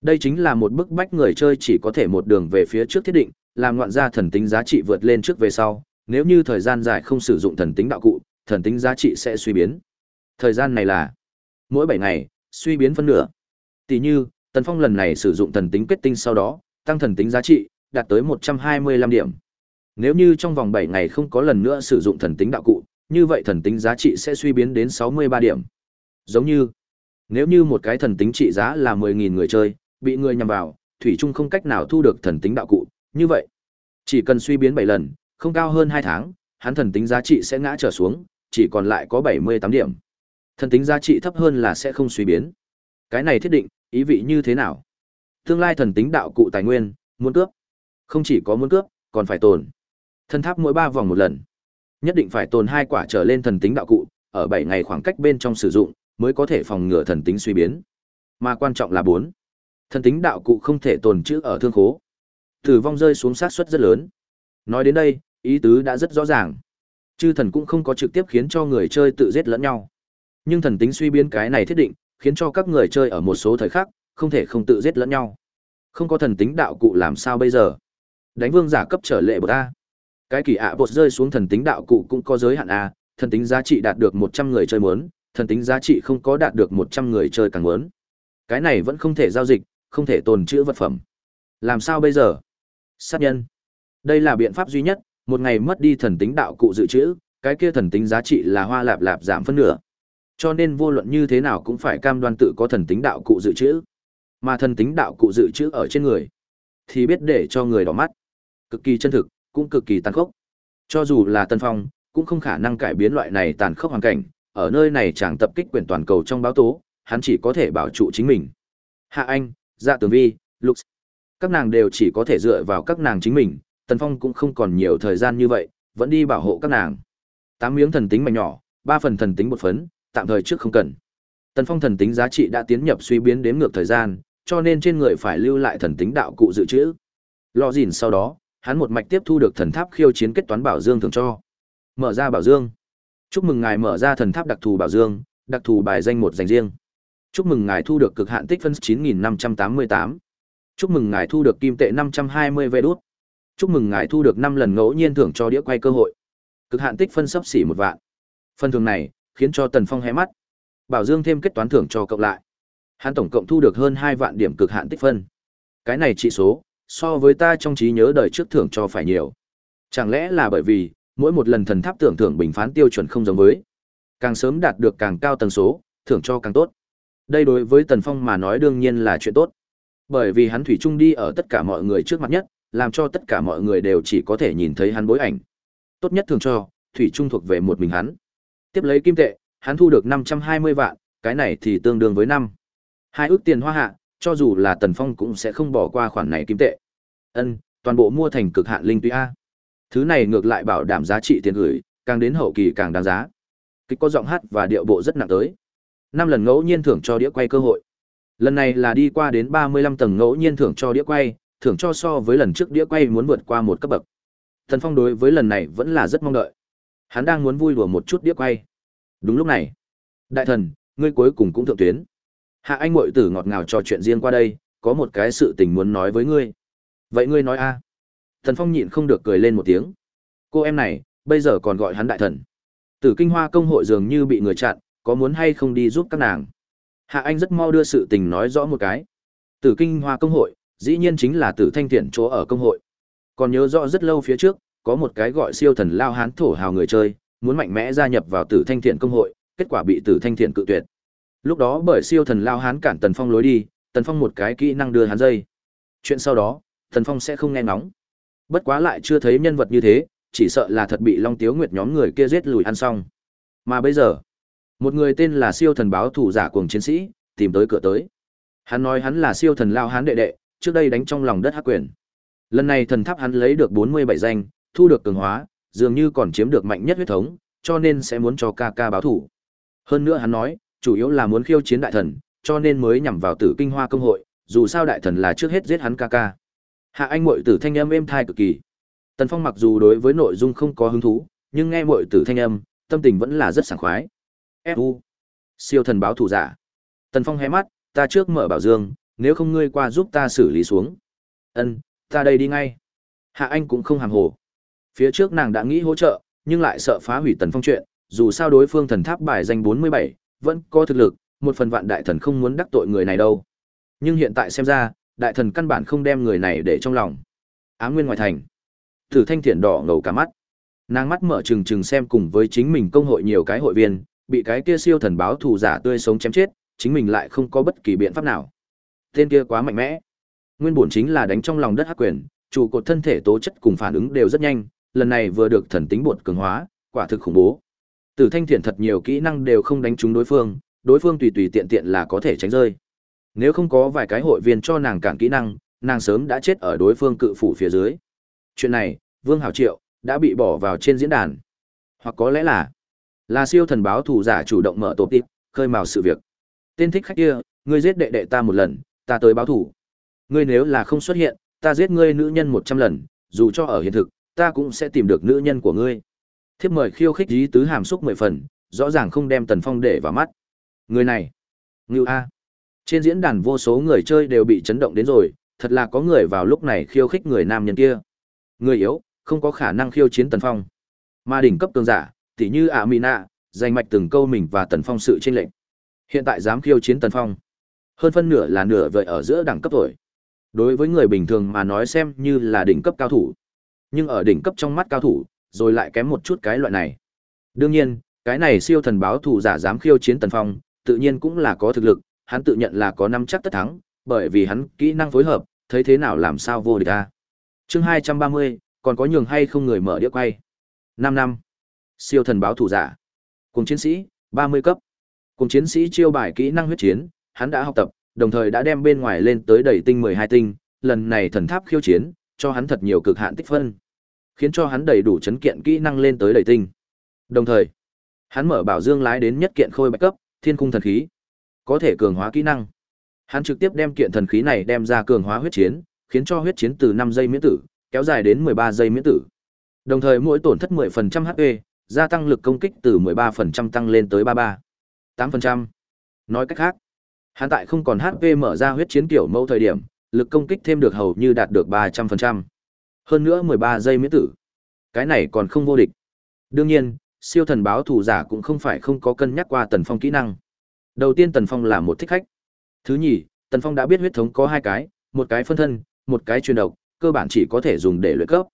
Đây chính là một bức bách người chơi chỉ có thể một đường về phía trước thiết định, làm ngoạn ra thần tính giá trị vượt lên trước về sau, nếu như thời gian dài không sử dụng thần tính đạo cụ, thần tính giá trị sẽ suy biến. Thời gian này là mỗi 7 ngày, suy biến phân nửa. Tỷ như, Tần Phong lần này sử dụng thần tính kết tinh sau đó, tăng thần tính giá trị, đạt tới 125 điểm. Nếu như trong vòng 7 ngày không có lần nữa sử dụng thần tính đạo cụ, như vậy thần tính giá trị sẽ suy biến đến 63 điểm. Giống như, nếu như một cái thần tính trị giá là 10.000 người chơi, bị người nhằm vào, Thủy Trung không cách nào thu được thần tính đạo cụ, như vậy, chỉ cần suy biến 7 lần, không cao hơn 2 tháng, hắn thần tính giá trị sẽ ngã trở xuống, chỉ còn lại có 78 điểm. Thần tính giá trị thấp hơn là sẽ không suy biến. Cái này thiết định, ý vị như thế nào? Tương lai thần tính đạo cụ tài nguyên, muốn cướp. Không chỉ có muốn cướp, còn phải tồn. Thân tháp mỗi 3 vòng một lần. Nhất định phải tồn hai quả trở lên thần tính đạo cụ, ở 7 ngày khoảng cách bên trong sử dụng, mới có thể phòng ngừa thần tính suy biến. Mà quan trọng là 4. Thần tính đạo cụ không thể tồn trữ ở thương khố. Tử vong rơi xuống sát suất rất lớn. Nói đến đây, ý tứ đã rất rõ ràng. Chư thần cũng không có trực tiếp khiến cho người chơi tự giết lẫn nhau. Nhưng thần tính suy biến cái này thiết định, khiến cho các người chơi ở một số thời khắc không thể không tự giết lẫn nhau. Không có thần tính đạo cụ làm sao bây giờ? Đánh vương giả cấp trở lệ bột a. Cái kỳ ạ à bột rơi xuống thần tính đạo cụ cũng có giới hạn a, thần tính giá trị đạt được 100 người chơi muốn, thần tính giá trị không có đạt được 100 người chơi càng muốn. Cái này vẫn không thể giao dịch, không thể tồn trữ vật phẩm. Làm sao bây giờ? Sát nhân. Đây là biện pháp duy nhất, một ngày mất đi thần tính đạo cụ dự trữ, cái kia thần tính giá trị là hoa lạp lạp giảm phân nửa. Cho nên vô luận như thế nào cũng phải cam đoan tự có thần tính đạo cụ dự trữ. Mà thần tính đạo cụ dự trữ ở trên người, thì biết để cho người đỏ mắt. Cực kỳ chân thực, cũng cực kỳ tàn khốc. Cho dù là Tân Phong, cũng không khả năng cải biến loại này tàn khốc hoàn cảnh, ở nơi này chẳng tập kích quyển toàn cầu trong báo tố, hắn chỉ có thể bảo trụ chính mình. Hạ Anh, Dạ Tường Vi, Lux, các nàng đều chỉ có thể dựa vào các nàng chính mình, Tần Phong cũng không còn nhiều thời gian như vậy, vẫn đi bảo hộ các nàng. Tám miếng thần tính mảnh nhỏ, ba phần thần tính một phấn, tạm thời trước không cần. Tần Phong thần tính giá trị đã tiến nhập suy biến đến ngược thời gian, cho nên trên người phải lưu lại thần tính đạo cụ dự trữ. Lọ dìn sau đó, hắn một mạch tiếp thu được thần tháp khiêu chiến kết toán bảo dương thường cho. Mở ra bảo dương. Chúc mừng ngài mở ra thần tháp đặc thù bảo dương, đặc thù bài danh một dành riêng. Chúc mừng ngài thu được cực hạn tích phân 9588. Chúc mừng ngài thu được kim tệ 520 vé đút. Chúc mừng ngài thu được 5 lần ngẫu nhiên thưởng cho đĩa quay cơ hội. Cực hạn tích phân sắp xỉ một vạn. Phần thưởng này khiến cho Tần Phong hé mắt. Bảo Dương thêm kết toán thưởng cho cộng lại. Hắn tổng cộng thu được hơn 2 vạn điểm cực hạn tích phân. Cái này trị số, so với ta trong trí nhớ đời trước thưởng cho phải nhiều. Chẳng lẽ là bởi vì, mỗi một lần thần tháp tưởng thưởng bình phán tiêu chuẩn không giống với. Càng sớm đạt được càng cao tần số, thưởng cho càng tốt. Đây đối với Tần Phong mà nói đương nhiên là chuyện tốt. Bởi vì hắn thủy chung đi ở tất cả mọi người trước mặt nhất, làm cho tất cả mọi người đều chỉ có thể nhìn thấy hắn bối ảnh. Tốt nhất thường cho, thủy chung thuộc về một mình hắn. Tiếp lấy kim tệ, hắn thu được 520 vạn, cái này thì tương đương với năm. Hai ước tiền hoa hạ, cho dù là Tần Phong cũng sẽ không bỏ qua khoản này kim tệ. Ân, toàn bộ mua thành cực hạn linh tuy a. Thứ này ngược lại bảo đảm giá trị tiền gửi, càng đến hậu kỳ càng đáng giá. Kịch có giọng hát và điệu bộ rất nặng tới. Năm lần ngẫu nhiên thưởng cho đĩa quay cơ hội. Lần này là đi qua đến 35 tầng ngẫu nhiên thưởng cho đĩa quay, thưởng cho so với lần trước đĩa quay muốn vượt qua một cấp bậc. Thần Phong đối với lần này vẫn là rất mong đợi. Hắn đang muốn vui đùa một chút đĩa quay. Đúng lúc này, đại thần, ngươi cuối cùng cũng thượng tuyến. Hạ Anh muội tử ngọt ngào trò chuyện riêng qua đây, có một cái sự tình muốn nói với ngươi. Vậy ngươi nói a? Thần Phong nhịn không được cười lên một tiếng. Cô em này, bây giờ còn gọi hắn đại thần. Tử Kinh Hoa công hội dường như bị người chặn, có muốn hay không đi giúp các nàng? Hạ Anh rất mau đưa sự tình nói rõ một cái. Tử Kinh Hoa công hội, dĩ nhiên chính là Tử Thanh Thiện chỗ ở công hội. Còn nhớ rõ rất lâu phía trước, có một cái gọi siêu thần lao hán thổ hào người chơi, muốn mạnh mẽ gia nhập vào Tử Thanh Thiện công hội, kết quả bị Tử Thanh Thiện cự tuyệt. Lúc đó bởi siêu thần lao hán cản Tần Phong lối đi, Tần Phong một cái kỹ năng đưa hắn dây. Chuyện sau đó, Tần Phong sẽ không nghe nóng. Bất quá lại chưa thấy nhân vật như thế, chỉ sợ là thật bị Long Tiếu Nguyệt nhóm người kia giết lùi ăn xong. Mà bây giờ, một người tên là siêu thần báo thủ giả cuồng chiến sĩ, tìm tới cửa tới. Hắn nói hắn là siêu thần lao hán đệ đệ, trước đây đánh trong lòng đất hắc quyền. Lần này thần tháp hắn lấy được 47 danh, thu được cường hóa, dường như còn chiếm được mạnh nhất huyết thống, cho nên sẽ muốn cho ca ca báo thủ. Hơn nữa hắn nói, chủ yếu là muốn khiêu chiến đại thần, cho nên mới nhằm vào Tử Kinh Hoa công hội, dù sao đại thần là trước hết giết hắn ca ca. Hạ Anh muội tử thanh âm êm thai cực kỳ. Tần Phong mặc dù đối với nội dung không có hứng thú, nhưng nghe muội tử thanh âm, tâm tình vẫn là rất sảng khoái. Fu, siêu thần báo thủ giả. Tần Phong hé mắt, ta trước mở bảo dương, nếu không ngươi qua giúp ta xử lý xuống. Ân, ta đây đi ngay. Hạ Anh cũng không hàng hồ. Phía trước nàng đã nghĩ hỗ trợ, nhưng lại sợ phá hủy Tần Phong chuyện, dù sao đối phương thần tháp bài danh 47, vẫn có thực lực, một phần vạn đại thần không muốn đắc tội người này đâu. Nhưng hiện tại xem ra, đại thần căn bản không đem người này để trong lòng. á nguyên ngoài thành. Tử Thanh Thiện đỏ ngầu cả mắt. Nàng mắt mở trừng trừng xem cùng với chính mình công hội nhiều cái hội viên, bị cái kia siêu thần báo thù giả tươi sống chém chết, chính mình lại không có bất kỳ biện pháp nào. Tên kia quá mạnh mẽ. Nguyên bổn chính là đánh trong lòng đất hắc quyền, trụ cột thân thể tố chất cùng phản ứng đều rất nhanh, lần này vừa được thần tính bột cường hóa, quả thực khủng bố. Tử Thanh Thiện thật nhiều kỹ năng đều không đánh trúng đối phương, đối phương tùy tùy tiện tiện là có thể tránh rơi. Nếu không có vài cái hội viên cho nàng cản kỹ năng, nàng sớm đã chết ở đối phương cự phủ phía dưới. Chuyện này, Vương Hảo Triệu đã bị bỏ vào trên diễn đàn. Hoặc có lẽ là là siêu thần báo thủ giả chủ động mở tổ tiếp, khơi mào sự việc. Tên thích khách kia, ngươi giết đệ đệ ta một lần, ta tới báo thủ. Ngươi nếu là không xuất hiện, ta giết ngươi nữ nhân một trăm lần, dù cho ở hiện thực, ta cũng sẽ tìm được nữ nhân của ngươi. Thiếp mời khiêu khích dí tứ hàm xúc mười phần, rõ ràng không đem Tần Phong để vào mắt. Người này, Ngưu A. Trên diễn đàn vô số người chơi đều bị chấn động đến rồi, thật là có người vào lúc này khiêu khích người nam nhân kia. Người yếu, không có khả năng khiêu chiến Tần Phong. Mà đỉnh cấp cường giả, tỉ như ả mỹ nạ danh mạch từng câu mình và tần phong sự tranh lệnh hiện tại dám khiêu chiến tần phong. Hơn phân nửa là nửa vời ở giữa đẳng cấp tuổi đối với người bình thường mà nói xem như là đỉnh cấp cao thủ. Nhưng ở đỉnh cấp trong mắt cao thủ, rồi lại kém một chút cái loại này. Đương nhiên, cái này siêu thần báo thủ giả dám khiêu chiến tần phong, tự nhiên cũng là có thực lực, hắn tự nhận là có năm chắc tất thắng, bởi vì hắn kỹ năng phối hợp, thấy thế nào làm sao vô địch ta chương hai trăm ba mươi, còn có nhường hay không người mở đĩa quay. Năm năm siêu thần báo thủ giả. Cùng chiến sĩ, ba mươi cấp. Cùng chiến sĩ chiêu bài kỹ năng huyết chiến, hắn đã học tập, đồng thời đã đem bên ngoài lên tới đầy tinh mười hai tinh. Lần này thần tháp khiêu chiến, cho hắn thật nhiều cực hạn tích phân, khiến cho hắn đầy đủ chấn kiện kỹ năng lên tới đầy tinh. Đồng thời, hắn mở bảo dương lái đến nhất kiện khôi bạch cấp, thiên cung thần khí, có thể cường hóa kỹ năng. Hắn trực tiếp đem kiện thần khí này đem ra cường hóa huyết chiến, khiến cho huyết chiến từ năm giây miễn tử, kéo dài đến mười ba giây miễn tử. Đồng thời mỗi tổn thất mười phần trăm hp gia tăng lực công kích từ 13% tăng lên tới 33. 8%. Nói cách khác, hắn tại không còn HP mở ra huyết chiến kiểu mẫu thời điểm, lực công kích thêm được hầu như đạt được 300%. Hơn nữa 13 giây miễn tử. Cái này còn không vô địch. Đương nhiên, siêu thần báo thủ giả cũng không phải không có cân nhắc qua Tần Phong kỹ năng. Đầu tiên Tần Phong là một thích khách. Thứ nhì, Tần Phong đã biết huyết thống có hai cái, một cái phân thân, một cái truyền độc, cơ bản chỉ có thể dùng để luyện cấp.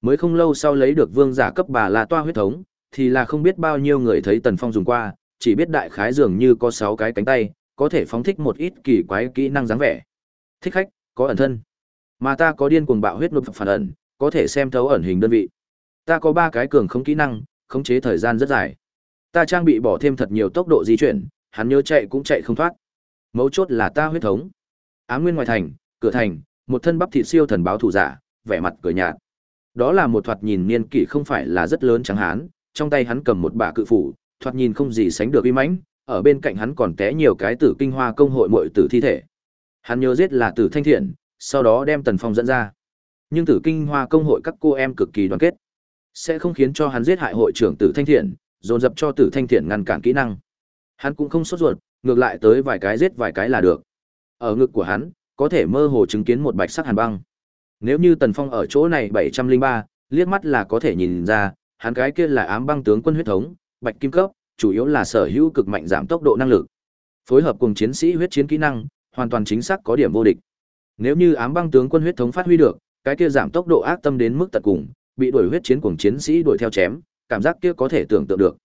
Mới không lâu sau lấy được vương giả cấp bà là toa huyết thống, thì là không biết bao nhiêu người thấy Tần Phong dùng qua, chỉ biết đại khái dường như có 6 cái cánh tay, có thể phóng thích một ít kỳ quái kỹ năng dáng vẻ. Thích khách, có ẩn thân. Mà ta có điên cuồng bạo huyết nộp phản ẩn, có thể xem thấu ẩn hình đơn vị. Ta có 3 cái cường không kỹ năng, khống chế thời gian rất dài. Ta trang bị bỏ thêm thật nhiều tốc độ di chuyển, hắn nhớ chạy cũng chạy không thoát. Mấu chốt là ta huyết thống. Ám nguyên ngoài thành, cửa thành, một thân bắp thịt siêu thần báo thủ giả, vẻ mặt cười nhạt. Đó là một thoạt nhìn niên kỷ không phải là rất lớn chẳng hán, trong tay hắn cầm một bả cự phủ, thoạt nhìn không gì sánh được uy mãnh, ở bên cạnh hắn còn té nhiều cái tử kinh hoa công hội muội tử thi thể. Hắn nhớ giết là tử thanh thiện, sau đó đem Tần Phong dẫn ra. Nhưng tử kinh hoa công hội các cô em cực kỳ đoàn kết, sẽ không khiến cho hắn giết hại hội trưởng tử thanh thiện, dồn dập cho tử thanh thiện ngăn cản kỹ năng. Hắn cũng không sốt ruột, ngược lại tới vài cái giết vài cái là được. Ở ngực của hắn, có thể mơ hồ chứng kiến một bạch sắc hàn băng. Nếu như Tần Phong ở chỗ này 703, liếc mắt là có thể nhìn ra, hắn cái kia là ám băng tướng quân huyết thống, bạch kim cấp, chủ yếu là sở hữu cực mạnh giảm tốc độ năng lực. Phối hợp cùng chiến sĩ huyết chiến kỹ năng, hoàn toàn chính xác có điểm vô địch. Nếu như ám băng tướng quân huyết thống phát huy được, cái kia giảm tốc độ ác tâm đến mức tận cùng, bị đuổi huyết chiến cùng chiến sĩ đuổi theo chém, cảm giác kia có thể tưởng tượng được.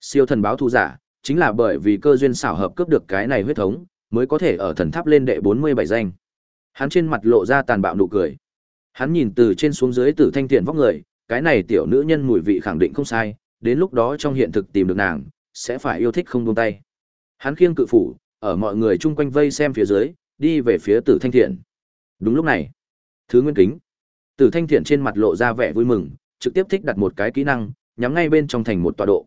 Siêu thần báo thu giả, chính là bởi vì cơ duyên xảo hợp cướp được cái này huyết thống, mới có thể ở thần tháp lên đệ 47 danh. Hắn trên mặt lộ ra tàn bạo nụ cười. Hắn nhìn từ trên xuống dưới Tử Thanh Tiễn vóc người, cái này tiểu nữ nhân mùi vị khẳng định không sai, đến lúc đó trong hiện thực tìm được nàng, sẽ phải yêu thích không buông tay. Hắn khiêng cự phủ, ở mọi người chung quanh vây xem phía dưới, đi về phía Tử Thanh Thiện. Đúng lúc này, thứ nguyên kính. Tử Thanh Thiện trên mặt lộ ra vẻ vui mừng, trực tiếp thích đặt một cái kỹ năng, nhắm ngay bên trong thành một tọa độ.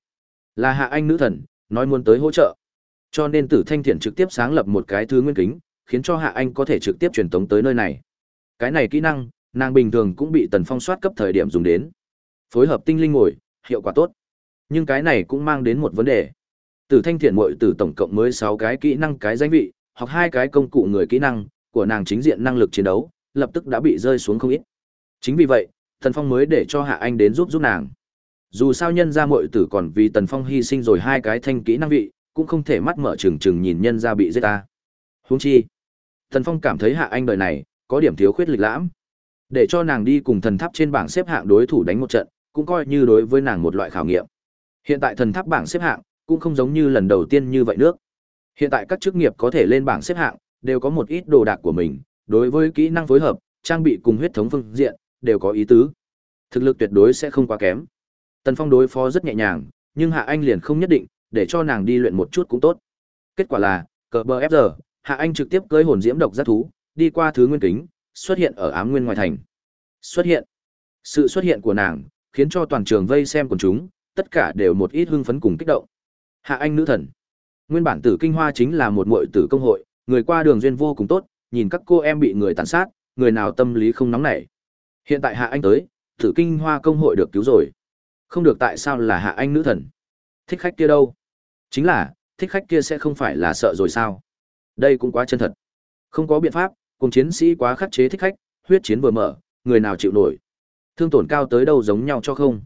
Là Hạ Anh nữ thần, nói muốn tới hỗ trợ. Cho nên Tử Thanh Thiện trực tiếp sáng lập một cái thứ nguyên kính, khiến cho Hạ Anh có thể trực tiếp truyền tống tới nơi này. Cái này kỹ năng, nàng bình thường cũng bị tần phong soát cấp thời điểm dùng đến phối hợp tinh linh ngồi hiệu quả tốt nhưng cái này cũng mang đến một vấn đề từ thanh thiện mội từ tổng cộng mới sáu cái kỹ năng cái danh vị hoặc hai cái công cụ người kỹ năng của nàng chính diện năng lực chiến đấu, lập tức đã bị rơi xuống không ít. Chính vì vậy, Tần Phong mới để cho Hạ Anh đến giúp giúp nàng. Dù sao nhân gia mội tử còn vì Tần Phong hy sinh rồi hai cái thanh kỹ năng vị, cũng không thể mắt mở trừng trừng nhìn nhân gia bị giết ta. Huống chi, Tần Phong cảm thấy Hạ Anh đời này có điểm thiếu khuyết lịch lãm. Để cho nàng đi cùng thần tháp trên bảng xếp hạng đối thủ đánh một trận, cũng coi như đối với nàng một loại khảo nghiệm. Hiện tại thần tháp bảng xếp hạng cũng không giống như lần đầu tiên như vậy nước. Hiện tại các chức nghiệp có thể lên bảng xếp hạng, đều có một ít đồ đạc của mình, đối với kỹ năng phối hợp, trang bị cùng huyết thống phương diện, đều có ý tứ. Thực lực tuyệt đối sẽ không quá kém. Tần Phong đối phó rất nhẹ nhàng, nhưng Hạ Anh liền không nhất định, để cho nàng đi luyện một chút cũng tốt. Kết quả là, cờ bờ ép giờ, Hạ Anh trực tiếp cưới hồn diễm độc giác thú, đi qua thứ nguyên kính, xuất hiện ở ám nguyên ngoài thành. Xuất hiện. Sự xuất hiện của nàng, khiến cho toàn trường vây xem quần chúng, tất cả đều một ít hưng phấn cùng kích động. Hạ Anh nữ thần. Nguyên bản Tử Kinh Hoa chính là một muội tử công hội, người qua đường duyên vô cùng tốt, nhìn các cô em bị người tàn sát, người nào tâm lý không nóng nảy. Hiện tại Hạ Anh tới, Tử Kinh Hoa công hội được cứu rồi. Không được tại sao là Hạ Anh nữ thần? Thích khách kia đâu? Chính là, thích khách kia sẽ không phải là sợ rồi sao? Đây cũng quá chân thật. Không có biện pháp, cùng chiến sĩ quá khắc chế thích khách, huyết chiến vừa mở, người nào chịu nổi. Thương tổn cao tới đâu giống nhau cho không?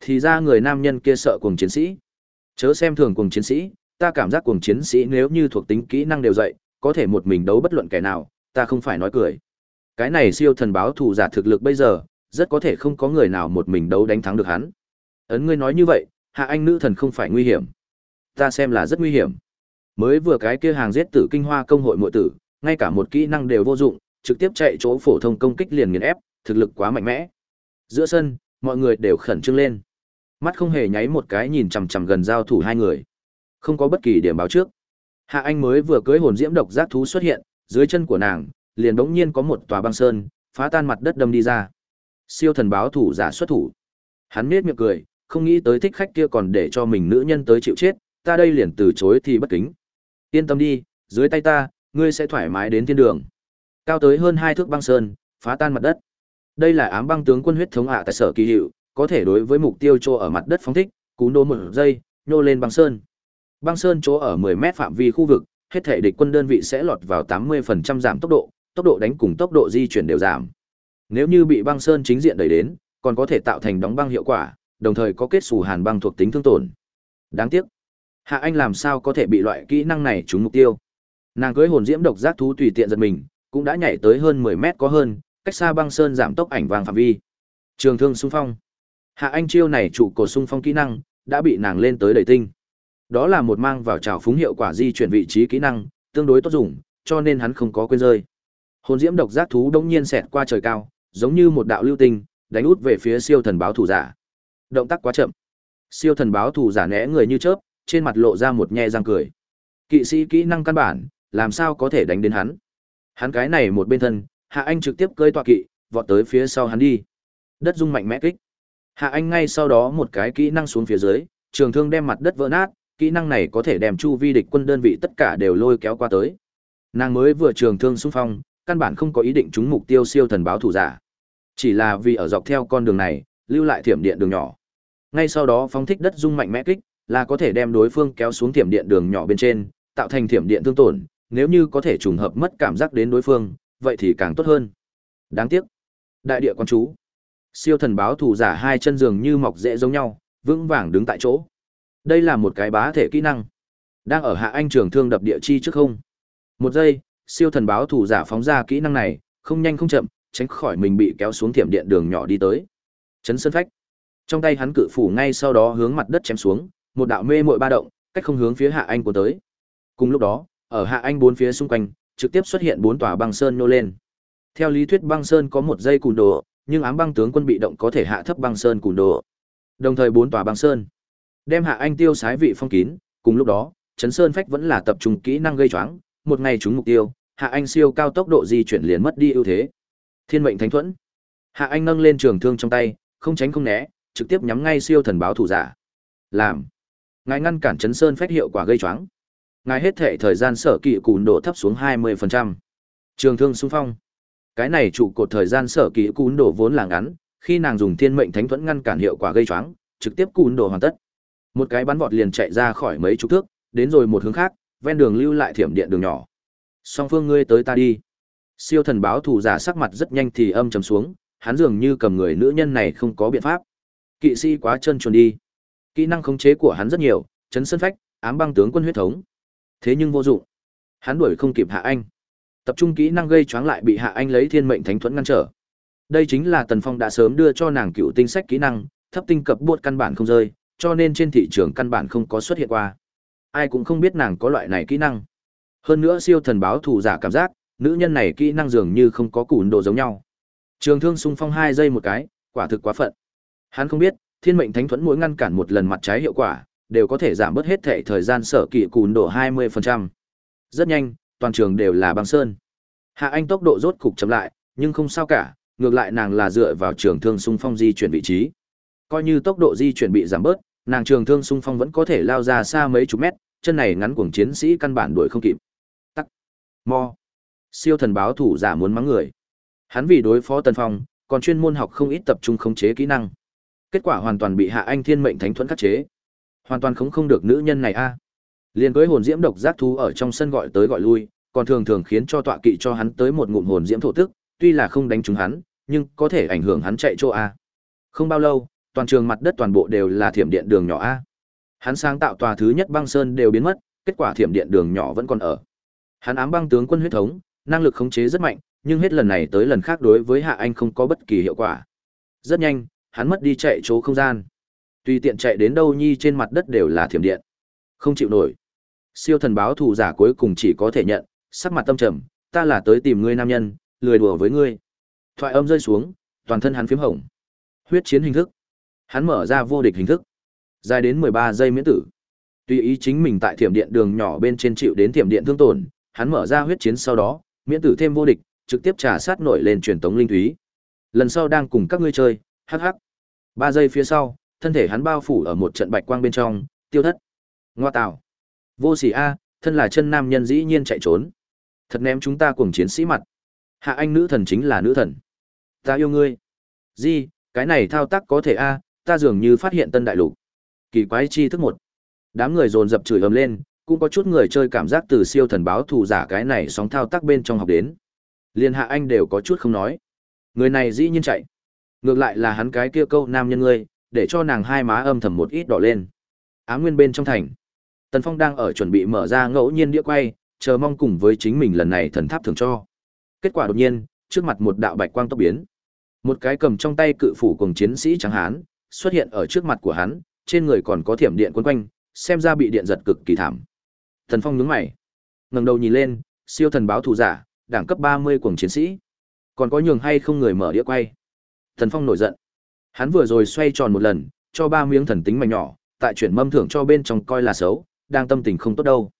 Thì ra người nam nhân kia sợ cùng chiến sĩ. Chớ xem thường cùng chiến sĩ, ta cảm giác cùng chiến sĩ nếu như thuộc tính kỹ năng đều dậy, có thể một mình đấu bất luận kẻ nào, ta không phải nói cười. Cái này siêu thần báo thủ giả thực lực bây giờ, rất có thể không có người nào một mình đấu đánh thắng được hắn. Ấn ngươi nói như vậy, hạ anh nữ thần không phải nguy hiểm. Ta xem là rất nguy hiểm. Mới vừa cái kia hàng giết tử kinh hoa công hội muội tử, ngay cả một kỹ năng đều vô dụng, trực tiếp chạy chỗ phổ thông công kích liền nghiền ép, thực lực quá mạnh mẽ. Giữa sân, mọi người đều khẩn trương lên. Mắt không hề nháy một cái nhìn chằm chằm gần giao thủ hai người. Không có bất kỳ điểm báo trước. Hạ Anh mới vừa cưới hồn diễm độc giác thú xuất hiện, dưới chân của nàng liền bỗng nhiên có một tòa băng sơn, phá tan mặt đất đâm đi ra. Siêu thần báo thủ giả xuất thủ. Hắn nhếch miệng cười, không nghĩ tới thích khách kia còn để cho mình nữ nhân tới chịu chết, ta đây liền từ chối thì bất kính. Yên tâm đi, dưới tay ta, ngươi sẽ thoải mái đến thiên đường. Cao tới hơn hai thước băng sơn, phá tan mặt đất. Đây là ám băng tướng quân huyết thống ạ tại sở kỳ hiệu, có thể đối với mục tiêu chỗ ở mặt đất phóng thích, cú nô một giây, nhô lên băng sơn. Băng sơn chỗ ở 10 mét phạm vi khu vực, hết thể địch quân đơn vị sẽ lọt vào 80% giảm tốc độ, tốc độ đánh cùng tốc độ di chuyển đều giảm. Nếu như bị băng sơn chính diện đẩy đến, còn có thể tạo thành đóng băng hiệu quả, đồng thời có kết xù hàn băng thuộc tính thương tổn. Đáng tiếc, Hạ Anh làm sao có thể bị loại kỹ năng này trúng mục tiêu? Nàng cưới hồn diễm độc giác thú tùy tiện giật mình, cũng đã nhảy tới hơn 10 mét có hơn, cách xa băng sơn giảm tốc ảnh vàng phạm vi. Trường thương xung phong. Hạ Anh chiêu này trụ cột xung phong kỹ năng, đã bị nàng lên tới đầy tinh. Đó là một mang vào trào phúng hiệu quả di chuyển vị trí kỹ năng, tương đối tốt dùng, cho nên hắn không có quên rơi. Hồn diễm độc giác thú đông nhiên xẹt qua trời cao, giống như một đạo lưu tinh, đánh út về phía siêu thần báo thủ giả. Động tác quá chậm. Siêu thần báo thủ giả né người như chớp, trên mặt lộ ra một nhe răng cười. Kỵ sĩ kỹ năng căn bản, làm sao có thể đánh đến hắn? Hắn cái này một bên thân, Hạ Anh trực tiếp cơi tọa kỵ, vọt tới phía sau hắn đi. Đất rung mạnh mẽ kích. Hạ Anh ngay sau đó một cái kỹ năng xuống phía dưới, trường thương đem mặt đất vỡ nát, kỹ năng này có thể đem chu vi địch quân đơn vị tất cả đều lôi kéo qua tới. Nàng mới vừa trường thương xung phong, căn bản không có ý định trúng mục tiêu siêu thần báo thủ giả. Chỉ là vì ở dọc theo con đường này, lưu lại thiểm điện đường nhỏ. Ngay sau đó phóng thích đất rung mạnh mẽ kích, là có thể đem đối phương kéo xuống thiểm điện đường nhỏ bên trên, tạo thành thiểm điện thương tổn, nếu như có thể trùng hợp mất cảm giác đến đối phương, vậy thì càng tốt hơn. Đáng tiếc. Đại địa quan chú. Siêu thần báo thủ giả hai chân giường như mọc rễ giống nhau, vững vàng đứng tại chỗ. Đây là một cái bá thể kỹ năng. Đang ở hạ anh trường thương đập địa chi trước không. Một giây, siêu thần báo thủ giả phóng ra kỹ năng này, không nhanh không chậm, tránh khỏi mình bị kéo xuống thiểm điện đường nhỏ đi tới. Chấn sơn phách. Trong tay hắn cự phủ ngay sau đó hướng mặt đất chém xuống, một đạo mê muội ba động, cách không hướng phía hạ anh của tới. Cùng lúc đó, ở hạ anh bốn phía xung quanh, trực tiếp xuất hiện bốn tòa băng sơn nô lên. Theo lý thuyết băng sơn có một dây cùn đồ, nhưng ám băng tướng quân bị động có thể hạ thấp băng sơn cùn đồ. Đồng thời bốn tòa băng sơn đem hạ anh tiêu sái vị phong kín, cùng lúc đó, chấn sơn phách vẫn là tập trung kỹ năng gây choáng, một ngày trúng mục tiêu, hạ anh siêu cao tốc độ di chuyển liền mất đi ưu thế. Thiên mệnh thánh thuẫn. Hạ anh nâng lên trường thương trong tay, không tránh không né, trực tiếp nhắm ngay siêu thần báo thủ giả. Làm. Ngài ngăn cản chấn sơn phách hiệu quả gây choáng. Ngài hết thệ thời gian sở kỵ cùn độ thấp xuống 20%. Trường thương xung phong. Cái này trụ cột thời gian sở kỵ cùn độ vốn là ngắn, khi nàng dùng thiên mệnh thánh thuẫn ngăn cản hiệu quả gây choáng, trực tiếp cùn độ hoàn tất. Một cái bắn vọt liền chạy ra khỏi mấy chục thước, đến rồi một hướng khác, ven đường lưu lại thiểm điện đường nhỏ. Song phương ngươi tới ta đi. Siêu thần báo thủ giả sắc mặt rất nhanh thì âm trầm xuống, hắn dường như cầm người nữ nhân này không có biện pháp. Kỵ sĩ quá chân chuồn đi. Kỹ năng khống chế của hắn rất nhiều, chấn sân phách, ám băng tướng quân huyết thống. Thế nhưng vô dụng. Hắn đuổi không kịp Hạ Anh. Tập trung kỹ năng gây choáng lại bị Hạ Anh lấy thiên mệnh thánh thuẫn ngăn trở. Đây chính là Tần Phong đã sớm đưa cho nàng cựu tinh sách kỹ năng, thấp tinh cập buột căn bản không rơi, cho nên trên thị trường căn bản không có xuất hiện qua. Ai cũng không biết nàng có loại này kỹ năng. Hơn nữa siêu thần báo thủ giả cảm giác, nữ nhân này kỹ năng dường như không có cùn độ giống nhau. Trường thương xung phong hai giây một cái, quả thực quá phận. Hắn không biết, thiên mệnh thánh thuẫn mỗi ngăn cản một lần mặt trái hiệu quả, đều có thể giảm bớt hết thể thời gian sở kỵ cùn độ 20%. Rất nhanh, toàn trường đều là băng sơn. Hạ Anh tốc độ rốt cục chậm lại, nhưng không sao cả, ngược lại nàng là dựa vào trường thương xung phong di chuyển vị trí. Coi như tốc độ di chuyển bị giảm bớt, nàng trường thương xung phong vẫn có thể lao ra xa mấy chục mét, chân này ngắn cuồng chiến sĩ căn bản đuổi không kịp. Tắc. Mo. Siêu thần báo thủ giả muốn mắng người. Hắn vì đối phó Tần Phong, còn chuyên môn học không ít tập trung khống chế kỹ năng. Kết quả hoàn toàn bị Hạ Anh Thiên mệnh thánh thuẫn khắc chế. Hoàn toàn khống không được nữ nhân này a. À. Liên cưới hồn diễm độc giác thú ở trong sân gọi tới gọi lui, còn thường thường khiến cho tọa kỵ cho hắn tới một ngụm hồn diễm thổ tức, tuy là không đánh trúng hắn, nhưng có thể ảnh hưởng hắn chạy chỗ a. Không bao lâu, toàn trường mặt đất toàn bộ đều là thiểm điện đường nhỏ a. Hắn sáng tạo tòa thứ nhất băng sơn đều biến mất, kết quả thiểm điện đường nhỏ vẫn còn ở. Hắn ám băng tướng quân huyết thống, năng lực khống chế rất mạnh, nhưng hết lần này tới lần khác đối với Hạ Anh không có bất kỳ hiệu quả. Rất nhanh, hắn mất đi chạy chỗ không gian. Tùy tiện chạy đến đâu nhi trên mặt đất đều là thiểm điện. Không chịu nổi. Siêu thần báo thù giả cuối cùng chỉ có thể nhận, sắc mặt tâm trầm, ta là tới tìm ngươi nam nhân, lười đùa với ngươi. Thoại âm rơi xuống, toàn thân hắn phím hồng. Huyết chiến hình thức. Hắn mở ra vô địch hình thức. Dài đến 13 giây miễn tử. Tùy ý chính mình tại thiểm điện đường nhỏ bên trên chịu đến thiểm điện thương tổn, hắn mở ra huyết chiến sau đó, miễn tử thêm vô địch, trực tiếp trả sát nổi lên truyền tống linh thúy. Lần sau đang cùng các ngươi chơi, hắc hắc. Ba giây phía sau, thân thể hắn bao phủ ở một trận bạch quang bên trong, tiêu thất. Ngoa tạo. Vô sỉ a, thân là chân nam nhân dĩ nhiên chạy trốn. Thật ném chúng ta cùng chiến sĩ mặt. Hạ anh nữ thần chính là nữ thần. Ta yêu ngươi. Di, cái này thao tác có thể a, ta dường như phát hiện tân đại lục. Kỳ quái chi thức một. Đám người dồn dập chửi ầm lên, cũng có chút người chơi cảm giác từ siêu thần báo thù giả cái này sóng thao tác bên trong học đến. Liên hạ anh đều có chút không nói. Người này dĩ nhiên chạy. Ngược lại là hắn cái kia câu nam nhân ngươi, để cho nàng hai má âm thầm một ít đỏ lên. Á nguyên bên trong thành. Tần Phong đang ở chuẩn bị mở ra ngẫu nhiên đĩa quay, chờ mong cùng với chính mình lần này thần tháp thường cho. Kết quả đột nhiên, trước mặt một đạo bạch quang tốc biến. Một cái cầm trong tay cự phủ cùng chiến sĩ trắng hán, xuất hiện ở trước mặt của hắn, trên người còn có thiểm điện quấn quanh, xem ra bị điện giật cực kỳ thảm. Tần Phong nhướng mày, ngẩng đầu nhìn lên, siêu thần báo thủ giả, đẳng cấp 30 cuồng chiến sĩ. Còn có nhường hay không người mở đĩa quay. Tần Phong nổi giận. Hắn vừa rồi xoay tròn một lần, cho ba miếng thần tính mảnh nhỏ, tại chuyển mâm thưởng cho bên trong coi là xấu, đang tâm tình không tốt đâu.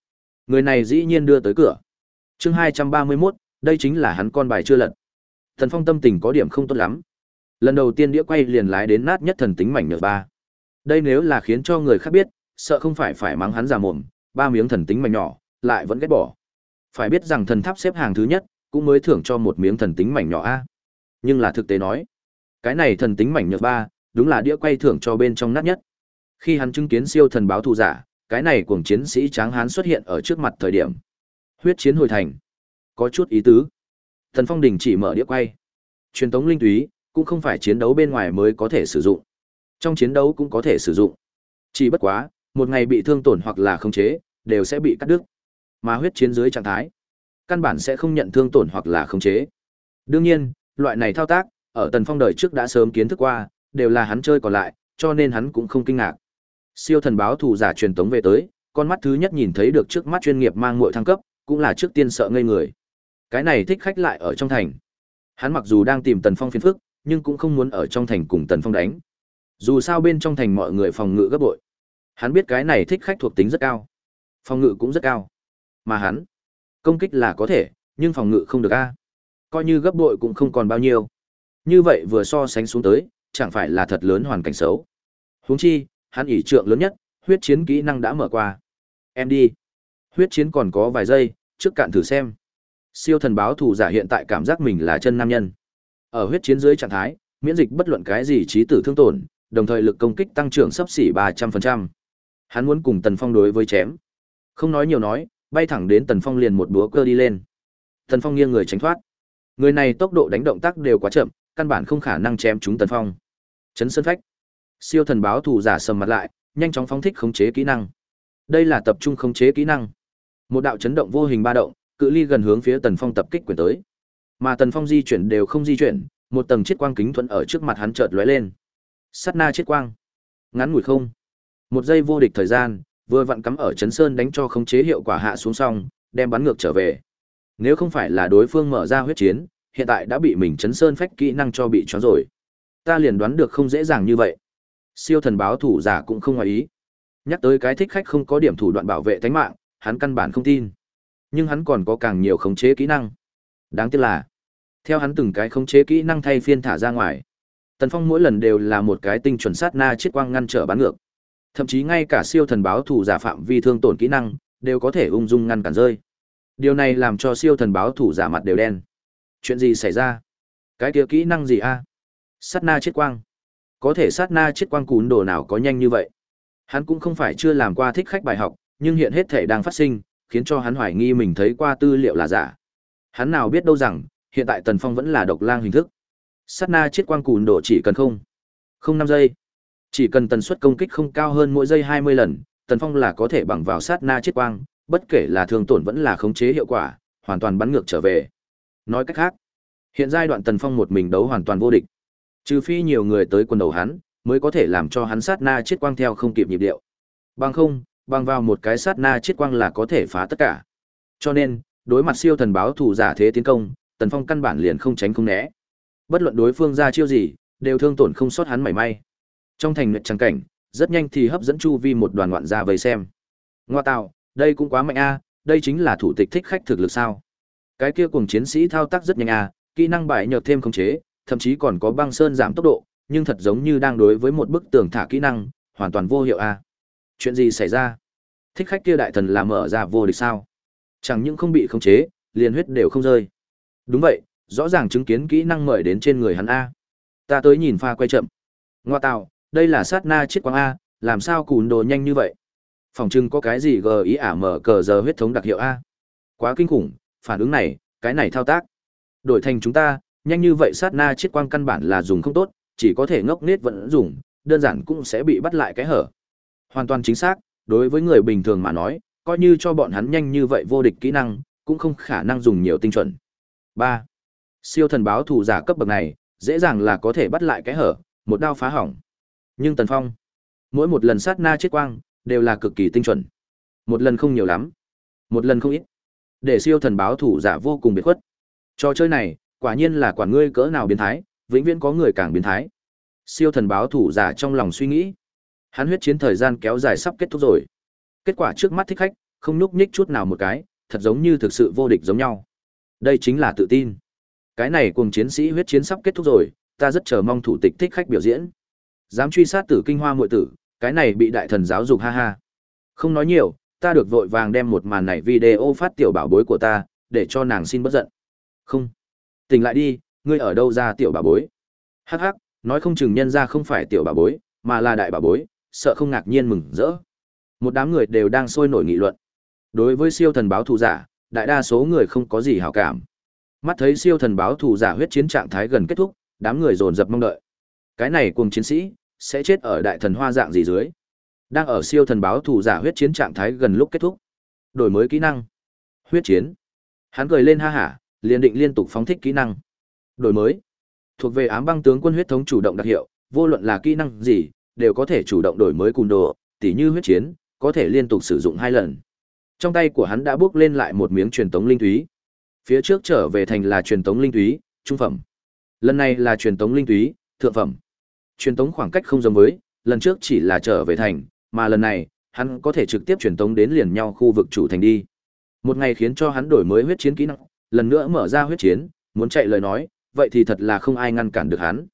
Người này dĩ nhiên đưa tới cửa. Chương 231, đây chính là hắn con bài chưa lật. Thần Phong tâm tình có điểm không tốt lắm. Lần đầu tiên đĩa quay liền lái đến nát nhất thần tính mảnh nhỏ ba. Đây nếu là khiến cho người khác biết, sợ không phải phải mắng hắn già mồm, ba miếng thần tính mảnh nhỏ, lại vẫn ghét bỏ. Phải biết rằng thần tháp xếp hàng thứ nhất, cũng mới thưởng cho một miếng thần tính mảnh nhỏ a. Nhưng là thực tế nói, cái này thần tính mảnh nhược ba, đúng là đĩa quay thưởng cho bên trong nát nhất. Khi hắn chứng kiến siêu thần báo thù giả, cái này cuồng chiến sĩ tráng hán xuất hiện ở trước mặt thời điểm. Huyết chiến hồi thành. Có chút ý tứ. Thần Phong đình chỉ mở đĩa quay. Truyền tống linh túy, cũng không phải chiến đấu bên ngoài mới có thể sử dụng. Trong chiến đấu cũng có thể sử dụng. Chỉ bất quá, một ngày bị thương tổn hoặc là khống chế, đều sẽ bị cắt đứt. Mà huyết chiến dưới trạng thái, căn bản sẽ không nhận thương tổn hoặc là khống chế. Đương nhiên, loại này thao tác, ở Tần Phong đời trước đã sớm kiến thức qua, đều là hắn chơi còn lại, cho nên hắn cũng không kinh ngạc. Siêu thần báo thủ giả truyền tống về tới, con mắt thứ nhất nhìn thấy được trước mắt chuyên nghiệp mang muội thăng cấp, cũng là trước tiên sợ ngây người. Cái này thích khách lại ở trong thành. Hắn mặc dù đang tìm Tần Phong phiền phức, nhưng cũng không muốn ở trong thành cùng Tần Phong đánh. Dù sao bên trong thành mọi người phòng ngự gấp bội. Hắn biết cái này thích khách thuộc tính rất cao, phòng ngự cũng rất cao. Mà hắn, công kích là có thể, nhưng phòng ngự không được a. Coi như gấp bội cũng không còn bao nhiêu. Như vậy vừa so sánh xuống tới, chẳng phải là thật lớn hoàn cảnh xấu. Huống chi, hắn ỷ trượng lớn nhất, huyết chiến kỹ năng đã mở qua. Em đi. Huyết chiến còn có vài giây, trước cạn thử xem. Siêu thần báo thủ giả hiện tại cảm giác mình là chân nam nhân. Ở huyết chiến dưới trạng thái, miễn dịch bất luận cái gì trí tử thương tổn, đồng thời lực công kích tăng trưởng sấp xỉ 300%. Hắn muốn cùng Tần Phong đối với chém. Không nói nhiều nói, bay thẳng đến Tần Phong liền một búa cơ đi lên. Tần Phong nghiêng người tránh thoát. Người này tốc độ đánh động tác đều quá chậm, căn bản không khả năng chém chúng Tần Phong. Chấn Sơn Phách. Siêu thần báo thủ giả sầm mặt lại, nhanh chóng phóng thích khống chế kỹ năng. Đây là tập trung khống chế kỹ năng. Một đạo chấn động vô hình ba động, cự ly gần hướng phía Tần Phong tập kích quyền tới. Mà Tần Phong di chuyển đều không di chuyển, một tầng chiết quang kính thuận ở trước mặt hắn chợt lóe lên. Sát na chiết quang. Ngắn ngủi không. Một giây vô địch thời gian, vừa vặn cắm ở chấn sơn đánh cho khống chế hiệu quả hạ xuống xong, đem bắn ngược trở về. Nếu không phải là đối phương mở ra huyết chiến, hiện tại đã bị mình chấn sơn phách kỹ năng cho bị choáng rồi. Ta liền đoán được không dễ dàng như vậy. Siêu thần báo thủ giả cũng không ngoài ý. Nhắc tới cái thích khách không có điểm thủ đoạn bảo vệ tính mạng, hắn căn bản không tin. Nhưng hắn còn có càng nhiều khống chế kỹ năng. Đáng tiếc là, theo hắn từng cái khống chế kỹ năng thay phiên thả ra ngoài. Tần Phong mỗi lần đều là một cái tinh chuẩn sát na chiết quang ngăn trở bán ngược. Thậm chí ngay cả siêu thần báo thủ giả phạm vi thương tổn kỹ năng đều có thể ung dung ngăn cản rơi. Điều này làm cho siêu thần báo thủ giả mặt đều đen. Chuyện gì xảy ra? Cái kia kỹ năng gì a? Sát na chiết quang. Có thể sát na chiết quang cún đồ nào có nhanh như vậy? Hắn cũng không phải chưa làm qua thích khách bài học, nhưng hiện hết thể đang phát sinh, khiến cho hắn hoài nghi mình thấy qua tư liệu là giả. Hắn nào biết đâu rằng, hiện tại Tần Phong vẫn là độc lang hình thức. Sát na chiết quang cùn đồ chỉ cần không. Không năm giây. Chỉ cần tần suất công kích không cao hơn mỗi giây 20 lần, Tần Phong là có thể bằng vào sát na chiết quang, bất kể là thương tổn vẫn là khống chế hiệu quả, hoàn toàn bắn ngược trở về. Nói cách khác, hiện giai đoạn Tần Phong một mình đấu hoàn toàn vô địch. Trừ phi nhiều người tới quân đầu hắn, mới có thể làm cho hắn sát na chiết quang theo không kịp nhịp điệu. Bằng không, bằng vào một cái sát na chiết quang là có thể phá tất cả. Cho nên, đối mặt siêu thần báo thủ giả thế tiến công, Tần Phong căn bản liền không tránh không né. Bất luận đối phương ra chiêu gì, đều thương tổn không sót hắn mảy may. Trong thành nguyệt trắng cảnh, rất nhanh thì hấp dẫn chu vi một đoàn ngoạn gia vây xem. Ngoa tạo, đây cũng quá mạnh a, đây chính là thủ tịch thích khách thực lực sao? Cái kia cùng chiến sĩ thao tác rất nhanh à? kỹ năng bại nhợt thêm khống chế, thậm chí còn có băng sơn giảm tốc độ, nhưng thật giống như đang đối với một bức tường thả kỹ năng, hoàn toàn vô hiệu a. Chuyện gì xảy ra? Thích khách kia đại thần là mở ra vô địch sao? Chẳng những không bị khống chế, liền huyết đều không rơi. Đúng vậy, rõ ràng chứng kiến kỹ năng mời đến trên người hắn a. Ta tới nhìn pha quay chậm. Ngoa tạo, đây là sát na chiết quang a, làm sao cùn đồ nhanh như vậy? Phòng trưng có cái gì gờ ý ả mở cờ giờ huyết thống đặc hiệu a. Quá kinh khủng, phản ứng này, cái này thao tác. Đổi thành chúng ta, nhanh như vậy sát na chiết quang căn bản là dùng không tốt, chỉ có thể ngốc nết vẫn dùng, đơn giản cũng sẽ bị bắt lại cái hở. Hoàn toàn chính xác, đối với người bình thường mà nói, coi như cho bọn hắn nhanh như vậy vô địch kỹ năng, cũng không khả năng dùng nhiều tinh chuẩn. 3. Siêu thần báo thủ giả cấp bậc này, dễ dàng là có thể bắt lại cái hở, một đao phá hỏng. Nhưng Tần Phong, mỗi một lần sát na chết quang, đều là cực kỳ tinh chuẩn. Một lần không nhiều lắm, một lần không ít. Để siêu thần báo thủ giả vô cùng biệt khuất. Trò chơi này, quả nhiên là quản ngươi cỡ nào biến thái, vĩnh viễn có người càng biến thái. Siêu thần báo thủ giả trong lòng suy nghĩ. Hắn huyết chiến thời gian kéo dài sắp kết thúc rồi. Kết quả trước mắt thích khách, không nhúc nhích chút nào một cái, thật giống như thực sự vô địch giống nhau. Đây chính là tự tin. Cái này cùng chiến sĩ huyết chiến sắp kết thúc rồi, ta rất chờ mong thủ tịch thích khách biểu diễn. Dám truy sát tử kinh hoa muội tử, cái này bị đại thần giáo dục ha ha. Không nói nhiều, ta được vội vàng đem một màn này video phát tiểu bảo bối của ta, để cho nàng xin bất giận. Không. Tỉnh lại đi, ngươi ở đâu ra tiểu bảo bối? Hắc hắc, nói không chừng nhân ra không phải tiểu bảo bối, mà là đại bảo bối, sợ không ngạc nhiên mừng rỡ. Một đám người đều đang sôi nổi nghị luận. Đối với siêu thần báo thù giả, đại đa số người không có gì hảo cảm. Mắt thấy siêu thần báo thù giả huyết chiến trạng thái gần kết thúc, đám người dồn dập mong đợi. Cái này cùng chiến sĩ sẽ chết ở đại thần hoa dạng gì dưới? Đang ở siêu thần báo thủ giả huyết chiến trạng thái gần lúc kết thúc. Đổi mới kỹ năng. Huyết chiến. Hắn cười lên ha hả, liền định liên tục phóng thích kỹ năng. Đổi mới. Thuộc về ám băng tướng quân huyết thống chủ động đặc hiệu, vô luận là kỹ năng gì, đều có thể chủ động đổi mới cùng đồ, tỉ như huyết chiến, có thể liên tục sử dụng hai lần. Trong tay của hắn đã bước lên lại một miếng truyền tống linh thúy Phía trước trở về thành là truyền tống linh thúy trung phẩm. Lần này là truyền tống linh thúy thượng phẩm. Truyền tống khoảng cách không giống với, lần trước chỉ là trở về thành, mà lần này, hắn có thể trực tiếp truyền tống đến liền nhau khu vực chủ thành đi. Một ngày khiến cho hắn đổi mới huyết chiến kỹ năng, lần nữa mở ra huyết chiến, muốn chạy lời nói, vậy thì thật là không ai ngăn cản được hắn.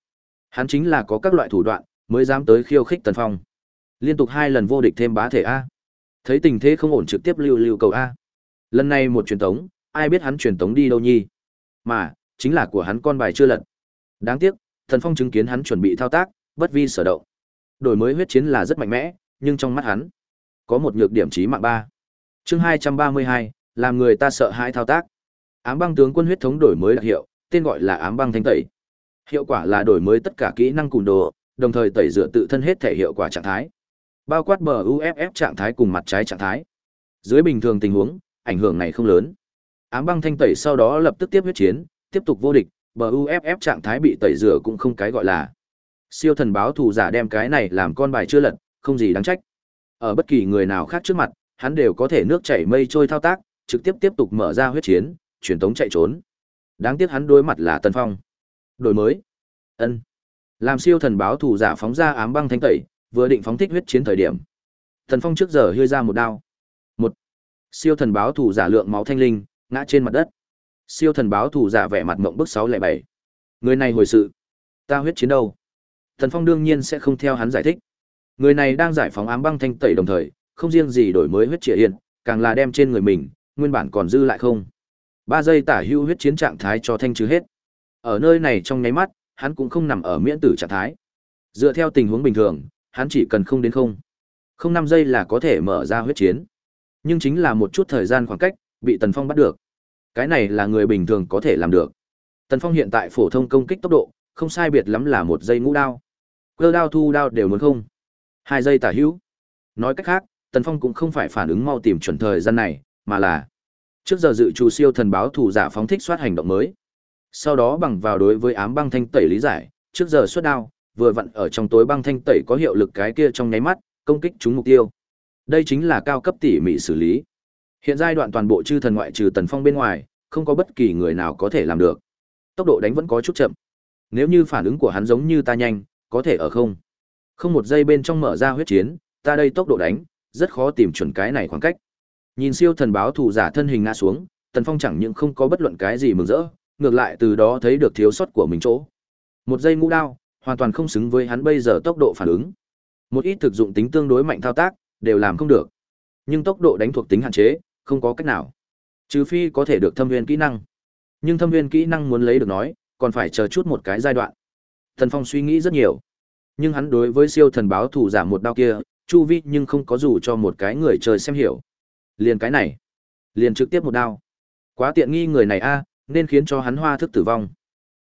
Hắn chính là có các loại thủ đoạn, mới dám tới khiêu khích Tần Phong. Liên tục hai lần vô địch thêm bá thể A. Thấy tình thế không ổn trực tiếp lưu lưu cầu A. Lần này một truyền tống, ai biết hắn truyền tống đi đâu nhi. Mà, chính là của hắn con bài chưa lật. Đáng tiếc, Thần Phong chứng kiến hắn chuẩn bị thao tác, bất vi sở động. Đổi mới huyết chiến là rất mạnh mẽ, nhưng trong mắt hắn, có một nhược điểm chí mạng ba. Chương hai trăm ba mươi hai làm người ta sợ hãi thao tác. Ám băng tướng quân huyết thống đổi mới đặc hiệu, tên gọi là ám băng thanh tẩy. Hiệu quả là đổi mới tất cả kỹ năng cùn đồ, đồng thời tẩy rửa tự thân hết thể hiệu quả trạng thái. Bao quát bờ UFF trạng thái cùng mặt trái trạng thái. Dưới bình thường tình huống, ảnh hưởng này không lớn. Ám băng thanh tẩy sau đó lập tức tiếp huyết chiến, tiếp tục vô địch, bờ UFF trạng thái bị tẩy rửa cũng không cái gọi là. Siêu thần báo thù giả đem cái này làm con bài chưa lật, không gì đáng trách. Ở bất kỳ người nào khác trước mặt, hắn đều có thể nước chảy mây trôi thao tác, trực tiếp tiếp tục mở ra huyết chiến, truyền tống chạy trốn. Đáng tiếc hắn đối mặt là Tần Phong. Đổi mới. Ân. Làm siêu thần báo thủ giả phóng ra ám băng thanh tẩy, vừa định phóng thích huyết chiến thời điểm. Tần Phong trước giờ hươi ra một đao. Một. Siêu thần báo thủ giả lượng máu thanh linh, ngã trên mặt đất. Siêu thần báo thủ giả vẻ mặt mộng bức sáu lẻ bảy. Người này hồi sự. Ta huyết chiến đâu? Tần Phong đương nhiên sẽ không theo hắn giải thích. Người này đang giải phóng ám băng thanh tẩy đồng thời, không riêng gì đổi mới huyết triệt hiện, càng là đem trên người mình, nguyên bản còn dư lại không. Ba giây tả hưu huyết chiến trạng thái cho thanh trừ hết. Ở nơi này trong nháy mắt, hắn cũng không nằm ở miễn tử trạng thái. Dựa theo tình huống bình thường, hắn chỉ cần không đến không. Không năm giây là có thể mở ra huyết chiến. Nhưng chính là một chút thời gian khoảng cách, bị Tần Phong bắt được. Cái này là người bình thường có thể làm được. Tần Phong hiện tại phổ thông công kích tốc độ, không sai biệt lắm là một giây ngũ đao. Cơ đao thu đao đều muốn không. Hai giây tả hữu. Nói cách khác, Tần Phong cũng không phải phản ứng mau tìm chuẩn thời gian này, mà là trước giờ dự trù siêu thần báo thủ giả phóng thích soát hành động mới. Sau đó bằng vào đối với ám băng thanh tẩy lý giải, trước giờ xuất đao, vừa vặn ở trong tối băng thanh tẩy có hiệu lực cái kia trong nháy mắt, công kích trúng mục tiêu. Đây chính là cao cấp tỉ mỉ xử lý. Hiện giai đoạn toàn bộ chư thần ngoại trừ Tần Phong bên ngoài, không có bất kỳ người nào có thể làm được. Tốc độ đánh vẫn có chút chậm. Nếu như phản ứng của hắn giống như ta nhanh, có thể ở không. Không một giây bên trong mở ra huyết chiến, ta đây tốc độ đánh, rất khó tìm chuẩn cái này khoảng cách. Nhìn siêu thần báo thủ giả thân hình ngã xuống, Tần Phong chẳng những không có bất luận cái gì mừng rỡ, ngược lại từ đó thấy được thiếu sót của mình chỗ. Một giây ngũ đao, hoàn toàn không xứng với hắn bây giờ tốc độ phản ứng. Một ít thực dụng tính tương đối mạnh thao tác, đều làm không được. Nhưng tốc độ đánh thuộc tính hạn chế, không có cách nào. Trừ phi có thể được thâm viên kỹ năng. Nhưng thâm viên kỹ năng muốn lấy được nói, còn phải chờ chút một cái giai đoạn. Thần Phong suy nghĩ rất nhiều. Nhưng hắn đối với siêu thần báo thủ giả một đao kia, chu vi nhưng không có dù cho một cái người chơi xem hiểu. Liền cái này, liền trực tiếp một đao. Quá tiện nghi người này a, nên khiến cho hắn hoa thức tử vong.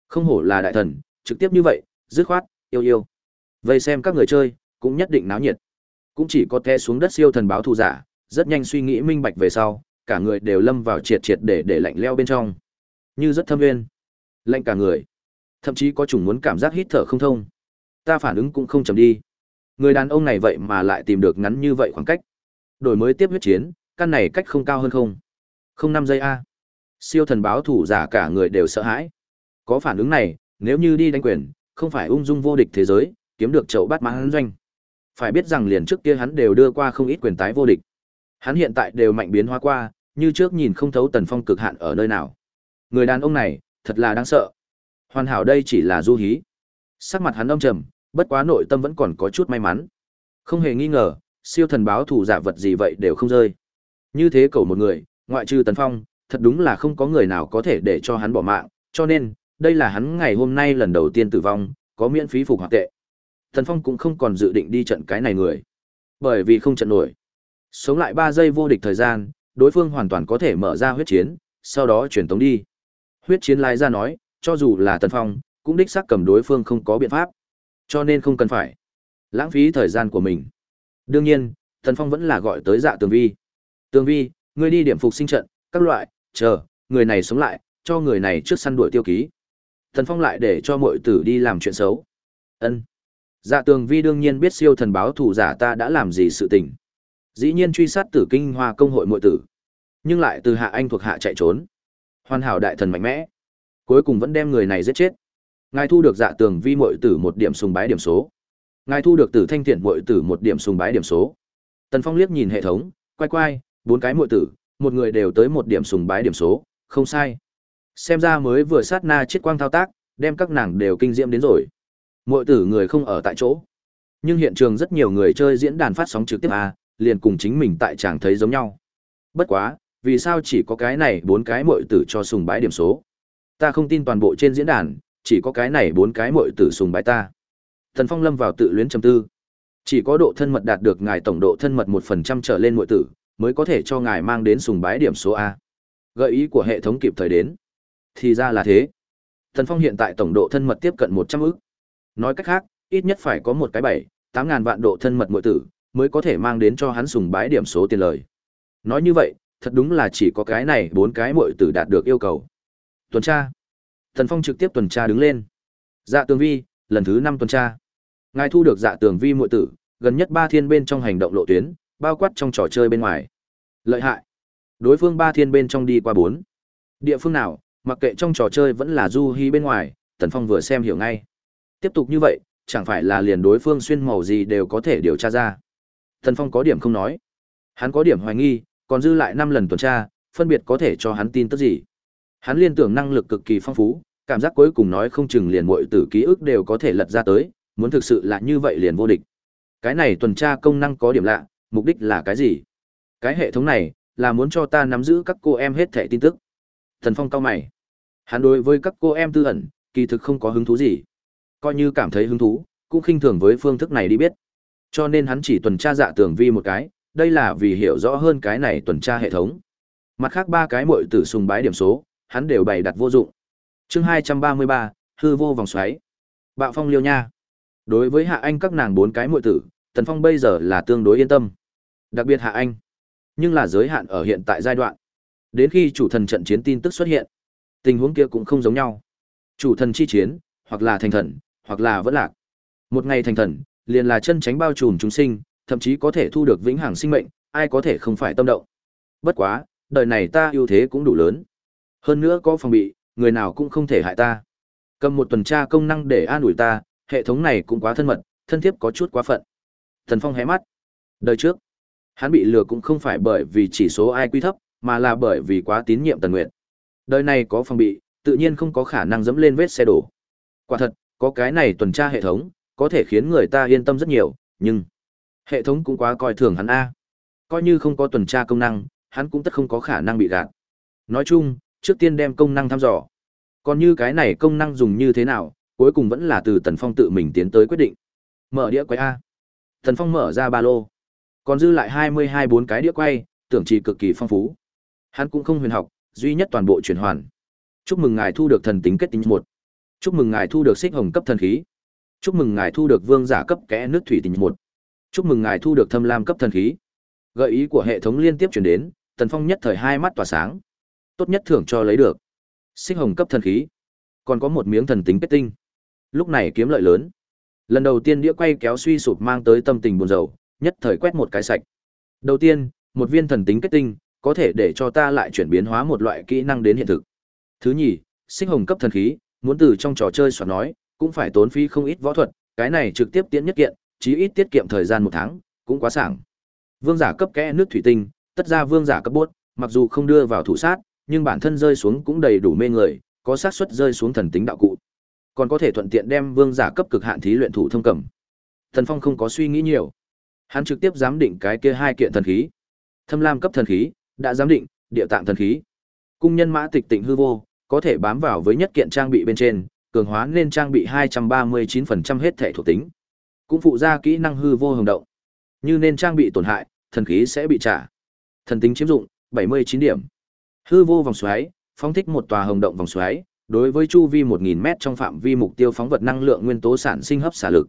Không hổ là đại thần, trực tiếp như vậy, dứt khoát, yêu yêu. Vậy xem các người chơi, cũng nhất định náo nhiệt. Cũng chỉ có té xuống đất siêu thần báo thù giả, rất nhanh suy nghĩ minh bạch về sau, cả người đều lâm vào triệt triệt để để lạnh leo bên trong. Như rất thâm nguyên. Lạnh cả người. Thậm chí có chủng muốn cảm giác hít thở không thông. Ta phản ứng cũng không chậm đi. Người đàn ông này vậy mà lại tìm được ngắn như vậy khoảng cách. Đổi mới tiếp huyết chiến, căn này cách không cao hơn không. Không năm giây A. Siêu thần báo thủ giả cả người đều sợ hãi. Có phản ứng này, nếu như đi đánh quyền, không phải ung dung vô địch thế giới, kiếm được chậu bát mãn doanh. Phải biết rằng liền trước kia hắn đều đưa qua không ít quyền tái vô địch. Hắn hiện tại đều mạnh biến hóa qua, như trước nhìn không thấu tần phong cực hạn ở nơi nào. Người đàn ông này, thật là đáng sợ. Hoàn hảo đây chỉ là du hí. Sắc mặt hắn âm trầm, bất quá nội tâm vẫn còn có chút may mắn. Không hề nghi ngờ, siêu thần báo thủ giả vật gì vậy đều không rơi. Như thế cầu một người, ngoại trừ tần phong, thật đúng là không có người nào có thể để cho hắn bỏ mạng, cho nên, đây là hắn ngày hôm nay lần đầu tiên tử vong, có miễn phí phục hoạt tệ. Tần Phong cũng không còn dự định đi trận cái này người, bởi vì không trận nổi. Sống lại 3 giây vô địch thời gian, đối phương hoàn toàn có thể mở ra huyết chiến, sau đó chuyển tống đi. Huyết chiến lai ra nói, cho dù là Tần Phong, cũng đích xác cầm đối phương không có biện pháp. Cho nên không cần phải lãng phí thời gian của mình. Đương nhiên, Tần Phong vẫn là gọi tới dạ tường vi. Tường vi, ngươi đi điểm phục sinh trận, các loại, chờ, người này sống lại, cho người này trước săn đuổi tiêu ký. Thần Phong lại để cho muội tử đi làm chuyện xấu. Ân. Dạ tường vi đương nhiên biết siêu thần báo thủ giả ta đã làm gì sự tình. Dĩ nhiên truy sát tử kinh hoa công hội muội tử. Nhưng lại từ hạ anh thuộc hạ chạy trốn. Hoàn hảo đại thần mạnh mẽ. Cuối cùng vẫn đem người này giết chết. Ngài thu được dạ tường vi mội tử một điểm sùng bái điểm số. Ngài thu được tử thanh thiện mội tử một điểm sùng bái điểm số. Tần Phong liếc nhìn hệ thống, quay quay, bốn cái mội tử, một người đều tới một điểm sùng bái điểm số, không sai. Xem ra mới vừa sát na chiết quang thao tác, đem các nàng đều kinh diễm đến rồi. Mội tử người không ở tại chỗ. Nhưng hiện trường rất nhiều người chơi diễn đàn phát sóng trực tiếp à, liền cùng chính mình tại chàng thấy giống nhau. Bất quá, vì sao chỉ có cái này bốn cái mội tử cho sùng bái điểm số? Ta không tin toàn bộ trên diễn đàn, chỉ có cái này bốn cái mội tử sùng bái ta. Thần Phong lâm vào tự luyến trầm tư. Chỉ có độ thân mật đạt được ngài tổng độ thân mật một phần trăm trở lên mội tử, mới có thể cho ngài mang đến sùng bái điểm số A. Gợi ý của hệ thống kịp thời đến. Thì ra là thế. Tần Phong hiện tại tổng độ thân mật tiếp cận 100 ức. Nói cách khác, ít nhất phải có một cái 7, 8 ngàn vạn độ thân mật muội tử, mới có thể mang đến cho hắn sùng bái điểm số tiền lời. Nói như vậy, thật đúng là chỉ có cái này bốn cái muội tử đạt được yêu cầu. Tuần tra. Thần Phong trực tiếp tuần tra đứng lên. Dạ Tường Vi, lần thứ năm tuần tra. Ngài thu được Dạ Tường Vi muội tử, gần nhất ba thiên bên trong hành động lộ tuyến, bao quát trong trò chơi bên ngoài. Lợi hại. Đối phương ba thiên bên trong đi qua bốn. Địa phương nào, mặc kệ trong trò chơi vẫn là du hi bên ngoài, Tần Phong vừa xem hiểu ngay. Tiếp tục như vậy, chẳng phải là liền đối phương xuyên màu gì đều có thể điều tra ra. Tần Phong có điểm không nói. Hắn có điểm hoài nghi, còn dư lại năm lần tuần tra, phân biệt có thể cho hắn tin tức gì. Hắn liên tưởng năng lực cực kỳ phong phú, cảm giác cuối cùng nói không chừng liền mọi tử ký ức đều có thể lật ra tới, muốn thực sự là như vậy liền vô địch. Cái này tuần tra công năng có điểm lạ, mục đích là cái gì? Cái hệ thống này là muốn cho ta nắm giữ các cô em hết thẻ tin tức. Thần Phong cao mày. Hắn đối với các cô em tư ẩn, kỳ thực không có hứng thú gì. Coi như cảm thấy hứng thú, cũng khinh thường với phương thức này đi biết. Cho nên hắn chỉ tuần tra dạ tường vi một cái, đây là vì hiểu rõ hơn cái này tuần tra hệ thống. Mặt khác ba cái muội tử sùng bái điểm số, hắn đều bày đặt vô dụng. Chương hai trăm ba mươi ba hư vô vòng xoáy. Bạo phong liêu nha. Đối với Hạ Anh các nàng bốn cái muội tử, Tần Phong bây giờ là tương đối yên tâm. Đặc biệt Hạ Anh. Nhưng là giới hạn ở hiện tại giai đoạn. Đến khi chủ thần trận chiến tin tức xuất hiện, tình huống kia cũng không giống nhau. Chủ thần chi chiến, hoặc là thành thần, hoặc là vẫn lạc. Một ngày thành thần, liền là chân tránh bao trùm chúng sinh, thậm chí có thể thu được vĩnh hằng sinh mệnh, ai có thể không phải tâm động. Bất quá, đời này ta ưu thế cũng đủ lớn. Hơn nữa có phòng bị, người nào cũng không thể hại ta. Cầm một tuần tra công năng để an ủi ta, hệ thống này cũng quá thân mật, thân thiết có chút quá phận. Thần Phong hé mắt. Đời trước, hắn bị lừa cũng không phải bởi vì chỉ số ai quy thấp, mà là bởi vì quá tín nhiệm Tần Nguyệt. Đời này có phòng bị, tự nhiên không có khả năng dẫm lên vết xe đổ. Quả thật, có cái này tuần tra hệ thống, có thể khiến người ta yên tâm rất nhiều, nhưng hệ thống cũng quá coi thường hắn a. Coi như không có tuần tra công năng, hắn cũng tất không có khả năng bị gạt. Nói chung, trước tiên đem công năng thăm dò. Còn như cái này công năng dùng như thế nào, cuối cùng vẫn là từ Tần Phong tự mình tiến tới quyết định. Mở đĩa quay a. Tần Phong mở ra ba lô. Còn dư lại hai mươi hai bốn cái đĩa quay, tưởng chỉ cực kỳ phong phú. Hắn cũng không huyền học, duy nhất toàn bộ chuyển hoàn. Chúc mừng ngài thu được thần tính kết tinh một. Chúc mừng ngài thu được xích hồng cấp thần khí. Chúc mừng ngài thu được vương giả cấp kẽ nước thủy tình một. Chúc mừng ngài thu được thâm lam cấp thần khí. Gợi ý của hệ thống liên tiếp chuyển đến, Tần Phong nhất thời hai mắt tỏa sáng. Tốt nhất thưởng cho lấy được. Xích hồng cấp thần khí. Còn có một miếng thần tính kết tinh. Lúc này kiếm lợi lớn. Lần đầu tiên đĩa quay kéo suy sụp mang tới tâm tình buồn rầu, nhất thời quét một cái sạch. Đầu tiên, một viên thần tính kết tinh, có thể để cho ta lại chuyển biến hóa một loại kỹ năng đến hiện thực. Thứ nhì, sinh hồng cấp thần khí, muốn từ trong trò chơi soạn nói, cũng phải tốn phí không ít võ thuật, cái này trực tiếp tiến nhất kiện, chí ít tiết kiệm thời gian một tháng, cũng quá sảng. Vương giả cấp kẽ nước thủy tinh, tất ra vương giả cấp bốt, mặc dù không đưa vào thủ sát, nhưng bản thân rơi xuống cũng đầy đủ mê người, có xác suất rơi xuống thần tính đạo cụ. Còn có thể thuận tiện đem vương giả cấp cực hạn thí luyện thủ thông cầm. Thần Phong không có suy nghĩ nhiều, hắn trực tiếp giám định cái kia hai kiện thần khí. Thâm lam cấp thần khí, đã giám định, địa tạng thần khí. Cung nhân mã tịch tịnh hư vô, có thể bám vào với nhất kiện trang bị bên trên, cường hóa nên trang bị 239% hết thể thuộc tính. Cũng phụ ra kỹ năng hư vô hồng động. Như nên trang bị tổn hại, thần khí sẽ bị trả. Thần tính chiếm dụng, 79 điểm. Hư vô vòng xoáy, phóng thích một tòa hồng động vòng xoáy, đối với chu vi 1000m trong phạm vi mục tiêu phóng vật năng lượng nguyên tố sản sinh hấp xả lực.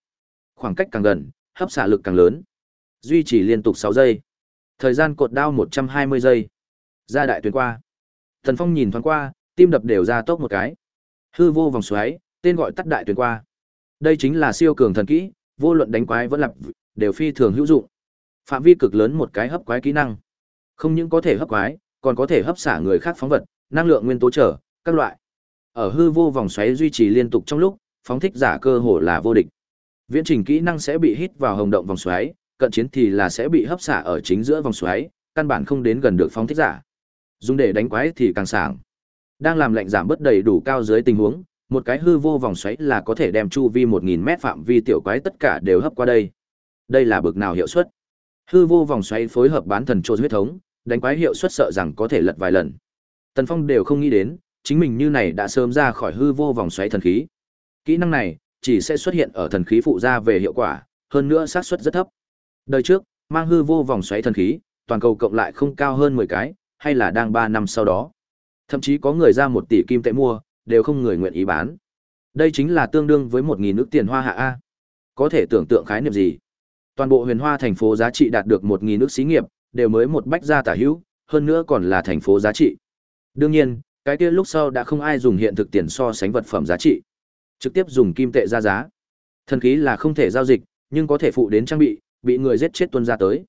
Khoảng cách càng gần, hấp xả lực càng lớn. Duy trì liên tục 6 giây. Thời gian cột đao 120 giây. Ra đại tuyến qua. Thần Phong nhìn thoáng qua, tim đập đều ra tốc một cái. Hư vô vòng xoáy, tên gọi tắt đại tuyến qua. Đây chính là siêu cường thần kỹ, vô luận đánh quái vẫn lập đều phi thường hữu dụng. Phạm vi cực lớn một cái hấp quái kỹ năng. Không những có thể hấp quái, còn có thể hấp xả người khác phóng vật, năng lượng nguyên tố trở, các loại. Ở hư vô vòng xoáy duy trì liên tục trong lúc, phóng thích giả cơ hồ là vô địch. Viễn trình kỹ năng sẽ bị hít vào hồng động vòng xoáy, cận chiến thì là sẽ bị hấp xả ở chính giữa vòng xoáy, căn bản không đến gần được phóng thích giả. Dùng để đánh quái thì càng sảng. Đang làm lệnh giảm bất đầy đủ cao dưới tình huống, một cái hư vô vòng xoáy là có thể đem chu vi 1000 mét phạm vi tiểu quái tất cả đều hấp qua đây. Đây là bực nào hiệu suất? Hư vô vòng xoáy phối hợp bán thần trôn huyết thống, đánh quái hiệu suất sợ rằng có thể lật vài lần. Tần Phong đều không nghĩ đến, chính mình như này đã sớm ra khỏi hư vô vòng xoáy thần khí. Kỹ năng này chỉ sẽ xuất hiện ở thần khí phụ gia về hiệu quả, hơn nữa xác suất rất thấp. Đời trước, mang hư vô vòng xoáy thần khí, toàn cầu cộng lại không cao hơn 10 cái, hay là đang 3 năm sau đó. Thậm chí có người ra một tỷ kim tệ mua, đều không người nguyện ý bán. Đây chính là tương đương với một nghìn nước tiền hoa hạ a. Có thể tưởng tượng khái niệm gì? Toàn bộ huyền hoa thành phố giá trị đạt được một nghìn nước xí nghiệp, đều mới một bách gia tả hữu, hơn nữa còn là thành phố giá trị. Đương nhiên, cái kia lúc sau đã không ai dùng hiện thực tiền so sánh vật phẩm giá trị. Trực tiếp dùng kim tệ ra giá. Thần khí là không thể giao dịch, nhưng có thể phụ đến trang bị, bị người giết chết tuân ra tới.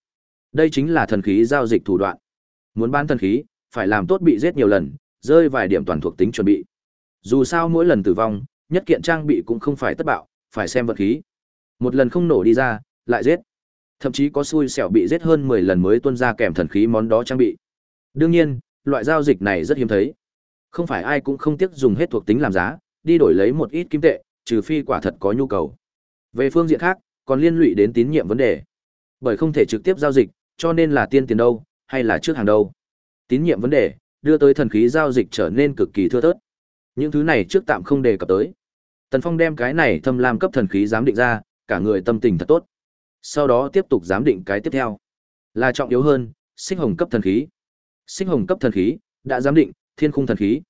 Đây chính là thần khí giao dịch thủ đoạn. Muốn bán thần khí, phải làm tốt bị giết nhiều lần, rơi vài điểm toàn thuộc tính chuẩn bị. Dù sao mỗi lần tử vong, nhất kiện trang bị cũng không phải tất bạo, phải xem vật khí. Một lần không nổ đi ra, lại giết. Thậm chí có xui xẻo bị giết hơn 10 lần mới tuân ra kèm thần khí món đó trang bị. Đương nhiên, loại giao dịch này rất hiếm thấy. Không phải ai cũng không tiếc dùng hết thuộc tính làm giá, đi đổi lấy một ít kim tệ, trừ phi quả thật có nhu cầu. Về phương diện khác, còn liên lụy đến tín nhiệm vấn đề. Bởi không thể trực tiếp giao dịch, cho nên là tiên tiền đâu, hay là trước hàng đâu. Tín nhiệm vấn đề, đưa tới thần khí giao dịch trở nên cực kỳ thưa thớt. Những thứ này trước tạm không đề cập tới. Tần Phong đem cái này thâm lam cấp thần khí giám định ra, cả người tâm tình thật tốt. Sau đó tiếp tục giám định cái tiếp theo. Là trọng yếu hơn, sinh hồng cấp thần khí. Sinh hồng cấp thần khí, đã giám định, thiên khung thần khí.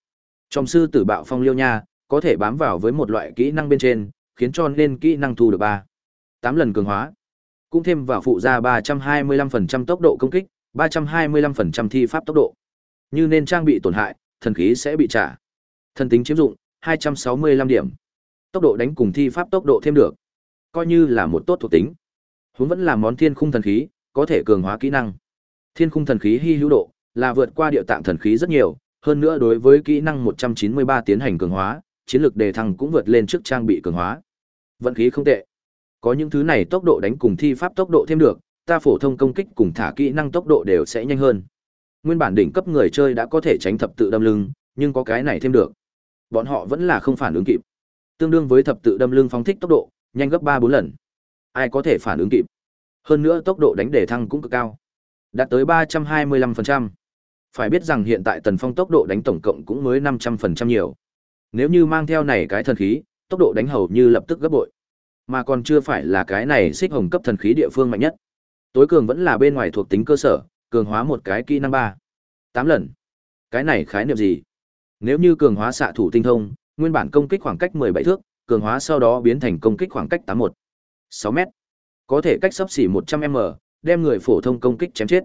Trong sư tử bạo phong liêu nha, có thể bám vào với một loại kỹ năng bên trên, khiến cho nên kỹ năng thu được ba tám lần cường hóa. Cũng thêm vào phụ ra ba trăm hai mươi lăm phần trăm tốc độ công kích, ba trăm hai mươi lăm phần trăm thi pháp tốc độ. Như nên trang bị tổn hại, thần khí sẽ bị trả. Thần tính chiếm dụng, hai trăm sáu mươi lăm điểm. Tốc độ đánh cùng thi pháp tốc độ thêm được. Coi như là một tốt thuộc tính. Huống vẫn là món thiên khung thần khí, có thể cường hóa kỹ năng. Thiên khung thần khí hy hữu độ, là vượt qua địa tạng thần khí rất nhiều, hơn nữa đối với kỹ năng 193 tiến hành cường hóa, chiến lược đề thăng cũng vượt lên trước trang bị cường hóa. Vận khí không tệ. Có những thứ này tốc độ đánh cùng thi pháp tốc độ thêm được, ta phổ thông công kích cùng thả kỹ năng tốc độ đều sẽ nhanh hơn. Nguyên bản đỉnh cấp người chơi đã có thể tránh thập tự đâm lưng, nhưng có cái này thêm được. Bọn họ vẫn là không phản ứng kịp. Tương đương với thập tự đâm lưng phóng thích tốc độ, nhanh gấp 3 4 lần. Ai có thể phản ứng kịp? Hơn nữa tốc độ đánh đề thăng cũng cực cao, đạt tới 325%. Phải biết rằng hiện tại Tần Phong tốc độ đánh tổng cộng cũng mới 500% nhiều. Nếu như mang theo này cái thần khí, tốc độ đánh hầu như lập tức gấp bội. Mà còn chưa phải là cái này xích hồng cấp thần khí địa phương mạnh nhất. Tối cường vẫn là bên ngoài thuộc tính cơ sở, cường hóa một cái kỹ năng 3. 8 lần. Cái này khái niệm gì? Nếu như cường hóa xạ thủ tinh thông, nguyên bản công kích khoảng cách 17 thước, cường hóa sau đó biến thành công kích khoảng cách 81. 6 mét. Có thể cách sấp xỉ 100m, đem người phổ thông công kích chém chết.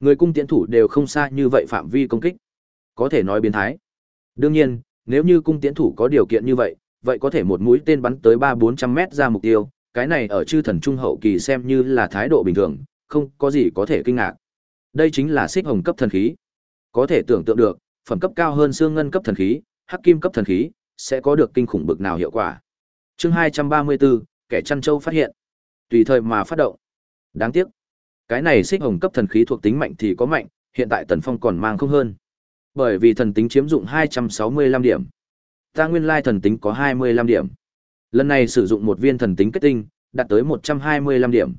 Người cung tiễn thủ đều không xa như vậy phạm vi công kích. Có thể nói biến thái. Đương nhiên, nếu như cung tiễn thủ có điều kiện như vậy, vậy có thể một mũi tên bắn tới 3-400 mét ra mục tiêu, cái này ở chư thần trung hậu kỳ xem như là thái độ bình thường, không có gì có thể kinh ngạc. Đây chính là xích hồng cấp thần khí. Có thể tưởng tượng được, phẩm cấp cao hơn xương ngân cấp thần khí, hắc kim cấp thần khí, sẽ có được kinh khủng bực nào hiệu quả. Chương 234, kẻ chăn châu phát hiện. Tùy thời mà phát động. Đáng tiếc, cái này xích hồng cấp thần khí thuộc tính mạnh thì có mạnh, hiện tại Tần Phong còn mang không hơn. Bởi vì thần tính chiếm dụng 265 điểm. Ta nguyên lai thần tính có 25 điểm. Lần này sử dụng một viên thần tính kết tinh, đạt tới 125 điểm.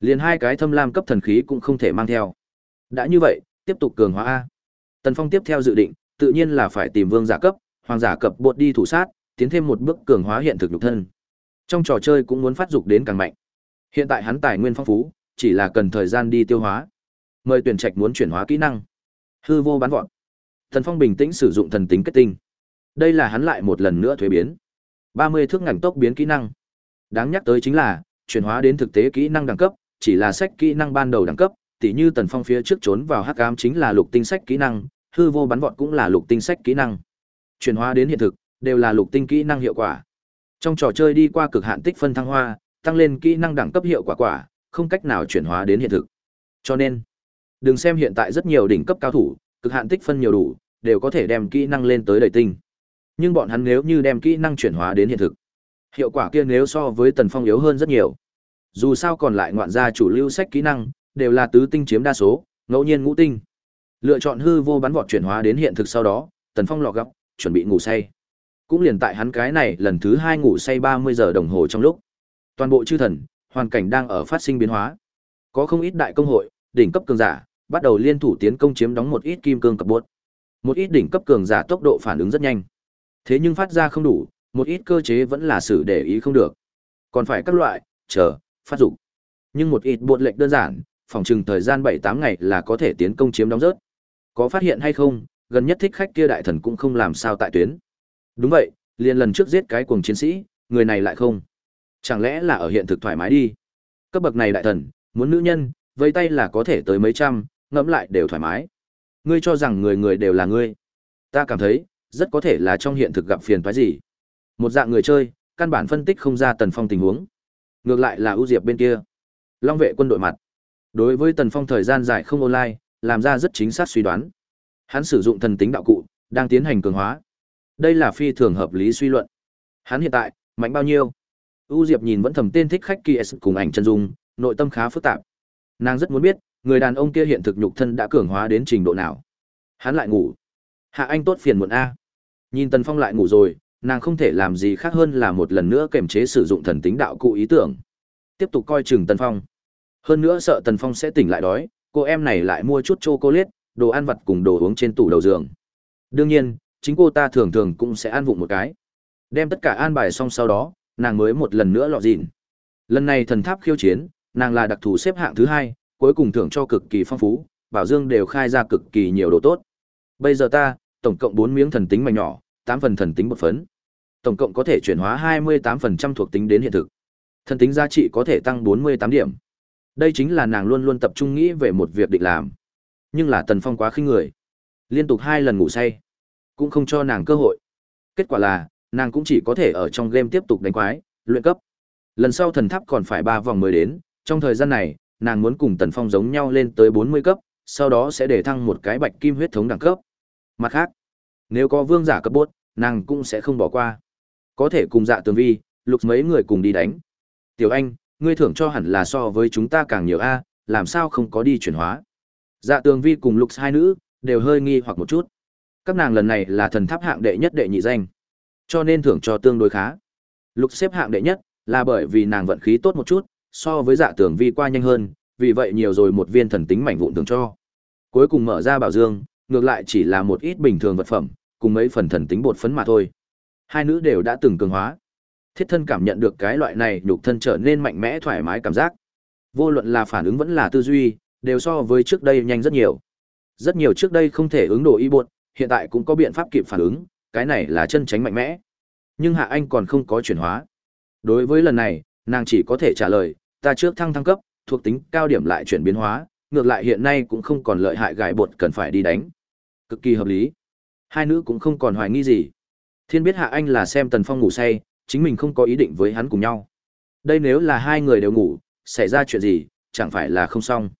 Liền hai cái thâm lam cấp thần khí cũng không thể mang theo. Đã như vậy, tiếp tục cường hóa A. Tần Phong tiếp theo dự định, tự nhiên là phải tìm vương giả cấp, hoàng giả cấp bột đi thủ sát, tiến thêm một bước cường hóa hiện thực nhục thân. Trong trò chơi cũng muốn phát dục đến càng mạnh. Hiện tại hắn tài nguyên phong phú, chỉ là cần thời gian đi tiêu hóa. Mời tuyển trạch muốn chuyển hóa kỹ năng. Hư vô bán vọt. Thần Phong bình tĩnh sử dụng thần tính kết tinh. Đây là hắn lại một lần nữa thuế biến. 30 thước ngành tốc biến kỹ năng. Đáng nhắc tới chính là, chuyển hóa đến thực tế kỹ năng đẳng cấp, chỉ là sách kỹ năng ban đầu đẳng cấp, tỉ như Tần Phong phía trước trốn vào hắc ám chính là lục tinh sách kỹ năng, hư vô bắn vọt cũng là lục tinh sách kỹ năng. Chuyển hóa đến hiện thực, đều là lục tinh kỹ năng hiệu quả. Trong trò chơi đi qua cực hạn tích phân thăng hoa, tăng lên kỹ năng đẳng cấp hiệu quả quả, không cách nào chuyển hóa đến hiện thực. Cho nên, đừng xem hiện tại rất nhiều đỉnh cấp cao thủ, cực hạn tích phân nhiều đủ, đều có thể đem kỹ năng lên tới đầy tinh. Nhưng bọn hắn nếu như đem kỹ năng chuyển hóa đến hiện thực, hiệu quả kia nếu so với Tần Phong yếu hơn rất nhiều. Dù sao còn lại ngoạn gia chủ lưu sách kỹ năng, đều là tứ tinh chiếm đa số, ngẫu nhiên ngũ tinh. Lựa chọn hư vô bắn vọt chuyển hóa đến hiện thực sau đó, Tần Phong lọ gấp, chuẩn bị ngủ say. Cũng liền tại hắn cái này lần thứ hai ngủ say 30 giờ đồng hồ trong lúc. Toàn bộ chư thần, hoàn cảnh đang ở phát sinh biến hóa. Có không ít đại công hội, đỉnh cấp cường giả, bắt đầu liên thủ tiến công chiếm đóng một ít kim cương cập buốt. Một ít đỉnh cấp cường giả tốc độ phản ứng rất nhanh. Thế nhưng phát ra không đủ, một ít cơ chế vẫn là xử để ý không được. Còn phải các loại, chờ, phát dụng. Nhưng một ít buộc lệnh đơn giản, phòng trừng thời gian 7-8 ngày là có thể tiến công chiếm đóng rớt. Có phát hiện hay không, gần nhất thích khách kia đại thần cũng không làm sao tại tuyến. Đúng vậy, liền lần trước giết cái cuồng chiến sĩ, người này lại không. Chẳng lẽ là ở hiện thực thoải mái đi? Cấp bậc này đại thần, muốn nữ nhân, vây tay là có thể tới mấy trăm, ngẫm lại đều thoải mái. Ngươi cho rằng người người đều là ngươi. Ta cảm thấy, rất có thể là trong hiện thực gặp phiền toái gì. Một dạng người chơi, căn bản phân tích không ra Tần Phong tình huống. Ngược lại là ưu diệp bên kia. Long vệ quân đội mặt. Đối với Tần Phong thời gian dài không online, làm ra rất chính xác suy đoán. Hắn sử dụng thần tính đạo cụ, đang tiến hành cường hóa. Đây là phi thường hợp lý suy luận. Hắn hiện tại, mạnh bao nhiêu? U Diệp nhìn vẫn thầm tên thích khách kia cùng ảnh chân dung, nội tâm khá phức tạp. Nàng rất muốn biết, người đàn ông kia hiện thực nhục thân đã cường hóa đến trình độ nào. Hắn lại ngủ. Hạ Anh tốt phiền muộn a. Nhìn Tần Phong lại ngủ rồi, nàng không thể làm gì khác hơn là một lần nữa kềm chế sử dụng thần tính đạo cụ ý tưởng. Tiếp tục coi chừng Tần Phong. Hơn nữa sợ Tần Phong sẽ tỉnh lại đói, cô em này lại mua chút chocolate, đồ ăn vặt cùng đồ uống trên tủ đầu giường. Đương nhiên, chính cô ta thường thường cũng sẽ an vụng một cái. Đem tất cả an bài xong sau đó, nàng mới một lần nữa lọt dịn. Lần này thần tháp khiêu chiến, nàng là đặc thù xếp hạng thứ hai, cuối cùng thưởng cho cực kỳ phong phú, Bảo Dương đều khai ra cực kỳ nhiều đồ tốt. Bây giờ ta, tổng cộng 4 miếng thần tính mảnh nhỏ, 8 phần thần tính bột phấn. Tổng cộng có thể chuyển hóa 28% thuộc tính đến hiện thực. Thần tính giá trị có thể tăng 48 điểm. Đây chính là nàng luôn luôn tập trung nghĩ về một việc định làm. Nhưng là Tần Phong quá khinh người. Liên tục hai lần ngủ say, cũng không cho nàng cơ hội. Kết quả là, nàng cũng chỉ có thể ở trong game tiếp tục đánh quái, luyện cấp. Lần sau thần tháp còn phải 3 vòng mới đến, trong thời gian này, nàng muốn cùng Tần Phong giống nhau lên tới 40 cấp, sau đó sẽ để thăng một cái bạch kim huyết thống đẳng cấp. Mặt khác, nếu có vương giả cấp bốt, nàng cũng sẽ không bỏ qua. Có thể cùng dạ tường vi, lục mấy người cùng đi đánh. Tiểu anh, ngươi thưởng cho hẳn là so với chúng ta càng nhiều A, làm sao không có đi chuyển hóa. Dạ tường vi cùng lục hai nữ, đều hơi nghi hoặc một chút. Các nàng lần này là thần tháp hạng đệ nhất đệ nhị danh, cho nên thưởng cho tương đối khá. Lục xếp hạng đệ nhất, là bởi vì nàng vận khí tốt một chút, so với dạ tưởng vi qua nhanh hơn, vì vậy nhiều rồi một viên thần tính mảnh vụn thưởng cho. Cuối cùng mở ra bảo dương, ngược lại chỉ là một ít bình thường vật phẩm, cùng mấy phần thần tính bột phấn mà thôi. Hai nữ đều đã từng cường hóa. Thiết thân cảm nhận được cái loại này nhục thân trở nên mạnh mẽ thoải mái cảm giác. Vô luận là phản ứng vẫn là tư duy, đều so với trước đây nhanh rất nhiều. Rất nhiều trước đây không thể ứng đồ y bột hiện tại cũng có biện pháp kịp phản ứng, cái này là chân tránh mạnh mẽ. Nhưng Hạ Anh còn không có chuyển hóa. Đối với lần này, nàng chỉ có thể trả lời, ta trước thăng thăng cấp, thuộc tính cao điểm lại chuyển biến hóa, ngược lại hiện nay cũng không còn lợi hại gài bột cần phải đi đánh. Cực kỳ hợp lý. Hai nữ cũng không còn hoài nghi gì. Thiên biết Hạ Anh là xem Tần Phong ngủ say, chính mình không có ý định với hắn cùng nhau. Đây nếu là hai người đều ngủ, xảy ra chuyện gì, chẳng phải là không xong.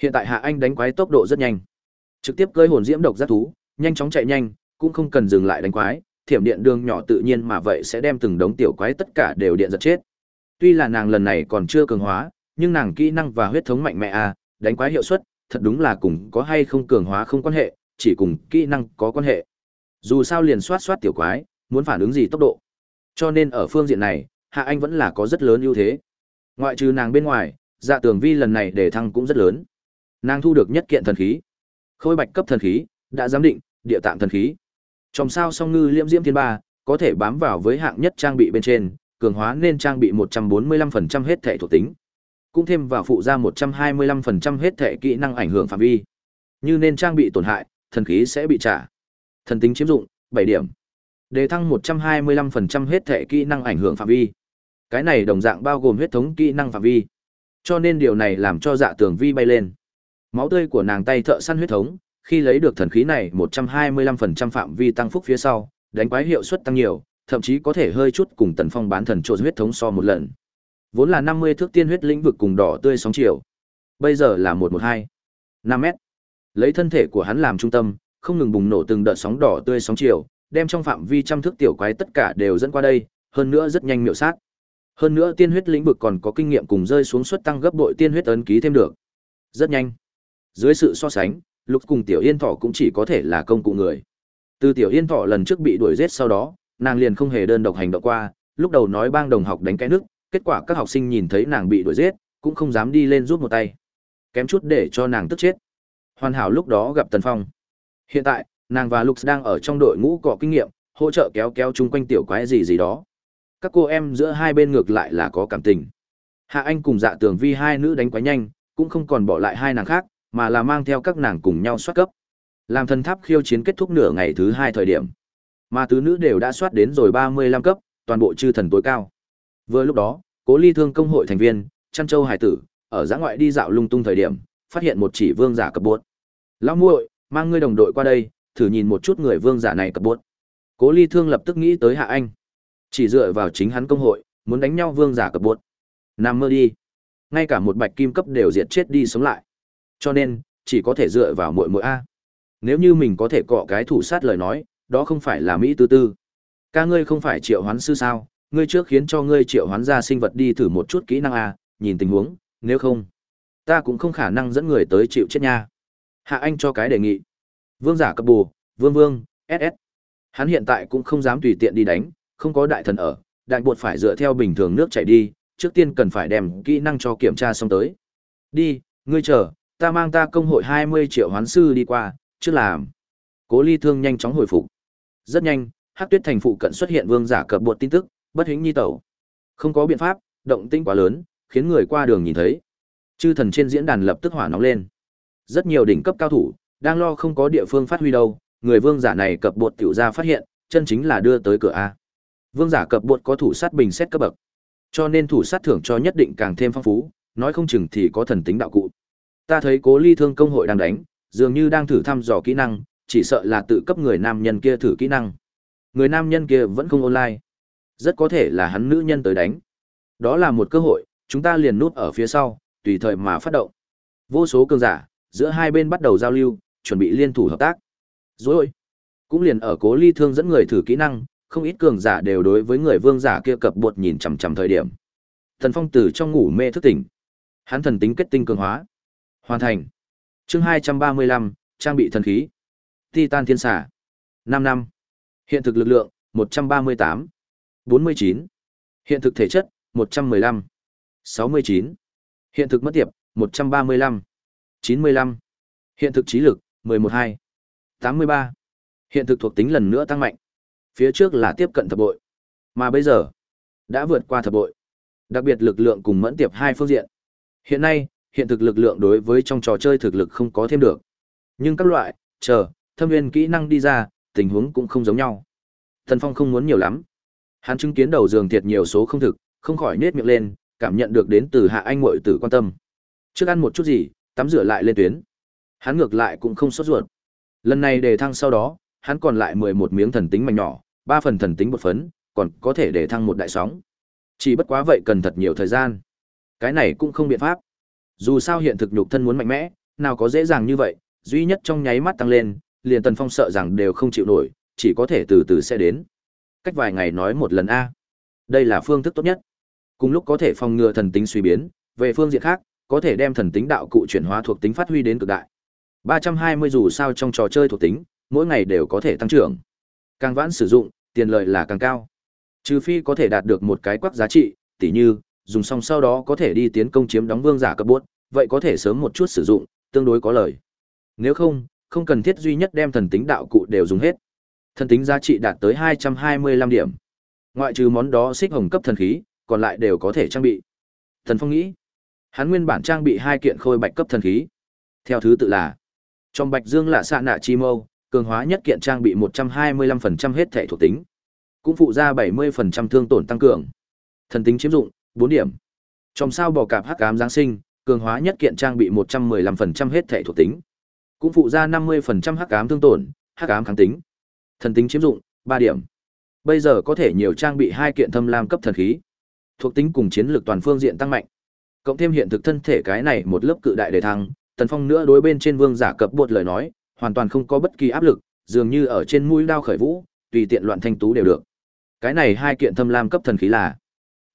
Hiện tại Hạ Anh đánh quái tốc độ rất nhanh. Trực tiếp cơi hồn diễm độc giác thú, nhanh chóng chạy nhanh, cũng không cần dừng lại đánh quái, thiểm điện đường nhỏ tự nhiên mà vậy sẽ đem từng đống tiểu quái tất cả đều điện giật chết. Tuy là nàng lần này còn chưa cường hóa, nhưng nàng kỹ năng và huyết thống mạnh mẽ à, đánh quái hiệu suất, thật đúng là cùng có hay không cường hóa không quan hệ, chỉ cùng kỹ năng có quan hệ. Dù sao liền soát soát tiểu quái, muốn phản ứng gì tốc độ. Cho nên ở phương diện này, Hạ Anh vẫn là có rất lớn ưu thế. Ngoại trừ nàng bên ngoài, dạ tường vi lần này để thăng cũng rất lớn. Nàng thu được nhất kiện thần khí. Khôi bạch cấp thần khí, đã giám định, địa tạng thần khí. Trong sao song ngư liễm diễm thiên ba, có thể bám vào với hạng nhất trang bị bên trên, cường hóa nên trang bị 145% hết thể thuộc tính. Cũng thêm vào phụ ra 125% hết thể kỹ năng ảnh hưởng phạm vi. Như nên trang bị tổn hại, thần khí sẽ bị trả. Thần tính chiếm dụng, 7 điểm. Đề thăng 125% hết thể kỹ năng ảnh hưởng phạm vi. Cái này đồng dạng bao gồm huyết thống kỹ năng phạm vi. Cho nên điều này làm cho dạ tường vi bay lên. Máu tươi của nàng tay thợ săn huyết thống, khi lấy được thần khí này 125% phạm vi tăng phúc phía sau, đánh quái hiệu suất tăng nhiều, thậm chí có thể hơi chút cùng tần phong bán thần trộn huyết thống so một lần. Vốn là 50 thước tiên huyết lĩnh vực cùng đỏ tươi sóng chiều. Bây giờ là 112. 5 mét. Lấy thân thể của hắn làm trung tâm, không ngừng bùng nổ từng đợt sóng đỏ tươi sóng chiều, đem trong phạm vi trăm thước tiểu quái tất cả đều dẫn qua đây, hơn nữa rất nhanh miệu sát. Hơn nữa tiên huyết lĩnh vực còn có kinh nghiệm cùng rơi xuống suất tăng gấp bội tiên huyết ấn ký thêm được. Rất nhanh. Dưới sự so sánh, Lục cùng Tiểu Yên Thọ cũng chỉ có thể là công cụ người. Từ Tiểu Yên Thọ lần trước bị đuổi giết sau đó, nàng liền không hề đơn độc hành động qua, lúc đầu nói bang đồng học đánh cái nước, kết quả các học sinh nhìn thấy nàng bị đuổi giết, cũng không dám đi lên giúp một tay. Kém chút để cho nàng tức chết. Hoàn hảo lúc đó gặp Tần Phong. Hiện tại, nàng và lục đang ở trong đội ngũ cọ kinh nghiệm, hỗ trợ kéo kéo chung quanh tiểu quái gì gì đó. Các cô em giữa hai bên ngược lại là có cảm tình. Hạ Anh cùng Dạ Tường Vi hai nữ đánh quái nhanh, cũng không còn bỏ lại hai nàng khác, mà là mang theo các nàng cùng nhau soát cấp. Làm thần tháp khiêu chiến kết thúc nửa ngày thứ hai thời điểm. Mà tứ nữ đều đã soát đến rồi 35 cấp, toàn bộ chư thần tối cao. Vừa lúc đó, Cố Ly Thương công hội thành viên, Trăn Châu hải tử, ở giã ngoại đi dạo lung tung thời điểm, phát hiện một chỉ vương giả cấp buốt. Lão muội, mang ngươi đồng đội qua đây, thử nhìn một chút người vương giả này cấp buốt." Cố Ly Thương lập tức nghĩ tới Hạ Anh. Chỉ dựa vào chính hắn công hội, muốn đánh nhau vương giả cấp buốt. Nằm mơ đi. Ngay cả một bạch kim cấp đều diệt chết đi sống lại. Cho nên, chỉ có thể dựa vào muội muội a. Nếu như mình có thể cọ cái thủ sát lời nói, đó không phải là Mỹ tư tư. Ca ngươi không phải triệu hoán sư sao, ngươi trước khiến cho ngươi triệu hoán ra sinh vật đi thử một chút kỹ năng a, nhìn tình huống, nếu không, ta cũng không khả năng dẫn người tới chịu chết nha. Hạ Anh cho cái đề nghị. Vương giả cấp bù, Vương Vương, SS. Hắn hiện tại cũng không dám tùy tiện đi đánh, không có đại thần ở, đại buộc phải dựa theo bình thường nước chảy đi, trước tiên cần phải đem kỹ năng cho kiểm tra xong tới. Đi, ngươi chờ, ta mang ta công hội 20 triệu hoán sư đi qua, trước làm. Cố ly thương nhanh chóng hồi phục. Rất nhanh, Hắc Tuyết thành phụ cận xuất hiện vương giả cập bột tin tức, bất hĩnh nhi tẩu. Không có biện pháp, động tĩnh quá lớn, khiến người qua đường nhìn thấy. Chư thần trên diễn đàn lập tức hỏa nóng lên. Rất nhiều đỉnh cấp cao thủ đang lo không có địa phương phát huy đâu, người vương giả này cập bột tiểu gia phát hiện, chân chính là đưa tới cửa a. Vương giả cập bột có thủ sát bình xét cấp bậc, cho nên thủ sát thưởng cho nhất định càng thêm phong phú, nói không chừng thì có thần tính đạo cụ. Ta thấy Cố Ly Thương công hội đang đánh, dường như đang thử thăm dò kỹ năng, chỉ sợ là tự cấp người nam nhân kia thử kỹ năng. Người nam nhân kia vẫn không online. Rất có thể là hắn nữ nhân tới đánh. Đó là một cơ hội, chúng ta liền nút ở phía sau, tùy thời mà phát động. Vô số cường giả, giữa hai bên bắt đầu giao lưu, chuẩn bị liên thủ hợp tác. Rồi, cũng liền ở Cố Ly Thương dẫn người thử kỹ năng, không ít cường giả đều đối với người vương giả kia cập bột nhìn chằm chằm thời điểm. Thần Phong từ trong ngủ mê thức tỉnh. Hắn thần tính kết tinh cường hóa. Hoàn thành. Chương 235, trang bị thần khí. Titan Thiên Xà. 5 năm. Hiện thực lực lượng, 138. 49. Hiện thực thể chất, 115. 69. Hiện thực mất tiệp, 135. 95. Hiện thực trí lực, 112. 83. Hiện thực thuộc tính lần nữa tăng mạnh. Phía trước là tiếp cận thập bội. Mà bây giờ, đã vượt qua thập bội. Đặc biệt lực lượng cùng mẫn tiệp hai phương diện. Hiện nay, hiện thực lực lượng đối với trong trò chơi thực lực không có thêm được. Nhưng các loại, chờ, thâm viên kỹ năng đi ra, tình huống cũng không giống nhau. Thần Phong không muốn nhiều lắm. Hắn chứng kiến đầu giường thiệt nhiều số không thực, không khỏi nết miệng lên, cảm nhận được đến từ hạ anh muội tử quan tâm. Trước ăn một chút gì, tắm rửa lại lên tuyến. Hắn ngược lại cũng không sốt ruột. Lần này đề thăng sau đó, hắn còn lại 11 miếng thần tính mảnh nhỏ, 3 phần thần tính bột phấn, còn có thể đề thăng một đại sóng. Chỉ bất quá vậy cần thật nhiều thời gian. Cái này cũng không biện pháp. Dù sao hiện thực nhục thân muốn mạnh mẽ, nào có dễ dàng như vậy, duy nhất trong nháy mắt tăng lên, liền Tần Phong sợ rằng đều không chịu nổi, chỉ có thể từ từ sẽ đến. Cách vài ngày nói một lần a. Đây là phương thức tốt nhất. Cùng lúc có thể phòng ngừa thần tính suy biến, về phương diện khác, có thể đem thần tính đạo cụ chuyển hóa thuộc tính phát huy đến cực đại. 320 dù sao trong trò chơi thuộc tính, mỗi ngày đều có thể tăng trưởng. Càng vãn sử dụng, tiền lợi là càng cao. Trừ phi có thể đạt được một cái quắc giá trị, tỉ như, dùng xong sau đó có thể đi tiến công chiếm đóng vương giả cấp bốt, vậy có thể sớm một chút sử dụng, tương đối có lợi. Nếu không, không cần thiết duy nhất đem thần tính đạo cụ đều dùng hết. Thần tính giá trị đạt tới 225 điểm. Ngoại trừ món đó xích hồng cấp thần khí, còn lại đều có thể trang bị. Thần Phong nghĩ, hắn nguyên bản trang bị hai kiện khôi bạch cấp thần khí. Theo thứ tự là, trong Bạch Dương là xạ nạ chi mâu, cường hóa nhất kiện trang bị 125% hết thể thuộc tính, cũng phụ ra 70% thương tổn tăng cường. Thần tính chiếm dụng, 4 điểm. Trong sao bò cạp hắc ám giáng sinh, cường hóa nhất kiện trang bị 115% hết thể thuộc tính, cũng phụ ra 50% hắc ám thương tổn, hắc ám kháng tính. Thần tính chiếm dụng, 3 điểm. Bây giờ có thể nhiều trang bị hai kiện thâm lam cấp thần khí. Thuộc tính cùng chiến lược toàn phương diện tăng mạnh. Cộng thêm hiện thực thân thể cái này một lớp cự đại đề thăng, Tần Phong nữa đối bên trên vương giả cập bột lời nói, hoàn toàn không có bất kỳ áp lực, dường như ở trên mũi đao khởi vũ, tùy tiện loạn thanh tú đều được. Cái này hai kiện thâm lam cấp thần khí là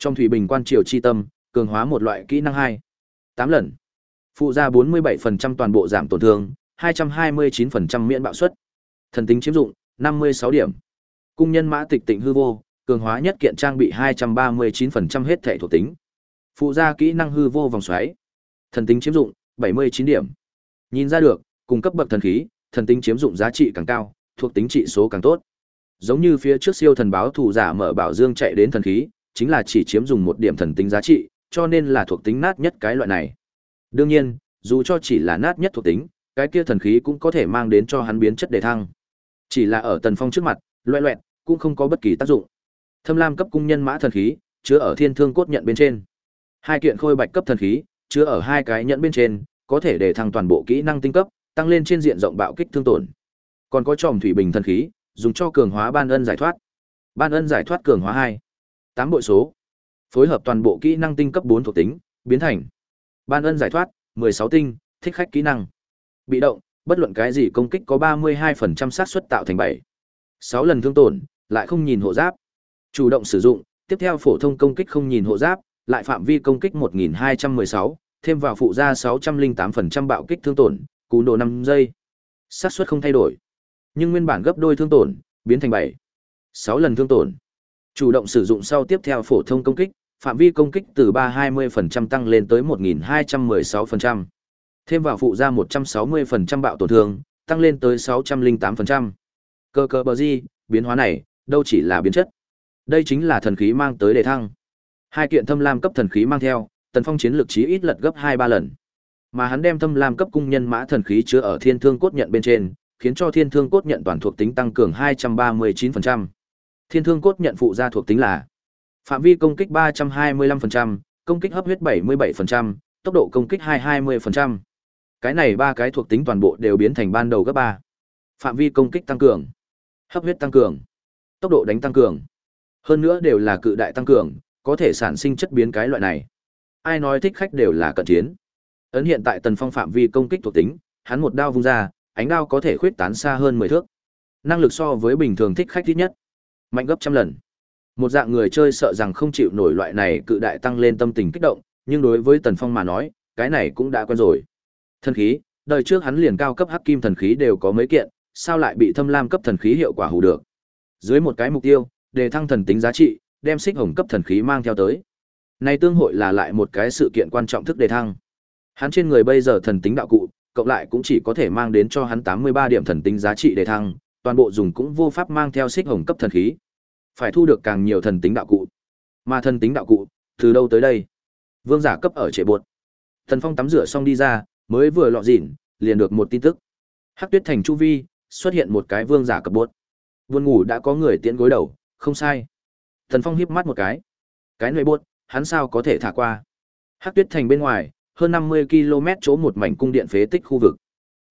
trong thủy bình quan triều chi tâm, cường hóa một loại kỹ năng hai tám lần. Phụ ra 47% toàn bộ giảm tổn thương, 229% miễn bạo suất. Thần tính chiếm dụng, 56 điểm. Cung nhân mã tịch tịnh hư vô, cường hóa nhất kiện trang bị 239% hết thể thuộc tính. Phụ ra kỹ năng hư vô vòng xoáy. Thần tính chiếm dụng, 79 điểm. Nhìn ra được, cung cấp bậc thần khí, thần tính chiếm dụng giá trị càng cao, thuộc tính trị số càng tốt. Giống như phía trước siêu thần báo thủ giả mở bảo dương chạy đến thần khí, chính là chỉ chiếm dùng một điểm thần tính giá trị, cho nên là thuộc tính nát nhất cái loại này. Đương nhiên, dù cho chỉ là nát nhất thuộc tính, cái kia thần khí cũng có thể mang đến cho hắn biến chất đề thăng. Chỉ là ở Tần Phong trước mặt, loẹt loẹt, cũng không có bất kỳ tác dụng. Thâm lam cấp cung nhân mã thần khí, chứa ở thiên thương cốt nhận bên trên. Hai kiện khôi bạch cấp thần khí, chứa ở hai cái nhẫn bên trên, có thể để thăng toàn bộ kỹ năng tinh cấp, tăng lên trên diện rộng bạo kích thương tổn. Còn có tròm thủy bình thần khí, dùng cho cường hóa ban ân giải thoát. Ban ân giải thoát cường hóa hai, tám bội số. Phối hợp toàn bộ kỹ năng tinh cấp bốn thuộc tính, biến thành ban ân giải thoát, mười sáu tinh, thích khách kỹ năng. Bị động, bất luận cái gì công kích có ba mươi hai phần trăm xác suất tạo thành bảy, sáu lần thương tổn, lại không nhìn hộ giáp. Chủ động sử dụng, tiếp theo phổ thông công kích không nhìn hộ giáp, lại phạm vi công kích một nghìn hai trăm mười sáu, thêm vào phụ gia sáu trăm linh tám phần trăm bạo kích thương tổn, cú độ năm giây. xác suất không thay đổi. Nhưng nguyên bản gấp đôi thương tổn, biến thành bảy, sáu lần thương tổn. Chủ động sử dụng sau tiếp theo phổ thông công kích, phạm vi công kích từ 320% tăng lên tới 1216%. Thêm vào phụ ra 160% bạo tổn thương, tăng lên tới 608%. Cơ cơ bờ di, biến hóa này, đâu chỉ là biến chất. Đây chính là thần khí mang tới đề thăng. Hai kiện thâm lam cấp thần khí mang theo, tần phong chiến lược chí ít lật gấp 2-3 lần. Mà hắn đem thâm lam cấp cung nhân mã thần khí chứa ở thiên thương cốt nhận bên trên, khiến cho thiên thương cốt nhận toàn thuộc tính tăng cường 239%. Thiên thương cốt nhận phụ gia thuộc tính là phạm vi công kích 325%, công kích hấp huyết 77%, tốc độ công kích 220%. Cái này ba cái thuộc tính toàn bộ đều biến thành ban đầu gấp 3. Phạm vi công kích tăng cường, hấp huyết tăng cường, tốc độ đánh tăng cường. Hơn nữa đều là cự đại tăng cường, có thể sản sinh chất biến cái loại này. Ai nói thích khách đều là cận chiến. Ấn hiện tại tần phong phạm vi công kích thuộc tính, hắn một đao vung ra, ánh đao có thể khuyết tán xa hơn 10 thước. Năng lực so với bình thường thích khách ít nhất, mạnh gấp trăm lần. Một dạng người chơi sợ rằng không chịu nổi loại này cự đại tăng lên tâm tình kích động, nhưng đối với Tần Phong mà nói, cái này cũng đã quen rồi. Thần khí, đời trước hắn liền cao cấp hắc kim thần khí đều có mấy kiện, sao lại bị thâm lam cấp thần khí hiệu quả hù được. Dưới một cái mục tiêu, đề thăng thần tính giá trị, đem xích hồng cấp thần khí mang theo tới. Này tương hội là lại một cái sự kiện quan trọng thức đề thăng. Hắn trên người bây giờ thần tính đạo cụ, cộng lại cũng chỉ có thể mang đến cho hắn 83 điểm thần tính giá trị đề thăng, toàn bộ dùng cũng vô pháp mang theo xích hồng cấp thần khí. Phải thu được càng nhiều thần tính đạo cụ. Mà thần tính đạo cụ, từ đâu tới đây? Vương giả cấp ở trệ buột. Thần Phong tắm rửa xong đi ra, mới vừa lọ dỉn, liền được một tin tức. Hắc Tuyết Thành chu vi, xuất hiện một cái vương giả cấp buột. Buồn ngủ đã có người tiễn gối đầu, không sai. Thần Phong híp mắt một cái. Cái nơi buột, hắn sao có thể thả qua? Hắc Tuyết Thành bên ngoài, hơn 50 km chỗ một mảnh cung điện phế tích khu vực.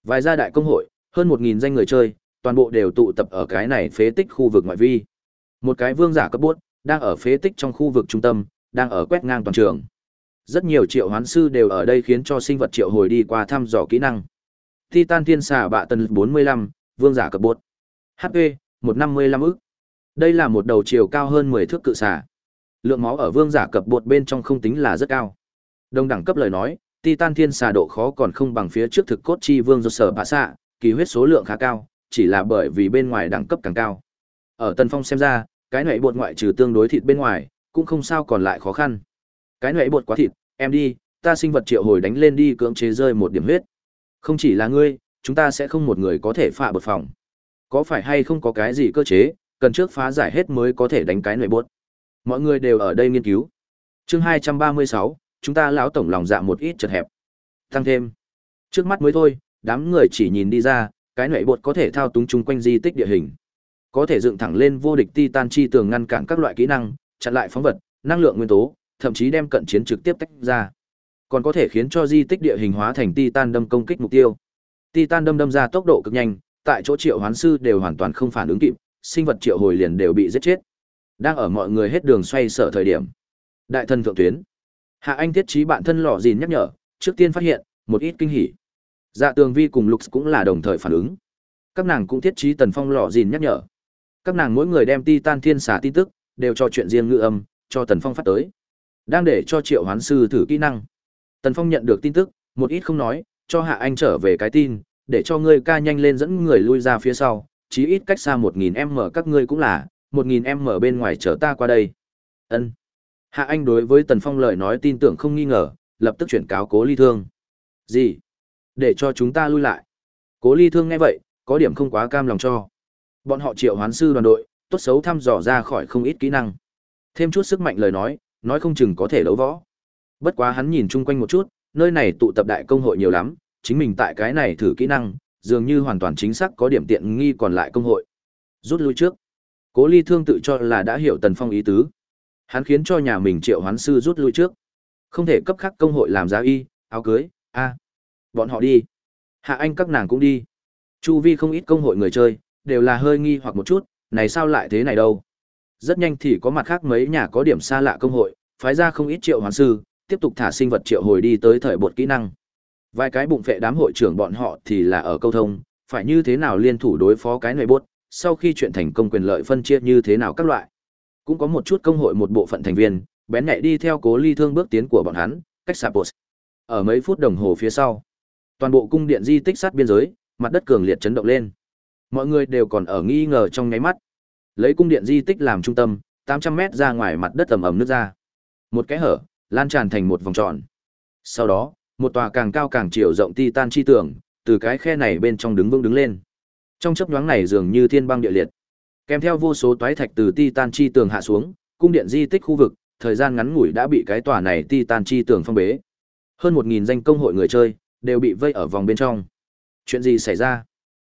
Vài gia đại công hội, hơn 1000 danh người chơi, toàn bộ đều tụ tập ở cái này phế tích khu vực ngoại vi. Một cái vương giả cấp bốt, đang ở phế tích trong khu vực trung tâm, đang ở quét ngang toàn trường. Rất nhiều triệu hoán sư đều ở đây khiến cho sinh vật triệu hồi đi qua thăm dò kỹ năng. Titan thiên xà bạ tần 45, vương giả cấp bốt. HP, 155 ức. Đây là một đầu chiều cao hơn 10 thước cự xà. Lượng máu ở vương giả cấp bột bên trong không tính là rất cao. Đồng đẳng cấp lời nói, Titan thiên xà độ khó còn không bằng phía trước thực cốt chi vương do sở bạ xạ, kỳ huyết số lượng khá cao, chỉ là bởi vì bên ngoài đẳng cấp càng cao. Ở Tần Phong xem ra, cái nệ bột ngoại trừ tương đối thịt bên ngoài, cũng không sao còn lại khó khăn. Cái nệ bột quá thịt, em đi, ta sinh vật triệu hồi đánh lên đi cưỡng chế rơi một điểm huyết. Không chỉ là ngươi, chúng ta sẽ không một người có thể phá bột phòng. Có phải hay không có cái gì cơ chế, cần trước phá giải hết mới có thể đánh cái nệ bột. Mọi người đều ở đây nghiên cứu. Chương 236, chúng ta lão tổng lòng dạ một ít chật hẹp. Tăng thêm. Trước mắt mới thôi, đám người chỉ nhìn đi ra, cái nệ bột có thể thao túng chung quanh di tích địa hình. Có thể dựng thẳng lên vô địch titan chi tường ngăn cản các loại kỹ năng, chặn lại phóng vật, năng lượng nguyên tố, thậm chí đem cận chiến trực tiếp tách ra. Còn có thể khiến cho di tích địa hình hóa thành titan đâm công kích mục tiêu. Titan đâm đâm ra tốc độ cực nhanh, tại chỗ triệu hoán sư đều hoàn toàn không phản ứng kịp, sinh vật triệu hồi liền đều bị giết chết. Đang ở mọi người hết đường xoay sở thời điểm. Đại thân thượng tuyến. Hạ Anh thiết trí bạn thân lò dìn nhắc nhở, trước tiên phát hiện một ít kinh hỉ. Dạ Tường Vi cùng Lục cũng là đồng thời phản ứng. Các nàng cũng thiết trí Tần Phong lọ gìn nhắc nhở. Các nàng mỗi người đem Titan Thiên Xà tin tức đều cho chuyện riêng ngữ âm cho Tần Phong phát tới. Đang để cho Triệu Hoán sư thử kỹ năng. Tần Phong nhận được tin tức, một ít không nói, cho Hạ Anh trở về cái tin, để cho ngươi ca nhanh lên dẫn người lui ra phía sau, chí ít cách xa 1000m các ngươi cũng là, 1000m bên ngoài chờ ta qua đây. Ân. Hạ Anh đối với Tần Phong lời nói tin tưởng không nghi ngờ, lập tức chuyển cáo Cố Ly Thương. Gì? Để cho chúng ta lui lại. Cố Ly Thương nghe vậy, có điểm không quá cam lòng cho. Bọn họ triệu hoán sư đoàn đội, tốt xấu thăm dò ra khỏi không ít kỹ năng. Thêm chút sức mạnh lời nói, nói không chừng có thể đấu võ. Bất quá hắn nhìn chung quanh một chút, nơi này tụ tập đại công hội nhiều lắm, chính mình tại cái này thử kỹ năng, dường như hoàn toàn chính xác có điểm tiện nghi còn lại công hội. Rút lui trước. Cố Ly Thương tự cho là đã hiểu Tần Phong ý tứ. Hắn khiến cho nhà mình triệu hoán sư rút lui trước. Không thể cấp khắc công hội làm giá y, áo cưới, a. Bọn họ đi. Hạ Anh các nàng cũng đi. Chu vi không ít công hội người chơi, đều là hơi nghi hoặc một chút, này sao lại thế này đâu. Rất nhanh thì có mặt khác mấy nhà có điểm xa lạ công hội, phái ra không ít triệu hoàn sư, tiếp tục thả sinh vật triệu hồi đi tới thời bột kỹ năng. Vài cái bụng phệ đám hội trưởng bọn họ thì là ở câu thông, phải như thế nào liên thủ đối phó cái này bốt, sau khi chuyện thành công quyền lợi phân chia như thế nào các loại. Cũng có một chút công hội một bộ phận thành viên, bén nhạy đi theo cố ly thương bước tiến của bọn hắn, cách Sapos. Ở mấy phút đồng hồ phía sau, toàn bộ cung điện di tích sát biên giới, mặt đất cường liệt chấn động lên. Mọi người đều còn ở nghi ngờ trong nháy mắt. Lấy cung điện di tích làm trung tâm, 800 mét ra ngoài mặt đất ẩm ẩm nước ra. Một cái hở, lan tràn thành một vòng tròn. Sau đó, một tòa càng cao càng chiều rộng titan chi tường, từ cái khe này bên trong đứng vững đứng lên. Trong chớp nhoáng này dường như thiên băng địa liệt. Kèm theo vô số toái thạch từ titan chi tường hạ xuống, cung điện di tích khu vực, thời gian ngắn ngủi đã bị cái tòa này titan chi tường phong bế. Hơn 1000 danh công hội người chơi đều bị vây ở vòng bên trong. Chuyện gì xảy ra?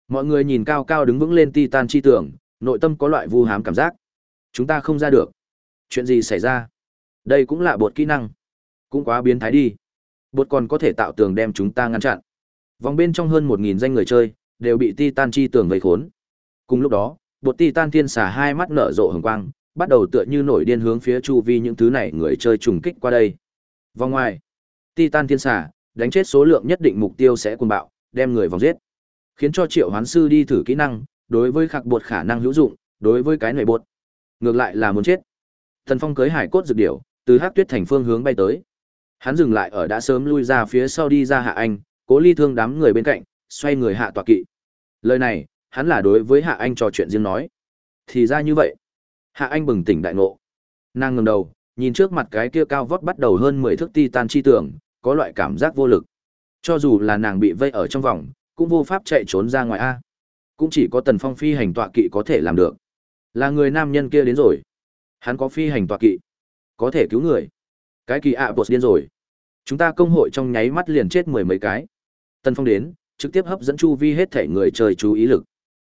Mọi người nhìn cao cao đứng vững lên titan chi tường, nội tâm có loại vu hám cảm giác. Chúng ta không ra được. Chuyện gì xảy ra? Đây cũng là bột kỹ năng. Cũng quá biến thái đi. Bột còn có thể tạo tường đem chúng ta ngăn chặn. Vòng bên trong hơn 1000 danh người chơi đều bị Titan chi tường vây khốn. Cùng lúc đó, bột Titan thiên xà hai mắt nở rộ hừng quang, bắt đầu tựa như nổi điên hướng phía chu vi những thứ này người chơi trùng kích qua đây. Vòng ngoài, Titan thiên xà đánh chết số lượng nhất định mục tiêu sẽ cuồng bạo, đem người vòng giết. Khiến cho Triệu Hoán sư đi thử kỹ năng, đối với khắc bột khả năng hữu dụng, đối với cái này bột, ngược lại là muốn chết. Thần Phong cưới hải cốt dược điểu, từ Hắc Tuyết thành phương hướng bay tới. Hắn dừng lại ở đã sớm lui ra phía sau đi ra hạ anh, cố ly thương đám người bên cạnh, xoay người hạ tọa kỵ. Lời này, hắn là đối với hạ anh trò chuyện riêng nói. Thì ra như vậy. Hạ anh bừng tỉnh đại ngộ. Nàng ngẩng đầu, nhìn trước mặt cái kia cao vót bắt đầu hơn mười thước titan chi tưởng, có loại cảm giác vô lực. Cho dù là nàng bị vây ở trong vòng, cũng vô pháp chạy trốn ra ngoài a. Cũng chỉ có Tần Phong phi hành tọa kỵ có thể làm được. Là người nam nhân kia đến rồi. Hắn có phi hành tọa kỵ, có thể cứu người. Cái kỳ ạ à bột điên rồi. Chúng ta công hội trong nháy mắt liền chết mười mấy cái. Tần Phong đến, trực tiếp hấp dẫn chu vi hết thể người chơi chú ý lực.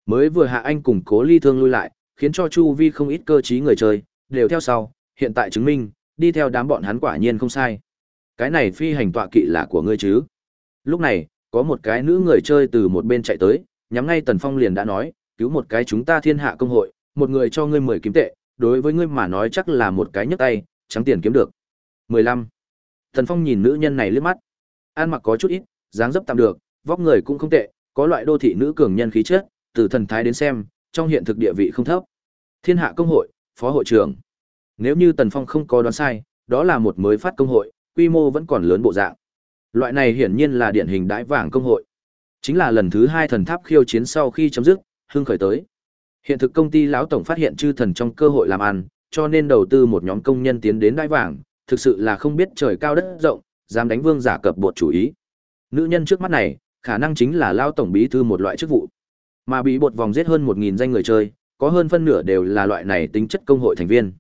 Mới vừa hạ anh cùng cố ly thương lui lại, khiến cho chu vi không ít cơ trí người chơi, đều theo sau, hiện tại chứng minh, đi theo đám bọn hắn quả nhiên không sai. Cái này phi hành tọa kỵ là của ngươi chứ. Lúc này, có một cái nữ người chơi từ một bên chạy tới, nhắm ngay Tần Phong liền đã nói, cứu một cái chúng ta thiên hạ công hội, một người cho ngươi mười kiếm tệ, đối với ngươi mà nói chắc là một cái nhấc tay, trắng tiền kiếm được. mười lăm Tần Phong nhìn nữ nhân này liếc mắt. Ăn mặc có chút ít, dáng dấp tạm được, vóc người cũng không tệ, có loại đô thị nữ cường nhân khí chất, từ thần thái đến xem, trong hiện thực địa vị không thấp. Thiên hạ công hội, phó hội trưởng. Nếu như Tần Phong không có đoán sai, đó là một mới phát công hội, quy mô vẫn còn lớn bộ dạng. Loại này hiển nhiên là điển hình đãi vàng công hội. Chính là lần thứ hai thần tháp khiêu chiến sau khi chấm dứt, hưng khởi tới. Hiện thực công ty lão tổng phát hiện chư thần trong cơ hội làm ăn, cho nên đầu tư một nhóm công nhân tiến đến đãi vàng, thực sự là không biết trời cao đất rộng, dám đánh vương giả cập bột chủ ý. Nữ nhân trước mắt này, khả năng chính là lao tổng bí thư một loại chức vụ. Mà bị bột vòng giết hơn 1000 danh người chơi, có hơn phân nửa đều là loại này tính chất công hội thành viên.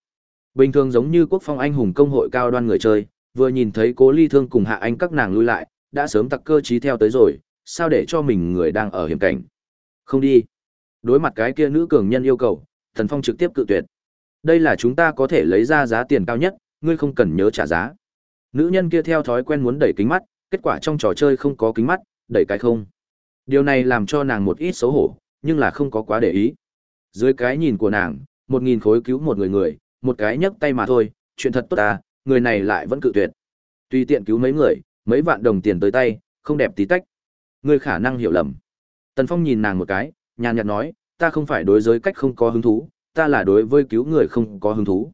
Bình thường giống như quốc phong anh hùng công hội cao đoan người chơi, vừa nhìn thấy Cố Ly Thương cùng Hạ Anh các nàng lui lại, đã sớm tặc cơ trí theo tới rồi, sao để cho mình người đang ở hiểm cảnh. Không đi. Đối mặt cái kia nữ cường nhân yêu cầu, Thần Phong trực tiếp cự tuyệt. Đây là chúng ta có thể lấy ra giá tiền cao nhất, ngươi không cần nhớ trả giá. Nữ nhân kia theo thói quen muốn đẩy kính mắt, kết quả trong trò chơi không có kính mắt, đẩy cái không. Điều này làm cho nàng một ít xấu hổ, nhưng là không có quá để ý. Dưới cái nhìn của nàng, một nghìn khối cứu một người người, một cái nhấc tay mà thôi, chuyện thật tốt ta, người này lại vẫn cự tuyệt. Tùy tiện cứu mấy người, mấy vạn đồng tiền tới tay, không đẹp tí tách. Người khả năng hiểu lầm. Tần Phong nhìn nàng một cái, nhàn nhạt nói, ta không phải đối giới cách không có hứng thú, ta là đối với cứu người không có hứng thú.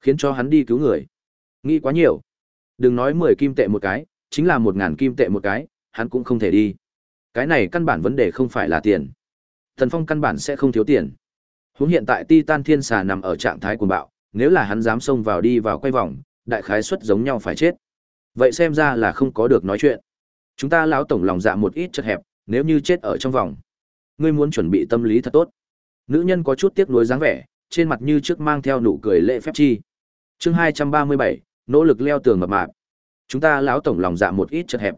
Khiến cho hắn đi cứu người. Nghĩ quá nhiều. Đừng nói 10 kim tệ một cái, chính là 1000 kim tệ một cái, hắn cũng không thể đi. Cái này căn bản vấn đề không phải là tiền. Tần Phong căn bản sẽ không thiếu tiền. Huống hiện tại Titan Thiên Xà nằm ở trạng thái cuồng bạo, nếu là hắn dám xông vào đi vào quay vòng, đại khái suất giống nhau phải chết. Vậy xem ra là không có được nói chuyện. Chúng ta lão tổng lòng dạ một ít chật hẹp, nếu như chết ở trong vòng. Ngươi muốn chuẩn bị tâm lý thật tốt. Nữ nhân có chút tiếc nuối dáng vẻ, trên mặt như trước mang theo nụ cười lệ phép chi. Chương 237, nỗ lực leo tường mập mạp. Chúng ta lão tổng lòng dạ một ít chật hẹp.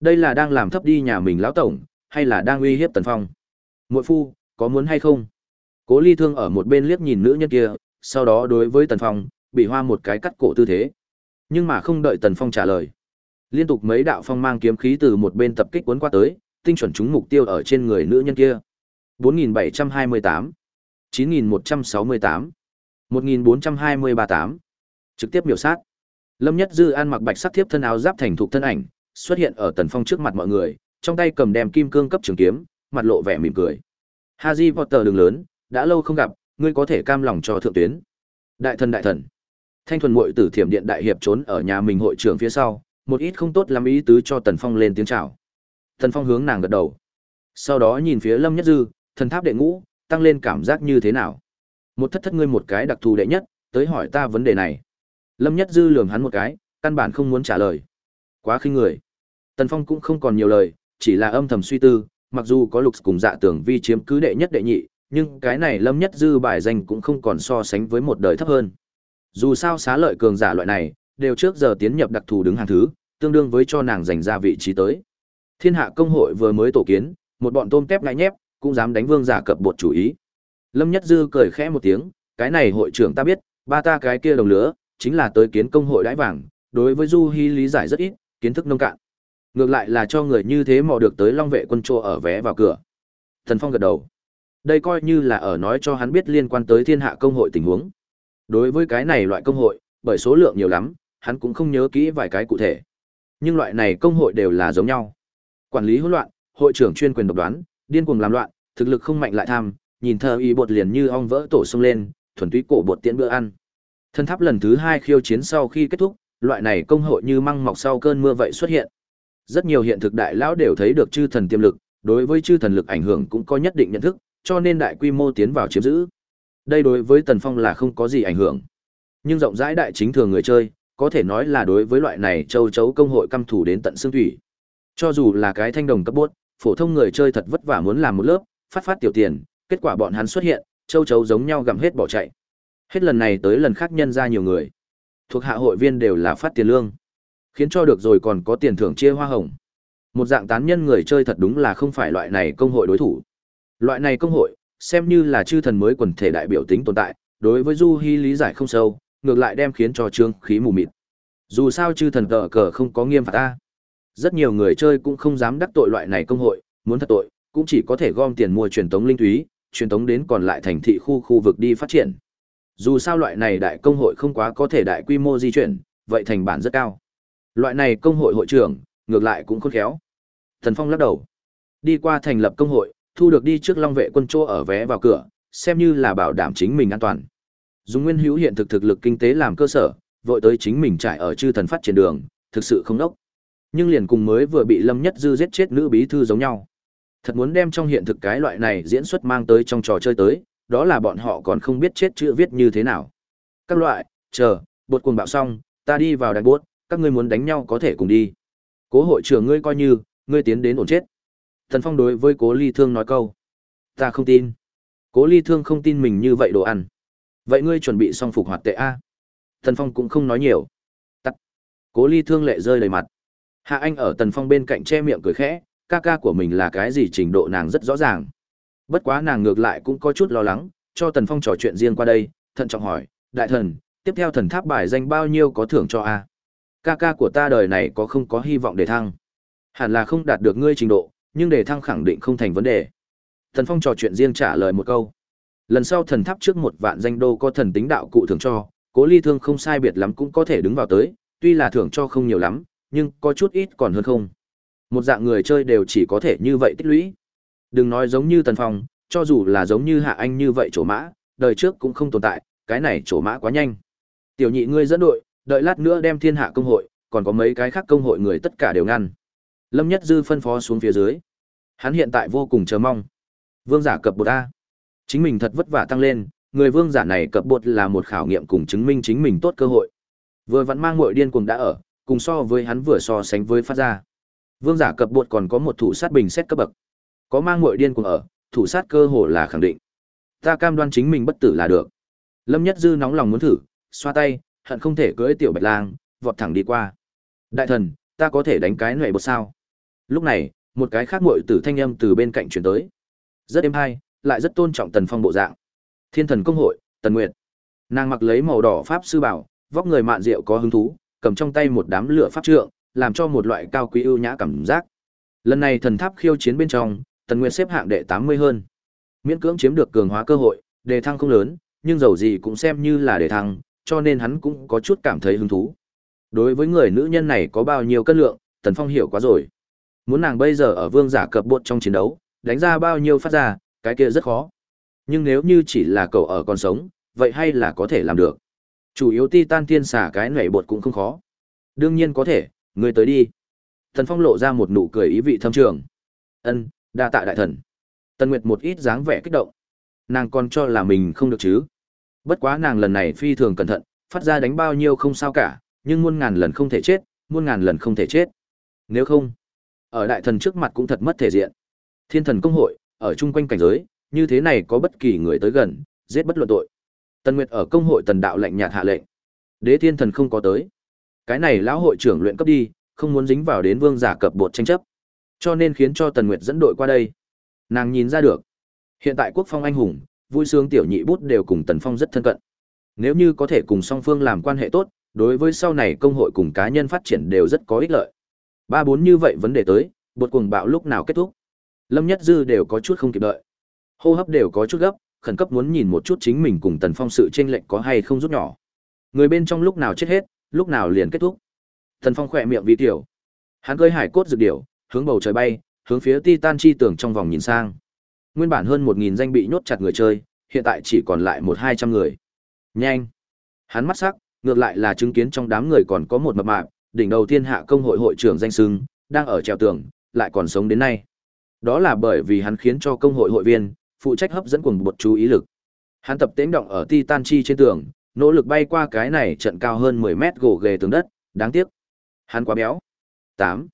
Đây là đang làm thấp đi nhà mình lão tổng, hay là đang uy hiếp Tần Phong? Muội phu, có muốn hay không? Cố Ly Thương ở một bên liếc nhìn nữ nhân kia, sau đó đối với Tần Phong, bị hoa một cái cắt cổ tư thế. Nhưng mà không đợi Tần Phong trả lời. Liên tục mấy đạo phong mang kiếm khí từ một bên tập kích cuốn qua tới, tinh chuẩn trúng mục tiêu ở trên người nữ nhân kia. 4728, 9168, 14238, Trực tiếp biểu sát. Lâm Nhất Dư ăn mặc bạch sắc thiếp thân áo giáp thành thục thân ảnh, xuất hiện ở Tần Phong trước mặt mọi người, trong tay cầm đem kim cương cấp trường kiếm, mặt lộ vẻ mỉm cười. Haji Potter đường lớn, đã lâu không gặp, ngươi có thể cam lòng cho thượng tuyến. Đại thần đại thần. Thanh thuần muội tử thiểm điện đại hiệp trốn ở nhà mình hội trưởng phía sau, một ít không tốt lắm ý tứ cho Tần Phong lên tiếng chào. Tần Phong hướng nàng gật đầu. Sau đó nhìn phía Lâm Nhất Dư, thần tháp đệ ngũ, tăng lên cảm giác như thế nào? Một thất thất ngươi một cái đặc thù đệ nhất, tới hỏi ta vấn đề này. Lâm Nhất Dư lườm hắn một cái, căn bản không muốn trả lời. Quá khinh người. Tần Phong cũng không còn nhiều lời, chỉ là âm thầm suy tư, mặc dù có lục cùng dạ tưởng vi chiếm cứ đệ nhất đệ nhị, nhưng cái này Lâm Nhất Dư bài danh cũng không còn so sánh với một đời thấp hơn. Dù sao xá lợi cường giả loại này, đều trước giờ tiến nhập đặc thù đứng hàng thứ, tương đương với cho nàng giành ra vị trí tới. Thiên hạ công hội vừa mới tổ kiến, một bọn tôm tép ngại nhép, cũng dám đánh vương giả cập bột chủ ý. Lâm Nhất Dư cười khẽ một tiếng, cái này hội trưởng ta biết, ba ta cái kia đồng lứa, chính là tới kiến công hội đãi vàng, đối với Du Hi lý giải rất ít, kiến thức nông cạn. Ngược lại là cho người như thế mò được tới Long vệ quân trô ở vé vào cửa. Thần Phong gật đầu. Đây coi như là ở nói cho hắn biết liên quan tới thiên hạ công hội tình huống. Đối với cái này loại công hội, bởi số lượng nhiều lắm, hắn cũng không nhớ kỹ vài cái cụ thể. Nhưng loại này công hội đều là giống nhau. Quản lý hỗn loạn, hội trưởng chuyên quyền độc đoán, điên cuồng làm loạn, thực lực không mạnh lại tham, nhìn thờ y bột liền như ong vỡ tổ sông lên, thuần túy cổ bột tiễn bữa ăn. Thân tháp lần thứ hai khiêu chiến sau khi kết thúc, loại này công hội như măng mọc sau cơn mưa vậy xuất hiện. Rất nhiều hiện thực đại lão đều thấy được chư thần tiềm lực, đối với chư thần lực ảnh hưởng cũng có nhất định nhận thức, cho nên đại quy mô tiến vào chiếm giữ. Đây đối với Tần Phong là không có gì ảnh hưởng. Nhưng rộng rãi đại chính thường người chơi, có thể nói là đối với loại này châu chấu công hội căm thủ đến tận xương thủy. Cho dù là cái thanh đồng cấp bốt, phổ thông người chơi thật vất vả muốn làm một lớp, phát phát tiểu tiền, kết quả bọn hắn xuất hiện, châu chấu giống nhau gặm hết bỏ chạy. Hết lần này tới lần khác nhân ra nhiều người. Thuộc hạ hội viên đều là phát tiền lương. Khiến cho được rồi còn có tiền thưởng chia hoa hồng. Một dạng tán nhân người chơi thật đúng là không phải loại này công hội đối thủ. Loại này công hội, xem như là chư thần mới quần thể đại biểu tính tồn tại, đối với Du Hi lý giải không sâu, ngược lại đem khiến cho trương khí mù mịt. Dù sao chư thần cờ cờ không có nghiêm phạt ta. Rất nhiều người chơi cũng không dám đắc tội loại này công hội, muốn thật tội, cũng chỉ có thể gom tiền mua truyền tống linh túy, truyền tống đến còn lại thành thị khu khu vực đi phát triển. Dù sao loại này đại công hội không quá có thể đại quy mô di chuyển, vậy thành bản rất cao. Loại này công hội hội trưởng, ngược lại cũng khôn khéo. Thần Phong lắc đầu. Đi qua thành lập công hội, thu được đi trước Long vệ quân chỗ ở vé vào cửa, xem như là bảo đảm chính mình an toàn. Dùng nguyên hữu hiện thực thực lực kinh tế làm cơ sở, vội tới chính mình trải ở chư thần phát triển đường, thực sự không đốc. Nhưng liền cùng mới vừa bị Lâm Nhất Dư giết chết nữ bí thư giống nhau. Thật muốn đem trong hiện thực cái loại này diễn xuất mang tới trong trò chơi tới, đó là bọn họ còn không biết chết chữ viết như thế nào. Các loại, chờ, bột cuồng bạo xong, ta đi vào đại bốt, các ngươi muốn đánh nhau có thể cùng đi. Cố hội trưởng ngươi coi như, ngươi tiến đến ổn chết. Thần Phong đối với Cố Ly Thương nói câu. Ta không tin. Cố Ly Thương không tin mình như vậy đồ ăn. Vậy ngươi chuẩn bị xong phục hoạt tệ A. Thần Phong cũng không nói nhiều. Tắt. Cố Ly Thương lệ rơi đầy mặt. Hạ Anh ở Tần Phong bên cạnh che miệng cười khẽ, ca ca của mình là cái gì trình độ nàng rất rõ ràng. Bất quá nàng ngược lại cũng có chút lo lắng, cho Tần Phong trò chuyện riêng qua đây, thận trọng hỏi, đại thần, tiếp theo thần tháp bài danh bao nhiêu có thưởng cho a? Ca ca của ta đời này có không có hy vọng để thăng? Hẳn là không đạt được ngươi trình độ, nhưng để thăng khẳng định không thành vấn đề. Thần Phong trò chuyện riêng trả lời một câu. Lần sau thần tháp trước một vạn danh đô có thần tính đạo cụ thưởng cho, cố ly thương không sai biệt lắm cũng có thể đứng vào tới, tuy là thưởng cho không nhiều lắm, nhưng có chút ít còn hơn không. Một dạng người chơi đều chỉ có thể như vậy tích lũy. Đừng nói giống như Tần Phong, cho dù là giống như Hạ Anh như vậy chỗ mã, đời trước cũng không tồn tại, cái này chỗ mã quá nhanh. Tiểu nhị ngươi dẫn đội, đợi lát nữa đem thiên hạ công hội, còn có mấy cái khác công hội người tất cả đều ngăn. Lâm Nhất Dư phân phó xuống phía dưới. Hắn hiện tại vô cùng chờ mong. Vương giả cập bột A. Chính mình thật vất vả tăng lên, người vương giả này cập bột là một khảo nghiệm cùng chứng minh chính mình tốt cơ hội. Vừa vẫn mang muội điên cuồng đã ở, cùng so với hắn vừa so sánh với phát ra. Vương giả cập bột còn có một thủ sát bình xét cấp bậc. Có mang muội điên cuồng ở, thủ sát cơ hồ là khẳng định. Ta cam đoan chính mình bất tử là được. Lâm Nhất Dư nóng lòng muốn thử, xoa tay, hận không thể cưỡi tiểu bạch lang, vọt thẳng đi qua. Đại thần, ta có thể đánh cái nệ bột sao? Lúc này, một cái khác muội tử thanh âm từ bên cạnh truyền tới. Rất êm hay, lại rất tôn trọng Tần Phong bộ dạng. Thiên thần công hội, Tần Nguyệt. Nàng mặc lấy màu đỏ pháp sư bảo, vóc người mạn diệu có hứng thú, cầm trong tay một đám lửa pháp trượng, làm cho một loại cao quý ưu nhã cảm giác. Lần này thần tháp khiêu chiến bên trong, Tần Nguyệt xếp hạng đệ 80 hơn. Miễn cưỡng chiếm được cường hóa cơ hội, đề thăng không lớn, nhưng dầu gì cũng xem như là đề thăng, cho nên hắn cũng có chút cảm thấy hứng thú. Đối với người nữ nhân này có bao nhiêu cân lượng, Tần Phong hiểu quá rồi. Muốn nàng bây giờ ở vương giả cập bột trong chiến đấu, đánh ra bao nhiêu phát ra, cái kia rất khó. Nhưng nếu như chỉ là cậu ở còn sống, vậy hay là có thể làm được. Chủ yếu Titan Thiên xả cái nảy bột cũng không khó. Đương nhiên có thể, người tới đi. thần Phong lộ ra một nụ cười ý vị thâm trường. Ân, đa tạ đại thần. Tần Nguyệt một ít dáng vẻ kích động. Nàng còn cho là mình không được chứ. Bất quá nàng lần này phi thường cẩn thận, phát ra đánh bao nhiêu không sao cả, nhưng muôn ngàn lần không thể chết, muôn ngàn lần không thể chết. Nếu không, ở đại thần trước mặt cũng thật mất thể diện. Thiên thần công hội, ở chung quanh cảnh giới, như thế này có bất kỳ người tới gần, giết bất luận tội. Tần Nguyệt ở công hội tần đạo lệnh nhạt hạ lệnh. Đế thiên thần không có tới. Cái này lão hội trưởng luyện cấp đi, không muốn dính vào đến vương giả cập bột tranh chấp. Cho nên khiến cho Tần Nguyệt dẫn đội qua đây. Nàng nhìn ra được. Hiện tại quốc phong anh hùng, vui sướng tiểu nhị bút đều cùng Tần Phong rất thân cận. Nếu như có thể cùng song phương làm quan hệ tốt, đối với sau này công hội cùng cá nhân phát triển đều rất có ích lợi. Ba bốn như vậy vấn đề tới, bột cuồng bạo lúc nào kết thúc. Lâm Nhất Dư đều có chút không kịp đợi. Hô hấp đều có chút gấp, khẩn cấp muốn nhìn một chút chính mình cùng Tần Phong sự tranh lệch có hay không rút nhỏ. Người bên trong lúc nào chết hết, lúc nào liền kết thúc. Tần Phong khỏe miệng vi tiểu. Hắn cơi hải cốt dược điểu, hướng bầu trời bay, hướng phía Titan chi tường trong vòng nhìn sang. Nguyên bản hơn 1000 danh bị nhốt chặt người chơi, hiện tại chỉ còn lại một hai trăm người. Nhanh. Hắn mắt sắc, ngược lại là chứng kiến trong đám người còn có một mập mạp, đỉnh đầu thiên hạ công hội hội trưởng danh sưng, đang ở treo tường, lại còn sống đến nay. Đó là bởi vì hắn khiến cho công hội hội viên phụ trách hấp dẫn cuồng bột chú ý lực. Hắn tập tễnh động ở Titan chi trên tường, nỗ lực bay qua cái này trận cao hơn 10 mét gỗ ghề tường đất, đáng tiếc. Hắn quá béo. 8.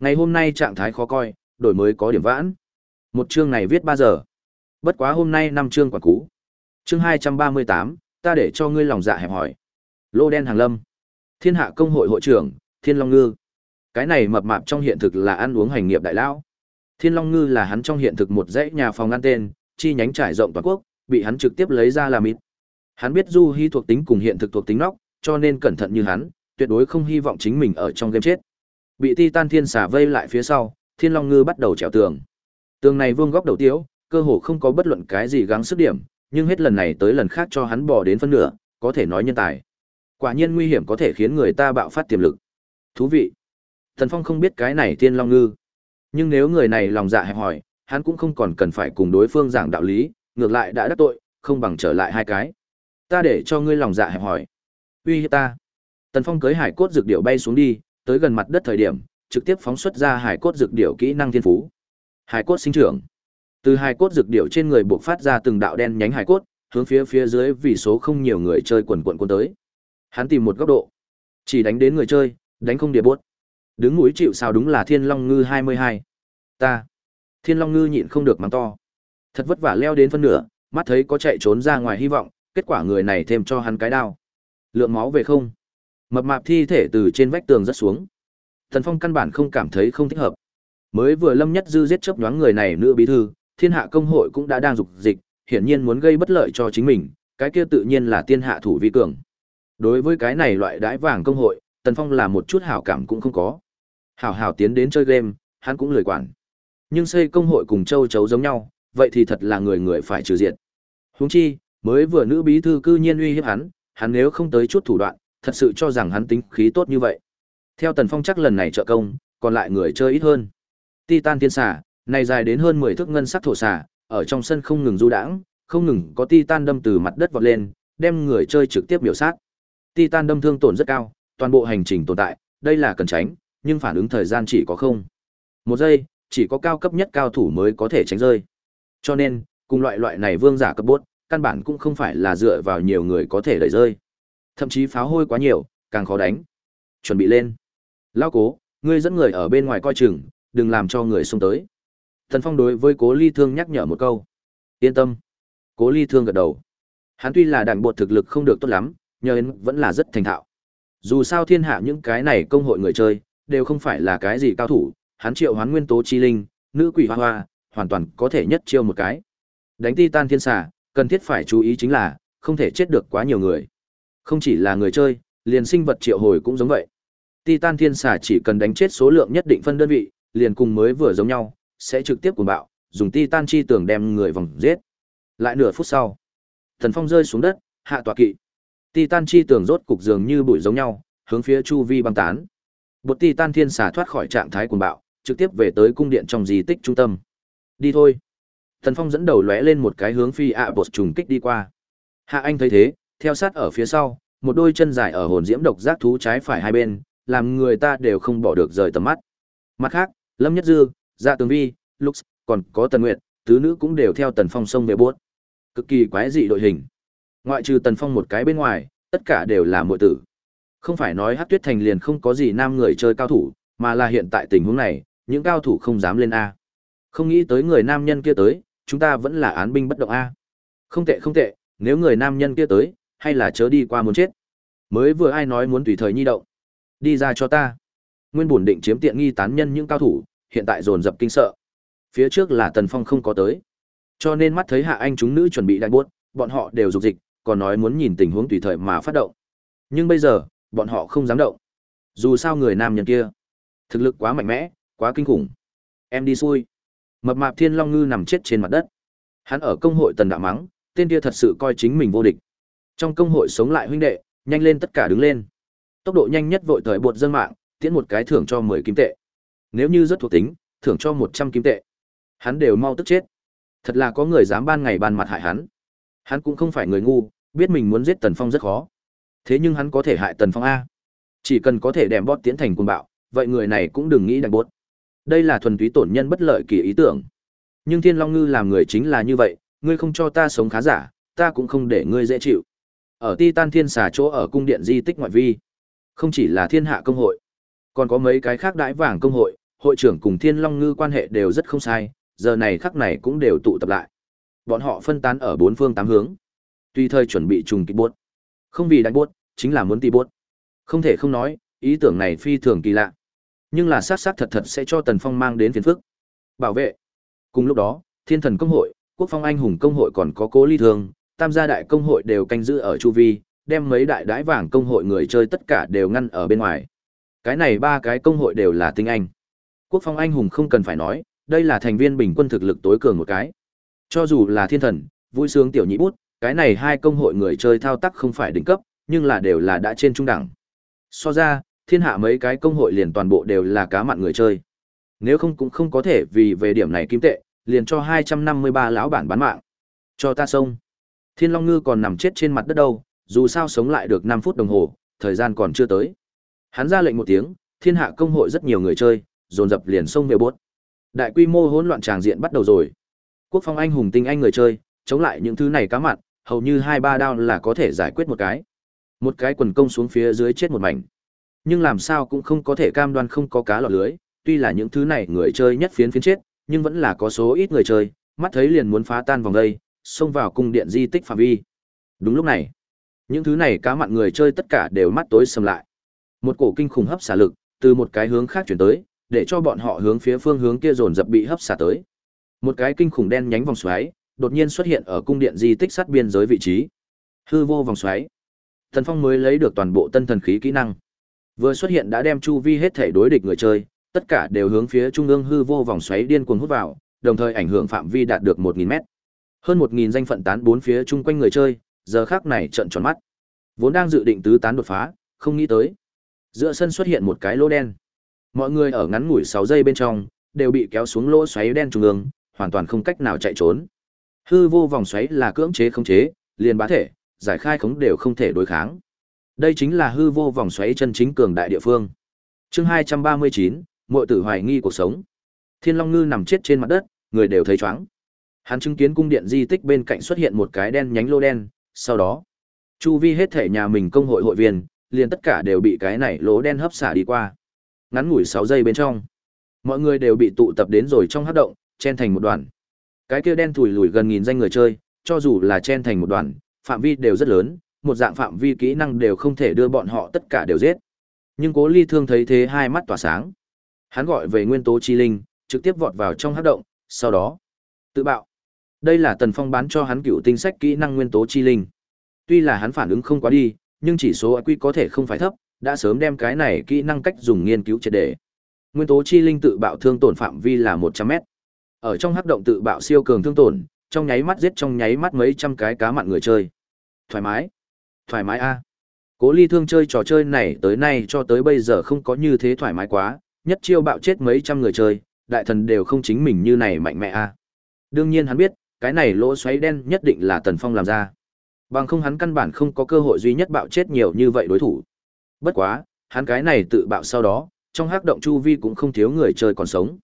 Ngày hôm nay trạng thái khó coi, đổi mới có điểm vãn. Một chương này viết 3 giờ. Bất quá hôm nay năm chương quả cũ. Chương 238, ta để cho ngươi lòng dạ hẹp hỏi. Lô đen hàng lâm. Thiên hạ công hội hội trưởng, Thiên Long Ngư. Cái này mập mạp trong hiện thực là ăn uống hành nghiệp đại lão. Thiên Long Ngư là hắn trong hiện thực một dãy nhà phòng ăn tên, chi nhánh trải rộng toàn quốc, bị hắn trực tiếp lấy ra làm ít. Hắn biết Du Hi thuộc tính cùng hiện thực thuộc tính nóc, cho nên cẩn thận như hắn, tuyệt đối không hy vọng chính mình ở trong game chết. Bị Titan Thiên xả vây lại phía sau, Thiên Long Ngư bắt đầu trèo tường. Tường này vương góc đầu tiếu, cơ hồ không có bất luận cái gì gắng sức điểm, nhưng hết lần này tới lần khác cho hắn bỏ đến phân nửa, có thể nói nhân tài. Quả nhiên nguy hiểm có thể khiến người ta bạo phát tiềm lực. Thú vị. Thần Phong không biết cái này Thiên Long Ngư, nhưng nếu người này lòng dạ hẹp hòi, hắn cũng không còn cần phải cùng đối phương giảng đạo lý, ngược lại đã đắc tội, không bằng trở lại hai cái. Ta để cho ngươi lòng dạ hẹp hòi. Uy hiếp ta. Tần Phong cưới hải cốt dược điểu bay xuống đi, tới gần mặt đất thời điểm, trực tiếp phóng xuất ra hải cốt dược điểu kỹ năng thiên phú. Hải cốt sinh trưởng. Từ hải cốt dược điểu trên người bộc phát ra từng đạo đen nhánh hải cốt, hướng phía phía dưới vì số không nhiều người chơi quần quần cuốn tới. Hắn tìm một góc độ, chỉ đánh đến người chơi, đánh không địa bốt. Đứng mũi chịu sao đúng là Thiên Long Ngư 22. Ta. Thiên Long Ngư nhịn không được mắng to. Thật vất vả leo đến phân nửa, mắt thấy có chạy trốn ra ngoài hy vọng, kết quả người này thêm cho hắn cái đao. Lượng máu về không. Mập mạp thi thể từ trên vách tường rất xuống. Thần Phong căn bản không cảm thấy không thích hợp. Mới vừa Lâm Nhất Dư giết chớp nhoáng người này nữ bí thư, Thiên Hạ công hội cũng đã đang dục dịch, hiển nhiên muốn gây bất lợi cho chính mình, cái kia tự nhiên là tiên hạ thủ vi cường. Đối với cái này loại đãi vàng công hội, Tần Phong là một chút hảo cảm cũng không có. Hảo hảo tiến đến chơi game, hắn cũng lười quản. Nhưng xây công hội cùng châu chấu giống nhau, vậy thì thật là người người phải trừ diệt. Huống chi, mới vừa nữ bí thư cư nhiên uy hiếp hắn, hắn nếu không tới chút thủ đoạn, thật sự cho rằng hắn tính khí tốt như vậy. Theo Tần Phong chắc lần này trợ công, còn lại người chơi ít hơn. Titan tiên xà, này dài đến hơn 10 thước ngân sắc thổ xà, ở trong sân không ngừng du đãng, không ngừng có titan đâm từ mặt đất vọt lên, đem người chơi trực tiếp biểu sát. Titan đâm thương tổn rất cao, toàn bộ hành trình tồn tại, đây là cần tránh, nhưng phản ứng thời gian chỉ có không. Một giây, chỉ có cao cấp nhất cao thủ mới có thể tránh rơi. Cho nên, cùng loại loại này vương giả cấp bốt, căn bản cũng không phải là dựa vào nhiều người có thể đẩy rơi. Thậm chí pháo hôi quá nhiều, càng khó đánh. Chuẩn bị lên. Lao cố, ngươi dẫn người ở bên ngoài coi chừng, đừng làm cho người xông tới. Thần Phong đối với Cố Ly Thương nhắc nhở một câu. Yên tâm. Cố Ly Thương gật đầu. Hắn tuy là đạn bột thực lực không được tốt lắm, nhưng vẫn là rất thành thạo. Dù sao thiên hạ những cái này công hội người chơi, đều không phải là cái gì cao thủ, hắn triệu hoán nguyên tố chi linh, nữ quỷ hoa hoa, hoàn toàn có thể nhất chiêu một cái. Đánh ti tan thiên xà, cần thiết phải chú ý chính là, không thể chết được quá nhiều người. Không chỉ là người chơi, liền sinh vật triệu hồi cũng giống vậy. Titan thiên xà chỉ cần đánh chết số lượng nhất định phân đơn vị, liền cùng mới vừa giống nhau, sẽ trực tiếp cuồng bạo, dùng Titan chi tường đem người vòng giết. Lại nửa phút sau, Thần Phong rơi xuống đất, hạ tọa kỵ. Titan chi tường rốt cục dường như bụi giống nhau, hướng phía chu vi băng tán. Bột Titan thiên xà thoát khỏi trạng thái cuồng bạo, trực tiếp về tới cung điện trong di tích trung tâm. Đi thôi. Thần Phong dẫn đầu lóe lên một cái hướng phi ạ bột trùng kích đi qua. Hạ Anh thấy thế, theo sát ở phía sau, một đôi chân dài ở hồn diễm độc giác thú trái phải hai bên, làm người ta đều không bỏ được rời tầm mắt. Mặt khác, Lâm Nhất Dư, Dạ Tường Vi, Lux, còn có Tần Nguyệt, tứ nữ cũng đều theo Tần Phong sông về buốt. Cực kỳ quái dị đội hình. Ngoại trừ Tần Phong một cái bên ngoài, tất cả đều là muội tử. Không phải nói Hắc Tuyết Thành liền không có gì nam người chơi cao thủ, mà là hiện tại tình huống này, những cao thủ không dám lên a. Không nghĩ tới người nam nhân kia tới, chúng ta vẫn là án binh bất động a. Không tệ không tệ, nếu người nam nhân kia tới, hay là chớ đi qua muốn chết. Mới vừa ai nói muốn tùy thời nhi động. Đi ra cho ta. Nguyên bổn định chiếm tiện nghi tán nhân những cao thủ, hiện tại dồn dập kinh sợ. Phía trước là Tần Phong không có tới. Cho nên mắt thấy hạ anh chúng nữ chuẩn bị đại buốt, bọn họ đều dục dịch, còn nói muốn nhìn tình huống tùy thời mà phát động. Nhưng bây giờ, bọn họ không dám động. Dù sao người nam nhân kia, thực lực quá mạnh mẽ, quá kinh khủng. Em đi xui. Mập mạp Thiên Long Ngư nằm chết trên mặt đất. Hắn ở công hội tần đạo mắng, tên kia thật sự coi chính mình vô địch. Trong công hội sống lại huynh đệ, nhanh lên tất cả đứng lên. Tốc độ nhanh nhất vội thời buột dân mạng, tiễn một cái thưởng cho 10 kim tệ. Nếu như rất thuộc tính, thưởng cho 100 kim tệ. Hắn đều mau tức chết. Thật là có người dám ban ngày ban mặt hại hắn. Hắn cũng không phải người ngu, biết mình muốn giết Tần Phong rất khó. Thế nhưng hắn có thể hại Tần Phong a. Chỉ cần có thể đem bót tiến thành cuồng bạo, vậy người này cũng đừng nghĩ đánh bốt. Đây là thuần túy tổn nhân bất lợi kỳ ý tưởng. Nhưng Thiên Long Ngư làm người chính là như vậy, ngươi không cho ta sống khá giả, ta cũng không để ngươi dễ chịu. Ở Titan Thiên Xà chỗ ở cung điện di tích ngoại vi, không chỉ là Thiên Hạ công hội, còn có mấy cái khác đãi vàng công hội, hội trưởng cùng Thiên Long Ngư quan hệ đều rất không sai, giờ này khắc này cũng đều tụ tập lại. Bọn họ phân tán ở bốn phương tám hướng, tùy thời chuẩn bị trùng kích buốt. Không vì đánh buốt, chính là muốn tì buốt. Không thể không nói, ý tưởng này phi thường kỳ lạ. Nhưng là sát sát thật thật sẽ cho Tần Phong mang đến phiền phức. Bảo vệ. Cùng lúc đó, Thiên Thần công hội, Quốc Phong Anh hùng công hội còn có Cố Ly Thương, Tam gia đại công hội đều canh giữ ở chu vi, đem mấy đại đái vàng công hội người chơi tất cả đều ngăn ở bên ngoài. Cái này ba cái công hội đều là tinh anh. Quốc Phong Anh hùng không cần phải nói, đây là thành viên bình quân thực lực tối cường một cái. Cho dù là Thiên Thần, vui sướng tiểu nhị bút, cái này hai công hội người chơi thao tác không phải đỉnh cấp, nhưng là đều là đã trên trung đẳng. So ra, thiên hạ mấy cái công hội liền toàn bộ đều là cá mặn người chơi. Nếu không cũng không có thể vì về điểm này kim tệ, liền cho 253 lão bản bán mạng. Cho ta xông. Thiên Long Ngư còn nằm chết trên mặt đất đâu, dù sao sống lại được 5 phút đồng hồ, thời gian còn chưa tới. Hắn ra lệnh một tiếng, thiên hạ công hội rất nhiều người chơi, dồn dập liền xông về bốt. Đại quy mô hỗn loạn tràng diện bắt đầu rồi. Quốc phong anh hùng tinh anh người chơi, chống lại những thứ này cá mặn, hầu như hai ba đao là có thể giải quyết một cái. Một cái quần công xuống phía dưới chết một mảnh. Nhưng làm sao cũng không có thể cam đoan không có cá lọt lưới, tuy là những thứ này người chơi nhất phiến phiến chết, nhưng vẫn là có số ít người chơi, mắt thấy liền muốn phá tan vòng đây, xông vào cung điện di tích phạm vi. Đúng lúc này, những thứ này cá mặn người chơi tất cả đều mắt tối sầm lại. Một cổ kinh khủng hấp xả lực từ một cái hướng khác chuyển tới, để cho bọn họ hướng phía phương hướng kia dồn dập bị hấp xả tới. Một cái kinh khủng đen nhánh vòng xoáy, đột nhiên xuất hiện ở cung điện di tích sát biên giới vị trí. Hư vô vòng xoáy. Thần Phong mới lấy được toàn bộ tân thần khí kỹ năng. Vừa xuất hiện đã đem chu vi hết thể đối địch người chơi, tất cả đều hướng phía trung ương hư vô vòng xoáy điên cuồng hút vào, đồng thời ảnh hưởng phạm vi đạt được 1000 mét. Hơn 1000 danh phận tán bốn phía chung quanh người chơi, giờ khắc này trợn tròn mắt. Vốn đang dự định tứ tán đột phá, không nghĩ tới. Giữa sân xuất hiện một cái lỗ đen. Mọi người ở ngắn ngủi 6 giây bên trong, đều bị kéo xuống lỗ xoáy đen trung ương, hoàn toàn không cách nào chạy trốn. Hư vô vòng xoáy là cưỡng chế không chế, liền bá thể, giải khai khống đều không thể đối kháng. Đây chính là hư vô vòng xoáy chân chính cường đại địa phương. Chương 239, muội tử hoài nghi cuộc sống. Thiên Long Ngư nằm chết trên mặt đất, người đều thấy chóng. Hắn chứng kiến cung điện di tích bên cạnh xuất hiện một cái đen nhánh lô đen, sau đó, chu vi hết thể nhà mình công hội hội viên, liền tất cả đều bị cái này lỗ đen hấp xả đi qua. Ngắn ngủi 6 giây bên trong, mọi người đều bị tụ tập đến rồi trong hắc động, chen thành một đoàn. Cái kia đen thủi lùi gần nghìn danh người chơi, cho dù là chen thành một đoàn, phạm vi đều rất lớn, một dạng phạm vi kỹ năng đều không thể đưa bọn họ tất cả đều giết. Nhưng Cố Ly Thương thấy thế hai mắt tỏa sáng. Hắn gọi về nguyên tố chi linh, trực tiếp vọt vào trong hắc động, sau đó tự bạo. Đây là Tần Phong bán cho hắn cựu tinh sách kỹ năng nguyên tố chi linh. Tuy là hắn phản ứng không quá đi, nhưng chỉ số IQ có thể không phải thấp, đã sớm đem cái này kỹ năng cách dùng nghiên cứu triệt đề. Nguyên tố chi linh tự bạo thương tổn phạm vi là 100m. Ở trong hắc động tự bạo siêu cường thương tổn, trong nháy mắt giết trong nháy mắt mấy trăm cái cá mặn người chơi. Thoải mái. Thoải mái a. Cố Ly Thương chơi trò chơi này tới nay cho tới bây giờ không có như thế thoải mái quá, nhất chiêu bạo chết mấy trăm người chơi, đại thần đều không chính mình như này mạnh mẽ a. Đương nhiên hắn biết, cái này lỗ xoáy đen nhất định là Tần Phong làm ra. Bằng không hắn căn bản không có cơ hội duy nhất bạo chết nhiều như vậy đối thủ. Bất quá, hắn cái này tự bạo sau đó, trong hắc động chu vi cũng không thiếu người chơi còn sống.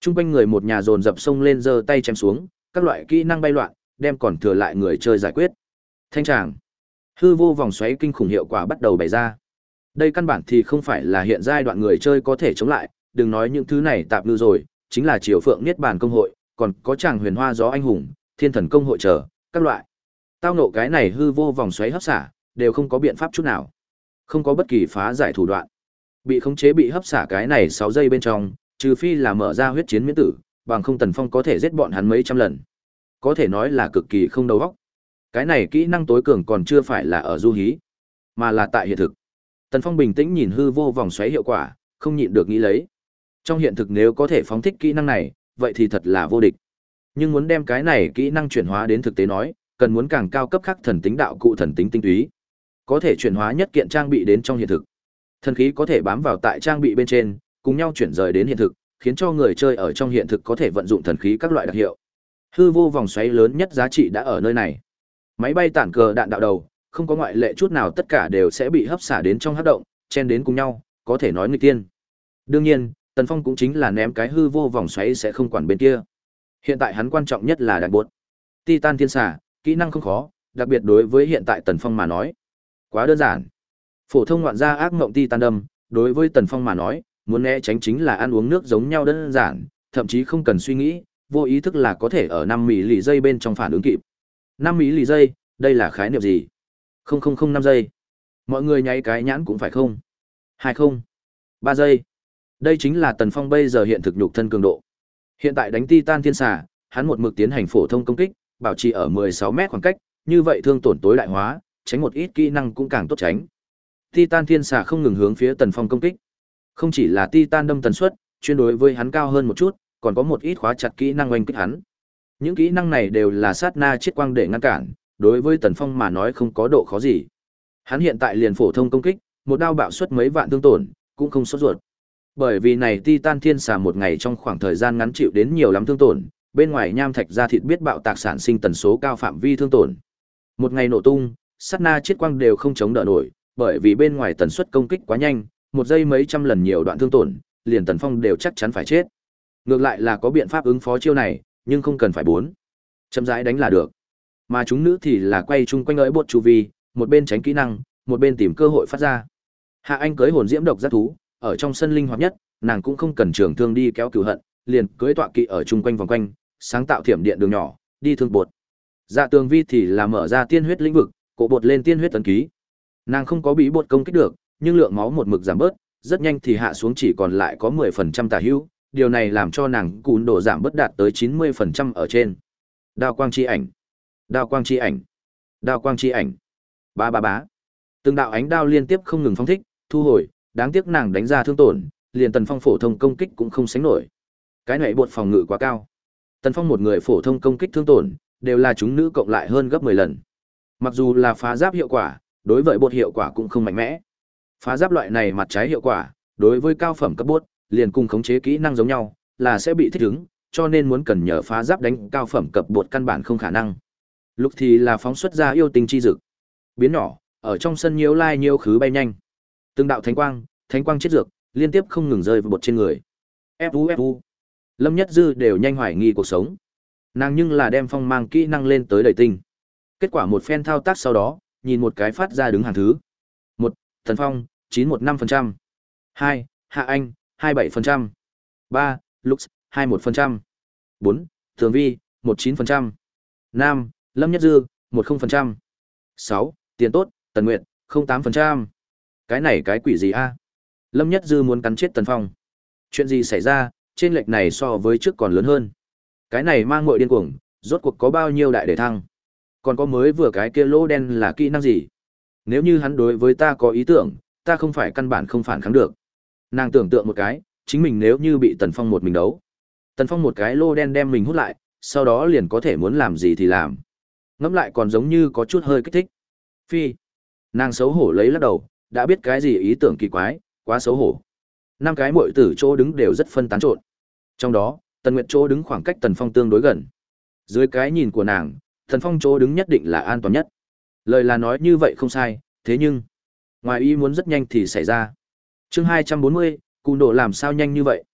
Trung quanh người một nhà dồn dập sông lên giơ tay chém xuống, các loại kỹ năng bay loạn, đem còn thừa lại người chơi giải quyết. Thanh tràng. Hư vô vòng xoáy kinh khủng hiệu quả bắt đầu bày ra. Đây căn bản thì không phải là hiện giai đoạn người chơi có thể chống lại, đừng nói những thứ này tạp lưu rồi, chính là Triều Phượng Niết Bàn công hội, còn có chàng Huyền Hoa gió anh hùng, Thiên Thần công hội chờ, các loại. Tao nộ cái này hư vô vòng xoáy hấp xả, đều không có biện pháp chút nào. Không có bất kỳ phá giải thủ đoạn. Bị khống chế bị hấp xả cái này 6 giây bên trong, trừ phi là mở ra huyết chiến miễn tử, bằng không Tần Phong có thể giết bọn hắn mấy trăm lần. Có thể nói là cực kỳ không đầu óc. Cái này kỹ năng tối cường còn chưa phải là ở du hí, mà là tại hiện thực. Tần Phong bình tĩnh nhìn hư vô vòng xoáy hiệu quả, không nhịn được nghĩ lấy. Trong hiện thực nếu có thể phóng thích kỹ năng này, vậy thì thật là vô địch. Nhưng muốn đem cái này kỹ năng chuyển hóa đến thực tế nói, cần muốn càng cao cấp khác thần tính đạo cụ thần tính tinh túy. Có thể chuyển hóa nhất kiện trang bị đến trong hiện thực. Thần khí có thể bám vào tại trang bị bên trên, cùng nhau chuyển rời đến hiện thực, khiến cho người chơi ở trong hiện thực có thể vận dụng thần khí các loại đặc hiệu. Hư vô vòng xoáy lớn nhất giá trị đã ở nơi này. Máy bay tản cờ đạn đạo đầu, không có ngoại lệ chút nào tất cả đều sẽ bị hấp xả đến trong hắc động, chen đến cùng nhau, có thể nói người tiên. Đương nhiên, Tần Phong cũng chính là ném cái hư vô vòng xoáy sẽ không quản bên kia. Hiện tại hắn quan trọng nhất là đạn buốt. Titan thiên xả, kỹ năng không khó, đặc biệt đối với hiện tại Tần Phong mà nói. Quá đơn giản. Phổ thông ngoạn gia ác mộng Titan đâm, đối với Tần Phong mà nói, muốn né tránh chính là ăn uống nước giống nhau đơn giản, thậm chí không cần suy nghĩ, vô ý thức là có thể ở 5 mỹ lì giây bên trong phản ứng kịp. 5 mỹ lì giây, đây là khái niệm gì? 0005 giây. Mọi người nháy cái nhãn cũng phải không? 20. 3 giây. Đây chính là Tần Phong bây giờ hiện thực nhục thân cường độ. Hiện tại đánh Titan Thiên Xà, hắn một mực tiến hành phổ thông công kích, bảo trì ở 16 mét khoảng cách, như vậy thương tổn tối đại hóa, tránh một ít kỹ năng cũng càng tốt tránh. Titan Thiên Xà không ngừng hướng phía Tần Phong công kích. Không chỉ là Titan đâm tần suất, chuyên đối với hắn cao hơn một chút, còn có một ít khóa chặt kỹ năng oanh kích hắn. Những kỹ năng này đều là sát na chiết quang để ngăn cản, đối với Tần Phong mà nói không có độ khó gì. Hắn hiện tại liền phổ thông công kích, một đao bạo suất mấy vạn thương tổn, cũng không sốt ruột. Bởi vì này Titan Thiên Xà một ngày trong khoảng thời gian ngắn chịu đến nhiều lắm thương tổn, bên ngoài nham thạch ra thịt biết bạo tạc sản sinh tần số cao phạm vi thương tổn. Một ngày nổ tung, sát na chiết quang đều không chống đỡ nổi, bởi vì bên ngoài tần suất công kích quá nhanh, một giây mấy trăm lần nhiều đoạn thương tổn, liền Tần Phong đều chắc chắn phải chết. Ngược lại là có biện pháp ứng phó chiêu này, nhưng không cần phải bốn. Chậm rãi đánh là được. Mà chúng nữ thì là quay chung quanh ấy bột chu vi, một bên tránh kỹ năng, một bên tìm cơ hội phát ra. Hạ Anh cưới hồn diễm độc giác thú, ở trong sân linh hoạt nhất, nàng cũng không cần trường thương đi kéo cửu hận, liền cưới tọa kỵ ở chung quanh vòng quanh, sáng tạo thiểm điện đường nhỏ, đi thương bột. Dạ tường vi thì là mở ra tiên huyết lĩnh vực, cổ bột lên tiên huyết tấn ký. Nàng không có bị bột công kích được, nhưng lượng máu một mực giảm bớt, rất nhanh thì hạ xuống chỉ còn lại có 10% tà hữu, điều này làm cho nàng cún độ giảm bớt đạt tới 90% ở trên. Đao quang chi ảnh, đao quang chi ảnh, đao quang chi ảnh. Ba ba bá. Từng đạo ánh đao liên tiếp không ngừng phóng thích, thu hồi, đáng tiếc nàng đánh ra thương tổn, liền Tần Phong phổ thông công kích cũng không sánh nổi. Cái này bột phòng ngự quá cao. Tần Phong một người phổ thông công kích thương tổn, đều là chúng nữ cộng lại hơn gấp 10 lần. Mặc dù là phá giáp hiệu quả, đối với bột hiệu quả cũng không mạnh mẽ. Phá giáp loại này mặt trái hiệu quả, đối với cao phẩm cấp bốt, liền cùng khống chế kỹ năng giống nhau, là sẽ bị thích ứng, cho nên muốn cần nhờ phá giáp đánh cao phẩm cấp bột căn bản không khả năng. Lúc thì là phóng xuất ra yêu tinh chi dực. Biến nhỏ, ở trong sân nhiễu lai nhiễu khứ bay nhanh. Từng đạo thánh quang, thánh quang chết dược, liên tiếp không ngừng rơi vào bột trên người. Fu fu. Lâm Nhất Dư đều nhanh hoài nghi cuộc sống. Nàng nhưng là đem phong mang kỹ năng lên tới đầy tinh. Kết quả một phen thao tác sau đó, nhìn một cái phát ra đứng hàng thứ. Thần Phong, 915%. 2. Hạ Anh, 27%. 3. Lux, 21%. 4. Thường Vi, 19%. 5. Lâm Nhất Dư, 10%. 6. Tiền Tốt, Tần Nguyệt, 08%. Cái này cái quỷ gì a? Lâm Nhất Dư muốn cắn chết Tần Phong. Chuyện gì xảy ra, trên lệch này so với trước còn lớn hơn. Cái này mang ngội điên cuồng, Rốt cuộc có bao nhiêu đại để thăng? Còn có mới vừa cái kia lỗ đen là kỹ năng gì? Nếu như hắn đối với ta có ý tưởng, ta không phải căn bản không phản kháng được. Nàng tưởng tượng một cái, chính mình nếu như bị Tần Phong một mình đấu. Tần Phong một cái lô đen đem mình hút lại, sau đó liền có thể muốn làm gì thì làm. Ngẫm lại còn giống như có chút hơi kích thích. Phi. Nàng xấu hổ lấy lắc đầu, đã biết cái gì ý tưởng kỳ quái, quá xấu hổ. Năm cái muội tử chỗ đứng đều rất phân tán trộn. Trong đó, Tần Nguyệt chỗ đứng khoảng cách Tần Phong tương đối gần. Dưới cái nhìn của nàng, Tần Phong chỗ đứng nhất định là an toàn nhất. Lời là nói như vậy không sai, thế nhưng, ngoài ý muốn rất nhanh thì xảy ra. Chương hai trăm bốn mươi, Cù Độ làm sao nhanh như vậy?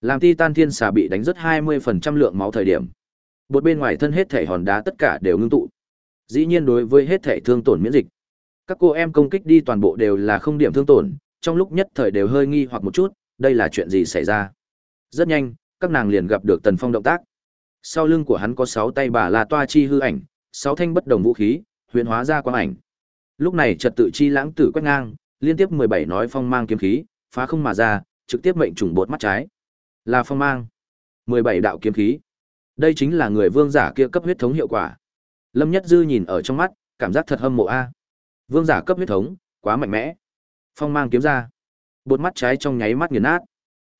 Làm ti tan Thiên Xà bị đánh rất hai mươi phần trăm lượng máu thời điểm. Bột bên ngoài thân hết thể hòn đá tất cả đều ngưng tụ. Dĩ nhiên đối với hết thể thương tổn miễn dịch. Các cô em công kích đi toàn bộ đều là không điểm thương tổn, trong lúc nhất thời đều hơi nghi hoặc một chút, đây là chuyện gì xảy ra. Rất nhanh, các nàng liền gặp được Tần Phong động tác. Sau lưng của hắn có sáu tay bà là toa chi hư ảnh, sáu thanh bất đồng vũ khí, huyền hóa ra quang ảnh. Lúc này trật tự chi lãng tử quét ngang, liên tiếp mười bảy nói phong mang kiếm khí, phá không mà ra, trực tiếp mệnh trùng bột mắt trái. Là phong mang. mười bảy đạo kiếm khí. Đây chính là người vương giả kia cấp huyết thống hiệu quả. Lâm Nhất Dư nhìn ở trong mắt, cảm giác thật hâm mộ a. Vương giả cấp huyết thống, quá mạnh mẽ. Phong mang kiếm ra. Bột mắt trái trong nháy mắt nghiền nát.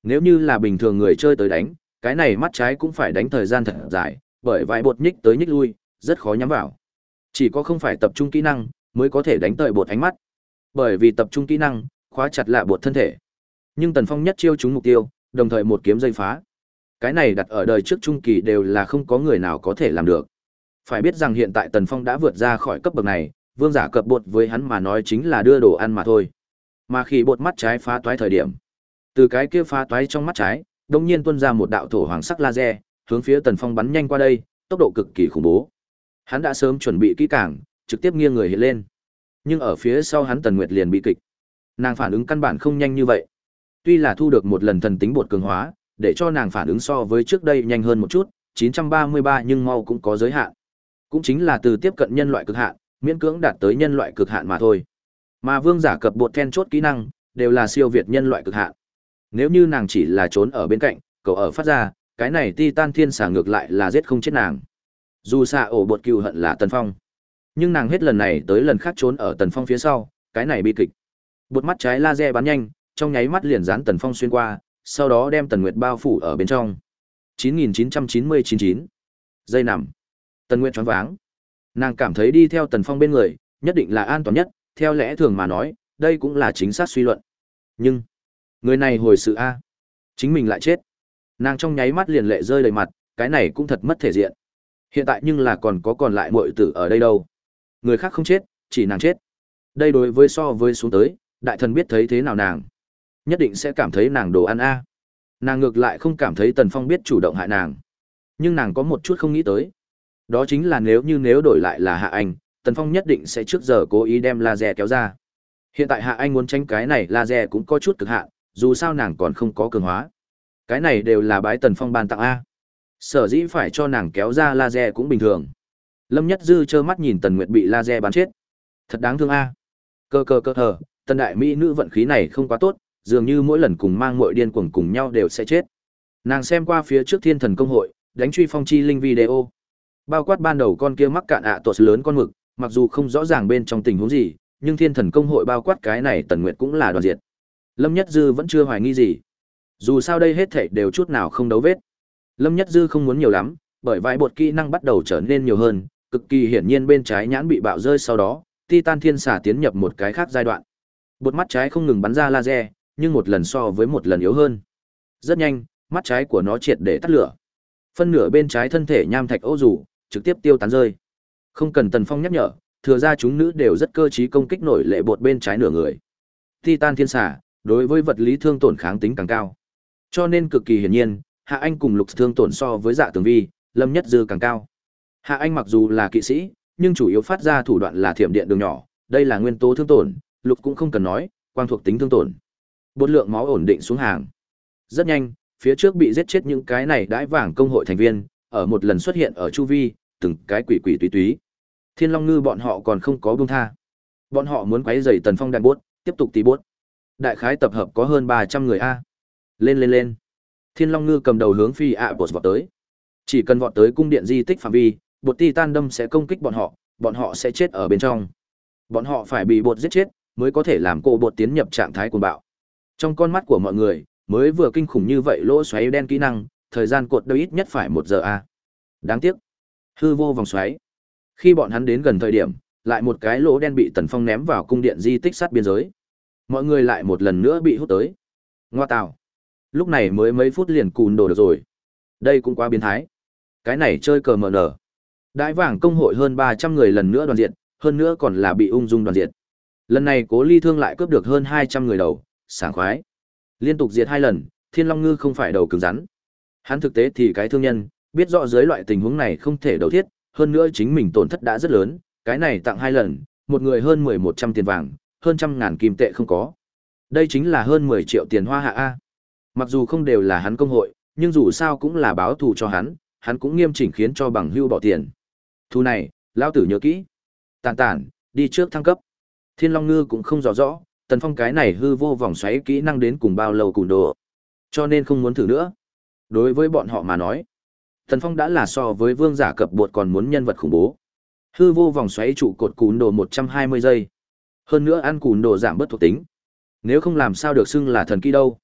Nếu như là bình thường người chơi tới đánh, cái này mắt trái cũng phải đánh thời gian thật dài, bởi vài bột nhích tới nhích lui, rất khó nhắm vào. Chỉ có không phải tập trung kỹ năng, mới có thể đánh tơi bột ánh mắt. Bởi vì tập trung kỹ năng, khóa chặt lạ bột thân thể. Nhưng Tần Phong nhất chiêu trúng mục tiêu, đồng thời một kiếm dây phá. Cái này đặt ở đời trước trung kỳ đều là không có người nào có thể làm được. Phải biết rằng hiện tại Tần Phong đã vượt ra khỏi cấp bậc này, vương giả cập bột với hắn mà nói chính là đưa đồ ăn mà thôi. Mà khi bột mắt trái phá toái thời điểm, từ cái kia phá toái trong mắt trái, đột nhiên tuôn ra một đạo thổ hoàng sắc laser, hướng phía Tần Phong bắn nhanh qua đây, tốc độ cực kỳ khủng bố. Hắn đã sớm chuẩn bị kỹ càng, trực tiếp nghiêng người hiện lên. Nhưng ở phía sau hắn Tần Nguyệt liền bị kịch. Nàng phản ứng căn bản không nhanh như vậy. Tuy là thu được một lần thần tính bột cường hóa, để cho nàng phản ứng so với trước đây nhanh hơn một chút, 933 nhưng mau cũng có giới hạn. Cũng chính là từ tiếp cận nhân loại cực hạn, miễn cưỡng đạt tới nhân loại cực hạn mà thôi. Mà vương giả cập bột then chốt kỹ năng, đều là siêu việt nhân loại cực hạn. Nếu như nàng chỉ là trốn ở bên cạnh, cậu ở phát ra, cái này Titan Thiên xả ngược lại là giết không chết nàng. Dù xạ ổ bột cựu hận là Tần Phong, nhưng nàng hết lần này tới lần khác trốn ở Tần Phong phía sau, cái này bi kịch. Bột mắt trái laser bắn nhanh, trong nháy mắt liền dán Tần Phong xuyên qua, sau đó đem Tần Nguyệt bao phủ ở bên trong. 9999. giây nằm. Tần Nguyệt choáng váng. Nàng cảm thấy đi theo Tần Phong bên người, nhất định là an toàn nhất, theo lẽ thường mà nói, đây cũng là chính xác suy luận. Nhưng, người này hồi sự a, chính mình lại chết. Nàng trong nháy mắt liền lệ rơi đầy mặt, cái này cũng thật mất thể diện. Hiện tại nhưng là còn có còn lại muội tử ở đây đâu. Người khác không chết, chỉ nàng chết. Đây đối với so với xuống tới, đại thần biết thấy thế nào nàng? Nhất định sẽ cảm thấy nàng đồ ăn a. Nàng ngược lại không cảm thấy tần phong biết chủ động hại nàng. Nhưng nàng có một chút không nghĩ tới. Đó chính là nếu như nếu đổi lại là hạ anh tần phong nhất định sẽ trước giờ cố ý đem laser kéo ra. Hiện tại hạ anh muốn tranh cái này laser cũng có chút cực hạn dù sao nàng còn không có cường hóa. Cái này đều là bái tần phong ban tặng a sở dĩ phải cho nàng kéo ra laser cũng bình thường lâm nhất dư trơ mắt nhìn tần nguyệt bị laser bắn chết thật đáng thương a cơ cơ cơ thờ tần đại mỹ nữ vận khí này không quá tốt dường như mỗi lần cùng mang muội điên cuồng cùng nhau đều sẽ chết. Nàng xem qua phía trước Thiên Thần công hội, đánh truy phong chi linh video. Bao quát ban đầu con kia mắc cạn ạ à tuột lớn con mực, mặc dù không rõ ràng bên trong tình huống gì, nhưng Thiên Thần công hội bao quát cái này Tần Nguyệt cũng là đoàn diệt. Lâm Nhất Dư vẫn chưa hoài nghi gì. Dù sao đây hết thảy đều chút nào không đấu vết. Lâm Nhất Dư không muốn nhiều lắm, bởi vài bột kỹ năng bắt đầu trở nên nhiều hơn, cực kỳ hiển nhiên bên trái nhãn bị bạo rơi sau đó, Titan Thiên Xà tiến nhập một cái khác giai đoạn. Bột mắt trái không ngừng bắn ra laser, nhưng một lần so với một lần yếu hơn. Rất nhanh, mắt trái của nó triệt để tắt lửa. Phân nửa bên trái thân thể nham thạch ô rủ, trực tiếp tiêu tán rơi. Không cần Tần Phong nhắc nhở, thừa ra chúng nữ đều rất cơ trí công kích nổi lệ bột bên trái nửa người. Titan thiên xà, đối với vật lý thương tổn kháng tính càng cao. Cho nên cực kỳ hiển nhiên, Hạ Anh cùng Lục thương tổn so với Dạ Tường Vi, Lâm Nhất Dư càng cao. Hạ Anh mặc dù là kỵ sĩ, nhưng chủ yếu phát ra thủ đoạn là thiểm điện đường nhỏ, đây là nguyên tố thương tổn, Lục cũng không cần nói, quang thuộc tính thương tổn bột lượng máu ổn định xuống hàng. Rất nhanh, phía trước bị giết chết những cái này đãi vàng công hội thành viên, ở một lần xuất hiện ở chu vi, từng cái quỷ quỷ túy túy. Thiên Long Ngư bọn họ còn không có buông tha. Bọn họ muốn quấy rầy Tần Phong đạn bốt, tiếp tục tí bốt. Đại khái tập hợp có hơn 300 người a. Lên lên lên. Thiên Long Ngư cầm đầu hướng phi ạ à bột vọt tới. Chỉ cần vọt tới cung điện di tích phạm vi, bột titan đâm sẽ công kích bọn họ, bọn họ sẽ chết ở bên trong. Bọn họ phải bị bột giết chết, mới có thể làm cô bột tiến nhập trạng thái cuồng bạo. Trong con mắt của mọi người, mới vừa kinh khủng như vậy lỗ xoáy đen kỹ năng, thời gian cột đâu ít nhất phải một giờ a. Đáng tiếc. Hư vô vòng xoáy. Khi bọn hắn đến gần thời điểm, lại một cái lỗ đen bị Tần Phong ném vào cung điện di tích sát biên giới. Mọi người lại một lần nữa bị hút tới. Ngoa tào. Lúc này mới mấy phút liền cùn đồ được rồi. Đây cũng quá biến thái. Cái này chơi cờ mờ nở. Đại vàng công hội hơn 300 người lần nữa đoàn diện, hơn nữa còn là bị ung dung đoàn diện. Lần này Cố Ly Thương lại cướp được hơn 200 người đầu, sảng khoái. Liên tục diệt hai lần, Thiên Long Ngư không phải đầu cứng rắn. Hắn thực tế thì cái thương nhân, biết rõ dưới loại tình huống này không thể đầu thiết, hơn nữa chính mình tổn thất đã rất lớn, cái này tặng hai lần, một người hơn 1100 tiền vàng, hơn trăm ngàn kim tệ không có. Đây chính là hơn 10 triệu tiền hoa hạ a. Mặc dù không đều là hắn công hội, nhưng dù sao cũng là báo thù cho hắn, hắn cũng nghiêm chỉnh khiến cho bằng hưu bỏ tiền. Thù này, lão tử nhớ kỹ. Tàn tản, đi trước thăng cấp. Thiên Long Ngư cũng không rõ rõ, Tần Phong cái này hư vô vòng xoáy kỹ năng đến cùng bao lâu cùng đồ. Cho nên không muốn thử nữa. Đối với bọn họ mà nói, Tần Phong đã là so với vương giả cập bột còn muốn nhân vật khủng bố. Hư vô vòng xoáy trụ cột cún đồ 120 giây. Hơn nữa ăn cún đồ giảm bớt thuộc tính. Nếu không làm sao được xưng là thần kỹ đâu.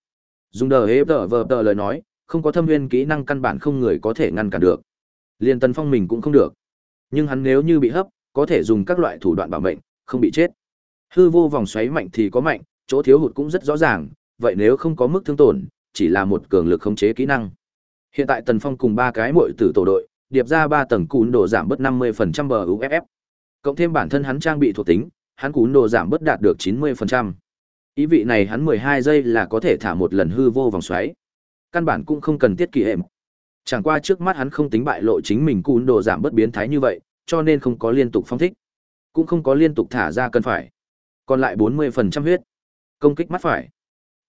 Dùng đờ hế đờ vờ đờ lời nói, không có thâm viên kỹ năng căn bản không người có thể ngăn cản được. Liên Tần Phong mình cũng không được. Nhưng hắn nếu như bị hấp, có thể dùng các loại thủ đoạn bảo mệnh, không bị chết. Hư vô vòng xoáy mạnh thì có mạnh, chỗ thiếu hụt cũng rất rõ ràng, vậy nếu không có mức thương tổn, chỉ là một cường lực khống chế kỹ năng. Hiện tại Tần Phong cùng ba cái muội tử tổ đội, điệp ra ba tầng cún đồ giảm bớt 50% bờ UFF. Cộng thêm bản thân hắn trang bị thuộc tính, hắn cún đồ giảm bớt đạt được 90%. Ý vị này hắn 12 giây là có thể thả một lần hư vô vòng xoáy. Căn bản cũng không cần tiết kỳ hệm. Chẳng qua trước mắt hắn không tính bại lộ chính mình cún đồ giảm bớt biến thái như vậy, cho nên không có liên tục phong thích. Cũng không có liên tục thả ra cần phải. Còn lại 40% huyết. Công kích mắt phải.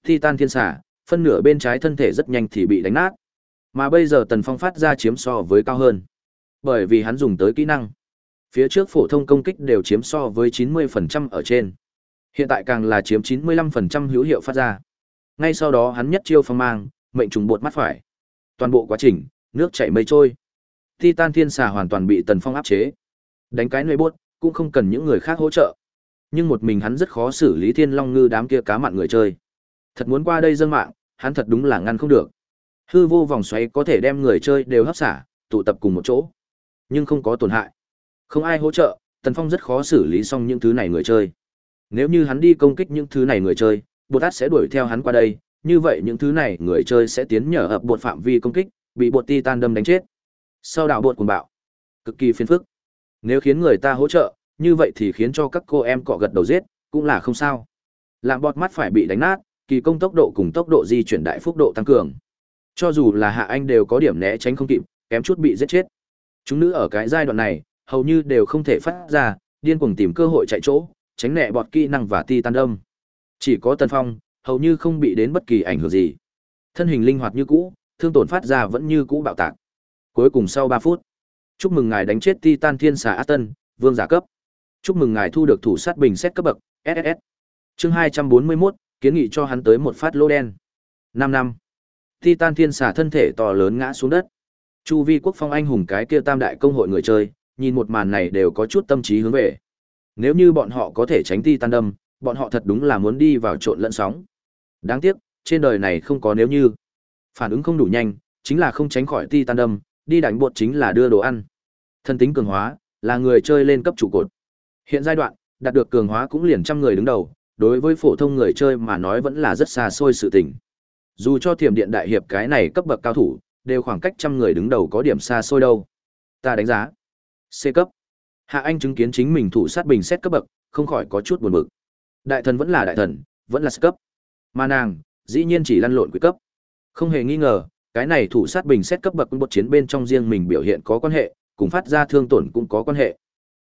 Titan thiên xà, phân nửa bên trái thân thể rất nhanh thì bị đánh nát. Mà bây giờ Tần Phong phát ra chiếm so với cao hơn. Bởi vì hắn dùng tới kỹ năng. Phía trước phổ thông công kích đều chiếm so với 90% ở trên. Hiện tại càng là chiếm 95% hữu hiệu phát ra. Ngay sau đó hắn nhất chiêu phong mang, mệnh trùng bột mắt phải. Toàn bộ quá trình, nước chảy mây trôi. Titan thiên xà hoàn toàn bị Tần Phong áp chế. Đánh cái nơi bốt, cũng không cần những người khác hỗ trợ. Nhưng một mình hắn rất khó xử lý thiên long ngư đám kia cá mặn người chơi. Thật muốn qua đây dân mạng, hắn thật đúng là ngăn không được. Hư vô vòng xoáy có thể đem người chơi đều hấp xả, tụ tập cùng một chỗ, nhưng không có tổn hại. Không ai hỗ trợ, Tần Phong rất khó xử lý xong những thứ này người chơi. Nếu như hắn đi công kích những thứ này người chơi, Bột Tát sẽ đuổi theo hắn qua đây, như vậy những thứ này người chơi sẽ tiến nhở ập bột phạm vi công kích, bị bột titan đâm đánh chết. Sau đạo bột cuồng bạo, cực kỳ phiền phức. Nếu khiến người ta hỗ trợ, như vậy thì khiến cho các cô em cọ gật đầu giết, cũng là không sao. Làm bọt mắt phải bị đánh nát, kỳ công tốc độ cùng tốc độ di chuyển đại phúc độ tăng cường. Cho dù là Hạ Anh đều có điểm né tránh không kịp, kém chút bị giết chết. Chúng nữ ở cái giai đoạn này, hầu như đều không thể phát ra, điên cuồng tìm cơ hội chạy chỗ, tránh nẹ bọt kỹ năng và ti tan đâm. Chỉ có Tần Phong, hầu như không bị đến bất kỳ ảnh hưởng gì. Thân hình linh hoạt như cũ, thương tổn phát ra vẫn như cũ bạo tạc. Cuối cùng sau ba phút, chúc mừng ngài đánh chết Titan Thiên Xà Aston, vương giả cấp. Chúc mừng ngài thu được thủ sát bình xét cấp bậc SSS. Chương 241, kiến nghị cho hắn tới một phát lô đen. 5 năm. Titan thiên xà thân thể to lớn ngã xuống đất. Chu vi quốc phong anh hùng cái kia tam đại công hội người chơi, nhìn một màn này đều có chút tâm trí hướng về. Nếu như bọn họ có thể tránh Titan đâm, bọn họ thật đúng là muốn đi vào trộn lẫn sóng. Đáng tiếc, trên đời này không có nếu như. Phản ứng không đủ nhanh, chính là không tránh khỏi Titan đâm, đi đánh bột chính là đưa đồ ăn. Thân tính cường hóa, là người chơi lên cấp trụ cột. Hiện giai đoạn, đạt được cường hóa cũng liền trăm người đứng đầu, đối với phổ thông người chơi mà nói vẫn là rất xa xôi sự tình. Dù cho thiểm điện đại hiệp cái này cấp bậc cao thủ, đều khoảng cách trăm người đứng đầu có điểm xa xôi đâu. Ta đánh giá. C cấp. Hạ Anh chứng kiến chính mình thủ sát bình xét cấp bậc, không khỏi có chút buồn bực. Đại thần vẫn là đại thần, vẫn là cấp. Mà nàng, dĩ nhiên chỉ lăn lộn quý cấp. Không hề nghi ngờ, cái này thủ sát bình xét cấp bậc quân bột chiến bên trong riêng mình biểu hiện có quan hệ, cùng phát ra thương tổn cũng có quan hệ.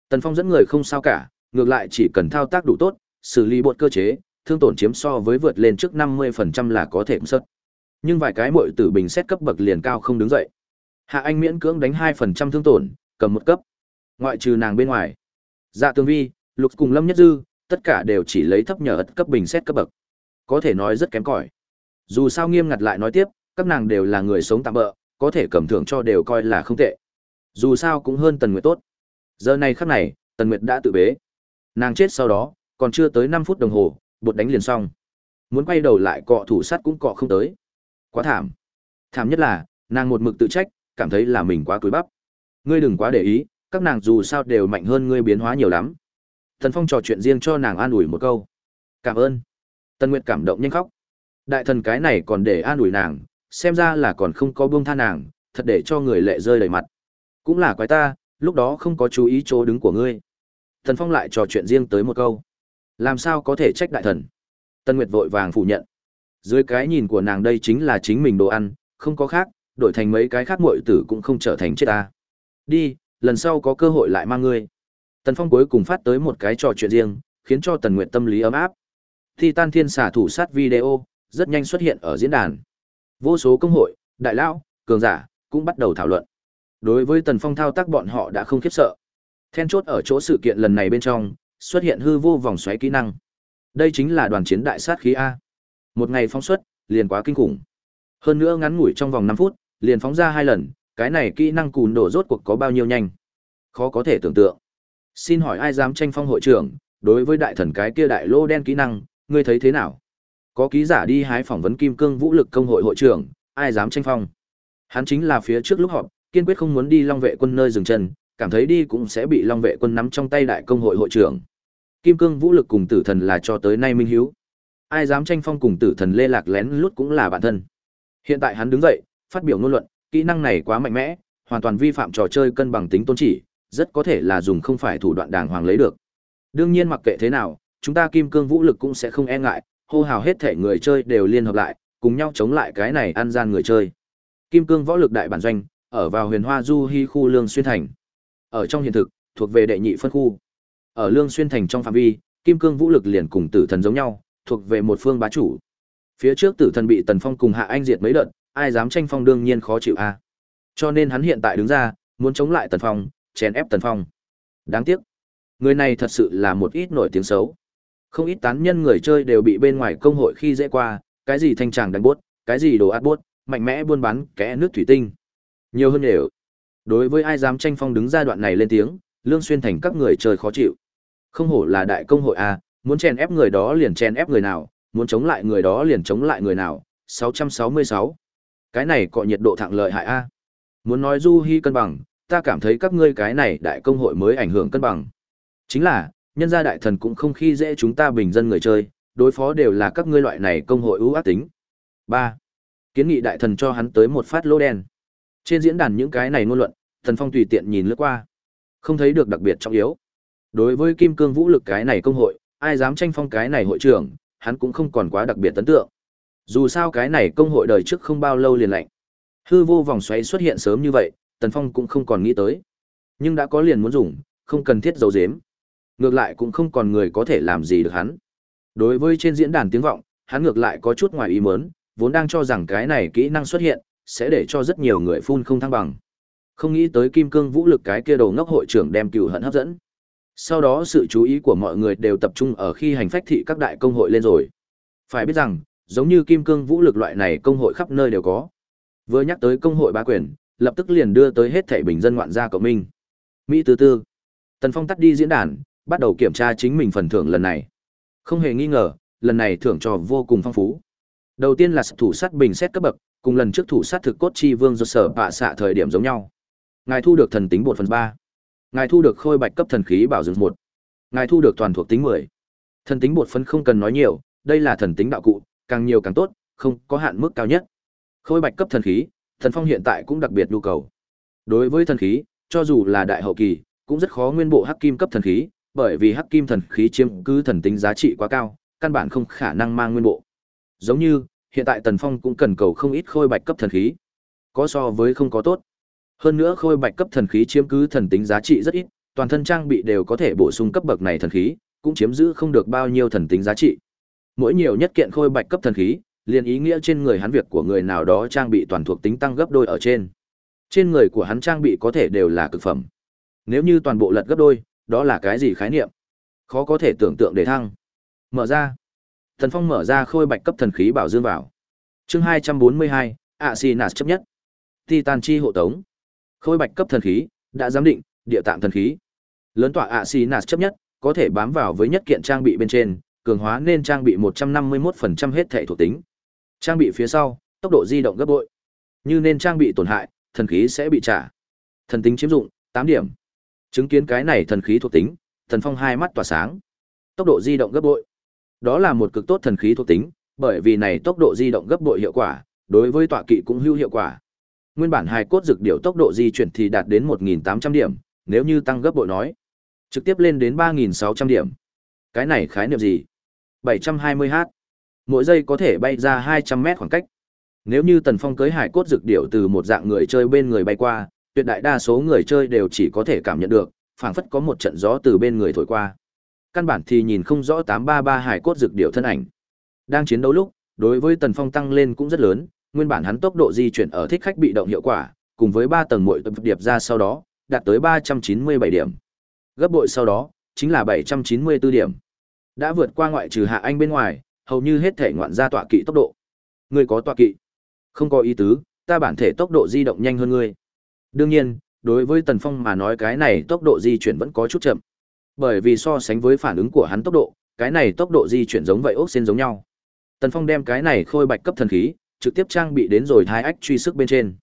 Tần Phong dẫn người không sao cả, ngược lại chỉ cần thao tác đủ tốt, xử lý bột cơ chế, thương tổn chiếm so với vượt lên trước 50% là có thể xuất. Nhưng vài cái muội tử bình xét cấp bậc liền cao không đứng dậy. Hạ Anh miễn cưỡng đánh 2% thương tổn, cầm một cấp. Ngoại trừ nàng bên ngoài. Dạ Tương Vi, Lục cùng Lâm Nhất Dư, tất cả đều chỉ lấy thấp nhờ ất cấp bình xét cấp bậc. Có thể nói rất kém cỏi. Dù sao nghiêm ngặt lại nói tiếp, các nàng đều là người sống tạm bỡ, có thể cầm thưởng cho đều coi là không tệ. Dù sao cũng hơn Tần Nguyệt tốt. Giờ này khắc này, Tần Nguyệt đã tự bế. Nàng chết sau đó, còn chưa tới năm phút đồng hồ, bột đánh liền xong. Muốn quay đầu lại cọ thủ sắt cũng cọ không tới. Quá thảm. Thảm nhất là, nàng một mực tự trách, cảm thấy là mình quá túi bắp. Ngươi đừng quá để ý, các nàng dù sao đều mạnh hơn ngươi biến hóa nhiều lắm. thần Phong trò chuyện riêng cho nàng an ủi một câu. Cảm ơn. Tần Nguyệt cảm động nhanh khóc. Đại thần cái này còn để an ủi nàng, xem ra là còn không có buông tha nàng, thật để cho người lệ rơi đầy mặt. Cũng là quái ta, lúc đó không có chú ý chỗ đứng của ngươi. thần Phong lại trò chuyện riêng tới một câu. Làm sao có thể trách đại thần? Tân Nguyệt vội vàng phủ nhận. Dưới cái nhìn của nàng đây chính là chính mình đồ ăn, không có khác, đổi thành mấy cái khác muội tử cũng không trở thành chết ta. Đi, lần sau có cơ hội lại mang ngươi. Tần Phong cuối cùng phát tới một cái trò chuyện riêng, khiến cho Tần Nguyệt tâm lý ấm áp. Titan Thiên xả thủ sát video, rất nhanh xuất hiện ở diễn đàn. Vô số công hội, đại lão, cường giả cũng bắt đầu thảo luận. Đối với Tần Phong thao tác bọn họ đã không khiếp sợ. Then chốt ở chỗ sự kiện lần này bên trong, xuất hiện hư vô vòng xoáy kỹ năng. Đây chính là đoàn chiến đại sát khí a. Một ngày phóng xuất, liền quá kinh khủng. Hơn nữa ngắn ngủi trong vòng 5 phút, liền phóng ra hai lần, cái này kỹ năng cùn đổ rốt cuộc có bao nhiêu nhanh. Khó có thể tưởng tượng. Xin hỏi ai dám tranh phong hội trưởng, đối với đại thần cái kia đại lô đen kỹ năng, ngươi thấy thế nào? Có ký giả đi hái phỏng vấn Kim Cương Vũ lực công hội hội trưởng, ai dám tranh phong? Hắn chính là phía trước lúc họp, kiên quyết không muốn đi Long vệ quân nơi dừng chân, cảm thấy đi cũng sẽ bị Long vệ quân nắm trong tay đại công hội hội trưởng. Kim Cương Vũ lực cùng Tử Thần là cho tới nay minh hiếu. Ai dám tranh phong cùng Tử Thần Lê Lạc lén lút cũng là bản thân. Hiện tại hắn đứng dậy, phát biểu ngôn luận, kỹ năng này quá mạnh mẽ, hoàn toàn vi phạm trò chơi cân bằng tính tôn chỉ, rất có thể là dùng không phải thủ đoạn đàng hoàng lấy được. Đương nhiên mặc kệ thế nào, chúng ta Kim Cương Vũ lực cũng sẽ không e ngại, hô hào hết thể người chơi đều liên hợp lại, cùng nhau chống lại cái này ăn gian người chơi. Kim Cương Võ lực đại bản doanh, ở vào Huyền Hoa Du Hi khu Lương Xuyên thành. Ở trong hiện thực, thuộc về đệ nhị phân khu. Ở Lương Xuyên thành trong phạm vi, Kim Cương Vũ lực liền cùng Tử Thần giống nhau, thuộc về một phương bá chủ. Phía trước Tử Thần bị Tần Phong cùng Hạ Anh diệt mấy đợt, ai dám tranh phong đương nhiên khó chịu a. Cho nên hắn hiện tại đứng ra, muốn chống lại Tần Phong, chèn ép Tần Phong. Đáng tiếc, người này thật sự là một ít nổi tiếng xấu. Không ít tán nhân người chơi đều bị bên ngoài công hội khi dễ qua, cái gì thanh tràng đánh bốt, cái gì đồ át bốt, mạnh mẽ buôn bán kẽ nước thủy tinh. Nhiều hơn đều. Đối với ai dám tranh phong đứng ra đoạn này lên tiếng, Lương Xuyên thành các người chơi khó chịu. Không hổ là đại công hội a, muốn chèn ép người đó liền chèn ép người nào, muốn chống lại người đó liền chống lại người nào. 666. Cái này cọ nhiệt độ thẳng lợi hại a. Muốn nói du hi cân bằng, ta cảm thấy các ngươi cái này đại công hội mới ảnh hưởng cân bằng. Chính là, nhân gia đại thần cũng không khi dễ chúng ta bình dân người chơi, đối phó đều là các ngươi loại này công hội ưu ác tính. 3. Kiến nghị đại thần cho hắn tới một phát lô đen. Trên diễn đàn những cái này ngôn luận, Thần Phong tùy tiện nhìn lướt qua, không thấy được đặc biệt trọng yếu. Đối với Kim Cương Vũ lực cái này công hội, ai dám tranh phong cái này hội trưởng, hắn cũng không còn quá đặc biệt ấn tượng. Dù sao cái này công hội đời trước không bao lâu liền lạnh. Hư vô vòng xoáy xuất hiện sớm như vậy, Tần Phong cũng không còn nghĩ tới. Nhưng đã có liền muốn dùng, không cần thiết giấu giếm. Ngược lại cũng không còn người có thể làm gì được hắn. Đối với trên diễn đàn tiếng vọng, hắn ngược lại có chút ngoài ý muốn, vốn đang cho rằng cái này kỹ năng xuất hiện, sẽ để cho rất nhiều người phun không thăng bằng. Không nghĩ tới kim cương vũ lực cái kia đầu ngốc hội trưởng đem cựu hận hấp dẫn. Sau đó sự chú ý của mọi người đều tập trung ở khi hành phách thị các đại công hội lên rồi. Phải biết rằng, giống như kim cương vũ lực loại này công hội khắp nơi đều có. Vừa nhắc tới công hội bá quyền, lập tức liền đưa tới hết thảy bình dân ngoạn gia cộng minh. Mỹ tư tư. Tần Phong tắt đi diễn đàn, bắt đầu kiểm tra chính mình phần thưởng lần này. Không hề nghi ngờ, lần này thưởng trò vô cùng phong phú. Đầu tiên là thủ sát bình xét cấp bậc, cùng lần trước thủ sát thực cốt chi vương do sở bạ xạ thời điểm giống nhau. Ngài thu được thần tính bột phần ba Ngài thu được khôi bạch cấp thần khí bảo dưỡng một Ngài thu được toàn thuộc tính mười Thần tính bột phân không cần nói nhiều, đây là thần tính đạo cụ, càng nhiều càng tốt, không có hạn mức cao nhất. Khôi bạch cấp thần khí, thần phong hiện tại cũng đặc biệt nhu cầu. Đối với thần khí, cho dù là đại hậu kỳ, cũng rất khó nguyên bộ hắc kim cấp thần khí, bởi vì hắc kim thần khí chiếm cứ thần tính giá trị quá cao, căn bản không khả năng mang nguyên bộ. Giống như, hiện tại Tần Phong cũng cần cầu không ít khôi bạch cấp thần khí. Có so với không có tốt. Hơn nữa khôi bạch cấp thần khí chiếm cứ thần tính giá trị rất ít, toàn thân trang bị đều có thể bổ sung cấp bậc này thần khí, cũng chiếm giữ không được bao nhiêu thần tính giá trị. Mỗi nhiều nhất kiện khôi bạch cấp thần khí, liền ý nghĩa trên người hắn việc của người nào đó trang bị toàn thuộc tính tăng gấp đôi ở trên. Trên người của hắn trang bị có thể đều là cực phẩm. Nếu như toàn bộ lật gấp đôi, đó là cái gì khái niệm? Khó có thể tưởng tượng để thăng. Mở ra. Thần Phong mở ra khôi bạch cấp thần khí bảo dương vào. Chương hai trăm bốn mươi hai 242, Axinas chấp nhất. Titan chi hộ tống. Khôi bạch cấp thần khí, đã giám định, địa tạm thần khí. Lớn tọa ạ xì nạt chấp nhất, có thể bám vào với nhất kiện trang bị bên trên, cường hóa nên trang bị 151% hết thể thuộc tính. Trang bị phía sau, tốc độ di động gấp bội. Như nên trang bị tổn hại, thần khí sẽ bị trả. Thần tính chiếm dụng, 8 điểm. Chứng kiến cái này thần khí thuộc tính, Thần Phong hai mắt tỏa sáng. Tốc độ di động gấp bội. Đó là một cực tốt thần khí thuộc tính, bởi vì này tốc độ di động gấp bội hiệu quả, đối với tọa kỵ cũng hữu hiệu quả. Nguyên bản hai cốt dược điều tốc độ di chuyển thì đạt đến 1800 điểm, nếu như tăng gấp bội nói, trực tiếp lên đến 3600 điểm. Cái này khái niệm gì? 720h. Mỗi giây có thể bay ra 200 mét khoảng cách. Nếu như Tần Phong cưới hải cốt dược điệu từ một dạng người chơi bên người bay qua, tuyệt đại đa số người chơi đều chỉ có thể cảm nhận được, phảng phất có một trận gió từ bên người thổi qua. Căn bản thì nhìn không rõ 833 hải cốt dược điệu thân ảnh. Đang chiến đấu lúc, đối với Tần Phong tăng lên cũng rất lớn, nguyên bản hắn tốc độ di chuyển ở thích khách bị động hiệu quả, cùng với 3 tầng muội tập điệp ra sau đó, đạt tới 397 điểm. Gấp bội sau đó, chính là 794 điểm. Đã vượt qua ngoại trừ Hạ Anh bên ngoài, hầu như hết thể ngoạn ra tọa kỵ tốc độ. Người có tọa kỵ? Không có ý tứ, ta bản thể tốc độ di động nhanh hơn ngươi. Đương nhiên, đối với Tần Phong mà nói cái này tốc độ di chuyển vẫn có chút chậm. Bởi vì so sánh với phản ứng của hắn tốc độ, cái này tốc độ di chuyển giống vậy ốc xên giống nhau. Tần Phong đem cái này khôi bạch cấp thần khí, trực tiếp trang bị đến rồi thai ách truy sức bên trên.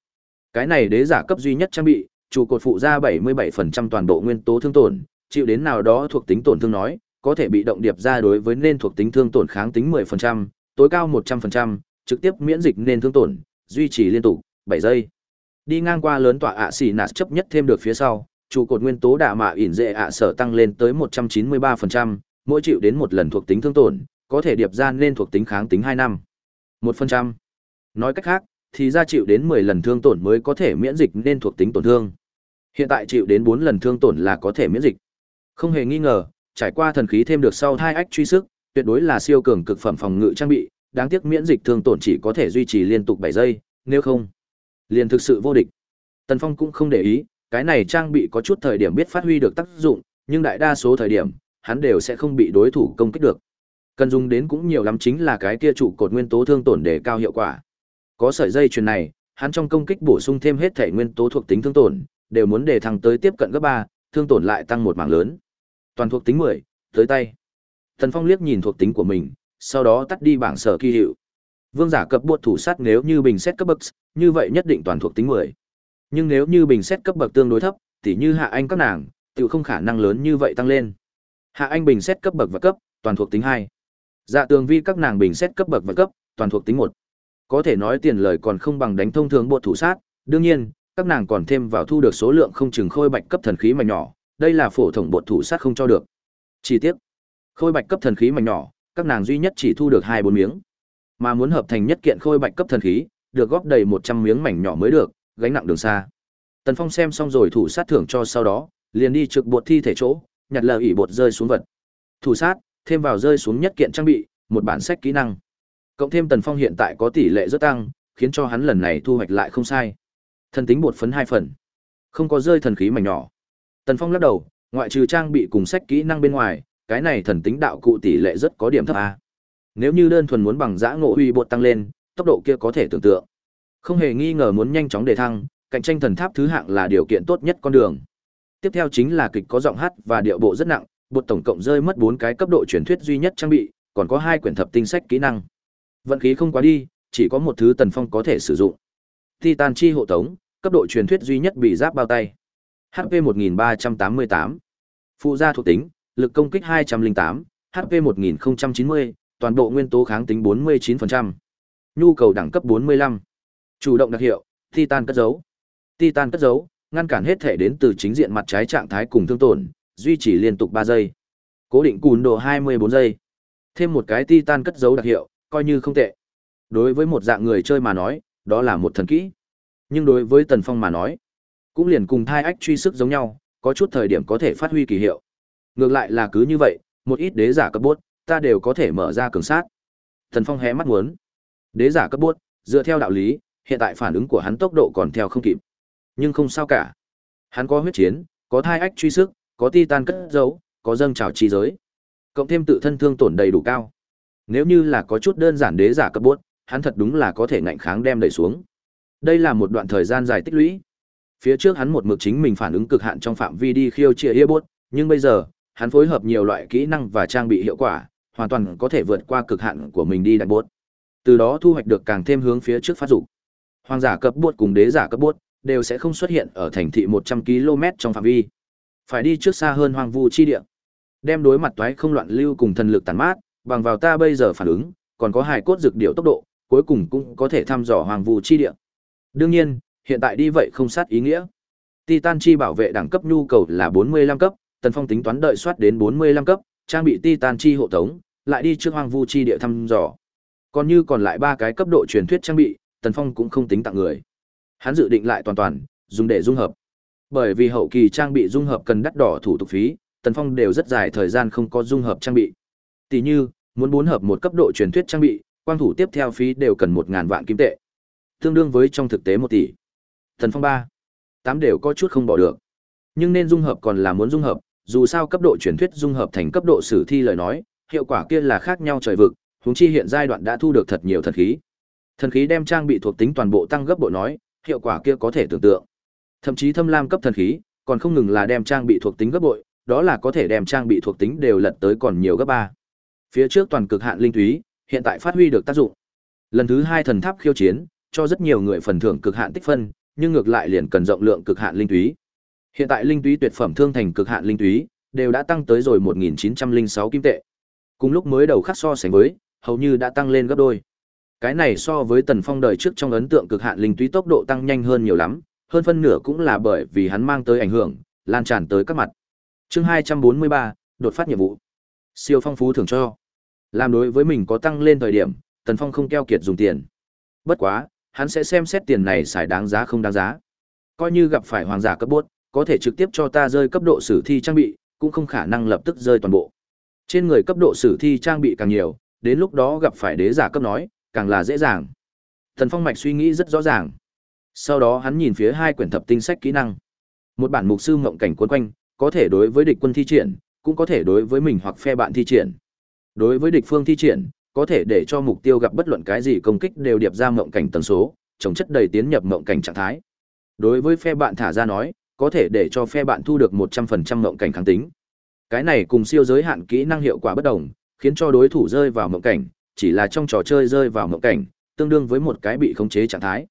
Cái này đế giả cấp duy nhất trang bị, trụ cột phụ ra 77% toàn bộ nguyên tố thương tổn, chịu đến nào đó thuộc tính tổn thương nói, có thể bị động điệp ra đối với nên thuộc tính thương tổn kháng tính 10%, tối cao 100%, trực tiếp miễn dịch nên thương tổn, duy trì liên tục 7 giây. Đi ngang qua lớn tọa ạ xỉ nạt chấp nhất thêm được phía sau, trụ cột nguyên tố đả mạ ỉn dệ ạ sở tăng lên tới 193%, mỗi chịu đến một lần thuộc tính thương tổn, có thể điệp ra nên thuộc tính kháng tính 2 năm. 1%. Nói cách khác, thì ra chịu đến 10 lần thương tổn mới có thể miễn dịch nên thuộc tính tổn thương. Hiện tại chịu đến 4 lần thương tổn là có thể miễn dịch. Không hề nghi ngờ, trải qua thần khí thêm được sau hai ách truy sức, tuyệt đối là siêu cường cực phẩm phòng ngự trang bị, đáng tiếc miễn dịch thương tổn chỉ có thể duy trì liên tục 7 giây, nếu không, liền thực sự vô địch. Tần Phong cũng không để ý, cái này trang bị có chút thời điểm biết phát huy được tác dụng, nhưng đại đa số thời điểm, hắn đều sẽ không bị đối thủ công kích được. Cần dùng đến cũng nhiều lắm chính là cái kia trụ cột nguyên tố thương tổn để cao hiệu quả. Có sợi dây chuyền này, hắn trong công kích bổ sung thêm hết thể nguyên tố thuộc tính thương tổn, đều muốn để thằng tới tiếp cận gấp 3, thương tổn lại tăng một mảng lớn. Toàn thuộc tính 10, tới tay. Tần Phong liếc nhìn thuộc tính của mình, sau đó tắt đi bảng sở kỳ hiệu. Vương giả cấp buộc thủ sát nếu như bình xét cấp bậc, như vậy nhất định toàn thuộc tính 10. Nhưng nếu như bình xét cấp bậc tương đối thấp, thì như hạ anh các nàng, tự không khả năng lớn như vậy tăng lên. Hạ anh bình xét cấp bậc và cấp, toàn thuộc tính 2. Dạ tường vi các nàng bình xét cấp bậc và cấp, toàn thuộc tính 1. Có thể nói tiền lời còn không bằng đánh thông thường bộ thủ sát, đương nhiên, các nàng còn thêm vào thu được số lượng không chừng khôi bạch cấp thần khí mà nhỏ, đây là phổ thông bộ thủ sát không cho được. Chi tiết. Khôi bạch cấp thần khí mảnh nhỏ, các nàng duy nhất chỉ thu được hai bốn miếng. Mà muốn hợp thành nhất kiện khôi bạch cấp thần khí, được góp đầy 100 miếng mảnh nhỏ mới được, gánh nặng đường xa. Tần Phong xem xong rồi thủ sát thưởng cho sau đó, liền đi trực bột thi thể chỗ, nhặt lờ ỉ bột rơi xuống vật. Thủ sát, thêm vào rơi xuống nhất kiện trang bị, một bản sách kỹ năng. Cộng thêm Tần Phong hiện tại có tỷ lệ rất tăng, khiến cho hắn lần này thu hoạch lại không sai. Thần tính bột phấn hai phần. Không có rơi thần khí mảnh nhỏ. Tần Phong lắc đầu, ngoại trừ trang bị cùng sách kỹ năng bên ngoài, cái này thần tính đạo cụ tỷ lệ rất có điểm thấp a. Nếu như đơn thuần muốn bằng giã ngộ uy bột tăng lên, tốc độ kia có thể tưởng tượng. Không hề nghi ngờ muốn nhanh chóng đề thăng, cạnh tranh thần tháp thứ hạng là điều kiện tốt nhất con đường. Tiếp theo chính là kịch có giọng hát và điệu bộ rất nặng, bột tổng cộng rơi mất 4 cái cấp độ truyền thuyết duy nhất trang bị, còn có hai quyển thập tinh sách kỹ năng. Vận khí không quá đi, chỉ có một thứ Tần Phong có thể sử dụng. Titan chi hộ tống, cấp độ truyền thuyết duy nhất bị giáp bao tay. HP 1388. Phụ gia thuộc tính, lực công kích 208, HP 1090, toàn bộ nguyên tố kháng tính 49%. Nhu cầu đẳng cấp 45. Chủ động đặc hiệu, Titan cất giấu. Titan cất giấu, ngăn cản hết thể đến từ chính diện mặt trái trạng thái cùng thương tổn, duy trì liên tục 3 giây. Cố định cùn độ 24 giây. Thêm một cái Titan cất giấu đặc hiệu, coi như không tệ. Đối với một dạng người chơi mà nói, đó là một thần kỹ. Nhưng đối với Tần Phong mà nói, cũng liền cùng thai ách truy sức giống nhau, có chút thời điểm có thể phát huy kỳ hiệu. Ngược lại là cứ như vậy, một ít đế giả cấp bốt, ta đều có thể mở ra cường sát. thần Phong hé mắt muốn. Đế giả cấp bốt, dựa theo đạo lý, hiện tại phản ứng của hắn tốc độ còn theo không kịp. Nhưng không sao cả. Hắn có huyết chiến, có thai ách truy sức, có titan cất giấu, có dâng trào chi giới. Cộng thêm tự thân thương tổn đầy đủ cao. Nếu như là có chút đơn giản đế giả cấp bốt, hắn thật đúng là có thể ngạnh kháng đem đẩy xuống. Đây là một đoạn thời gian dài tích lũy. Phía trước hắn một mực chính mình phản ứng cực hạn trong phạm vi đi khiêu chia bút nhưng bây giờ, hắn phối hợp nhiều loại kỹ năng và trang bị hiệu quả, hoàn toàn có thể vượt qua cực hạn của mình đi đại bốt. Từ đó thu hoạch được càng thêm hướng phía trước phát dục. Hoàng giả cấp bốt cùng đế giả cấp bốt đều sẽ không xuất hiện ở thành thị 100 km trong phạm vi. Phải đi trước xa hơn hoang vu chi địa. Đem đối mặt toái không loạn lưu cùng thần lực tàn mát, bằng vào ta bây giờ phản ứng, còn có hài cốt dược điệu tốc độ, cuối cùng cũng có thể thăm dò hoàng vu chi địa. Đương nhiên, hiện tại đi vậy không sát ý nghĩa. Titan chi bảo vệ đẳng cấp nhu cầu là 45 cấp, Tần Phong tính toán đợi soát đến 45 cấp, trang bị Titan chi hộ tống, lại đi trước hoang vu chi địa thăm dò. Còn như còn lại ba cái cấp độ truyền thuyết trang bị, Tần Phong cũng không tính tặng người. Hắn dự định lại toàn toàn, dùng để dung hợp. Bởi vì hậu kỳ trang bị dung hợp cần đắt đỏ thủ tục phí, Tần Phong đều rất dài thời gian không có dung hợp trang bị. Tỷ như, muốn bốn hợp một cấp độ truyền thuyết trang bị, quang thủ tiếp theo phí đều cần 1000 vạn kim tệ. Tương đương với trong thực tế 1 tỷ. Thần Phong 3, 8 đều có chút không bỏ được. Nhưng nên dung hợp còn là muốn dung hợp, dù sao cấp độ truyền thuyết dung hợp thành cấp độ sử thi lời nói, hiệu quả kia là khác nhau trời vực, huống chi hiện giai đoạn đã thu được thật nhiều thần khí. Thần khí đem trang bị thuộc tính toàn bộ tăng gấp bội nói, hiệu quả kia có thể tưởng tượng. Thậm chí thâm lam cấp thần khí, còn không ngừng là đem trang bị thuộc tính gấp bội, đó là có thể đem trang bị thuộc tính đều lật tới còn nhiều gấp ba. Phía trước toàn cực hạn linh túy, hiện tại phát huy được tác dụng. Lần thứ hai thần tháp khiêu chiến, cho rất nhiều người phần thưởng cực hạn tích phân, nhưng ngược lại liền cần rộng lượng cực hạn linh túy. Hiện tại linh túy tuyệt phẩm thương thành cực hạn linh túy đều đã tăng tới rồi 1906 kim tệ. Cùng lúc mới đầu khắc so sánh với, hầu như đã tăng lên gấp đôi. Cái này so với Tần Phong đời trước trong ấn tượng cực hạn linh túy tốc độ tăng nhanh hơn nhiều lắm, hơn phân nửa cũng là bởi vì hắn mang tới ảnh hưởng, lan tràn tới các mặt. Chương 243, đột phát nhiệm vụ. Siêu phong phú thưởng cho. Làm đối với mình có tăng lên thời điểm, Tần Phong không keo kiệt dùng tiền. Bất quá, hắn sẽ xem xét tiền này xài đáng giá không đáng giá. Coi như gặp phải hoàng giả cấp bốt, có thể trực tiếp cho ta rơi cấp độ sử thi trang bị, cũng không khả năng lập tức rơi toàn bộ. Trên người cấp độ sử thi trang bị càng nhiều, đến lúc đó gặp phải đế giả cấp nói, càng là dễ dàng. Thần Phong mạch suy nghĩ rất rõ ràng. Sau đó hắn nhìn phía hai quyển thập tinh sách kỹ năng. Một bản mục sư mộng cảnh cuốn quanh, có thể đối với địch quân thi triển, cũng có thể đối với mình hoặc phe bạn thi triển. Đối với địch phương thi triển, có thể để cho mục tiêu gặp bất luận cái gì công kích đều điệp ra mộng cảnh tần số, chống chất đầy tiến nhập mộng cảnh trạng thái. Đối với phe bạn thả ra nói, có thể để cho phe bạn thu được 100% mộng cảnh kháng tính. Cái này cùng siêu giới hạn kỹ năng hiệu quả bất đồng, khiến cho đối thủ rơi vào mộng cảnh, chỉ là trong trò chơi rơi vào mộng cảnh, tương đương với một cái bị khống chế trạng thái.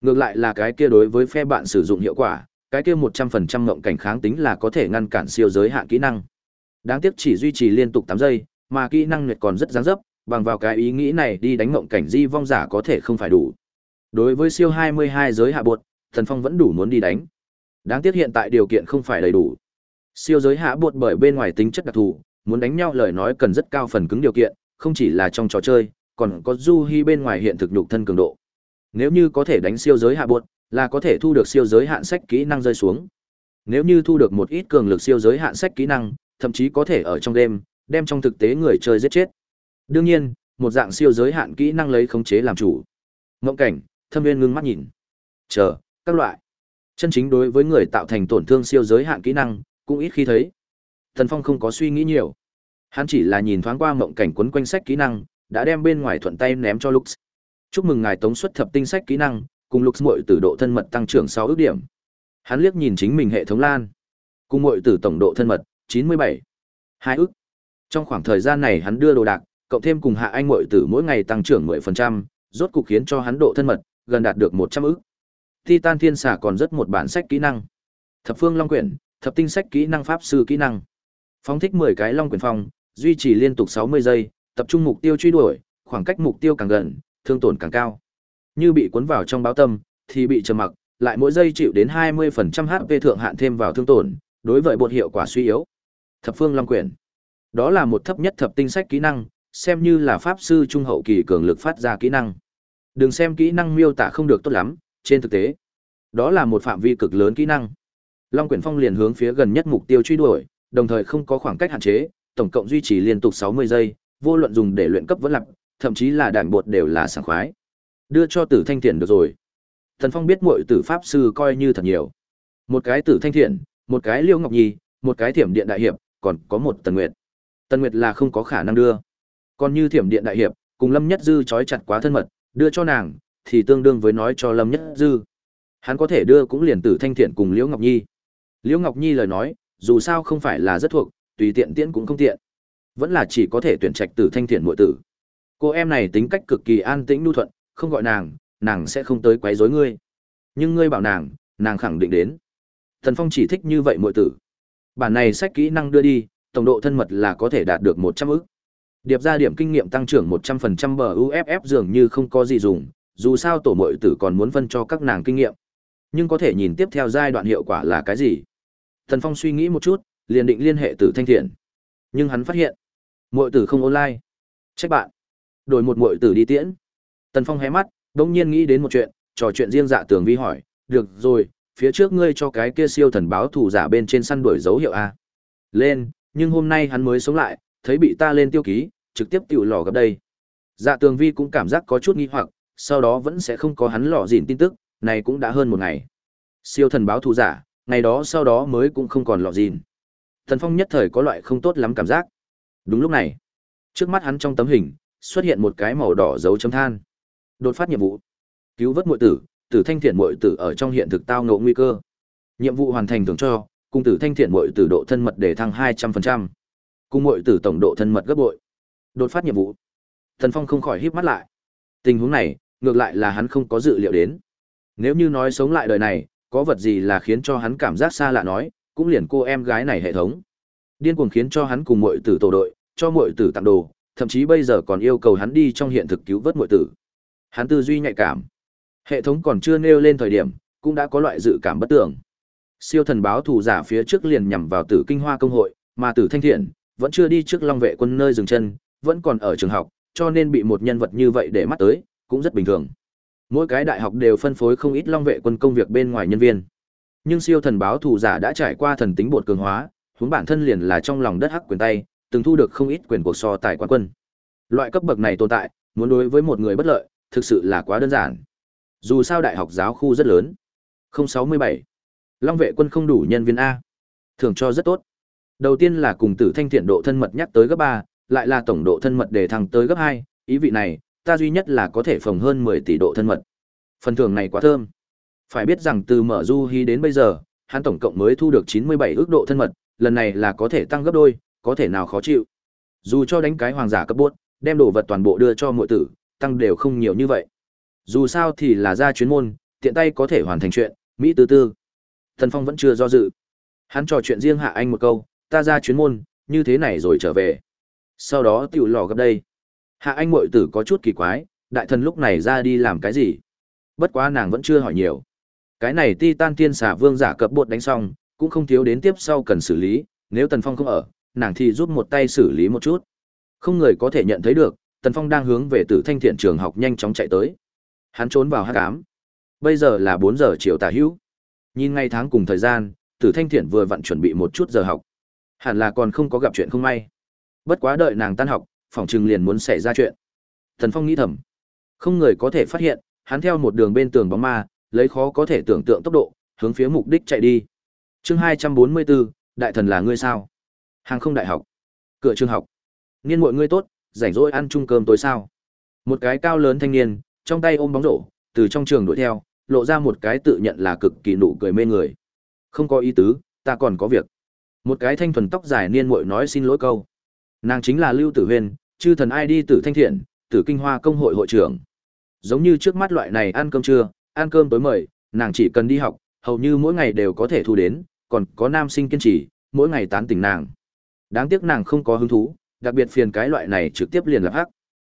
Ngược lại là cái kia đối với phe bạn sử dụng hiệu quả, cái kia 100% mộng cảnh kháng tính là có thể ngăn cản siêu giới hạn kỹ năng. Đáng tiếc chỉ duy trì liên tục 8 giây, mà kỹ năng nguyệt còn rất dáng dấp, bằng vào cái ý nghĩ này đi đánh mộng cảnh di vong giả có thể không phải đủ. Đối với siêu 22 giới hạ buột, Thần Phong vẫn đủ muốn đi đánh. Đáng tiếc hiện tại điều kiện không phải đầy đủ. Siêu giới hạ buột bởi bên ngoài tính chất đặc thù, muốn đánh nhau lời nói cần rất cao phần cứng điều kiện, không chỉ là trong trò chơi, còn có du hy bên ngoài hiện thực nhục thân cường độ. Nếu như có thể đánh siêu giới hạ buột, là có thể thu được siêu giới hạn sách kỹ năng rơi xuống. Nếu như thu được một ít cường lực siêu giới hạn sách kỹ năng, thậm chí có thể ở trong đêm, đem trong thực tế người chơi giết chết. Đương nhiên, một dạng siêu giới hạn kỹ năng lấy khống chế làm chủ. Ngộng cảnh, thâm viên ngưng mắt nhìn. Chờ, các loại. Chân chính đối với người tạo thành tổn thương siêu giới hạn kỹ năng, cũng ít khi thấy. Thần Phong không có suy nghĩ nhiều. Hắn chỉ là nhìn thoáng qua mộng cảnh quấn quanh sách kỹ năng, đã đem bên ngoài thuận tay ném cho Lux. Chúc mừng ngài tống xuất thập tinh sách kỹ năng, cùng Lux muội tử độ thân mật tăng trưởng 6 ước điểm. Hắn liếc nhìn chính mình hệ thống lan. Cùng muội tử tổng độ thân mật 97. Hai ước. Trong khoảng thời gian này hắn đưa đồ đạc, cộng thêm cùng hạ anh muội tử mỗi ngày tăng trưởng 10%, rốt cục khiến cho hắn độ thân mật gần đạt được 100 ức. Titan Thiên Xà còn rất một bản sách kỹ năng. Thập Phương Long Quyển, thập tinh sách kỹ năng pháp sư kỹ năng. Phóng thích 10 cái Long Quyển phong, duy trì liên tục 60 giây, tập trung mục tiêu truy đuổi, khoảng cách mục tiêu càng gần, thương tổn càng cao. Như bị cuốn vào trong báo tâm, thì bị trầm mặc, lại mỗi giây chịu đến 20% HP thượng hạn thêm vào thương tổn, đối với bột hiệu quả suy yếu. Thập Phương Long Quyển. Đó là một thấp nhất thập tinh sách kỹ năng, xem như là pháp sư trung hậu kỳ cường lực phát ra kỹ năng. Đừng xem kỹ năng miêu tả không được tốt lắm, trên thực tế, đó là một phạm vi cực lớn kỹ năng. Long Quyển Phong liền hướng phía gần nhất mục tiêu truy đuổi, đồng thời không có khoảng cách hạn chế, tổng cộng duy trì liên tục 60 giây, vô luận dùng để luyện cấp vẫn lập, thậm chí là đạn bột đều là sảng khoái. Đưa cho Tử Thanh Tiễn được rồi. Thần Phong biết muội tử pháp sư coi như thật nhiều. Một cái Tử Thanh Thiện, một cái Liêu Ngọc Nhi, một cái Thiểm Điện đại hiệp, còn có một Tần Nguyệt. Tần Nguyệt là không có khả năng đưa. Còn như Thiểm Điện đại hiệp, cùng Lâm Nhất Dư chói chặt quá thân mật, đưa cho nàng, thì tương đương với nói cho Lâm Nhất Dư. Hắn có thể đưa cũng liền Tử Thanh Thiện cùng Liễu Ngọc Nhi. Liễu Ngọc Nhi lời nói, dù sao không phải là rất thuộc, tùy tiện tiễn cũng không tiện. Vẫn là chỉ có thể tuyển trạch Tử Thanh Thiện muội tử. Cô em này tính cách cực kỳ an tĩnh nhu thuận, không gọi nàng, nàng sẽ không tới quấy rối ngươi. Nhưng ngươi bảo nàng, nàng khẳng định đến. Thần Phong chỉ thích như vậy muội tử. Bản này sách kỹ năng đưa đi, tổng độ thân mật là có thể đạt được 100 ức. Điệp ra điểm kinh nghiệm tăng trưởng 100% bờ UFF dường như không có gì dùng, dù sao tổ muội tử còn muốn phân cho các nàng kinh nghiệm. Nhưng có thể nhìn tiếp theo giai đoạn hiệu quả là cái gì? Thần Phong suy nghĩ một chút, liền định liên hệ Tử Thanh Thiện. Nhưng hắn phát hiện, muội tử không online. Trách bạn. Đổi một muội tử đi tiễn. Tần Phong hé mắt, đột nhiên nghĩ đến một chuyện, trò chuyện riêng dạ tường vi hỏi, "Được rồi, phía trước ngươi cho cái kia siêu thần báo thủ giả bên trên săn đuổi dấu hiệu a?" Lên, nhưng hôm nay hắn mới sống lại, thấy bị ta lên tiêu ký, trực tiếp tiểu lò gặp đây. Dạ tường vi cũng cảm giác có chút nghi hoặc, sau đó vẫn sẽ không có hắn lò dỉn tin tức, này cũng đã hơn một ngày. Siêu thần báo thù giả, ngày đó sau đó mới cũng không còn lọ dỉn. Thần Phong nhất thời có loại không tốt lắm cảm giác. Đúng lúc này, trước mắt hắn trong tấm hình, xuất hiện một cái màu đỏ dấu chấm than. Đột phát nhiệm vụ. Cứu vớt muội tử, tử thanh thiện muội tử ở trong hiện thực tao ngộ nguy cơ. Nhiệm vụ hoàn thành thưởng cho, cùng tử thanh thiện muội tử độ thân mật để thăng 200%. Cùng muội tử tổng độ thân mật gấp bội. Đột phát nhiệm vụ. Thần Phong không khỏi híp mắt lại. Tình huống này, ngược lại là hắn không có dự liệu đến. Nếu như nói sống lại đời này, có vật gì là khiến cho hắn cảm giác xa lạ nói, cũng liền cô em gái này hệ thống. Điên cuồng khiến cho hắn cùng muội tử tổ đội, cho muội tử tặng đồ, thậm chí bây giờ còn yêu cầu hắn đi trong hiện thực cứu vớt muội tử. Hắn tư duy nhạy cảm. Hệ thống còn chưa nêu lên thời điểm, cũng đã có loại dự cảm bất tưởng. Siêu thần báo thù giả phía trước liền nhằm vào Tử Kinh Hoa công hội, mà Tử Thanh Thiện vẫn chưa đi trước Long vệ quân nơi dừng chân, vẫn còn ở trường học, cho nên bị một nhân vật như vậy để mắt tới, cũng rất bình thường. Mỗi cái đại học đều phân phối không ít Long vệ quân công việc bên ngoài nhân viên. Nhưng siêu thần báo thủ giả đã trải qua thần tính bột cường hóa, huống bản thân liền là trong lòng đất hắc quyền tay, từng thu được không ít quyền cuộc so tài quán quân. Loại cấp bậc này tồn tại, muốn đối với một người bất lợi, thực sự là quá đơn giản. Dù sao đại học giáo khu rất lớn. 067. Long vệ quân không đủ nhân viên A. Thường cho rất tốt. Đầu tiên là cùng tử thanh thiện độ thân mật nhắc tới gấp 3, lại là tổng độ thân mật để thăng tới gấp 2, ý vị này, ta duy nhất là có thể phòng hơn 10 tỷ độ thân mật. Phần thưởng này quá thơm. Phải biết rằng từ mở du hy đến bây giờ, hắn tổng cộng mới thu được 97 ước độ thân mật, lần này là có thể tăng gấp đôi, có thể nào khó chịu. Dù cho đánh cái hoàng giả cấp buốt, đem đồ vật toàn bộ đưa cho muội tử, tăng đều không nhiều như vậy. Dù sao thì là ra chuyến môn, tiện tay có thể hoàn thành chuyện, Mỹ tư tư. Thần Phong vẫn chưa do dự. Hắn trò chuyện riêng hạ anh một câu, ta ra chuyến môn, như thế này rồi trở về. Sau đó tiểu lò gặp đây. Hạ anh muội tử có chút kỳ quái, đại thần lúc này ra đi làm cái gì? Bất quá nàng vẫn chưa hỏi nhiều. Cái này ti tan thiên xả vương giả cập bột đánh xong, cũng không thiếu đến tiếp sau cần xử lý, nếu Tần Phong không ở, nàng thì giúp một tay xử lý một chút. Không người có thể nhận thấy được, Tần Phong đang hướng về Tử Thanh Thiện trường học nhanh chóng chạy tới. Hắn trốn vào hắc ám. Bây giờ là bốn giờ chiều tả hữu. Nhìn ngay tháng cùng thời gian, Tử Thanh Thiện vừa vặn chuẩn bị một chút giờ học. Hẳn là còn không có gặp chuyện không may. Bất quá đợi nàng tan học, phòng trừng liền muốn xảy ra chuyện. Thần Phong nghĩ thầm, không người có thể phát hiện, hắn theo một đường bên tường bóng ma, lấy khó có thể tưởng tượng tốc độ, hướng phía mục đích chạy đi. Chương 244, đại thần là ngươi sao? Hàng không đại học. Cửa trường học. Niên muội ngươi tốt, rảnh rỗi ăn chung cơm tối sao? Một cái cao lớn thanh niên, trong tay ôm bóng rổ, từ trong trường đuổi theo, lộ ra một cái tự nhận là cực kỳ nụ cười mê người. Không có ý tứ, ta còn có việc. Một cái thanh thuần tóc dài niên muội nói xin lỗi câu. Nàng chính là Lưu Tử Huyền, chư thần ai đi Tử Thanh Thiện, Tử Kinh Hoa công hội hội trưởng. Giống như trước mắt loại này ăn cơm trưa, ăn cơm tối mời, nàng chỉ cần đi học, hầu như mỗi ngày đều có thể thu đến, còn có nam sinh kiên trì, mỗi ngày tán tỉnh nàng. Đáng tiếc nàng không có hứng thú, đặc biệt phiền cái loại này trực tiếp liền lập hắc.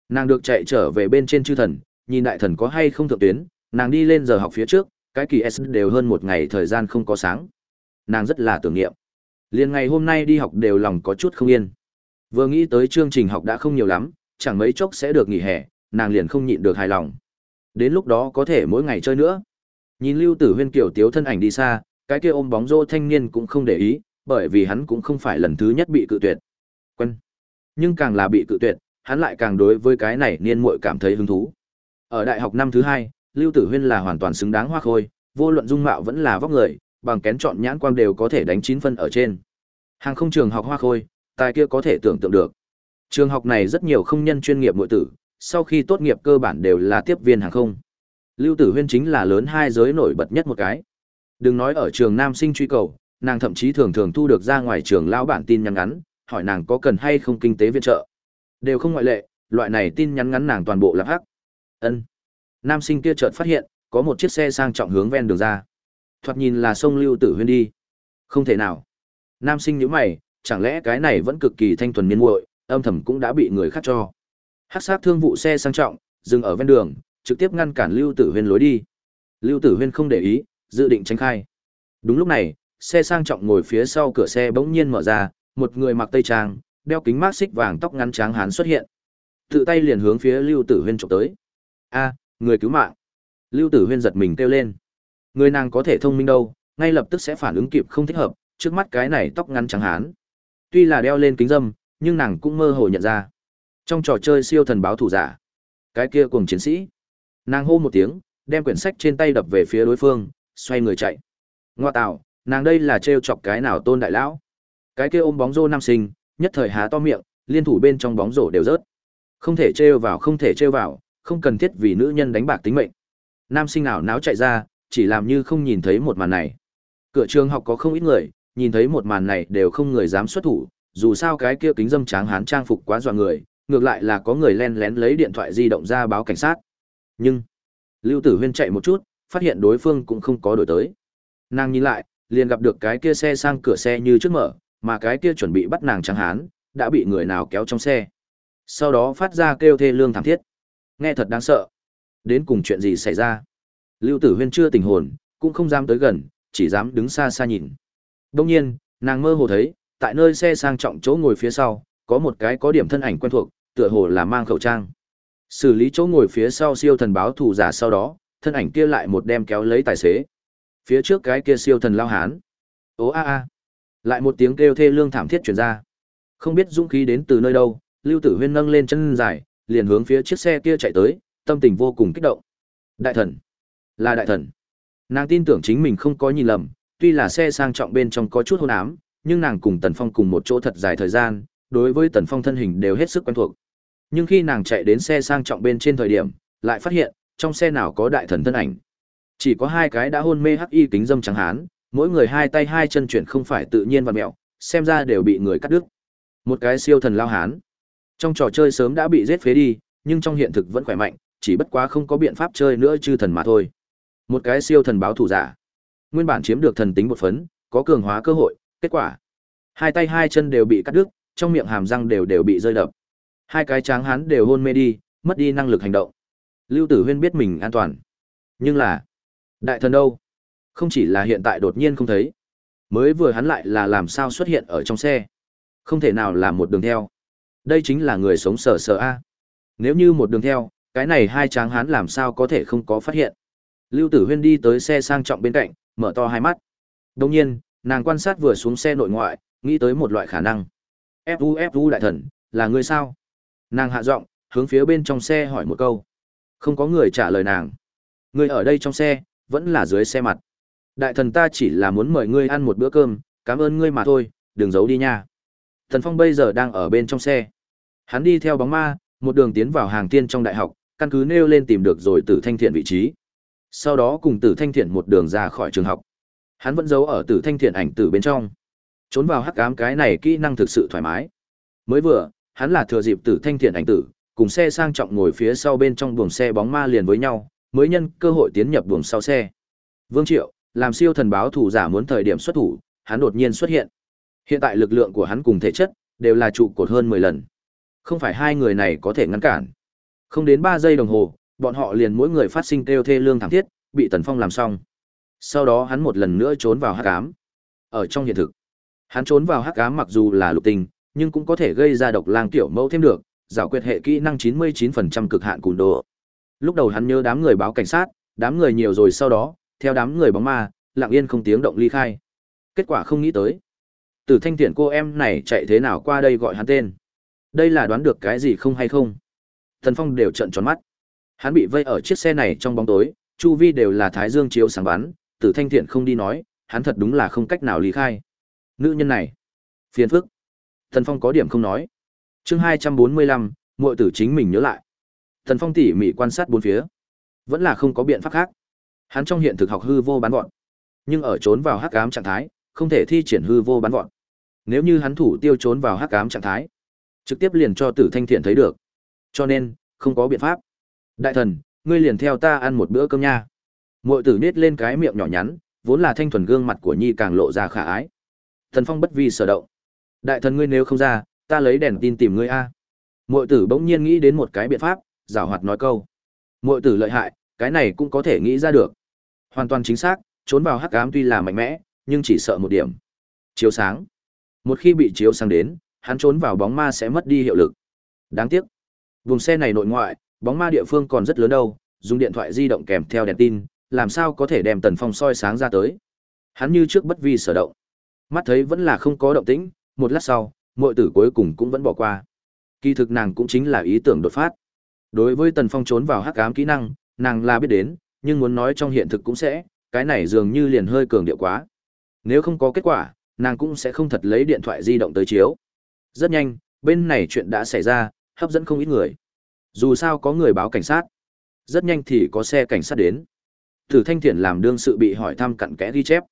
Nàng được chạy trở về bên trên chư thần, nhìn đại thần có hay không thượng tuyến, nàng đi lên giờ học phía trước, cái kỳ S đều hơn một ngày thời gian không có sáng. Nàng rất là tưởng niệm. liền ngày hôm nay đi học đều lòng có chút không yên. Vừa nghĩ tới chương trình học đã không nhiều lắm, chẳng mấy chốc sẽ được nghỉ hè, nàng liền không nhịn được hài lòng. Đến lúc đó có thể mỗi ngày chơi nữa. Nhìn Lưu Tử Huyên kiểu tiếu thân ảnh đi xa, cái kia ôm bóng rô thanh niên cũng không để ý, bởi vì hắn cũng không phải lần thứ nhất bị cự tuyệt. Quen. Nhưng càng là bị cự tuyệt, hắn lại càng đối với cái này niên muội cảm thấy hứng thú. Ở đại học năm thứ hai, Lưu Tử Huyên là hoàn toàn xứng đáng hoa khôi, vô luận dung mạo vẫn là vóc người, bằng kén chọn nhãn quang đều có thể đánh 9 phân ở trên. Hàng không trường học hoa khôi, tài kia có thể tưởng tượng được. Trường học này rất nhiều không nhân chuyên nghiệp nội tử, sau khi tốt nghiệp cơ bản đều là tiếp viên hàng không. Lưu Tử Huyên chính là lớn hai giới nổi bật nhất một cái. Đừng nói ở trường nam sinh truy cầu, nàng thậm chí thường thường thu được ra ngoài trường lão bản tin nhắn ngắn, hỏi nàng có cần hay không kinh tế viện trợ. Đều không ngoại lệ, loại này tin nhắn ngắn nàng toàn bộ là hắc. Ân. Nam sinh kia chợt phát hiện, có một chiếc xe sang trọng hướng ven đường ra. Thoạt nhìn là sông Lưu Tử Huyên đi. Không thể nào. Nam sinh nhíu mày, chẳng lẽ cái này vẫn cực kỳ thanh thuần niên muội, âm thầm cũng đã bị người khác cho. Hắc sát thương vụ xe sang trọng, dừng ở ven đường, trực tiếp ngăn cản Lưu Tử Huyên lối đi. Lưu Tử Huyên không để ý, dự định tránh khai. Đúng lúc này, xe sang trọng ngồi phía sau cửa xe bỗng nhiên mở ra, một người mặc tây trang, đeo kính mát xích vàng tóc ngắn trắng hán xuất hiện. Tự tay liền hướng phía Lưu Tử Huyên chụp tới. A, người cứu mạng. Lưu Tử Huyên giật mình kêu lên. Người nàng có thể thông minh đâu, ngay lập tức sẽ phản ứng kịp không thích hợp, trước mắt cái này tóc ngắn trắng hán. Tuy là đeo lên kính dâm, nhưng nàng cũng mơ hồ nhận ra. Trong trò chơi siêu thần báo thủ giả, cái kia cùng chiến sĩ. Nàng hô một tiếng, đem quyển sách trên tay đập về phía đối phương, xoay người chạy. Ngoa tạo, nàng đây là trêu chọc cái nào tôn đại lão? Cái kia ôm bóng rô nam sinh, nhất thời há to miệng, liên thủ bên trong bóng rổ đều rớt. Không thể trêu vào, không thể trêu vào, không cần thiết vì nữ nhân đánh bạc tính mệnh. Nam sinh nào náo chạy ra, chỉ làm như không nhìn thấy một màn này. Cửa trường học có không ít người, nhìn thấy một màn này đều không người dám xuất thủ, dù sao cái kia kính dâm tráng hán trang phục quá dọa người, ngược lại là có người len lén lấy điện thoại di động ra báo cảnh sát. Nhưng, Lưu Tử Huyên chạy một chút, phát hiện đối phương cũng không có đổi tới. Nàng nhìn lại, liền gặp được cái kia xe sang cửa xe như trước mở, mà cái kia chuẩn bị bắt nàng tráng hán, đã bị người nào kéo trong xe. Sau đó phát ra kêu thê lương thảm thiết. Nghe thật đáng sợ. Đến cùng chuyện gì xảy ra? Lưu Tử Huyên chưa tỉnh hồn, cũng không dám tới gần, chỉ dám đứng xa xa nhìn. Đông nhiên, nàng mơ hồ thấy, tại nơi xe sang trọng chỗ ngồi phía sau, có một cái có điểm thân ảnh quen thuộc, tựa hồ là mang khẩu trang. Xử lý chỗ ngồi phía sau siêu thần báo thủ giả sau đó, thân ảnh kia lại một đem kéo lấy tài xế. Phía trước cái kia siêu thần lao hán. Ố a a. Lại một tiếng kêu thê lương thảm thiết truyền ra. Không biết dũng khí đến từ nơi đâu, Lưu Tử Huyên nâng lên chân dài, liền hướng phía chiếc xe kia chạy tới, tâm tình vô cùng kích động. Đại thần, là đại thần. Nàng tin tưởng chính mình không có nhìn lầm, tuy là xe sang trọng bên trong có chút hôn ám, nhưng nàng cùng Tần Phong cùng một chỗ thật dài thời gian, đối với Tần Phong thân hình đều hết sức quen thuộc. Nhưng khi nàng chạy đến xe sang trọng bên trên thời điểm, lại phát hiện, trong xe nào có đại thần thân ảnh. Chỉ có hai cái đã hôn mê hắc y kính dâm trắng hán, mỗi người hai tay hai chân chuyển không phải tự nhiên và mẹo, xem ra đều bị người cắt đứt. Một cái siêu thần lao hán. Trong trò chơi sớm đã bị giết phế đi, nhưng trong hiện thực vẫn khỏe mạnh, chỉ bất quá không có biện pháp chơi nữa chư thần mà thôi. Một cái siêu thần báo thủ giả. Nguyên bản chiếm được thần tính một phấn, có cường hóa cơ hội, kết quả hai tay hai chân đều bị cắt đứt, trong miệng hàm răng đều đều bị rơi đập. Hai cái tráng hán đều hôn mê đi, mất đi năng lực hành động. Lưu Tử Huyên biết mình an toàn. Nhưng là, đại thần đâu? Không chỉ là hiện tại đột nhiên không thấy. Mới vừa hắn lại là làm sao xuất hiện ở trong xe. Không thể nào là một đường theo. Đây chính là người sống sờ sờ A. Nếu như một đường theo, cái này hai tráng hán làm sao có thể không có phát hiện. Lưu Tử Huyên đi tới xe sang trọng bên cạnh, mở to hai mắt. Đồng nhiên, nàng quan sát vừa xuống xe nội ngoại, nghĩ tới một loại khả năng. Fu Fu đại thần, là người sao? Nàng hạ giọng, hướng phía bên trong xe hỏi một câu. Không có người trả lời nàng. Người ở đây trong xe, vẫn là dưới xe mặt. Đại thần ta chỉ là muốn mời ngươi ăn một bữa cơm, cảm ơn ngươi mà thôi, đừng giấu đi nha. Thần Phong bây giờ đang ở bên trong xe. Hắn đi theo bóng ma, một đường tiến vào hàng tiên trong đại học, căn cứ nêu lên tìm được rồi tử thanh thiện vị trí. Sau đó cùng tử thanh thiện một đường ra khỏi trường học. Hắn vẫn giấu ở tử thanh thiện ảnh tử bên trong. Trốn vào hắc ám cái này kỹ năng thực sự thoải mái. Mới vừa, hắn là thừa dịp tử thanh thiện ảnh tử, cùng xe sang trọng ngồi phía sau bên trong buồng xe bóng ma liền với nhau, mới nhân cơ hội tiến nhập buồng sau xe. Vương Triệu, làm siêu thần báo thủ giả muốn thời điểm xuất thủ, hắn đột nhiên xuất hiện. Hiện tại lực lượng của hắn cùng thể chất đều là trụ cột hơn 10 lần. Không phải hai người này có thể ngăn cản. Không đến 3 giây đồng hồ, bọn họ liền mỗi người phát sinh kêu thê lương thảm thiết, bị Tần Phong làm xong. Sau đó hắn một lần nữa trốn vào hắc ám. Ở trong hiện thực, hắn trốn vào hắc ám mặc dù là lục tình, nhưng cũng có thể gây ra độc lang tiểu mẫu thêm được, giải quyết hệ kỹ năng 99% cực hạn cùn độ. Lúc đầu hắn nhớ đám người báo cảnh sát, đám người nhiều rồi sau đó, theo đám người bóng ma, lặng yên không tiếng động ly khai. Kết quả không nghĩ tới. Từ thanh tiện cô em này chạy thế nào qua đây gọi hắn tên. Đây là đoán được cái gì không hay không? Thần Phong đều trợn tròn mắt. Hắn bị vây ở chiếc xe này trong bóng tối, chu vi đều là thái dương chiếu sáng bắn, Tử Thanh Thiện không đi nói, hắn thật đúng là không cách nào ly khai. Nữ nhân này, phiền phức. Thần Phong có điểm không nói. Chương hai trăm bốn mươi lăm, muội tử chính mình nhớ lại. Thần Phong tỉ mỉ quan sát bốn phía. Vẫn là không có biện pháp khác. Hắn trong hiện thực học hư vô bán gọn, nhưng ở trốn vào hắc ám trạng thái, không thể thi triển hư vô bán gọn. Nếu như hắn thủ tiêu trốn vào hắc ám trạng thái, trực tiếp liền cho Tử Thanh Thiện thấy được. Cho nên, không có biện pháp. Đại thần, ngươi liền theo ta ăn một bữa cơm nha. Mội tử nết lên cái miệng nhỏ nhắn, vốn là thanh thuần gương mặt của nhi càng lộ ra khả ái. Thần Phong bất vi sở động. Đại thần ngươi nếu không ra, ta lấy đèn tin tìm ngươi a. Mội tử bỗng nhiên nghĩ đến một cái biện pháp, giảo hoạt nói câu. Mội tử lợi hại, cái này cũng có thể nghĩ ra được. Hoàn toàn chính xác, trốn vào hắc ám tuy là mạnh mẽ, nhưng chỉ sợ một điểm. Chiếu sáng. Một khi bị chiếu sáng đến, hắn trốn vào bóng ma sẽ mất đi hiệu lực. Đáng tiếc. Vùng xe này nội ngoại, bóng ma địa phương còn rất lớn đâu, dùng điện thoại di động kèm theo đèn tin, làm sao có thể đem Tần Phong soi sáng ra tới. Hắn như trước bất vi sở động. Mắt thấy vẫn là không có động tĩnh, một lát sau, muội tử cuối cùng cũng vẫn bỏ qua. Kỳ thực nàng cũng chính là ý tưởng đột phát. Đối với Tần Phong trốn vào hắc ám kỹ năng, nàng là biết đến, nhưng muốn nói trong hiện thực cũng sẽ, cái này dường như liền hơi cường điệu quá. Nếu không có kết quả, nàng cũng sẽ không thật lấy điện thoại di động tới chiếu. Rất nhanh, bên này chuyện đã xảy ra, hấp dẫn không ít người. Dù sao có người báo cảnh sát. Rất nhanh thì có xe cảnh sát đến. Thử Thanh Thiển làm đương sự bị hỏi thăm cặn kẽ ghi chép.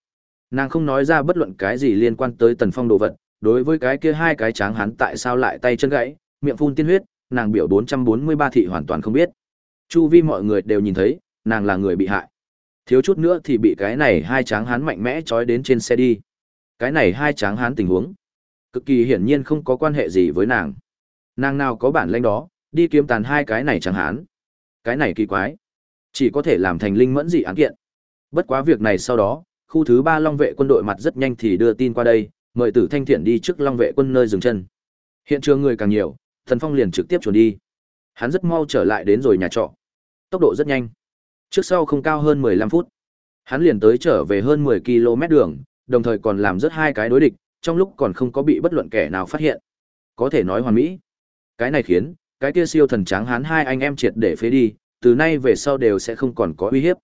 Nàng không nói ra bất luận cái gì liên quan tới Tần Phong đồ vật, đối với cái kia hai cái tráng hắn tại sao lại tay chân gãy, miệng phun tiên huyết, nàng biểu 443 thị hoàn toàn không biết. Chu vi mọi người đều nhìn thấy, nàng là người bị hại. Thiếu chút nữa thì bị cái này hai tráng hán mạnh mẽ trói đến trên xe đi. Cái này hai tráng hán tình huống, cực kỳ hiển nhiên không có quan hệ gì với nàng. Nàng nào có bản lĩnh đó, đi kiếm tàn hai cái này chẳng hán. Cái này kỳ quái, chỉ có thể làm thành linh mẫn dị án kiện. Bất quá việc này sau đó, khu thứ ba Long vệ quân đội mặt rất nhanh thì đưa tin qua đây, mời Tử Thanh Thiện đi trước Long vệ quân nơi dừng chân. Hiện trường người càng nhiều, Thần Phong liền trực tiếp chuẩn đi. Hắn rất mau trở lại đến rồi nhà trọ. Tốc độ rất nhanh. Trước sau không cao hơn 15 phút. Hắn liền tới trở về hơn 10 km đường, đồng thời còn làm rất hai cái đối địch, trong lúc còn không có bị bất luận kẻ nào phát hiện. Có thể nói hoàn mỹ. Cái này khiến, cái kia siêu thần tráng hắn hai anh em triệt để phế đi, từ nay về sau đều sẽ không còn có uy hiếp.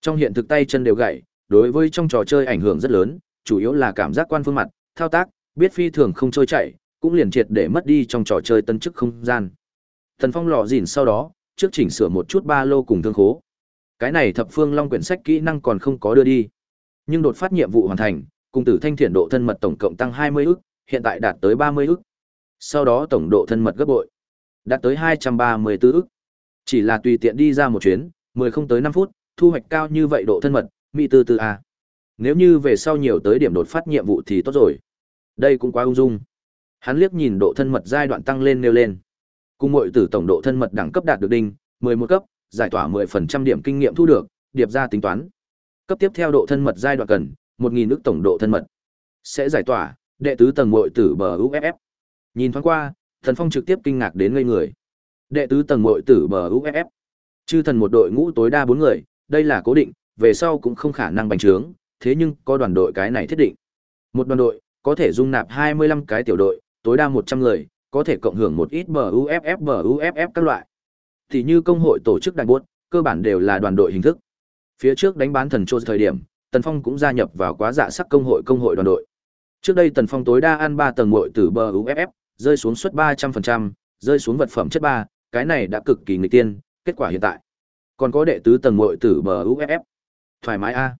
Trong hiện thực tay chân đều gãy, đối với trong trò chơi ảnh hưởng rất lớn, chủ yếu là cảm giác quan phương mặt, thao tác, biết phi thường không trôi chảy, cũng liền triệt để mất đi trong trò chơi tân chức không gian. Thần Phong lò dỉn sau đó, trước chỉnh sửa một chút ba lô cùng thương khố. Cái này thập phương long quyển sách kỹ năng còn không có đưa đi. Nhưng đột phát nhiệm vụ hoàn thành, cùng tử thanh thiện độ thân mật tổng cộng tăng 20 ức, hiện tại đạt tới 30 ức. Sau đó tổng độ thân mật gấp bội, đạt tới 234 ức. Chỉ là tùy tiện đi ra một chuyến, 10 không tới 5 phút, thu hoạch cao như vậy độ thân mật, mỹ tư tư à Nếu như về sau nhiều tới điểm đột phát nhiệm vụ thì tốt rồi. Đây cũng quá ung dung. Hắn liếc nhìn độ thân mật giai đoạn tăng lên nêu lên. Cùng mọi tử tổng độ thân mật đẳng cấp đạt được đinh, 11 cấp, giải tỏa 10% điểm kinh nghiệm thu được, điệp ra tính toán. Cấp tiếp theo độ thân mật giai đoạn cần, 1000 nước tổng độ thân mật. Sẽ giải tỏa, đệ tứ tầng mọi tử bờ UFF. Nhìn thoáng qua, Thần Phong trực tiếp kinh ngạc đến ngây người. Đệ tứ tầng muội tử bờ UFF. Chư thần một đội ngũ tối đa bốn người, đây là cố định, về sau cũng không khả năng bành trướng, thế nhưng có đoàn đội cái này thiết định. Một đoàn đội có thể dung nạp 25 cái tiểu đội, tối đa 100 người, có thể cộng hưởng một ít bờ UFF bờ UFF các loại. Thì như công hội tổ chức đại buốt, cơ bản đều là đoàn đội hình thức. Phía trước đánh bán thần trôi thời điểm, Tần Phong cũng gia nhập vào quá dạ sắc công hội công hội đoàn đội. Trước đây Tần Phong tối đa ăn 3 tầng muội từ bờ UFF, rơi xuống suất 300%, rơi xuống vật phẩm chất 3, cái này đã cực kỳ nghịch tiên, kết quả hiện tại. Còn có đệ tứ tầng muội tử bờ UFF. Thoải mái a.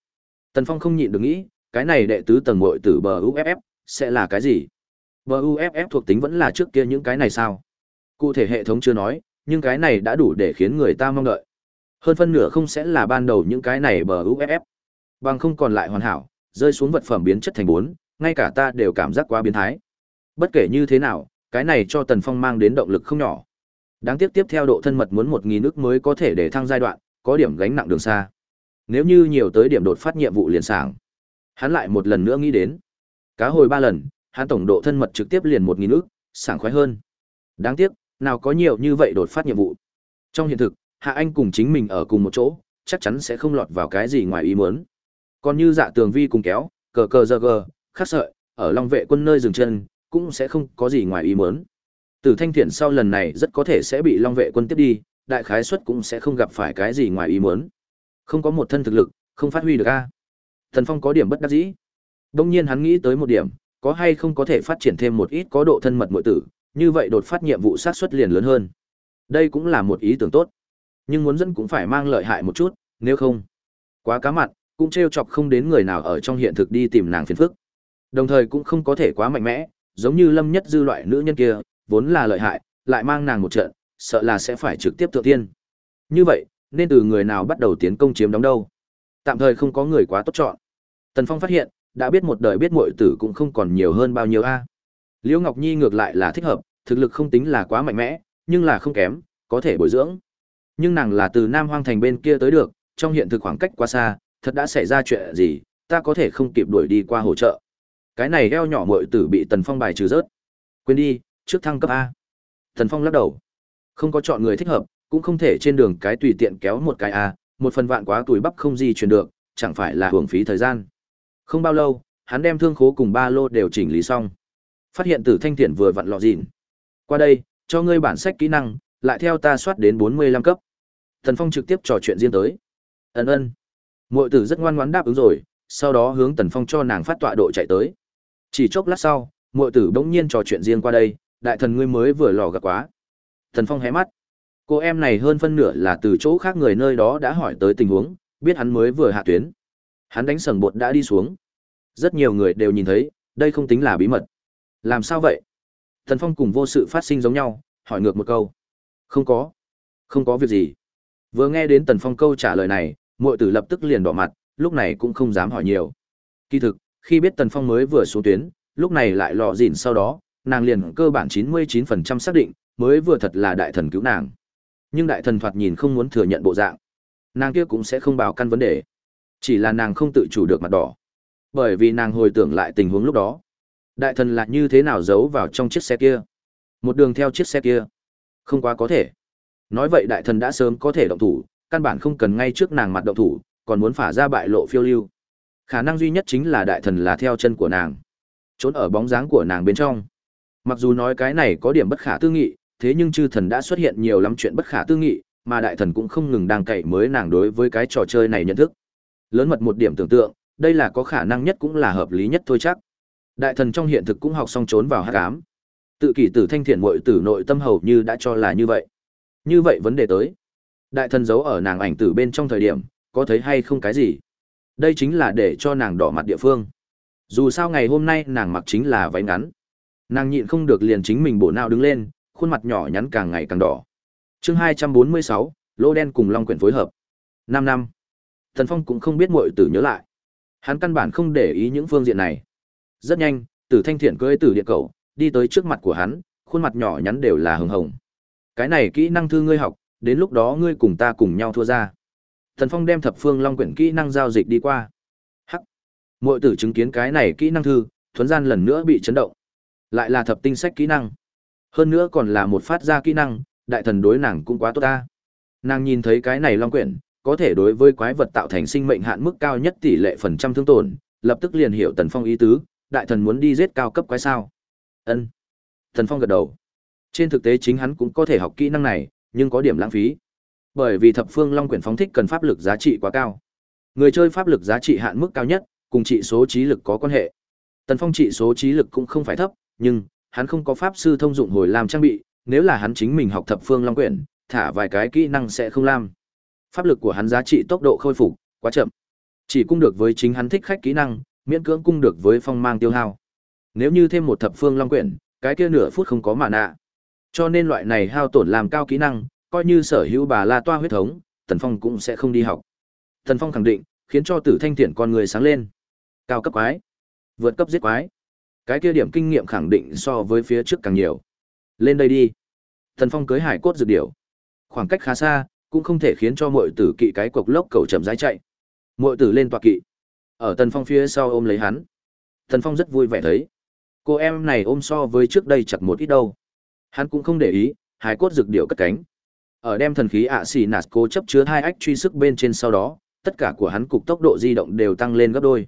Tần Phong không nhịn được nghĩ, cái này đệ tứ tầng muội tử bờ UFF sẽ là cái gì? Bờ UFF thuộc tính vẫn là trước kia những cái này sao? Cụ thể hệ thống chưa nói, nhưng cái này đã đủ để khiến người ta mong đợi. Hơn phân nửa không sẽ là ban đầu những cái này bờ UFF. Bằng không còn lại hoàn hảo, rơi xuống vật phẩm biến chất thành bốn, ngay cả ta đều cảm giác quá biến thái. Bất kể như thế nào, cái này cho Tần Phong mang đến động lực không nhỏ. Đáng tiếc tiếp theo độ thân mật muốn một nghìn nước mới có thể để thăng giai đoạn, có điểm gánh nặng đường xa. Nếu như nhiều tới điểm đột phát nhiệm vụ liền sảng. Hắn lại một lần nữa nghĩ đến. Cá hồi ba lần, hắn tổng độ thân mật trực tiếp liền một nghìn nước, sảng khoái hơn. Đáng tiếc, nào có nhiều như vậy đột phát nhiệm vụ. Trong hiện thực, Hạ Anh cùng chính mình ở cùng một chỗ, chắc chắn sẽ không lọt vào cái gì ngoài ý muốn. Còn như dạ tường vi cùng kéo, cờ cờ giờ gờ, khắc sợi, ở Long vệ quân nơi dừng chân, cũng sẽ không có gì ngoài ý muốn. Tử Thanh Thiện sau lần này rất có thể sẽ bị Long vệ quân tiếp đi, đại khái suất cũng sẽ không gặp phải cái gì ngoài ý muốn. Không có một thân thực lực, không phát huy được a. Thần Phong có điểm bất đắc dĩ. Đông nhiên hắn nghĩ tới một điểm, có hay không có thể phát triển thêm một ít có độ thân mật muội tử, như vậy đột phát nhiệm vụ sát suất liền lớn hơn. Đây cũng là một ý tưởng tốt. Nhưng muốn dẫn cũng phải mang lợi hại một chút, nếu không, quá cá mặt, cũng trêu chọc không đến người nào ở trong hiện thực đi tìm nàng phiền phức. Đồng thời cũng không có thể quá mạnh mẽ, giống như Lâm Nhất Dư loại nữ nhân kia, vốn là lợi hại, lại mang nàng một trận, sợ là sẽ phải trực tiếp thượng tiên. Như vậy, nên từ người nào bắt đầu tiến công chiếm đóng đâu? Tạm thời không có người quá tốt chọn. Tần Phong phát hiện, đã biết một đời biết muội tử cũng không còn nhiều hơn bao nhiêu a. Liễu Ngọc Nhi ngược lại là thích hợp, thực lực không tính là quá mạnh mẽ, nhưng là không kém, có thể bồi dưỡng. Nhưng nàng là từ Nam Hoang thành bên kia tới được, trong hiện thực khoảng cách quá xa, thật đã xảy ra chuyện gì, ta có thể không kịp đuổi đi qua hỗ trợ. Cái này eo nhỏ muội tử bị Tần Phong bài trừ rớt. Quên đi, trước thăng cấp a. Tần Phong lắc đầu. Không có chọn người thích hợp, cũng không thể trên đường cái tùy tiện kéo một cái a, một phần vạn quá tuổi bắp không di chuyển được, chẳng phải là hưởng phí thời gian. Không bao lâu, hắn đem thương khố cùng ba lô đều chỉnh lý xong. Phát hiện Tử Thanh Tiễn vừa vặn lọ dịn. Qua đây, cho ngươi bản sách kỹ năng, lại theo ta soát đến 45 cấp. Thần Phong trực tiếp trò chuyện riêng tới. Ân ân. Muội tử rất ngoan ngoãn đáp ứng rồi, sau đó hướng Tần Phong cho nàng phát tọa độ chạy tới. Chỉ chốc lát sau, muội tử bỗng nhiên trò chuyện riêng qua đây, đại thần ngươi mới vừa lò gặp quá. thần Phong hé mắt. Cô em này hơn phân nửa là từ chỗ khác người nơi đó đã hỏi tới tình huống, biết hắn mới vừa hạ tuyến. Hắn đánh sầng bột đã đi xuống. Rất nhiều người đều nhìn thấy, đây không tính là bí mật. Làm sao vậy? thần Phong cùng vô sự phát sinh giống nhau, hỏi ngược một câu. Không có. Không có việc gì. Vừa nghe đến Tần Phong câu trả lời này, muội tử lập tức liền đỏ mặt, lúc này cũng không dám hỏi nhiều. Kỳ thực, khi biết Tần Phong mới vừa xuống tuyến, lúc này lại lọ dỉn sau đó, nàng liền cơ bản 99% xác định, mới vừa thật là đại thần cứu nàng. Nhưng đại thần thoạt nhìn không muốn thừa nhận bộ dạng. Nàng kia cũng sẽ không bảo căn vấn đề. Chỉ là nàng không tự chủ được mặt đỏ. Bởi vì nàng hồi tưởng lại tình huống lúc đó. Đại thần là như thế nào giấu vào trong chiếc xe kia? Một đường theo chiếc xe kia. Không quá có thể. Nói vậy đại thần đã sớm có thể động thủ, căn bản không cần ngay trước nàng mặt động thủ, còn muốn phả ra bại lộ phiêu lưu. Khả năng duy nhất chính là đại thần là theo chân của nàng, trốn ở bóng dáng của nàng bên trong. Mặc dù nói cái này có điểm bất khả tư nghị, thế nhưng chư thần đã xuất hiện nhiều lắm chuyện bất khả tư nghị, mà đại thần cũng không ngừng đang cậy mới nàng đối với cái trò chơi này nhận thức. Lớn mật một điểm tưởng tượng, đây là có khả năng nhất cũng là hợp lý nhất thôi chắc. Đại thần trong hiện thực cũng học xong trốn vào hắc cám Tự kỷ tử thanh thiện mội tử nội tâm hầu như đã cho là như vậy. Như vậy vấn đề tới. Đại thần giấu ở nàng ảnh tử bên trong thời điểm, có thấy hay không cái gì? Đây chính là để cho nàng đỏ mặt địa phương. Dù sao ngày hôm nay nàng mặc chính là váy ngắn. Nàng nhịn không được liền chính mình bổ nào đứng lên, khuôn mặt nhỏ nhắn càng ngày càng đỏ. Chương hai trăm bốn mươi sáu, lô đen cùng Long quyển phối hợp. Năm năm. Thần Phong cũng không biết muội tử nhớ lại. Hắn căn bản không để ý những phương diện này. Rất nhanh, Tử Thanh Thiện cưỡi tử địa cầu, đi tới trước mặt của hắn, khuôn mặt nhỏ nhắn đều là hồng hồng. Cái này kỹ năng thư ngươi học, đến lúc đó ngươi cùng ta cùng nhau thua ra. Thần Phong đem thập phương long quyển kỹ năng giao dịch đi qua. Hắc. Muội tử chứng kiến cái này kỹ năng thư, thuấn gian lần nữa bị chấn động. Lại là thập tinh sách kỹ năng. Hơn nữa còn là một phát ra kỹ năng, đại thần đối nàng cũng quá tốt ta. Nàng nhìn thấy cái này long quyển, có thể đối với quái vật tạo thành sinh mệnh hạn mức cao nhất tỷ lệ phần trăm thương tổn, lập tức liền hiểu Tần Phong ý tứ, đại thần muốn đi giết cao cấp quái sao? Ân. Tần Phong gật đầu. Trên thực tế chính hắn cũng có thể học kỹ năng này, nhưng có điểm lãng phí. Bởi vì thập phương long quyển phóng thích cần pháp lực giá trị quá cao. Người chơi pháp lực giá trị hạn mức cao nhất, cùng trị số trí lực có quan hệ. Tần Phong trị số trí lực cũng không phải thấp, nhưng hắn không có pháp sư thông dụng hồi làm trang bị, nếu là hắn chính mình học thập phương long quyển, thả vài cái kỹ năng sẽ không làm. Pháp lực của hắn giá trị tốc độ khôi phục quá chậm. Chỉ cung được với chính hắn thích khách kỹ năng, miễn cưỡng cung được với phong mang tiêu hao. Nếu như thêm một thập phương long quyển, cái kia nửa phút không có mà nạ. Cho nên loại này hao tổn làm cao kỹ năng, coi như sở hữu bà La Toa huyết thống, Tần Phong cũng sẽ không đi học. Tần Phong khẳng định, khiến cho Tử Thanh Tiễn con người sáng lên. Cao cấp quái, vượt cấp giết quái. Cái kia điểm kinh nghiệm khẳng định so với phía trước càng nhiều. Lên đây đi. Tần Phong cưới hải cốt dược điểu. Khoảng cách khá xa, cũng không thể khiến cho mọi tử kỵ cái cục lốc cầu chậm rãi chạy. mọi tử lên tọa kỵ. Ở Tần Phong phía sau ôm lấy hắn. Tần Phong rất vui vẻ thấy. Cô em này ôm so với trước đây chặt một ít đâu. Hắn cũng không để ý, hải cốt dược điểu cất cánh. Ở đem thần khí ạ xì nạt cố chấp chứa hai ách truy sức bên trên sau đó, tất cả của hắn cục tốc độ di động đều tăng lên gấp đôi.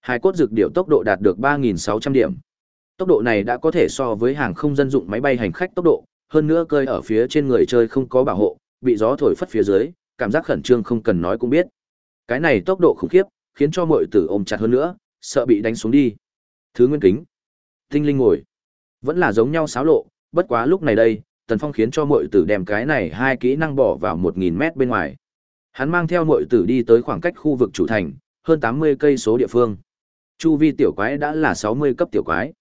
hai cốt dược điệu tốc độ đạt được 3.600 điểm. Tốc độ này đã có thể so với hàng không dân dụng máy bay hành khách tốc độ, hơn nữa cơi ở phía trên người chơi không có bảo hộ, bị gió thổi phất phía dưới, cảm giác khẩn trương không cần nói cũng biết. Cái này tốc độ khủng khiếp, khiến cho mọi tử ôm chặt hơn nữa, sợ bị đánh xuống đi. Thứ nguyên kính. Tinh linh ngồi. Vẫn là giống nhau xáo lộ, bất quá lúc này đây, Tần Phong khiến cho muội tử đem cái này hai kỹ năng bỏ vào 1000 mét bên ngoài. Hắn mang theo muội tử đi tới khoảng cách khu vực chủ thành, hơn 80 cây số địa phương. Chu vi tiểu quái đã là 60 cấp tiểu quái.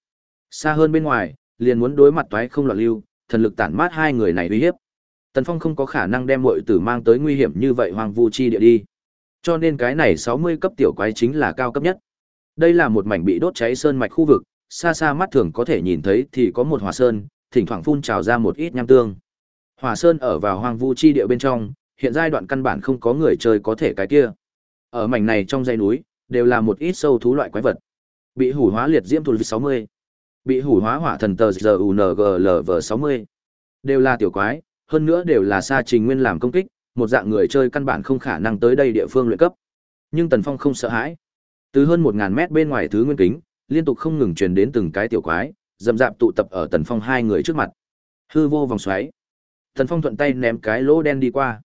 Xa hơn bên ngoài, liền muốn đối mặt toái không loạn lưu, thần lực tản mát hai người này uy hiếp. Tần Phong không có khả năng đem muội tử mang tới nguy hiểm như vậy hoang vu chi địa đi. Cho nên cái này 60 cấp tiểu quái chính là cao cấp nhất. Đây là một mảnh bị đốt cháy sơn mạch khu vực, xa xa mắt thường có thể nhìn thấy thì có một hòa sơn, thỉnh thoảng phun trào ra một ít nham tương. Hỏa sơn ở vào hoang vu chi địa bên trong, hiện giai đoạn căn bản không có người chơi có thể cái kia. Ở mảnh này trong dãy núi, đều là một ít sâu thú loại quái vật. Bị hủ hóa liệt diễm thù 60, bị hủ hóa hỏa thần tờ ZUNGLV60, Đều là tiểu quái, hơn nữa đều là xa trình nguyên làm công kích, một dạng người chơi căn bản không khả năng tới đây địa phương luyện cấp. Nhưng Tần Phong không sợ hãi. Từ hơn 1000 mét bên ngoài thứ nguyên kính, liên tục không ngừng truyền đến từng cái tiểu quái, dầm dạp tụ tập ở Tần Phong hai người trước mặt. Hư vô vòng xoáy. Tần Phong thuận tay ném cái lỗ đen đi qua.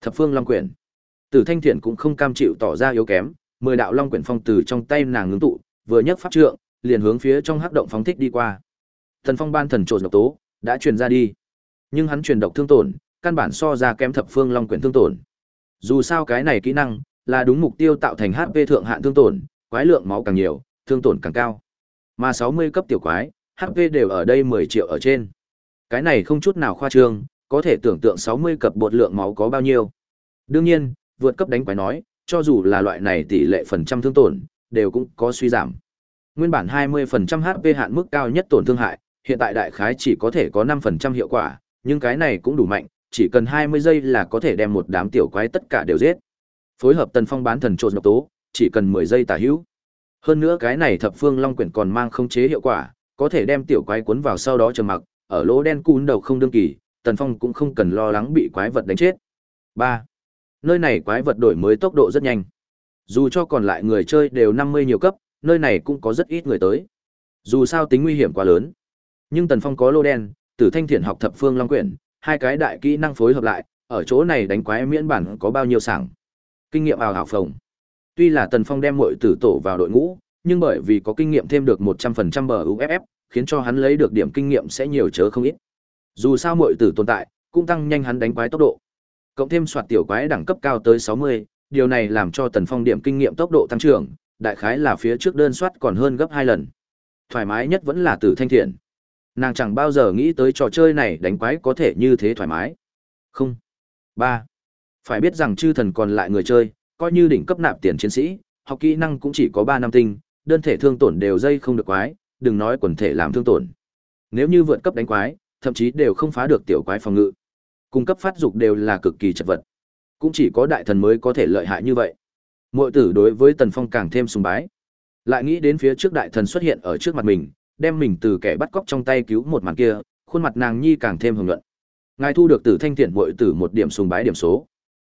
Thập phương long quyển. Tử Thanh Thiện cũng không cam chịu tỏ ra yếu kém, mười đạo long quyển phong từ trong tay nàng ngưng tụ, vừa nhấc pháp trượng, liền hướng phía trong hắc động phóng thích đi qua. Tần Phong ban thần trộn độc tố đã truyền ra đi, nhưng hắn truyền độc thương tổn, căn bản so ra kém thập phương long quyển thương tổn. Dù sao cái này kỹ năng là đúng mục tiêu tạo thành HP thượng hạn thương tổn, quái lượng máu càng nhiều, thương tổn càng cao. Mà 60 cấp tiểu quái, HP đều ở đây 10 triệu ở trên. Cái này không chút nào khoa trương, có thể tưởng tượng 60 cập bột lượng máu có bao nhiêu. Đương nhiên, vượt cấp đánh quái nói, cho dù là loại này tỷ lệ phần trăm thương tổn, đều cũng có suy giảm. Nguyên bản 20% HP hạn mức cao nhất tổn thương hại, hiện tại đại khái chỉ có thể có 5% hiệu quả, nhưng cái này cũng đủ mạnh, chỉ cần 20 giây là có thể đem một đám tiểu quái tất cả đều giết. Phối hợp Tần Phong bán thần trộn độc tố, chỉ cần 10 giây tả hữu. Hơn nữa cái này thập phương long quyển còn mang không chế hiệu quả, có thể đem tiểu quái cuốn vào sau đó trầm mặc, ở lỗ đen cún đầu không đương kỳ, Tần Phong cũng không cần lo lắng bị quái vật đánh chết. 3. Nơi này quái vật đổi mới tốc độ rất nhanh. Dù cho còn lại người chơi đều 50 nhiều cấp, nơi này cũng có rất ít người tới. Dù sao tính nguy hiểm quá lớn. Nhưng Tần Phong có lô đen, Tử Thanh Thiện học thập phương long quyển, hai cái đại kỹ năng phối hợp lại, ở chỗ này đánh quái miễn bản có bao nhiêu sảng. Kinh nghiệm ảo ảo phồng. Tuy là Tần Phong đem muội tử tổ vào đội ngũ, nhưng bởi vì có kinh nghiệm thêm được 100% bờ UFF, khiến cho hắn lấy được điểm kinh nghiệm sẽ nhiều chớ không ít. Dù sao muội tử tồn tại, cũng tăng nhanh hắn đánh quái tốc độ. Cộng thêm soạt tiểu quái đẳng cấp cao tới 60, điều này làm cho Tần Phong điểm kinh nghiệm tốc độ tăng trưởng, đại khái là phía trước đơn soát còn hơn gấp 2 lần. Thoải mái nhất vẫn là Tử Thanh Thiện. Nàng chẳng bao giờ nghĩ tới trò chơi này đánh quái có thể như thế thoải mái. Không. ba Phải biết rằng chư thần còn lại người chơi, coi như đỉnh cấp nạp tiền chiến sĩ, học kỹ năng cũng chỉ có 3 năm tinh, đơn thể thương tổn đều dây không được quái, đừng nói quần thể làm thương tổn. Nếu như vượt cấp đánh quái, thậm chí đều không phá được tiểu quái phòng ngự. Cung cấp phát dục đều là cực kỳ chật vật. Cũng chỉ có đại thần mới có thể lợi hại như vậy. Muội tử đối với Tần Phong càng thêm sùng bái. Lại nghĩ đến phía trước đại thần xuất hiện ở trước mặt mình, đem mình từ kẻ bắt cóc trong tay cứu một màn kia, khuôn mặt nàng nhi càng thêm hồng nhuận. Ngài thu được Tử Thanh Tiễn muội tử một điểm sùng bái điểm số.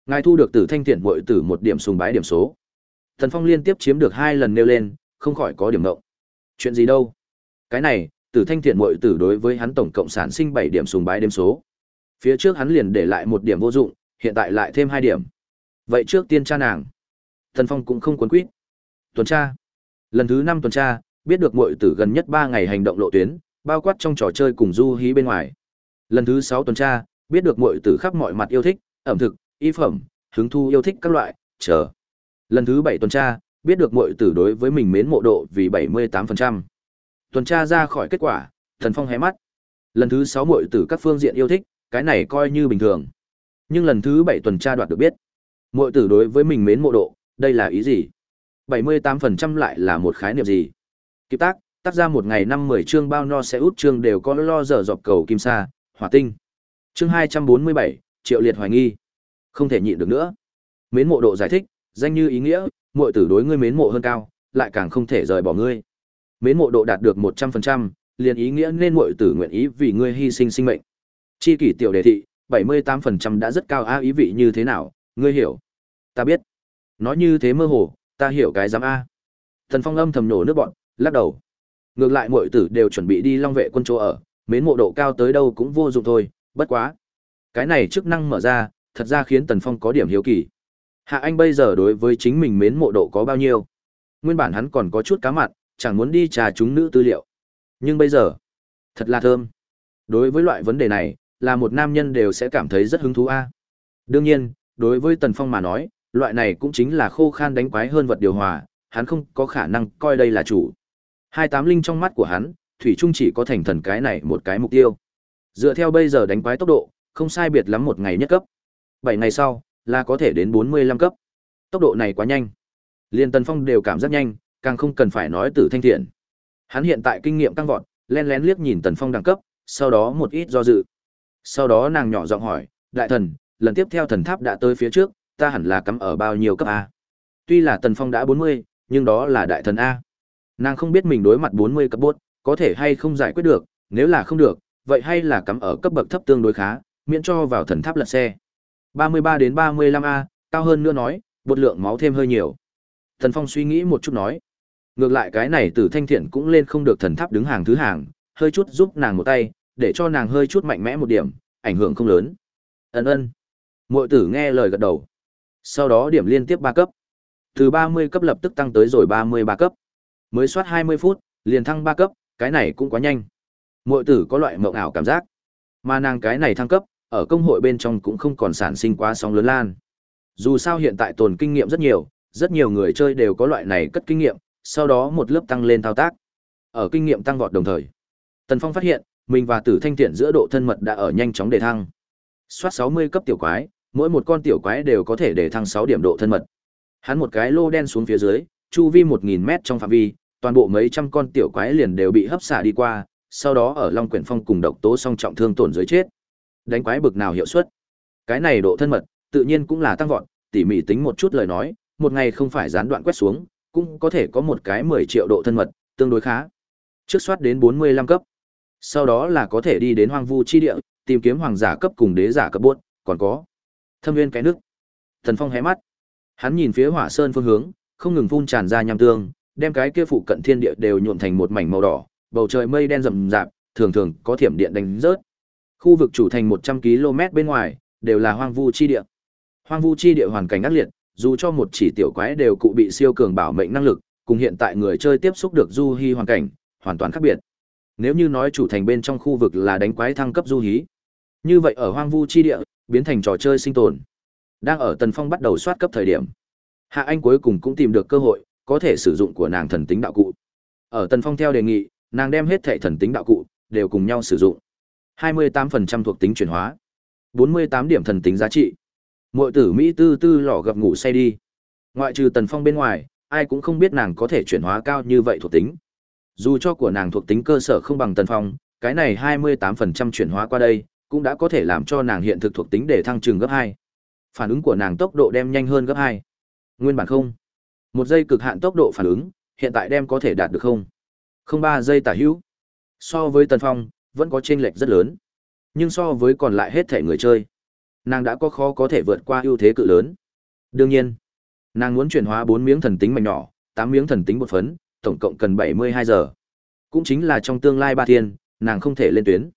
Ngài thu được Tử Thanh Tiễn muội tử một điểm sùng bái điểm số. Tần Phong liên tiếp chiếm được hai lần nêu lên, không khỏi có điểm ngộng. Chuyện gì đâu? Cái này, Tử Thanh thiện muội tử đối với hắn tổng cộng sản sinh 7 điểm sùng bái đêm số. Phía trước hắn liền để lại một điểm vô dụng, hiện tại lại thêm hai điểm. Vậy trước tiên tra nàng. Thần Phong cũng không cuốn quýt. Tuần tra. Lần thứ 5 tuần tra, biết được muội tử gần nhất 3 ngày hành động lộ tuyến, bao quát trong trò chơi cùng du hí bên ngoài. Lần thứ 6 tuần tra, biết được muội tử khắp mọi mặt yêu thích, ẩm thực, y phẩm, hứng thu yêu thích các loại, chờ. Lần thứ 7 tuần tra, biết được muội tử đối với mình mến mộ độ vì 78%. Tuần tra ra khỏi kết quả, Thần Phong hé mắt. Lần thứ 6 muội tử các phương diện yêu thích, cái này coi như bình thường. Nhưng lần thứ 7 tuần tra đoạt được biết, muội tử đối với mình mến mộ độ, đây là ý gì? 78% lại là một khái niệm gì? Kịp tác, tác ra một ngày năm mười chương bao no sẽ út chương đều có lo dở dọc cầu kim sa, hỏa tinh. Chương hai trăm bốn mươi bảy triệu liệt hoài nghi. Không thể nhịn được nữa. Mến mộ độ giải thích, danh như ý nghĩa, muội tử đối ngươi mến mộ hơn cao, lại càng không thể rời bỏ ngươi. Mến mộ độ đạt được một trăm phần trăm liền ý nghĩa nên muội tử nguyện ý vì ngươi hy sinh sinh mệnh. Chi kỷ tiểu đề thị, bảy mươi tám phần trăm đã rất cao a ý vị như thế nào, ngươi hiểu? Ta biết. Nói như thế mơ hồ, ta hiểu cái giám a. Thần Phong âm thầm nổ nước bọn, lắc đầu ngược lại muội tử đều chuẩn bị đi long vệ quân chỗ ở mến mộ độ cao tới đâu cũng vô dụng thôi bất quá cái này chức năng mở ra thật ra khiến tần phong có điểm hiếu kỳ hạ anh bây giờ đối với chính mình mến mộ độ có bao nhiêu nguyên bản hắn còn có chút cá mặn chẳng muốn đi trà chúng nữ tư liệu nhưng bây giờ thật là thơm đối với loại vấn đề này là một nam nhân đều sẽ cảm thấy rất hứng thú a. Đương nhiên, đối với Tần Phong mà nói, loại này cũng chính là khô khan đánh quái hơn vật điều hòa, hắn không có khả năng coi đây là chủ. Hai tám linh trong mắt của hắn, thủy Trung chỉ có thành thần cái này một cái mục tiêu. Dựa theo bây giờ đánh quái tốc độ, không sai biệt lắm một ngày nhất cấp. Bảy ngày sau, là có thể đến bốn mươi lăm cấp. Tốc độ này quá nhanh. Liên Tần Phong đều cảm giác nhanh, càng không cần phải nói Tử Thanh Thiện. Hắn hiện tại kinh nghiệm tăng vọt, lén lén liếc nhìn Tần Phong đẳng cấp, sau đó một ít do dự. Sau đó nàng nhỏ giọng hỏi, "Đại thần, lần tiếp theo thần tháp đã tới phía trước, ta hẳn là cắm ở bao nhiêu cấp a?" Tuy là Tần Phong đã bốn mươi, nhưng đó là đại thần a. Nàng không biết mình đối mặt bốn mươi cấp bốt, có thể hay không giải quyết được, nếu là không được, vậy hay là cắm ở cấp bậc thấp tương đối khá, miễn cho vào thần tháp lật xe. 33 đến 35A, cao hơn nữa nói, bột lượng máu thêm hơi nhiều. Thần Phong suy nghĩ một chút nói. Ngược lại cái này tử thanh thiện cũng lên không được thần tháp đứng hàng thứ hàng, hơi chút giúp nàng một tay, để cho nàng hơi chút mạnh mẽ một điểm, ảnh hưởng không lớn. Ấn ơn. Mội tử nghe lời gật đầu. Sau đó điểm liên tiếp 3 cấp. Từ 30 cấp lập tức tăng tới rồi 33 cấp. Mới soát 20 phút, liền thăng 3 cấp, cái này cũng quá nhanh. Mội tử có loại mộng ảo cảm giác. Mà nàng cái này thăng cấp, ở công hội bên trong cũng không còn sản sinh quá sóng lớn lan. Dù sao hiện tại tồn kinh nghiệm rất nhiều, rất nhiều người chơi đều có loại này cất kinh nghiệm, sau đó một lớp tăng lên thao tác. Ở kinh nghiệm tăng vọt đồng thời, Tần Phong phát hiện, mình và Tử Thanh Tiện giữa độ thân mật đã ở nhanh chóng đề thăng. Soát 60 cấp tiểu quái, mỗi một con tiểu quái đều có thể đề thăng 6 điểm độ thân mật. Hắn một cái lô đen xuống phía dưới, chu vi 1000m trong phạm vi, toàn bộ mấy trăm con tiểu quái liền đều bị hấp xả đi qua, sau đó ở Long Quyển Phong cùng độc tố song trọng thương tổn dưới chết. Đánh quái bực nào hiệu suất? Cái này độ thân mật, tự nhiên cũng là tăng vọt, tỉ mỉ tính một chút lời nói, một ngày không phải gián đoạn quét xuống, cũng có thể có một cái 10 triệu độ thân mật, tương đối khá. Trước soát đến 45 cấp. Sau đó là có thể đi đến hoang vu chi địa, tìm kiếm hoàng giả cấp cùng đế giả cấp buốt, còn có thâm viên cái nước. Thần Phong hé mắt. Hắn nhìn phía Hỏa Sơn phương hướng, không ngừng phun tràn ra nham tương, đem cái kia phụ cận thiên địa đều nhuộm thành một mảnh màu đỏ, bầu trời mây đen rậm rạp, thường thường có thiểm điện đánh rớt. Khu vực chủ thành 100 km bên ngoài đều là hoang vu chi địa. Hoang vu chi địa hoàn cảnh ác liệt, dù cho một chỉ tiểu quái đều cụ bị siêu cường bảo mệnh năng lực, cùng hiện tại người chơi tiếp xúc được du hi hoàn cảnh, hoàn toàn khác biệt. Nếu như nói chủ thành bên trong khu vực là đánh quái thăng cấp du hí, như vậy ở hoang vu chi địa, biến thành trò chơi sinh tồn. Đang ở Tần Phong bắt đầu soát cấp thời điểm, Hạ Anh cuối cùng cũng tìm được cơ hội, có thể sử dụng của nàng thần tính đạo cụ. Ở Tần Phong theo đề nghị, nàng đem hết thảy thần tính đạo cụ đều cùng nhau sử dụng. 28% thuộc tính chuyển hóa, 48 điểm thần tính giá trị. Muội tử Mỹ tư tư lọ gặp ngủ say đi. Ngoại trừ Tần Phong bên ngoài, ai cũng không biết nàng có thể chuyển hóa cao như vậy thuộc tính. Dù cho của nàng thuộc tính cơ sở không bằng Tần Phong, cái này 28% chuyển hóa qua đây, cũng đã có thể làm cho nàng hiện thực thuộc tính để thăng trường gấp 2. Phản ứng của nàng tốc độ đem nhanh hơn gấp 2. Nguyên bản không. Một giây cực hạn tốc độ phản ứng, hiện tại đem có thể đạt được không? Không ba giây tả hữu. So với Tần Phong, vẫn có chênh lệch rất lớn. Nhưng so với còn lại hết thể người chơi, nàng đã có khó có thể vượt qua ưu thế cự lớn. Đương nhiên, nàng muốn chuyển hóa 4 miếng thần tính mảnh nhỏ, 8 miếng thần tính bột phấn, tổng cộng cần 72 giờ. Cũng chính là trong tương lai ba thiên, nàng không thể lên tuyến.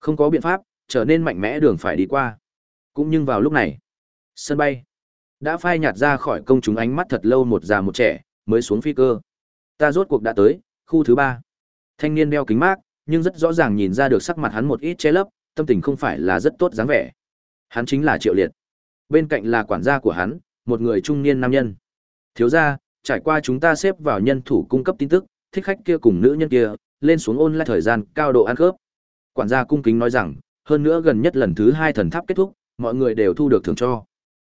Không có biện pháp, trở nên mạnh mẽ đường phải đi qua. Cũng nhưng vào lúc này, sân bay đã phai nhạt ra khỏi công chúng ánh mắt thật lâu một già một trẻ, mới xuống phi cơ. Ta rốt cuộc đã tới, khu thứ ba. Thanh niên đeo kính mát, nhưng rất rõ ràng nhìn ra được sắc mặt hắn một ít che lấp, tâm tình không phải là rất tốt dáng vẻ. Hắn chính là Triệu Liệt. Bên cạnh là quản gia của hắn, một người trung niên nam nhân. Thiếu gia, trải qua chúng ta xếp vào nhân thủ cung cấp tin tức, thích khách kia cùng nữ nhân kia, lên xuống ôn lại thời gian cao độ ăn khớp. Quản gia cung kính nói rằng, hơn nữa gần nhất lần thứ hai thần tháp kết thúc, mọi người đều thu được thưởng cho.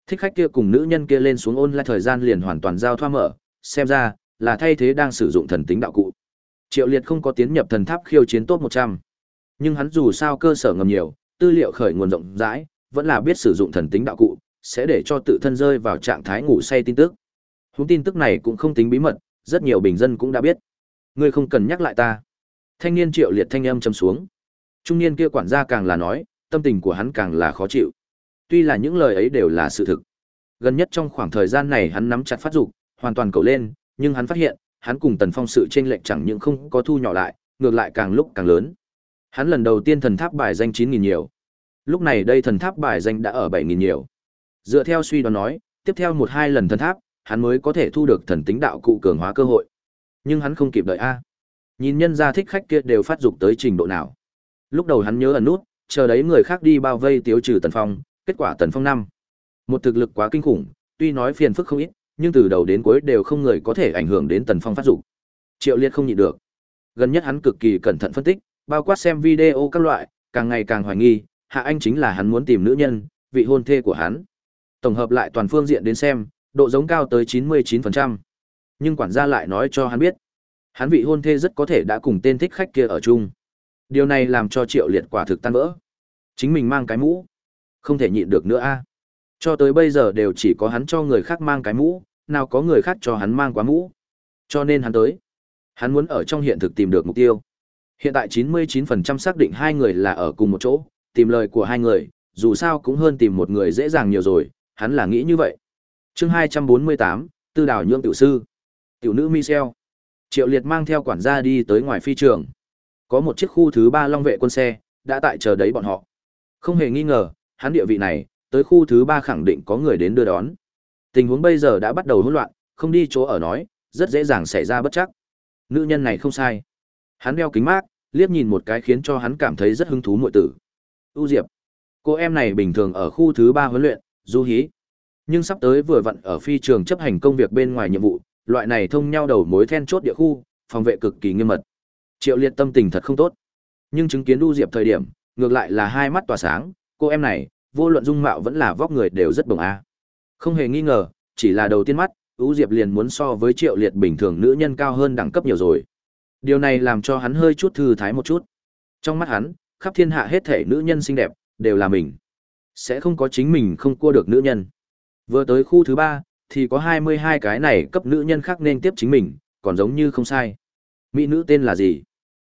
Thích khách kia cùng nữ nhân kia lên xuống ôn lại thời gian liền hoàn toàn giao thoa mở, xem ra là thay thế đang sử dụng thần tính đạo cụ. Triệu Liệt không có tiến nhập thần tháp khiêu chiến top 100. Nhưng hắn dù sao cơ sở ngầm nhiều, tư liệu khởi nguồn rộng rãi, vẫn là biết sử dụng thần tính đạo cụ, sẽ để cho tự thân rơi vào trạng thái ngủ say tin tức. Húng tin tức này cũng không tính bí mật, rất nhiều bình dân cũng đã biết. Ngươi không cần nhắc lại ta. Thanh niên Triệu Liệt thanh âm trầm xuống. Trung niên kia quản gia càng là nói, tâm tình của hắn càng là khó chịu. Tuy là những lời ấy đều là sự thực. Gần nhất trong khoảng thời gian này hắn nắm chặt phát dục, hoàn toàn cầu lên, nhưng hắn phát hiện, hắn cùng Tần Phong sự chênh lệch chẳng những không có thu nhỏ lại, ngược lại càng lúc càng lớn. Hắn lần đầu tiên thần tháp bài danh 9000 nhiều. Lúc này đây thần tháp bài danh đã ở 7000 nhiều. Dựa theo suy đoán nói, tiếp theo một hai lần thần tháp, hắn mới có thể thu được thần tính đạo cụ cường hóa cơ hội. Nhưng hắn không kịp đợi a. Nhìn nhân gia thích khách kia đều phát dục tới trình độ nào. Lúc đầu hắn nhớ ẩn nút, chờ đấy người khác đi bao vây tiêu trừ Tần Phong, kết quả Tần Phong năm. Một thực lực quá kinh khủng, tuy nói phiền phức không ít, nhưng từ đầu đến cuối đều không người có thể ảnh hưởng đến Tần Phong phát dục. Triệu Liệt không nhịn được. Gần nhất hắn cực kỳ cẩn thận phân tích, bao quát xem video các loại, càng ngày càng hoài nghi, Hạ Anh chính là hắn muốn tìm nữ nhân, vị hôn thê của hắn. Tổng hợp lại toàn phương diện đến xem, độ giống cao tới 99%. Nhưng quản gia lại nói cho hắn biết, hắn vị hôn thê rất có thể đã cùng tên thích khách kia ở chung. Điều này làm cho Triệu Liệt quả thực tan vỡ. Chính mình mang cái mũ, không thể nhịn được nữa a. Cho tới bây giờ đều chỉ có hắn cho người khác mang cái mũ, nào có người khác cho hắn mang quá mũ. Cho nên hắn tới. Hắn muốn ở trong hiện thực tìm được mục tiêu. Hiện tại 99% xác định hai người là ở cùng một chỗ, tìm lời của hai người, dù sao cũng hơn tìm một người dễ dàng nhiều rồi, hắn là nghĩ như vậy. Chương 248, Tư đảo nhượng tiểu sư. Tiểu nữ Michel. Triệu Liệt mang theo quản gia đi tới ngoài phi trường. Có một chiếc khu thứ ba long vệ quân xe, đã tại chờ đấy bọn họ. Không hề nghi ngờ, hắn địa vị này, tới khu thứ ba khẳng định có người đến đưa đón. Tình huống bây giờ đã bắt đầu hỗn loạn, không đi chỗ ở nói, rất dễ dàng xảy ra bất chắc. Nữ nhân này không sai. Hắn đeo kính mát, liếc nhìn một cái khiến cho hắn cảm thấy rất hứng thú muội tử. U Diệp. Cô em này bình thường ở khu thứ ba huấn luyện, du hí. Nhưng sắp tới vừa vặn ở phi trường chấp hành công việc bên ngoài nhiệm vụ, loại này thông nhau đầu mối then chốt địa khu, phòng vệ cực kỳ nghiêm mật. Triệu Liệt tâm tình thật không tốt. Nhưng chứng kiến U Diệp thời điểm, ngược lại là hai mắt tỏa sáng, cô em này, vô luận dung mạo vẫn là vóc người đều rất bồng a. Không hề nghi ngờ, chỉ là đầu tiên mắt, U Diệp liền muốn so với Triệu Liệt bình thường nữ nhân cao hơn đẳng cấp nhiều rồi. Điều này làm cho hắn hơi chút thư thái một chút. Trong mắt hắn, khắp thiên hạ hết thể nữ nhân xinh đẹp, đều là mình. Sẽ không có chính mình không cua được nữ nhân. Vừa tới khu thứ ba, thì có 22 cái này cấp nữ nhân khác nên tiếp chính mình, còn giống như không sai. Mỹ nữ tên là gì?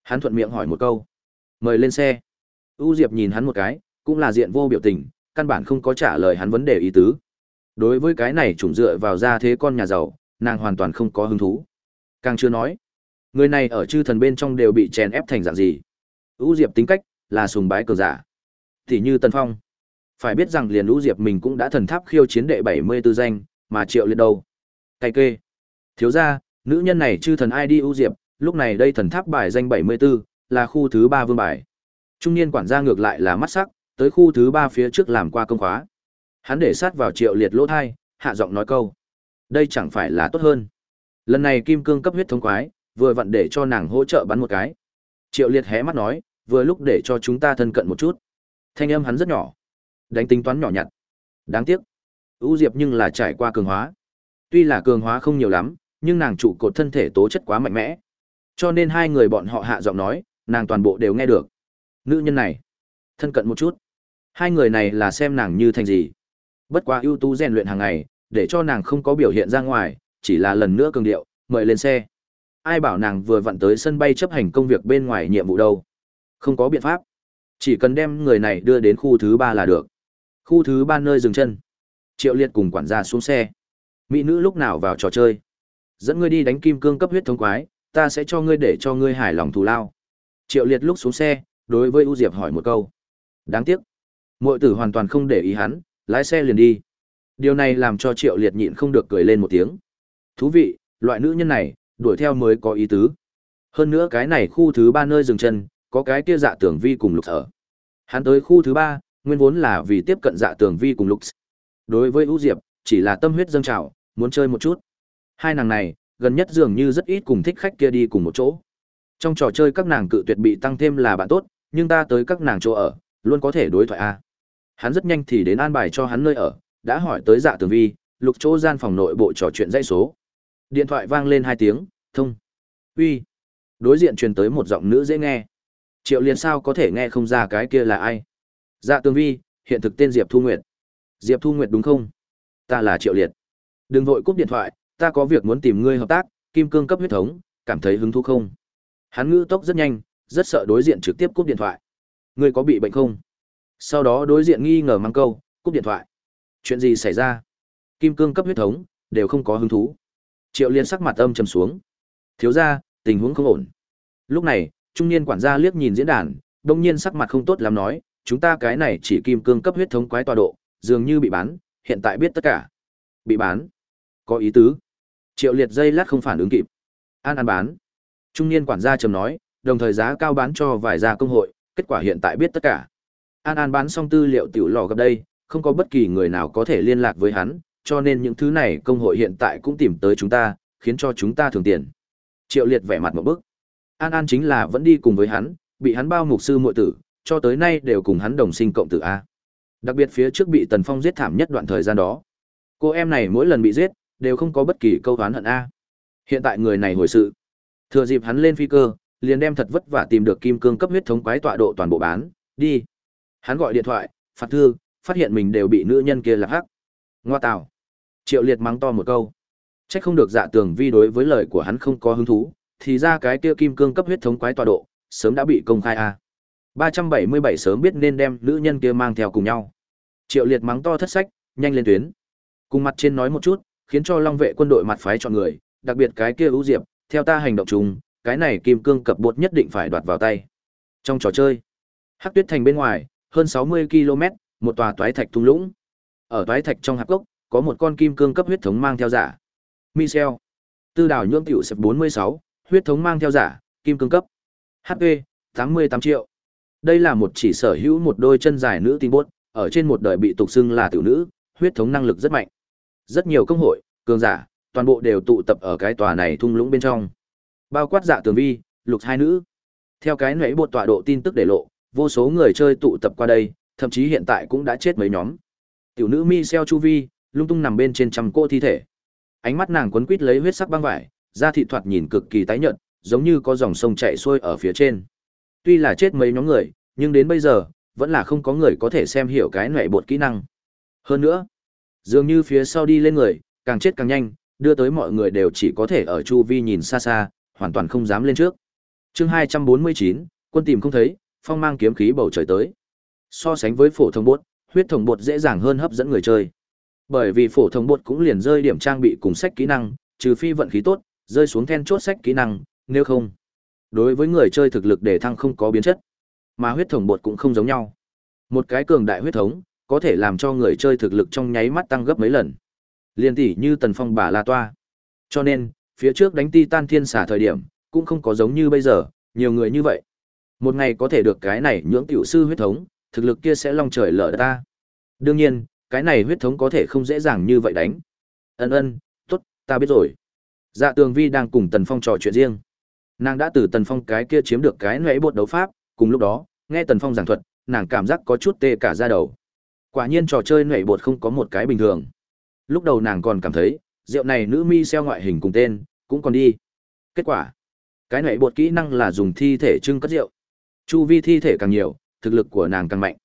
Hắn thuận miệng hỏi một câu. Mời lên xe. U Diệp nhìn hắn một cái, cũng là diện vô biểu tình, căn bản không có trả lời hắn vấn đề ý tứ. Đối với cái này trùng dựa vào ra thế con nhà giàu, nàng hoàn toàn không có hứng thú. Càng chưa nói, người này ở chư thần bên trong đều bị chèn ép thành dạng gì. U Diệp tính cách là sùng bái cờ giả. Thì như Tân Phong. Phải biết rằng liền U Diệp mình cũng đã thần tháp khiêu chiến đệ 74 danh, mà triệu liệt đâu. cay kê. Thiếu ra, nữ nhân này chư thần ai đi U Diệp, lúc này đây thần tháp bài danh 74, là khu thứ ba vương bài. Trung niên quản gia ngược lại là mắt sắc, tới khu thứ ba phía trước làm qua công khóa. Hắn để sát vào triệu liệt lỗ thai, hạ giọng nói câu. Đây chẳng phải là tốt hơn. Lần này kim cương cấp huyết thống quái, vừa vặn để cho nàng hỗ trợ bắn một cái. Triệu liệt hé mắt nói, vừa lúc để cho chúng ta thân cận một chút. Thanh âm hắn rất nhỏ. Đánh tính toán nhỏ nhặt. Đáng tiếc. U Diệp nhưng là trải qua cường hóa. Tuy là cường hóa không nhiều lắm, nhưng nàng trụ cột thân thể tố chất quá mạnh mẽ. Cho nên hai người bọn họ hạ giọng nói, nàng toàn bộ đều nghe được. Nữ nhân này, thân cận một chút. Hai người này là xem nàng như thành gì. Bất quá ưu tú rèn luyện hàng ngày, để cho nàng không có biểu hiện ra ngoài, chỉ là lần nữa cường điệu, mời lên xe. Ai bảo nàng vừa vặn tới sân bay chấp hành công việc bên ngoài nhiệm vụ đâu. Không có biện pháp. Chỉ cần đem người này đưa đến khu thứ ba là được. Khu thứ ba nơi dừng chân. Triệu Liệt cùng quản gia xuống xe. Mỹ nữ lúc nào vào trò chơi? Dẫn ngươi đi đánh kim cương cấp huyết thống quái, ta sẽ cho ngươi để cho ngươi hài lòng thù lao. Triệu Liệt lúc xuống xe, đối với U Diệp hỏi một câu. Đáng tiếc, muội tử hoàn toàn không để ý hắn, lái xe liền đi. Điều này làm cho Triệu Liệt nhịn không được cười lên một tiếng. Thú vị, loại nữ nhân này, đuổi theo mới có ý tứ. Hơn nữa cái này khu thứ ba nơi dừng chân, có cái kia dạ tưởng vi cùng lục sở Hắn tới khu thứ ba, nguyên vốn là vì tiếp cận dạ tường vi cùng lục đối với ưu diệp chỉ là tâm huyết dâng trào muốn chơi một chút hai nàng này gần nhất dường như rất ít cùng thích khách kia đi cùng một chỗ trong trò chơi các nàng cự tuyệt bị tăng thêm là bạn tốt nhưng ta tới các nàng chỗ ở luôn có thể đối thoại a hắn rất nhanh thì đến an bài cho hắn nơi ở, đã hỏi tới dạ tường vi, lục chỗ gian phòng nội bộ trò chuyện dãy số. Điện thoại vang lên hai tiếng, thông. Uy. Đối diện truyền tới một giọng nữ dễ nghe. Triệu liền sao có thể nghe không ra cái kia là ai? Dạ tường vi, hiện thực tên diệp thu nguyệt. Diệp thu nguyệt đúng không? Ta là triệu liệt. Đừng vội cúp điện thoại, ta có việc muốn tìm ngươi hợp tác, kim cương cấp huyết thống, cảm thấy hứng thú không? Hắn ngữ tốc rất nhanh, rất sợ đối diện trực tiếp cúp điện thoại. Ngươi có bị bệnh không? Sau đó đối diện nghi ngờ mang câu cúp điện thoại chuyện gì xảy ra kim cương cấp huyết thống đều không có hứng thú triệu liên sắc mặt âm trầm xuống thiếu ra tình huống không ổn lúc này trung niên quản gia liếc nhìn diễn đàn đông nhiên sắc mặt không tốt lắm nói chúng ta cái này chỉ kim cương cấp huyết thống quái tọa độ, dường như bị bán, hiện tại biết tất cả. Bị bán? Có ý tứ. Triệu Liệt dây lát không phản ứng kịp. An an bán. Trung niên quản gia trầm nói, đồng thời giá cao bán cho vài gia công hội, kết quả hiện tại biết tất cả. An An bán xong tư liệu tiểu lò gặp đây, không có bất kỳ người nào có thể liên lạc với hắn, cho nên những thứ này công hội hiện tại cũng tìm tới chúng ta, khiến cho chúng ta thường tiền. Triệu Liệt vẻ mặt một bức. An An chính là vẫn đi cùng với hắn, bị hắn bao mục sư muội tử, cho tới nay đều cùng hắn đồng sinh cộng tử a. Đặc biệt phía trước bị Tần Phong giết thảm nhất đoạn thời gian đó. Cô em này mỗi lần bị giết, đều không có bất kỳ câu oán hận a. Hiện tại người này hồi sự, thừa dịp hắn lên phi cơ, liền đem thật vất vả tìm được kim cương cấp huyết thống quái tọa độ toàn bộ bán, đi. Hắn gọi điện thoại, phạt thư, phát hiện mình đều bị nữ nhân kia lạc hắc. Ngoa tào. Triệu Liệt mắng to một câu. Chắc không được dạ tường vi đối với lời của hắn không có hứng thú, thì ra cái kia kim cương cấp huyết thống quái tọa độ, sớm đã bị công khai a. À. 377 sớm biết nên đem nữ nhân kia mang theo cùng nhau. Triệu Liệt mắng to thất sách, nhanh lên tuyến. Cùng mặt trên nói một chút, khiến cho Long vệ quân đội mặt phái chọn người, đặc biệt cái kia ưu diệp, theo ta hành động chung, cái này kim cương cập bột nhất định phải đoạt vào tay. Trong trò chơi, Hắc Tuyết Thành bên ngoài, hơn 60 km, một tòa toái thạch thung lũng. Ở toái thạch trong hạp gốc, có một con kim cương cấp huyết thống mang theo giả. Michel. Tư đảo nhưỡng tiểu sập 46, huyết thống mang theo giả, kim cương cấp. HP 88 triệu. Đây là một chỉ sở hữu một đôi chân dài nữ tinh bốt, ở trên một đời bị tục xưng là tiểu nữ, huyết thống năng lực rất mạnh. Rất nhiều công hội, cường giả, toàn bộ đều tụ tập ở cái tòa này thung lũng bên trong. Bao quát dạ tường vi, lục hai nữ. Theo cái nãy bột tọa độ tin tức để lộ, vô số người chơi tụ tập qua đây, thậm chí hiện tại cũng đã chết mấy nhóm. Tiểu nữ Michel Chu Vi, lung tung nằm bên trên trăm cô thi thể. Ánh mắt nàng quấn quít lấy huyết sắc băng vải, da thịt thoạt nhìn cực kỳ tái nhợt, giống như có dòng sông chảy xuôi ở phía trên. Tuy là chết mấy nhóm người, nhưng đến bây giờ, vẫn là không có người có thể xem hiểu cái nệ bột kỹ năng. Hơn nữa, dường như phía sau đi lên người, càng chết càng nhanh, đưa tới mọi người đều chỉ có thể ở chu vi nhìn xa xa, hoàn toàn không dám lên trước. Chương 249, quân tìm không thấy, phong mang kiếm khí bầu trời tới. So sánh với phổ thông bột, huyết thống bột dễ dàng hơn hấp dẫn người chơi. Bởi vì phổ thông bột cũng liền rơi điểm trang bị cùng sách kỹ năng, trừ phi vận khí tốt, rơi xuống then chốt sách kỹ năng, nếu không, đối với người chơi thực lực để thăng không có biến chất, mà huyết thống bột cũng không giống nhau. Một cái cường đại huyết thống, có thể làm cho người chơi thực lực trong nháy mắt tăng gấp mấy lần. Liên tỷ như Tần Phong bà La Toa. Cho nên, phía trước đánh Titan Thiên xả thời điểm, cũng không có giống như bây giờ, nhiều người như vậy. Một ngày có thể được cái này nhưỡng tiểu sư huyết thống, thực lực kia sẽ long trời lở đất ta. Đương nhiên, cái này huyết thống có thể không dễ dàng như vậy đánh. Ân ân, tốt, ta biết rồi. Dạ Tường Vi đang cùng Tần Phong trò chuyện riêng. Nàng đã từ Tần Phong cái kia chiếm được cái nãy bột đấu pháp, cùng lúc đó, nghe Tần Phong giảng thuật, nàng cảm giác có chút tê cả da đầu. Quả nhiên trò chơi nảy bột không có một cái bình thường. Lúc đầu nàng còn cảm thấy, rượu này nữ mi xeo ngoại hình cùng tên, cũng còn đi. Kết quả, cái nảy bột kỹ năng là dùng thi thể trưng cất rượu. Chu vi thi thể càng nhiều, thực lực của nàng càng mạnh.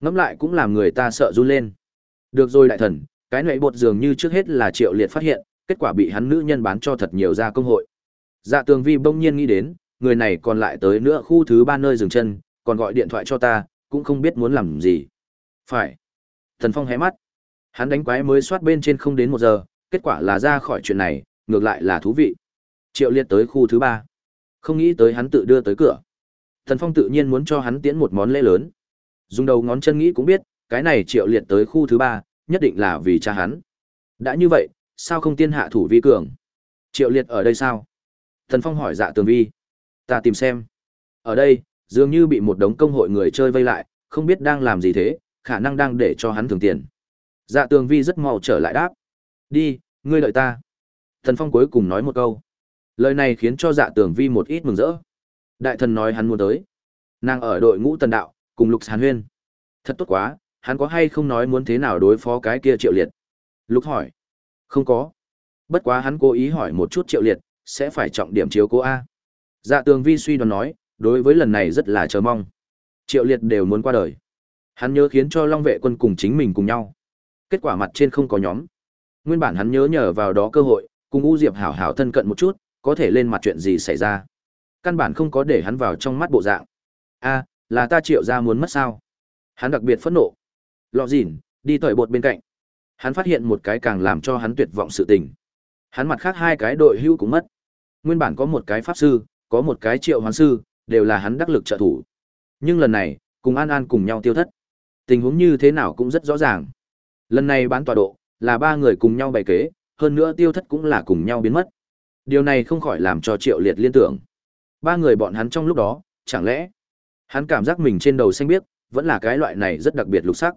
Ngẫm lại cũng làm người ta sợ run lên. Được rồi đại thần, cái nệ bột dường như trước hết là Triệu Liệt phát hiện, kết quả bị hắn nữ nhân bán cho thật nhiều ra công hội. Dạ Tường Vi bỗng nhiên nghĩ đến, người này còn lại tới nữa khu thứ ba nơi dừng chân, còn gọi điện thoại cho ta, cũng không biết muốn làm gì. Phải. Thần Phong hé mắt. Hắn đánh quái mới soát bên trên không đến một giờ, kết quả là ra khỏi chuyện này, ngược lại là thú vị. Triệu Liệt tới khu thứ ba, Không nghĩ tới hắn tự đưa tới cửa. Thần Phong tự nhiên muốn cho hắn tiễn một món lễ lớn. Dùng đầu ngón chân nghĩ cũng biết, cái này Triệu Liệt tới khu thứ ba, nhất định là vì cha hắn. Đã như vậy, sao không tiên hạ thủ vi cường? Triệu Liệt ở đây sao? Thần Phong hỏi dạ tường vi. Ta tìm xem. Ở đây, dường như bị một đống công hội người chơi vây lại, không biết đang làm gì thế, khả năng đang để cho hắn thưởng tiền. Dạ tường vi rất mau trở lại đáp. Đi, ngươi đợi ta. Thần Phong cuối cùng nói một câu. Lời này khiến cho dạ tường vi một ít mừng rỡ. Đại thần nói hắn muốn tới. Nàng ở đội ngũ tần đạo, cùng Lục Hàn Huyên. Thật tốt quá, hắn có hay không nói muốn thế nào đối phó cái kia triệu liệt? Lục hỏi. Không có. Bất quá hắn cố ý hỏi một chút triệu liệt, sẽ phải trọng điểm chiếu cố A. Dạ tường vi suy đoán nói, đối với lần này rất là chờ mong. Triệu liệt đều muốn qua đời. Hắn nhớ khiến cho Long vệ quân cùng chính mình cùng nhau. Kết quả mặt trên không có nhóm. Nguyên bản hắn nhớ nhờ vào đó cơ hội, cùng U Diệp hảo hảo thân cận một chút, có thể lên mặt chuyện gì xảy ra. Căn bản không có để hắn vào trong mắt bộ dạng. A, là ta triệu ra muốn mất sao? Hắn đặc biệt phẫn nộ. Lọ dỉn, đi tỏi bột bên cạnh. Hắn phát hiện một cái càng làm cho hắn tuyệt vọng sự tình. Hắn mặt khác hai cái đội hưu cũng mất. Nguyên bản có một cái pháp sư, có một cái triệu hoán sư, đều là hắn đắc lực trợ thủ. Nhưng lần này, cùng An An cùng nhau tiêu thất. Tình huống như thế nào cũng rất rõ ràng. Lần này bán tọa độ, là ba người cùng nhau bày kế, hơn nữa tiêu thất cũng là cùng nhau biến mất. Điều này không khỏi làm cho Triệu Liệt liên tưởng. Ba người bọn hắn trong lúc đó, chẳng lẽ hắn cảm giác mình trên đầu xanh biếc, vẫn là cái loại này rất đặc biệt lục sắc.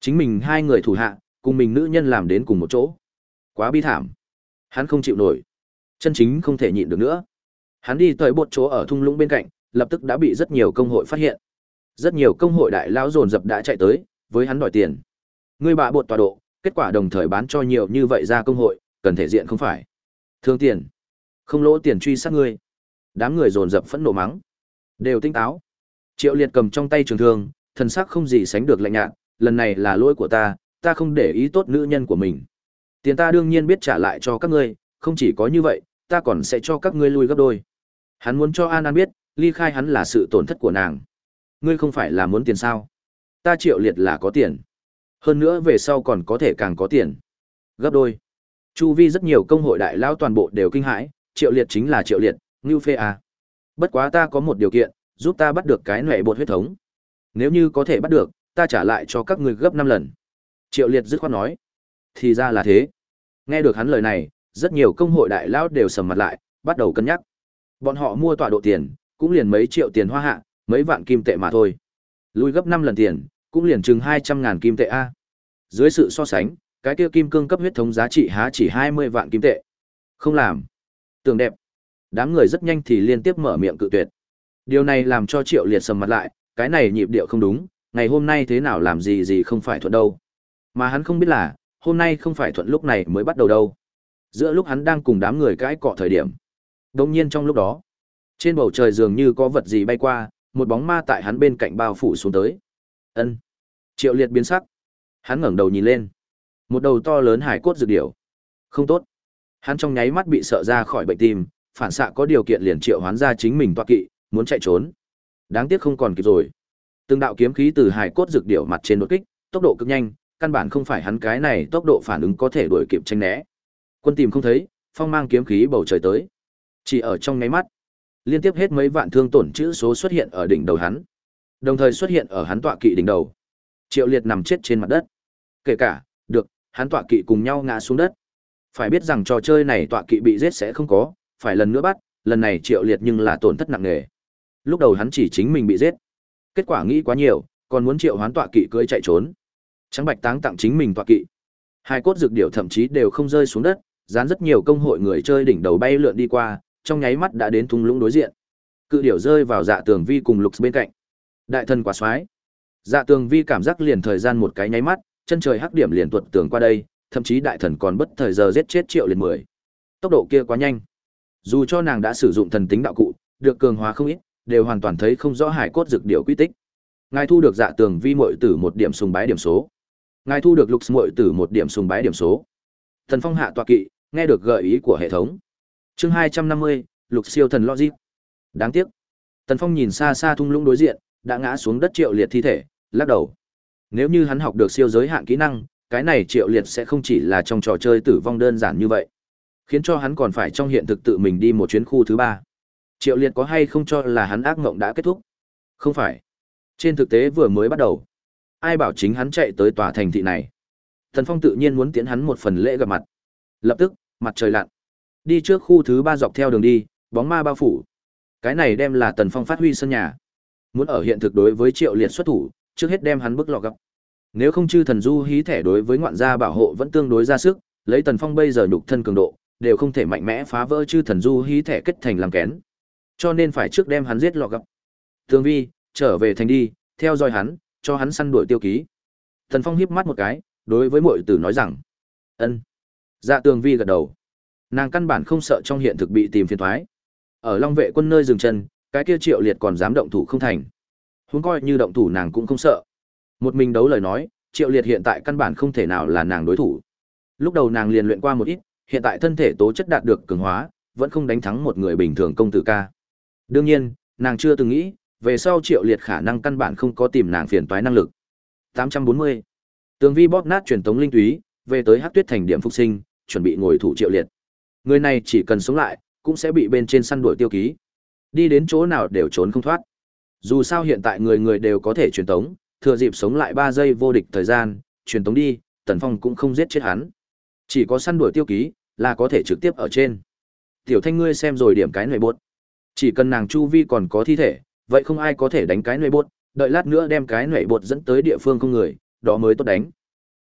Chính mình hai người thủ hạ, cùng mình nữ nhân làm đến cùng một chỗ. Quá bi thảm. Hắn không chịu nổi. Chân chính không thể nhịn được nữa. Hắn đi tới bột chỗ ở thung lũng bên cạnh, lập tức đã bị rất nhiều công hội phát hiện. Rất nhiều công hội đại lão dồn dập đã chạy tới, với hắn đòi tiền. Ngươi bạ bột tọa độ, kết quả đồng thời bán cho nhiều như vậy ra công hội, cần thể diện không phải. Thương tiền. Không lỗ tiền truy sát ngươi. Đám người dồn dập phẫn nộ mắng. Đều tinh táo. Triệu Liệt cầm trong tay trường thương, thần sắc không gì sánh được lạnh nhạt, lần này là lỗi của ta, ta không để ý tốt nữ nhân của mình. Tiền ta đương nhiên biết trả lại cho các ngươi, không chỉ có như vậy, ta còn sẽ cho các ngươi lui gấp đôi. Hắn muốn cho An An biết, ly khai hắn là sự tổn thất của nàng. Ngươi không phải là muốn tiền sao? Ta triệu liệt là có tiền. Hơn nữa về sau còn có thể càng có tiền. Gấp đôi. Chu vi rất nhiều công hội đại lao toàn bộ đều kinh hãi, triệu liệt chính là triệu liệt, ngưu phê à. Bất quá ta có một điều kiện, giúp ta bắt được cái nệ bột huyết thống. Nếu như có thể bắt được, ta trả lại cho các người gấp năm lần. Triệu liệt dứt khoát nói. Thì ra là thế. Nghe được hắn lời này, rất nhiều công hội đại lao đều sầm mặt lại, bắt đầu cân nhắc. Bọn họ mua tọa độ tiền, cũng liền mấy triệu tiền hoa hạ, mấy vạn kim tệ mà thôi. Lui gấp năm lần tiền, cũng liền chừng 200 ngàn kim tệ A. Dưới sự so sánh, cái kia kim cương cấp huyết thống giá trị há chỉ 20 vạn kim tệ. Không làm. Tưởng đẹp. Đám người rất nhanh thì liên tiếp mở miệng cự tuyệt. Điều này làm cho Triệu Liệt sầm mặt lại, cái này nhịp điệu không đúng, ngày hôm nay thế nào làm gì gì không phải thuận đâu. Mà hắn không biết là, hôm nay không phải thuận lúc này mới bắt đầu đâu. Giữa lúc hắn đang cùng đám người cãi cọ thời điểm. Đồng nhiên trong lúc đó, trên bầu trời dường như có vật gì bay qua, một bóng ma tại hắn bên cạnh bao phủ xuống tới. Ân. Triệu Liệt biến sắc. Hắn ngẩng đầu nhìn lên. Một đầu to lớn hải cốt dược điểu. Không tốt. Hắn trong nháy mắt bị sợ ra khỏi bệnh tim, phản xạ có điều kiện liền triệu hoán ra chính mình toa kỵ, muốn chạy trốn. Đáng tiếc không còn kịp rồi. Từng đạo kiếm khí từ hải cốt dược điểu mặt trên đột kích, tốc độ cực nhanh, căn bản không phải hắn cái này tốc độ phản ứng có thể đuổi kịp tranh né. Quân tìm không thấy, phong mang kiếm khí bầu trời tới. Chỉ ở trong nháy mắt, liên tiếp hết mấy vạn thương tổn chữ số xuất hiện ở đỉnh đầu hắn, đồng thời xuất hiện ở hắn tọa kỵ đỉnh đầu. Triệu Liệt nằm chết trên mặt đất. Kể cả, được, hắn tọa kỵ cùng nhau ngã xuống đất. Phải biết rằng trò chơi này tọa kỵ bị giết sẽ không có, phải lần nữa bắt, lần này Triệu Liệt nhưng là tổn thất nặng nề. Lúc đầu hắn chỉ chính mình bị giết. Kết quả nghĩ quá nhiều, còn muốn Triệu Hoán tọa kỵ cưỡi chạy trốn. Trắng Bạch Táng tặng chính mình tọa kỵ. Hai cốt dược điểu thậm chí đều không rơi xuống đất, dán rất nhiều công hội người chơi đỉnh đầu bay lượn đi qua, trong nháy mắt đã đến thung lũng đối diện. Cự điểu rơi vào dạ tường vi cùng lục bên cạnh. Đại thần quả xoái. Dạ tường vi cảm giác liền thời gian một cái nháy mắt, chân trời hắc điểm liền tuột tường qua đây, thậm chí đại thần còn bất thời giờ giết chết triệu liền mười. Tốc độ kia quá nhanh. Dù cho nàng đã sử dụng thần tính đạo cụ, được cường hóa không ít, đều hoàn toàn thấy không rõ hải cốt dược điều quy tích. Ngài thu được dạ tường vi muội tử một điểm sùng bái điểm số. Ngài thu được lục muội tử một điểm sùng bái điểm số. Thần phong hạ tọa kỵ, nghe được gợi ý của hệ thống. Chương hai trăm năm mươi, lục siêu thần logic. Đáng tiếc. Tần Phong nhìn xa xa thung lũng đối diện, đã ngã xuống đất triệu liệt thi thể, lắc đầu. Nếu như hắn học được siêu giới hạn kỹ năng, cái này triệu liệt sẽ không chỉ là trong trò chơi tử vong đơn giản như vậy. Khiến cho hắn còn phải trong hiện thực tự mình đi một chuyến khu thứ ba. Triệu liệt có hay không cho là hắn ác mộng đã kết thúc? Không phải. Trên thực tế vừa mới bắt đầu. Ai bảo chính hắn chạy tới tòa thành thị này? Thần Phong tự nhiên muốn tiến hắn một phần lễ gặp mặt. Lập tức, mặt trời lặn. Đi trước khu thứ ba dọc theo đường đi, bóng ma bao phủ. Cái này đem là Tần Phong phát huy sân nhà. Muốn ở hiện thực đối với Triệu Liệt xuất thủ, trước hết đem hắn bức lọ gặp. Nếu không chư thần du hí thẻ đối với ngoạn gia bảo hộ vẫn tương đối ra sức, lấy Tần Phong bây giờ nhục thân cường độ, đều không thể mạnh mẽ phá vỡ chư thần du hí thẻ kết thành làm kén. Cho nên phải trước đem hắn giết lọ gặp. Tương Vi, trở về thành đi, theo dõi hắn, cho hắn săn đuổi tiêu ký. Thần Phong hiếp mắt một cái, đối với muội tử nói rằng: "Ân." Dạ Tường Vi gật đầu. Nàng căn bản không sợ trong hiện thực bị tìm phiền toái. Ở Long vệ quân nơi dừng chân, cái kia Triệu Liệt còn dám động thủ không thành. Huống coi như động thủ nàng cũng không sợ. Một mình đấu lời nói, Triệu Liệt hiện tại căn bản không thể nào là nàng đối thủ. Lúc đầu nàng liền luyện qua một ít, hiện tại thân thể tố chất đạt được cường hóa, vẫn không đánh thắng một người bình thường công tử ca. Đương nhiên, nàng chưa từng nghĩ, về sau Triệu Liệt khả năng căn bản không có tìm nàng phiền toái năng lực. 840. Tường Vi bóp nát truyền tống linh túy, về tới Hắc Tuyết thành điểm phục sinh, chuẩn bị ngồi thủ Triệu Liệt. Người này chỉ cần sống lại, cũng sẽ bị bên trên săn đuổi tiêu ký. Đi đến chỗ nào đều trốn không thoát. Dù sao hiện tại người người đều có thể truyền tống, thừa dịp sống lại 3 giây vô địch thời gian, truyền tống đi, Tần Phong cũng không giết chết hắn. Chỉ có săn đuổi tiêu ký, là có thể trực tiếp ở trên. Tiểu Thanh ngươi xem rồi điểm cái nơi bột. Chỉ cần nàng chu vi còn có thi thể, vậy không ai có thể đánh cái nơi bột, Đợi lát nữa đem cái nảy bột dẫn tới địa phương không người, đó mới tốt đánh.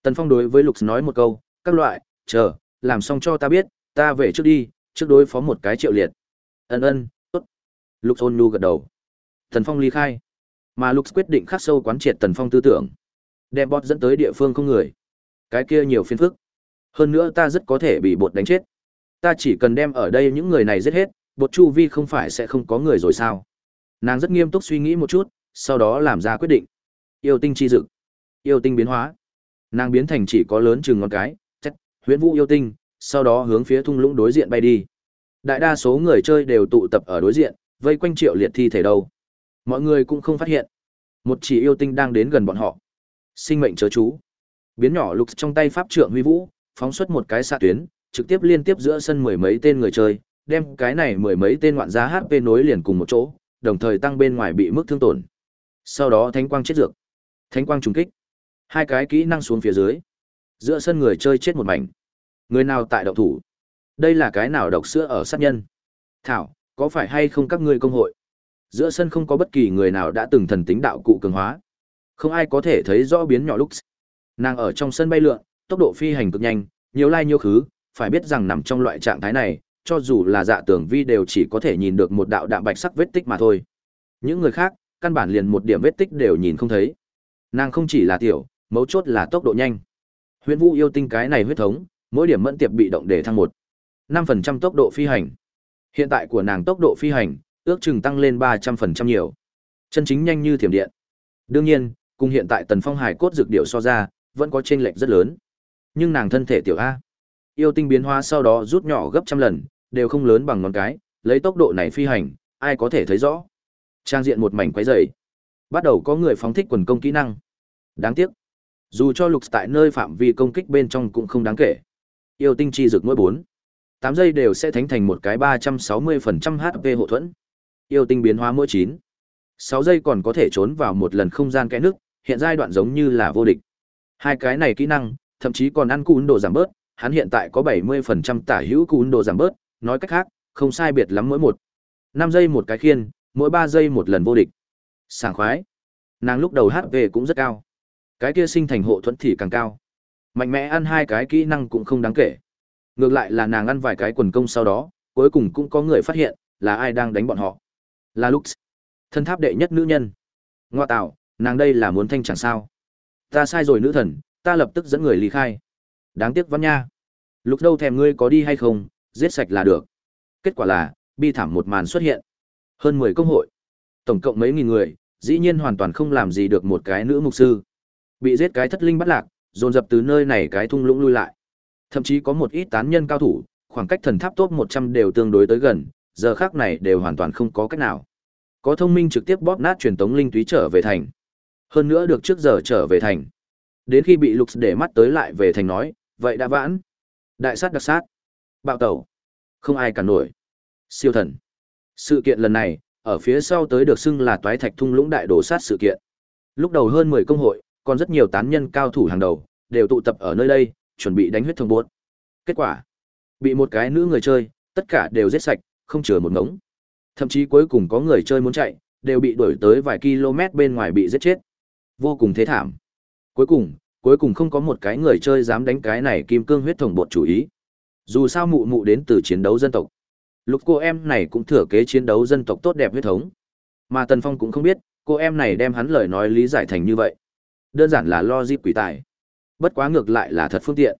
Tần Phong đối với Lục nói một câu, các loại, chờ, làm xong cho ta biết, ta về trước đi, trước đối phó một cái triệu liệt. Ân ân, tốt. Lục ôn nhu gật đầu. Tần Phong ly khai. Mà Lục quyết định khắc sâu quán triệt Tần Phong tư tưởng. Đem bọt dẫn tới địa phương không người. Cái kia nhiều phiền phức. Hơn nữa ta rất có thể bị bột đánh chết. Ta chỉ cần đem ở đây những người này giết hết, bột chu vi không phải sẽ không có người rồi sao? Nàng rất nghiêm túc suy nghĩ một chút, sau đó làm ra quyết định. Yêu tinh chi dực, yêu tinh biến hóa. Nàng biến thành chỉ có lớn chừng ngón cái, chất, huyễn vũ yêu tinh, sau đó hướng phía thung lũng đối diện bay đi. Đại đa số người chơi đều tụ tập ở đối diện, vây quanh triệu liệt thi thể đâu. Mọi người cũng không phát hiện. Một chỉ yêu tinh đang đến gần bọn họ. Sinh mệnh chớ chú. Biến nhỏ lục trong tay pháp trượng huy vũ, phóng xuất một cái xạ tuyến, trực tiếp liên tiếp giữa sân mười mấy tên người chơi, đem cái này mười mấy tên ngoạn gia HP nối liền cùng một chỗ, đồng thời tăng bên ngoài bị mức thương tổn. Sau đó thánh quang chết dược, thánh quang trùng kích, hai cái kỹ năng xuống phía dưới. Giữa sân người chơi chết một mảnh. Người nào tại động thủ? Đây là cái nào độc sữa ở sát nhân? Thảo, có phải hay không các ngươi công hội? Giữa sân không có bất kỳ người nào đã từng thần tính đạo cụ cường hóa. Không ai có thể thấy rõ biến nhỏ lúc. Nàng ở trong sân bay lượn, tốc độ phi hành cực nhanh, nhiều lai nhiều khứ, phải biết rằng nằm trong loại trạng thái này, cho dù là dạ tưởng vi đều chỉ có thể nhìn được một đạo đạm bạch sắc vết tích mà thôi. Những người khác, căn bản liền một điểm vết tích đều nhìn không thấy. Nàng không chỉ là tiểu, mấu chốt là tốc độ nhanh. Huyền Vũ yêu tinh cái này huyết thống, mỗi điểm mẫn tiệp bị động để thăng một năm phần trăm tốc độ phi hành. Hiện tại của nàng tốc độ phi hành, ước chừng tăng lên ba trăm phần trăm nhiều. Chân chính nhanh như thiểm điện. Đương nhiên, cùng hiện tại Tần Phong Hải cốt dược điệu so ra, vẫn có chênh lệch rất lớn. Nhưng nàng thân thể tiểu a, yêu tinh biến hóa sau đó rút nhỏ gấp trăm lần, đều không lớn bằng ngón cái, lấy tốc độ này phi hành, ai có thể thấy rõ. Trang diện một mảnh quấy dày Bắt đầu có người phóng thích quần công kỹ năng. Đáng tiếc, dù cho lục tại nơi phạm vi công kích bên trong cũng không đáng kể. Yêu tinh chi rực mỗi 4, 8 giây đều sẽ thánh thành một cái 360% HP hậu thuẫn. Yêu tinh biến hóa mỗi 9, 6 giây còn có thể trốn vào một lần không gian kẽ nước, hiện giai đoạn giống như là vô địch. Hai cái này kỹ năng, thậm chí còn ăn cún đồ giảm bớt, hắn hiện tại có 70% tả hữu cún đồ giảm bớt, nói cách khác, không sai biệt lắm mỗi một. 5 giây một cái khiên, mỗi 3 giây một lần vô địch. Sảng khoái. Nàng lúc đầu HP cũng rất cao. Cái kia sinh thành hộ thuẫn thì càng cao. Mạnh mẽ ăn hai cái kỹ năng cũng không đáng kể. Ngược lại là nàng ăn vài cái quần công sau đó, cuối cùng cũng có người phát hiện, là ai đang đánh bọn họ. Là Lux. Thân tháp đệ nhất nữ nhân. Ngoa tạo, nàng đây là muốn thanh chẳng sao. Ta sai rồi nữ thần, ta lập tức dẫn người ly khai. Đáng tiếc văn nha. Lục đâu thèm ngươi có đi hay không, giết sạch là được. Kết quả là, bi thảm một màn xuất hiện. Hơn 10 công hội, tổng cộng mấy nghìn người, dĩ nhiên hoàn toàn không làm gì được một cái nữ mục sư. Bị giết cái thất linh bắt lạc, dồn dập từ nơi này cái thung lũng lui lại. Thậm chí có một ít tán nhân cao thủ, khoảng cách thần tháp top 100 đều tương đối tới gần, giờ khác này đều hoàn toàn không có cách nào. Có thông minh trực tiếp bóp nát truyền tống linh túy trở về thành. Hơn nữa được trước giờ trở về thành. Đến khi bị Lục để mắt tới lại về thành nói, vậy đã vãn. Đại sát đặc sát. Bạo tẩu. Không ai cản nổi. Siêu thần. Sự kiện lần này, ở phía sau tới được xưng là toái thạch thung lũng đại đổ sát sự kiện. Lúc đầu hơn 10 công hội, còn rất nhiều tán nhân cao thủ hàng đầu, đều tụ tập ở nơi đây, chuẩn bị đánh huyết thông bốt. Kết quả, bị một cái nữ người chơi, tất cả đều giết sạch, không chừa một ngống. Thậm chí cuối cùng có người chơi muốn chạy, đều bị đuổi tới vài km bên ngoài bị giết chết. Vô cùng thế thảm. Cuối cùng, cuối cùng không có một cái người chơi dám đánh cái này kim cương huyết thống bột chủ ý. Dù sao mụ mụ đến từ chiến đấu dân tộc. Lúc cô em này cũng thừa kế chiến đấu dân tộc tốt đẹp huyết thống. Mà Tần Phong cũng không biết, cô em này đem hắn lời nói lý giải thành như vậy. Đơn giản là lo dịp quỷ tài. Bất quá ngược lại là thật phương tiện.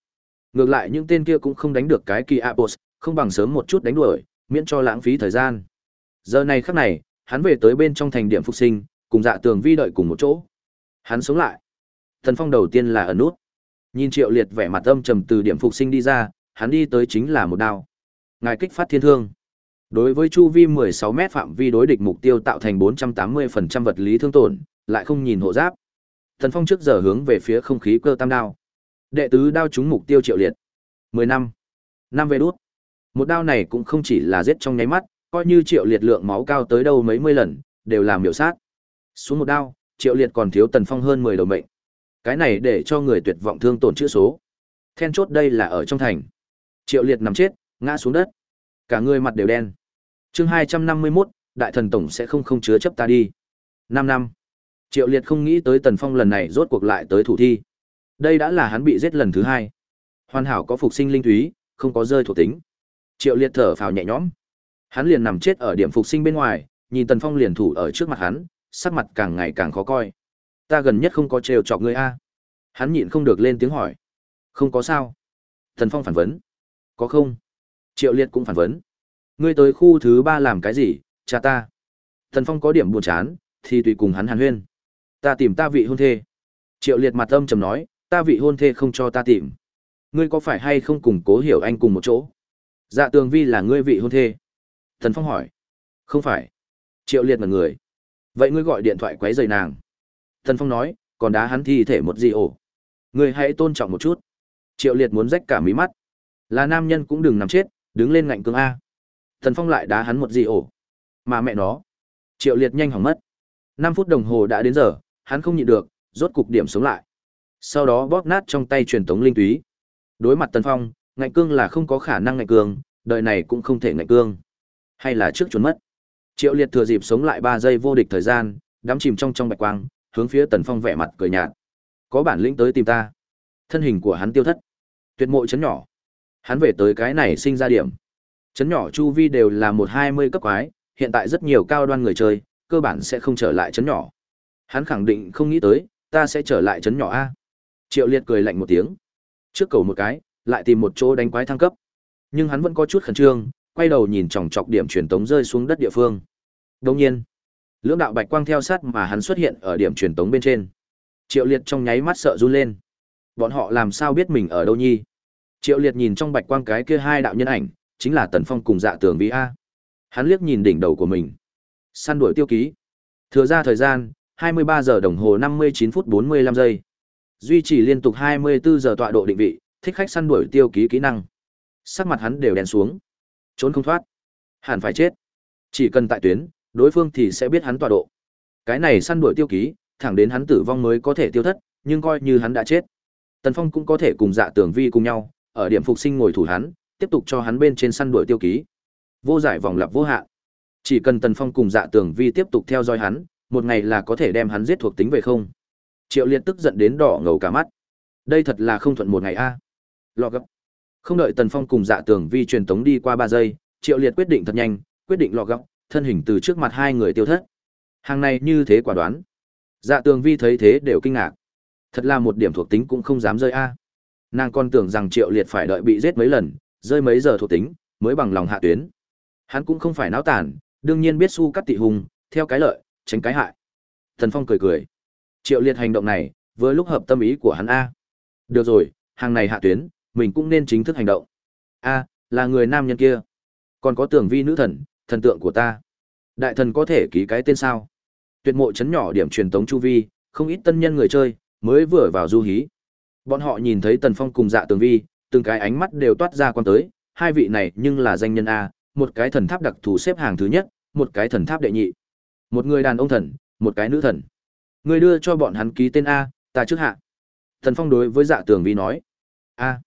Ngược lại những tên kia cũng không đánh được cái kỳ Apos, không bằng sớm một chút đánh đuổi, miễn cho lãng phí thời gian. Giờ này khắc này, hắn về tới bên trong thành điểm phục sinh, cùng dạ tường vi đợi cùng một chỗ. Hắn sống lại. Thần Phong đầu tiên là ẩn nút. Nhìn Triệu Liệt vẻ mặt âm trầm từ điểm phục sinh đi ra, hắn đi tới chính là một đao. Ngài kích phát thiên thương. Đối với chu vi 16 mét phạm vi đối địch mục tiêu tạo thành 480% vật lý thương tổn, lại không nhìn hộ giáp. Thần Phong trước giờ hướng về phía không khí cơ tam đao. Đệ tứ đao trúng mục tiêu Triệu Liệt. 10 năm. Năm về đút. Một đao này cũng không chỉ là giết trong nháy mắt, coi như Triệu Liệt lượng máu cao tới đâu mấy mươi lần, đều làm miểu sát. Xuống một đao, Triệu Liệt còn thiếu Tần Phong hơn 10 đầu mệnh. Cái này để cho người tuyệt vọng thương tổn chữa số. Then chốt đây là ở trong thành. Triệu Liệt nằm chết, ngã xuống đất. Cả người mặt đều đen. Chương 251, Đại thần tổng sẽ không không chứa chấp ta đi. năm năm. Triệu Liệt không nghĩ tới Tần Phong lần này rốt cuộc lại tới thủ thi. Đây đã là hắn bị giết lần thứ hai. Hoàn hảo có phục sinh linh thúy, không có rơi thuộc tính. Triệu Liệt thở phào nhẹ nhõm. Hắn liền nằm chết ở điểm phục sinh bên ngoài, nhìn Tần Phong liền thủ ở trước mặt hắn, sắc mặt càng ngày càng khó coi. Ta gần nhất không có trêu chọc ngươi a. Hắn nhịn không được lên tiếng hỏi. Không có sao. Thần Phong phản vấn. Có không? Triệu Liệt cũng phản vấn. Ngươi tới khu thứ ba làm cái gì, cha ta? Thần Phong có điểm buồn chán, thì tùy cùng hắn hàn huyên. Ta tìm ta vị hôn thê. Triệu Liệt mặt âm trầm nói, ta vị hôn thê không cho ta tìm. Ngươi có phải hay không cùng cố hiểu anh cùng một chỗ? Dạ tường vi là ngươi vị hôn thê. Thần Phong hỏi. Không phải. Triệu Liệt mật người. Vậy ngươi gọi điện thoại quấy rầy nàng. Tần Phong nói, còn đá hắn thi thể một gì ổ. người hãy tôn trọng một chút. Triệu Liệt muốn rách cả mí mắt. Là nam nhân cũng đừng nằm chết, đứng lên ngạnh cương A. Tần Phong lại đá hắn một gì ổ. Mà mẹ nó. Triệu Liệt nhanh hỏng mất. năm phút đồng hồ đã đến giờ, hắn không nhịn được, rốt cục điểm sống lại. Sau đó bóp nát trong tay truyền tống linh túy. Đối mặt Tần Phong, ngạnh cương là không có khả năng ngạnh cương, đời này cũng không thể ngạnh cương. Hay là trước trốn mất. Triệu Liệt thừa dịp sống lại 3 giây vô địch thời gian, đắm chìm trong trong bạch quang, hướng phía Tần Phong vẻ mặt cười nhạt. Có bản lĩnh tới tìm ta. Thân hình của hắn tiêu thất. Tuyệt mộ chấn nhỏ. Hắn về tới cái này sinh ra điểm. Chấn nhỏ chu vi đều là một hai mươi cấp quái, hiện tại rất nhiều cao đoan người chơi, cơ bản sẽ không trở lại chấn nhỏ. Hắn khẳng định không nghĩ tới, ta sẽ trở lại chấn nhỏ a. Triệu Liệt cười lạnh một tiếng. Trước cầu một cái, lại tìm một chỗ đánh quái thăng cấp. Nhưng hắn vẫn có chút khẩn trương, quay đầu nhìn chòng chọc điểm truyền tống rơi xuống đất địa phương. đông nhiên, lưỡng đạo bạch quang theo sát mà hắn xuất hiện ở điểm truyền tống bên trên. Triệu Liệt trong nháy mắt sợ run lên. Bọn họ làm sao biết mình ở đâu nhi? Triệu Liệt nhìn trong bạch quang cái kia hai đạo nhân ảnh, chính là Tần Phong cùng Dạ Tường Vi a. Hắn liếc nhìn đỉnh đầu của mình. Săn đuổi tiêu ký. Thừa ra thời gian, 23 giờ đồng hồ 59 phút 45 giây. Duy trì liên tục 24 giờ tọa độ định vị, thích khách săn đuổi tiêu ký kỹ năng. Sắc mặt hắn đều đen xuống. Trốn không thoát. Hẳn phải chết. Chỉ cần tại tuyến, đối phương thì sẽ biết hắn tọa độ. Cái này săn đuổi tiêu ký, thẳng đến hắn tử vong mới có thể tiêu thất, nhưng coi như hắn đã chết. Tần Phong cũng có thể cùng Dạ Tưởng Vi cùng nhau, ở điểm phục sinh ngồi thủ hắn, tiếp tục cho hắn bên trên săn đuổi tiêu ký. Vô giải vòng lặp vô hạn. Chỉ cần Tần Phong cùng Dạ Tưởng Vi tiếp tục theo dõi hắn, một ngày là có thể đem hắn giết thuộc tính về không. Triệu Liệt tức giận đến đỏ ngầu cả mắt. Đây thật là không thuận một ngày a. À. Lọ gấp. Không đợi Tần Phong cùng Dạ Tường Vi truyền tống đi qua 3 giây, Triệu Liệt quyết định thật nhanh, quyết định lọ gấp, thân hình từ trước mặt hai người tiêu thất. Hàng này như thế quả đoán. Dạ Tường Vi thấy thế đều kinh ngạc. Thật là một điểm thuộc tính cũng không dám rơi a. Nàng còn tưởng rằng Triệu Liệt phải đợi bị giết mấy lần, rơi mấy giờ thuộc tính, mới bằng lòng hạ tuyến. Hắn cũng không phải náo tản, đương nhiên biết su cắt tị hùng, theo cái lợi, tránh cái hại. Thần Phong cười cười. Triệu Liệt hành động này, với lúc hợp tâm ý của hắn a. Được rồi, hàng này hạ tuyến, mình cũng nên chính thức hành động. A, là người nam nhân kia. Còn có tưởng vi nữ thần, thần tượng của ta. Đại thần có thể ký cái tên sao? Tuyệt mộ chấn nhỏ điểm truyền tống chu vi, không ít tân nhân người chơi, mới vừa vào du hí. Bọn họ nhìn thấy Tần Phong cùng dạ tường vi, từng cái ánh mắt đều toát ra quan tới, hai vị này nhưng là danh nhân A, một cái thần tháp đặc thù xếp hàng thứ nhất, một cái thần tháp đệ nhị. Một người đàn ông thần, một cái nữ thần. Người đưa cho bọn hắn ký tên A, ta trước hạ. Thần Phong đối với dạ tường vi nói. A.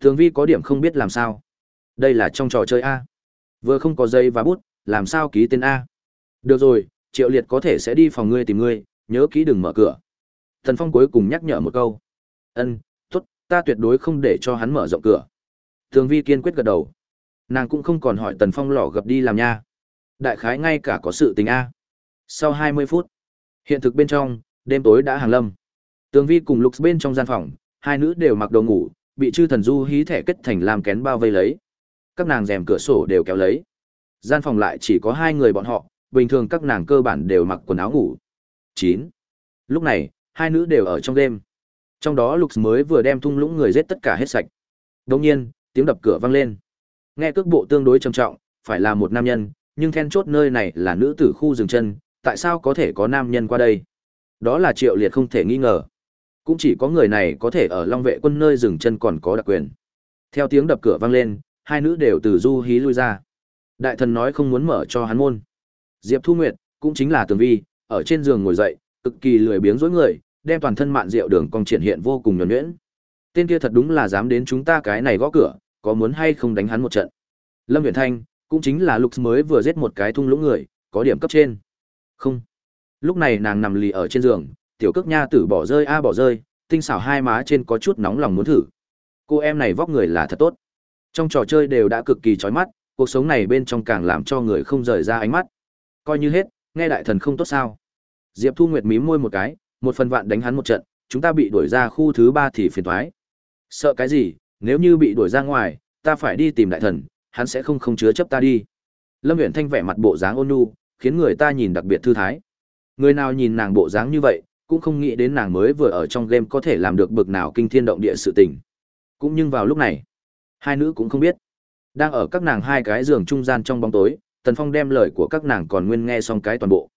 Tường vi có điểm không biết làm sao. Đây là trong trò chơi A. Vừa không có giấy và bút, làm sao ký tên A. Được rồi, triệu liệt có thể sẽ đi phòng ngươi tìm ngươi, nhớ kỹ đừng mở cửa. Thần Phong cuối cùng nhắc nhở một câu. Ân, tốt, ta tuyệt đối không để cho hắn mở rộng cửa. Tường vi kiên quyết gật đầu. Nàng cũng không còn hỏi Tần Phong lỏ gập đi làm nha. Đại khái ngay cả có sự tình A. Sau 20 phút, hiện thực bên trong, đêm tối đã hàng lâm. Tường Vi cùng Lục bên trong gian phòng, hai nữ đều mặc đồ ngủ, bị chư thần du hí thẻ kết thành làm kén bao vây lấy. Các nàng rèm cửa sổ đều kéo lấy. Gian phòng lại chỉ có hai người bọn họ, bình thường các nàng cơ bản đều mặc quần áo ngủ. 9. Lúc này, hai nữ đều ở trong đêm. Trong đó Lục mới vừa đem thung lũng người giết tất cả hết sạch. Đồng nhiên, tiếng đập cửa vang lên. Nghe cước bộ tương đối trầm trọng, phải là một nam nhân, nhưng then chốt nơi này là nữ tử khu dừng chân, tại sao có thể có nam nhân qua đây? Đó là triệu liệt không thể nghi ngờ. Cũng chỉ có người này có thể ở Long vệ quân nơi dừng chân còn có đặc quyền. Theo tiếng đập cửa vang lên, hai nữ đều từ du hí lui ra. Đại thần nói không muốn mở cho hắn môn. Diệp Thu Nguyệt, cũng chính là Tường Vi, ở trên giường ngồi dậy, cực kỳ lười biếng rối người, đem toàn thân mạn rượu đường cong triển hiện vô cùng nhuần nhuyễn. Tên kia thật đúng là dám đến chúng ta cái này gõ cửa, có muốn hay không đánh hắn một trận. Lâm Viễn Thanh, cũng chính là Lục mới vừa giết một cái thung lũng người, có điểm cấp trên. Không. lúc này nàng nằm lì ở trên giường tiểu cước nha tử bỏ rơi a bỏ rơi tinh xảo hai má trên có chút nóng lòng muốn thử cô em này vóc người là thật tốt trong trò chơi đều đã cực kỳ trói mắt, cuộc sống này bên trong càng làm cho người không rời ra ánh mắt. Coi như hết, nghe đại thần không tốt sao? Diệp thu nguyệt mím môi một cái, một phần vạn đánh hắn một trận, chúng ta bị đuổi ra khu thứ ba thì phiền thoái sợ cái gì, nếu như bị đuổi ra ngoài, ta phải đi tìm đại thần, hắn sẽ không không chứa chấp ta đi. Lâm huyện thanh vẻ mặt bộ dáng ôn nhu, khiến người ta nhìn đặc biệt thư thái. Người nào nhìn nàng bộ dáng như vậy, cũng không nghĩ đến nàng mới vừa ở trong game có thể làm được bực nào kinh thiên động địa sự tình. Cũng nhưng vào lúc này hai nữ cũng không biết. Đang ở các nàng hai cái giường trung gian trong bóng tối, tần phong đem lời của các nàng còn nguyên nghe xong cái toàn bộ.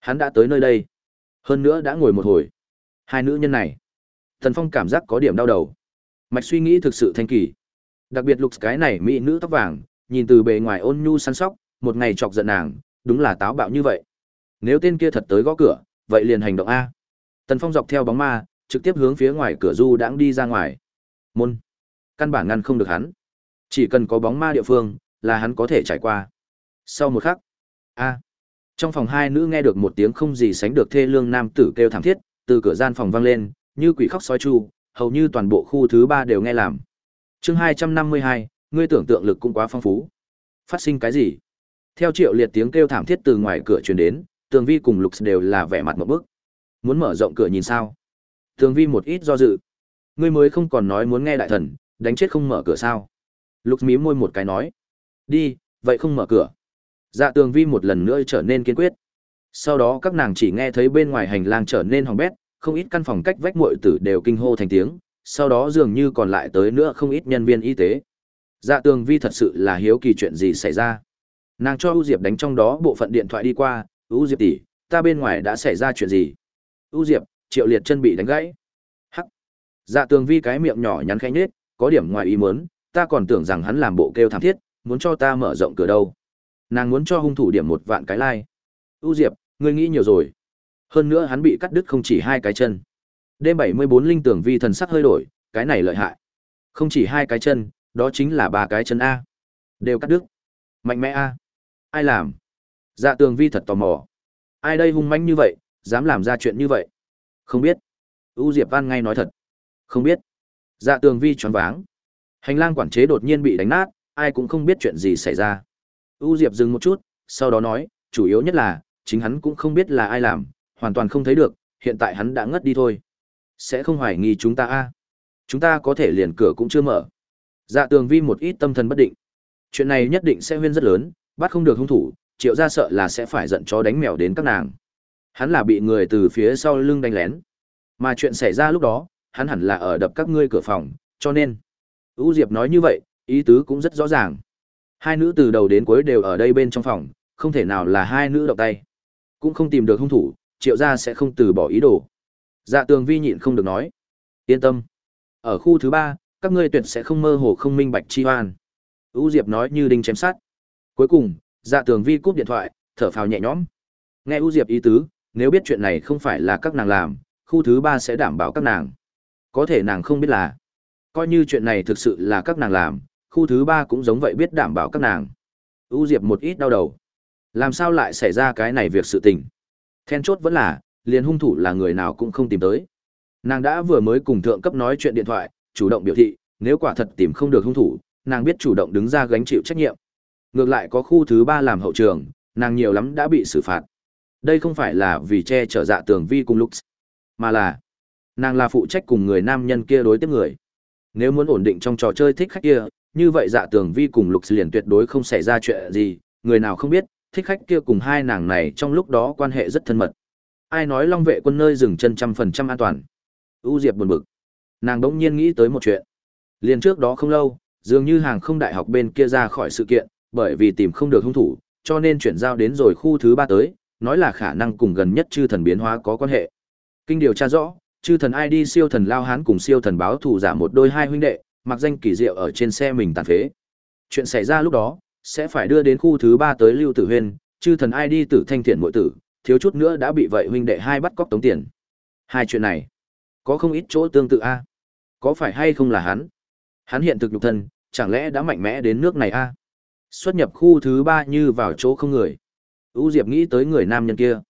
Hắn đã tới nơi đây. Hơn nữa đã ngồi một hồi. Hai nữ nhân này. Tần phong cảm giác có điểm đau đầu. Mạch suy nghĩ thực sự thanh kỳ. Đặc biệt lục cái này mỹ nữ tóc vàng, nhìn từ bề ngoài ôn nhu săn sóc, một ngày chọc giận nàng, đúng là táo bạo như vậy. Nếu tên kia thật tới gõ cửa, vậy liền hành động a. Tần phong dọc theo bóng ma, trực tiếp hướng phía ngoài cửa du đãng đi ra ngoài. Môn căn bản ngăn không được hắn. Chỉ cần có bóng ma địa phương, là hắn có thể trải qua. Sau một khắc, a, trong phòng hai nữ nghe được một tiếng không gì sánh được thê lương nam tử kêu thảm thiết, từ cửa gian phòng vang lên, như quỷ khóc sói chu, hầu như toàn bộ khu thứ ba đều nghe làm. Chương hai trăm năm mươi hai, ngươi tưởng tượng lực cũng quá phong phú. Phát sinh cái gì? Theo triệu liệt tiếng kêu thảm thiết từ ngoài cửa truyền đến, tường vi cùng lục đều là vẻ mặt một bức. Muốn mở rộng cửa nhìn sao? Tường vi một ít do dự. Ngươi mới không còn nói muốn nghe đại thần đánh chết không mở cửa sao? Lục mí môi một cái nói. Đi, vậy không mở cửa. Dạ tường vi một lần nữa trở nên kiên quyết. Sau đó các nàng chỉ nghe thấy bên ngoài hành lang trở nên hỏng bét, không ít căn phòng cách vách muội tử đều kinh hô thành tiếng, sau đó dường như còn lại tới nữa không ít nhân viên y tế. Dạ tường vi thật sự là hiếu kỳ chuyện gì xảy ra? Nàng cho ưu diệp đánh trong đó bộ phận điện thoại đi qua ưu diệp tỷ, ta bên ngoài đã xảy ra chuyện gì? Ưu diệp, triệu liệt chân bị đánh gãy. Hắc. Dạ tường vi cái miệng nhỏ nhắn khẽ nết có điểm ngoài ý muốn, ta còn tưởng rằng hắn làm bộ kêu thảm thiết, muốn cho ta mở rộng cửa đâu. Nàng muốn cho hung thủ điểm một vạn cái lai、like. U diệp, ngươi nghĩ nhiều rồi. Hơn nữa hắn bị cắt đứt không chỉ hai cái chân. Đêm bảy mươi bốn linh tưởng vi thần sắc hơi đổi, cái này lợi hại. Không chỉ hai cái chân, đó chính là ba cái chân a. Đều cắt đứt. Mạnh mẽ a. Ai làm? Dạ tường vi thật tò mò. Ai đây hung manh như vậy, dám làm ra chuyện như vậy? Không biết. U diệp văn ngay nói thật. Không biết dạ tường vi choáng váng. Hành lang quản chế đột nhiên bị đánh nát, ai cũng không biết chuyện gì xảy ra. U diệp dừng một chút, sau đó nói, chủ yếu nhất là, chính hắn cũng không biết là ai làm, hoàn toàn không thấy được, hiện tại hắn đã ngất đi thôi. Sẽ không hoài nghi chúng ta a? Chúng ta có thể liền cửa cũng chưa mở. Dạ tường vi một ít tâm thần bất định. Chuyện này nhất định sẽ huyên rất lớn, bắt không được hung thủ, triệu ra sợ là sẽ phải giận chó đánh mèo đến các nàng. Hắn là bị người từ phía sau lưng đánh lén. Mà chuyện xảy ra lúc đó hắn hẳn là ở đập các ngươi cửa phòng, cho nên. U diệp nói như vậy, ý tứ cũng rất rõ ràng. Hai nữ từ đầu đến cuối đều ở đây bên trong phòng, không thể nào là hai nữ động tay. Cũng không tìm được hung thủ, triệu gia sẽ không từ bỏ ý đồ. Dạ tường vi nhịn không được nói. Yên tâm. Ở khu thứ ba, các ngươi tuyệt sẽ không mơ hồ không minh bạch chi oan u diệp nói như đinh chém sát cuối cùng dạ tường vi cúp điện thoại, thở phào nhẹ nhõm. Nghe u diệp ý tứ, nếu biết chuyện này không phải là các nàng làm, khu thứ ba sẽ đảm bảo các nàng có thể nàng không biết là, coi như chuyện này thực sự là các nàng làm, khu thứ ba cũng giống vậy biết đảm bảo các nàng. U diệp một ít đau đầu. Làm sao lại xảy ra cái này việc sự tình? Then chốt vẫn là, liền hung thủ là người nào cũng không tìm tới. Nàng đã vừa mới cùng thượng cấp nói chuyện điện thoại, chủ động biểu thị, nếu quả thật tìm không được hung thủ, nàng biết chủ động đứng ra gánh chịu trách nhiệm. Ngược lại có khu thứ ba làm hậu trường, nàng nhiều lắm đã bị xử phạt. Đây không phải là vì che chở dạ tường vi cùng lux, mà là nàng là phụ trách cùng người nam nhân kia đối tiếp người. Nếu muốn ổn định trong trò chơi thích khách kia, như vậy dạ tường vi cùng lục liền tuyệt đối không xảy ra chuyện gì, người nào không biết, thích khách kia cùng hai nàng này trong lúc đó quan hệ rất thân mật. Ai nói long vệ quân nơi dừng chân trăm phần trăm an toàn? U diệp buồn bực. Nàng đ ỗ n g nhiên nghĩ tới một chuyện. Liền trước đó không lâu, dường như hàng không đại học bên kia ra khỏi sự kiện, bởi vì tìm không được hung thủ, cho nên chuyển giao đến rồi khu thứ ba tới, nói là khả năng cùng gần nhất chư thần biến hóa có quan hệ. Kinh điều tra rõ chư thần ai đi siêu thần lao hán cùng siêu thần báo thù giả một đôi hai huynh đệ mặc danh kỳ diệu ở trên xe mình tàn phế. Chuyện xảy ra lúc đó, sẽ phải đưa đến khu thứ ba tới Lưu Tử Huyên, chư thần ai đi tử thanh thiện muội tử, thiếu chút nữa đã bị vậy huynh đệ hai bắt cóc tống tiền. Hai chuyện này, có không ít chỗ tương tự a. Có phải hay không là hắn? Hắn hiện thực nhục thân, chẳng lẽ đã mạnh mẽ đến nước này a? Xuất nhập khu thứ ba như vào chỗ không người. U Diệp nghĩ tới người nam nhân kia.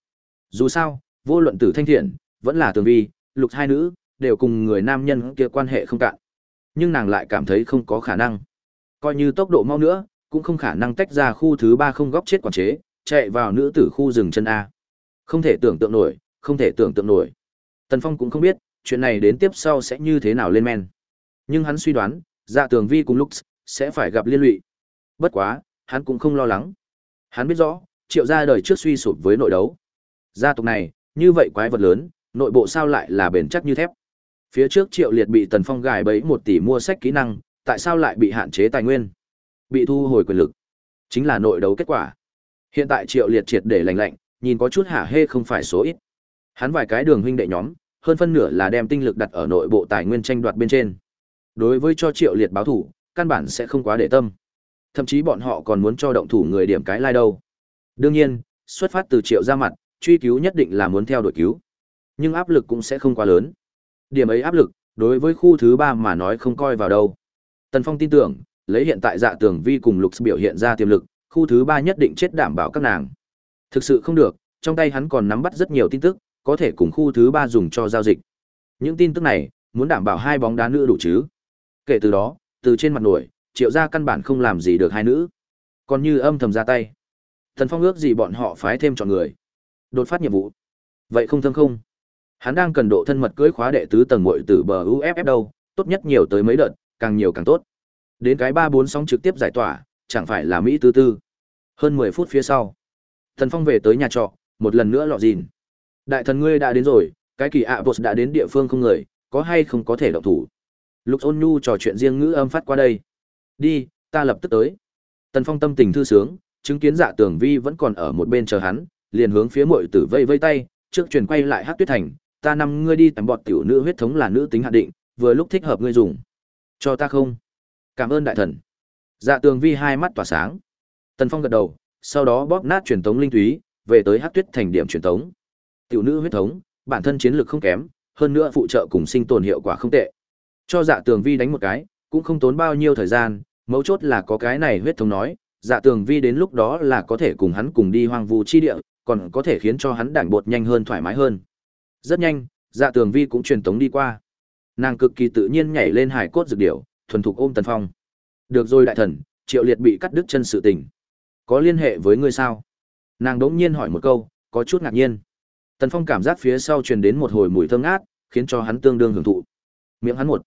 Dù sao, vô luận tử thanh thiện, vẫn là tường vi, lục hai nữ, đều cùng người nam nhân kia quan hệ không cạn. Nhưng nàng lại cảm thấy không có khả năng. Coi như tốc độ mau nữa, cũng không khả năng tách ra khu thứ ba không góc chết quản chế, chạy vào nữ tử khu rừng chân A. Không thể tưởng tượng nổi, không thể tưởng tượng nổi. Tần Phong cũng không biết, chuyện này đến tiếp sau sẽ như thế nào lên men. Nhưng hắn suy đoán, dạ tường vi cùng lúc sẽ phải gặp liên lụy. Bất quá, hắn cũng không lo lắng. Hắn biết rõ, triệu gia đời trước suy sụp với nội đấu. Gia tộc này, như vậy quái vật lớn, nội bộ sao lại là bền chắc như thép. Phía trước triệu liệt bị Tần Phong gài bẫy một tỷ mua sách kỹ năng, tại sao lại bị hạn chế tài nguyên? Bị thu hồi quyền lực. Chính là nội đấu kết quả. Hiện tại triệu liệt triệt để lành lạnh, nhìn có chút hả hê không phải số ít. Hắn vài cái đường huynh đệ nhóm, hơn phân nửa là đem tinh lực đặt ở nội bộ tài nguyên tranh đoạt bên trên. Đối với cho triệu liệt báo thủ, căn bản sẽ không quá để tâm. Thậm chí bọn họ còn muốn cho động thủ người điểm cái lai like đâu. Đương nhiên, xuất phát từ triệu ra mặt, truy cứu nhất định là muốn theo đuổi cứu. Nhưng áp lực cũng sẽ không quá lớn. Điểm ấy áp lực, đối với khu thứ ba mà nói không coi vào đâu. Tần Phong tin tưởng, lấy hiện tại dạ tường vi cùng lục biểu hiện ra tiềm lực, khu thứ ba nhất định chết đảm bảo các nàng. Thực sự không được, trong tay hắn còn nắm bắt rất nhiều tin tức, có thể cùng khu thứ ba dùng cho giao dịch. Những tin tức này, muốn đảm bảo hai bóng đá nữ đủ chứ. Kể từ đó, từ trên mặt nổi, triệu gia căn bản không làm gì được hai nữ. Còn như âm thầm ra tay. Thần Phong ước gì bọn họ phái thêm chọn người. Đột phát nhiệm vụ. Vậy không thương không? Hắn đang cần độ thân mật cưới khóa đệ tứ tầng muội tử bờ UFF đâu, tốt nhất nhiều tới mấy đợt, càng nhiều càng tốt. Đến cái ba bốn sóng trực tiếp giải tỏa, chẳng phải là Mỹ tư tư. Hơn mười phút phía sau, Thần Phong về tới nhà trọ, một lần nữa lọ dìn. Đại thần ngươi đã đến rồi, cái kỳ ạ bột đã đến địa phương không người, có hay không có thể động thủ. Lục ôn nhu trò chuyện riêng ngữ âm phát qua đây. Đi, ta lập tức tới. Tần Phong tâm tình thư sướng, chứng kiến dạ tường vi vẫn còn ở một bên chờ hắn, liền hướng phía muội tử vây vây tay, trước truyền quay lại hát tuyết thành, ta năm ngươi đi tắm bọt tiểu nữ huyết thống là nữ tính hạ định, vừa lúc thích hợp ngươi dùng. Cho ta không? Cảm ơn đại thần. Dạ tường vi hai mắt tỏa sáng. Tần Phong gật đầu, sau đó bóp nát truyền tống linh túy, về tới hắc tuyết thành điểm truyền tống. Tiểu nữ huyết thống, bản thân chiến lược không kém, hơn nữa phụ trợ cùng sinh tồn hiệu quả không tệ. Cho dạ tường vi đánh một cái, cũng không tốn bao nhiêu thời gian, mấu chốt là có cái này huyết thống nói, dạ tường vi đến lúc đó là có thể cùng hắn cùng đi hoang vu chi địa, còn có thể khiến cho hắn đảng bột nhanh hơn thoải mái hơn. Rất nhanh, dạ tường vi cũng truyền tống đi qua. Nàng cực kỳ tự nhiên nhảy lên hải cốt dược điểu, thuần thục ôm Tần Phong. Được rồi đại thần, Triệu Liệt bị cắt đứt chân sự tình. Có liên hệ với ngươi sao? Nàng đống nhiên hỏi một câu, có chút ngạc nhiên. Tần Phong cảm giác phía sau truyền đến một hồi mùi thơm ngát, khiến cho hắn tương đương hưởng thụ. Miệng hắn một.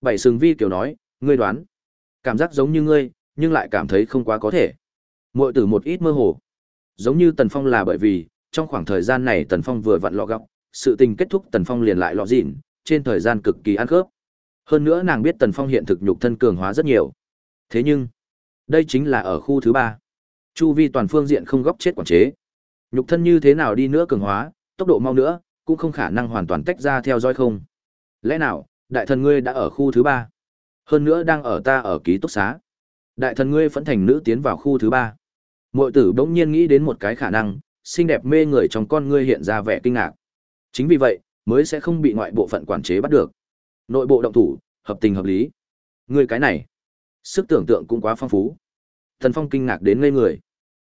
Bảy sừng vi kiểu nói, ngươi đoán. Cảm giác giống như ngươi, nhưng lại cảm thấy không quá có thể. Muội tử một ít mơ hồ. Giống như Tần Phong là bởi vì, trong khoảng thời gian này Tần Phong vừa vặn lọ gọng, sự tình kết thúc Tần Phong liền lại lọ dịn, trên thời gian cực kỳ ăn khớp. Hơn nữa nàng biết Tần Phong hiện thực nhục thân cường hóa rất nhiều. Thế nhưng, đây chính là ở khu thứ ba. Chu vi toàn phương diện không góc chết quản chế. Nhục thân như thế nào đi nữa cường hóa, tốc độ mau nữa, cũng không khả năng hoàn toàn tách ra theo dõi không. Lẽ nào, đại thần ngươi đã ở khu thứ ba hơn nữa đang ở ta ở ký túc xá đại thần ngươi phẫn thành nữ tiến vào khu thứ ba mọi tử bỗng nhiên nghĩ đến một cái khả năng xinh đẹp mê người trong con ngươi hiện ra vẻ kinh ngạc chính vì vậy mới sẽ không bị ngoại bộ phận quản chế bắt được nội bộ động thủ hợp tình hợp lý người cái này sức tưởng tượng cũng quá phong phú thần phong kinh ngạc đến ngây người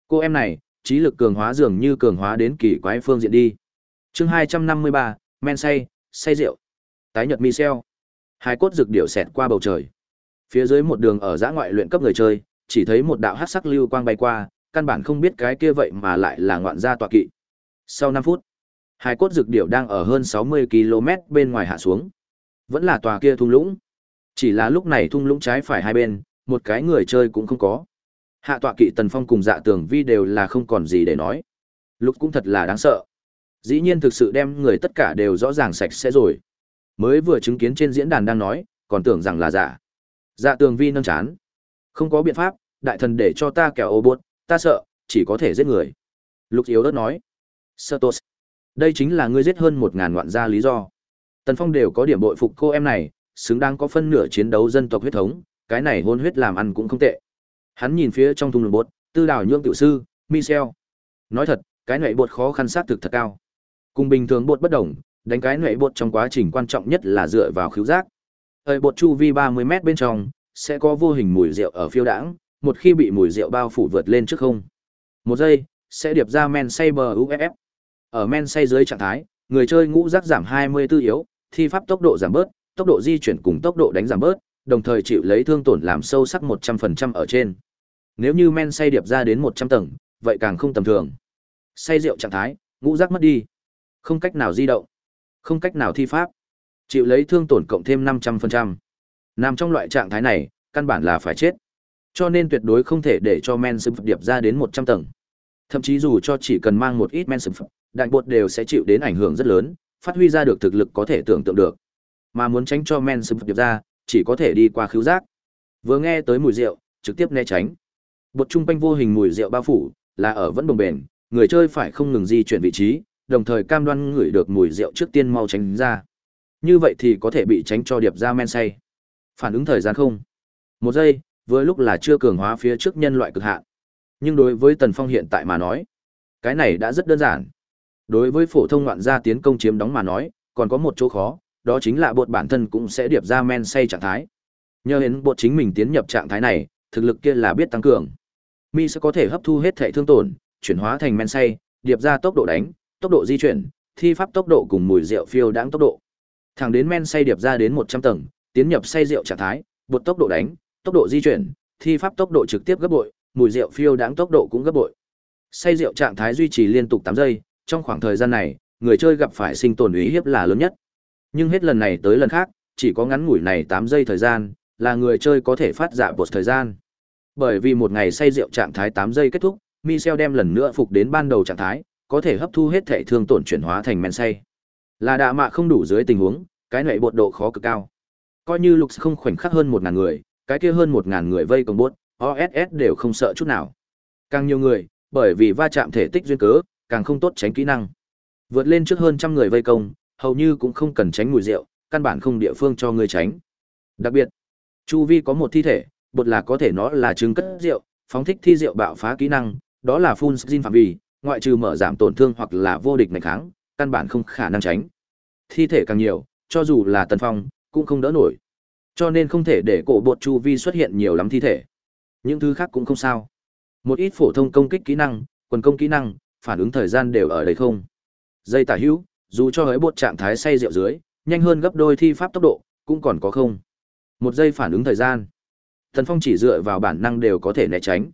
cô em này trí lực cường hóa dường như cường hóa đến kỳ quái phương diện đi chương hai trăm năm mươi ba men say say rượu tái nhật Michel. Hai cốt rực điểu xẹt qua bầu trời. Phía dưới một đường ở giã ngoại luyện cấp người chơi, chỉ thấy một đạo hắc sắc lưu quang bay qua, căn bản không biết cái kia vậy mà lại là ngoạn gia tọa kỵ. Sau năm phút, hai cốt dược điểu đang ở hơn 60 km bên ngoài hạ xuống. Vẫn là tòa kia thung lũng. Chỉ là lúc này thung lũng trái phải hai bên, một cái người chơi cũng không có. Hạ tọa kỵ Tần Phong cùng Dạ Tường Vi đều là không còn gì để nói. Lúc cũng thật là đáng sợ. Dĩ nhiên thực sự đem người tất cả đều rõ ràng sạch sẽ rồi mới vừa chứng kiến trên diễn đàn đang nói còn tưởng rằng là giả dạ tường vi nâng chán không có biện pháp đại thần để cho ta kẹo ô buốt, ta sợ chỉ có thể giết người lục yếu đất nói Sertos đây chính là ngươi giết hơn một ngàn ngoạn gia lý do. Tần phong đều có điểm bội phục cô em này, xứng đáng có phân nửa chiến đấu dân tộc huyết thống, cái này hôn huyết làm ăn cũng không tệ. Hắn nhìn phía trong thùng lùn bột, tư đào nhượng tiểu sư, michel. Nói thật, cái nệ bột khó khăn sát thực thật cao. Cùng bình thường bột bất đồng, đánh cái nệ bột trong quá trình quan trọng nhất là dựa vào khiếu giác. Thời bột chu vi 30 mét bên trong, sẽ có vô hình mùi rượu ở phiêu đãng, một khi bị mùi rượu bao phủ vượt lên trước không. Một giây, sẽ điệp ra men say bờ uff ở men say dưới trạng thái, người chơi ngũ giác giảm 24 yếu, thi pháp tốc độ giảm bớt, tốc độ di chuyển cùng tốc độ đánh giảm bớt, đồng thời chịu lấy thương tổn làm sâu sắc 100% ở trên. Nếu như men say điệp ra đến 100 tầng, vậy càng không tầm thường. Say rượu trạng thái, ngũ giác mất đi, không cách nào di động, không cách nào thi pháp, chịu lấy thương tổn cộng thêm 500%. Nằm trong loại trạng thái này, căn bản là phải chết. Cho nên tuyệt đối không thể để cho men sâm điệp ra đến 100 tầng. Thậm chí dù cho chỉ cần mang một ít men sâm đại bột đều sẽ chịu đến ảnh hưởng rất lớn, phát huy ra được thực lực có thể tưởng tượng được. Mà muốn tránh cho men sâm điệp ra, chỉ có thể đi qua khứu giác. Vừa nghe tới mùi rượu, trực tiếp né tránh. Bột trung quanh vô hình mùi rượu bao phủ, là ở vẫn bồng bền, người chơi phải không ngừng di chuyển vị trí, đồng thời cam đoan ngửi được mùi rượu trước tiên mau tránh ra. Như vậy thì có thể bị tránh cho điệp ra men say. Phản ứng thời gian không. Một giây, với lúc là chưa cường hóa phía trước nhân loại cực hạn. Nhưng đối với Tần Phong hiện tại mà nói, cái này đã rất đơn giản. Đối với phổ thông ngoạn gia tiến công chiếm đóng mà nói, còn có một chỗ khó, đó chính là bột bản thân cũng sẽ điệp ra men say trạng thái. Nhờ đến bột chính mình tiến nhập trạng thái này, thực lực kia là biết tăng cường. Mi sẽ có thể hấp thu hết thể thương tổn, chuyển hóa thành men say, điệp ra tốc độ đánh, tốc độ di chuyển, thi pháp tốc độ cùng mùi rượu phiêu đãng tốc độ. Thẳng đến men say điệp ra đến 100 tầng, tiến nhập say rượu trạng thái, bột tốc độ đánh, tốc độ di chuyển, thi pháp tốc độ trực tiếp gấp bội, mùi rượu phiêu đáng tốc độ cũng gấp bội. Say rượu trạng thái duy trì liên tục 8 giây, trong khoảng thời gian này, người chơi gặp phải sinh tồn uy hiếp là lớn nhất. Nhưng hết lần này tới lần khác, chỉ có ngắn ngủi này 8 giây thời gian, là người chơi có thể phát dạ bột thời gian. Bởi vì một ngày say rượu trạng thái 8 giây kết thúc, Michel đem lần nữa phục đến ban đầu trạng thái, có thể hấp thu hết thể thương tổn chuyển hóa thành men say. Là đạ mạ không đủ dưới tình huống, cái nệ bột độ khó cực cao. Coi như Lục không khoảnh khắc hơn 1000 người, cái kia hơn 1000 người vây công bốt, OSS đều không sợ chút nào. Càng nhiều người, bởi vì va chạm thể tích duyên cớ, càng không tốt tránh kỹ năng. Vượt lên trước hơn trăm người vây công, hầu như cũng không cần tránh mùi rượu, căn bản không địa phương cho người tránh. Đặc biệt, chu vi có một thi thể, bột là có thể nó là trứng cất rượu, phóng thích thi rượu bạo phá kỹ năng, đó là full skin phạm vi, ngoại trừ mở giảm tổn thương hoặc là vô địch này kháng, căn bản không khả năng tránh. Thi thể càng nhiều, cho dù là tần phong, cũng không đỡ nổi. Cho nên không thể để cổ bột chu vi xuất hiện nhiều lắm thi thể. Những thứ khác cũng không sao. Một ít phổ thông công kích kỹ năng, quần công kỹ năng, phản ứng thời gian đều ở đây không. Dây tả hữu, dù cho hới bột trạng thái say rượu dưới, nhanh hơn gấp đôi thi pháp tốc độ, cũng còn có không. Một giây phản ứng thời gian. Tần Phong chỉ dựa vào bản năng đều có thể né tránh.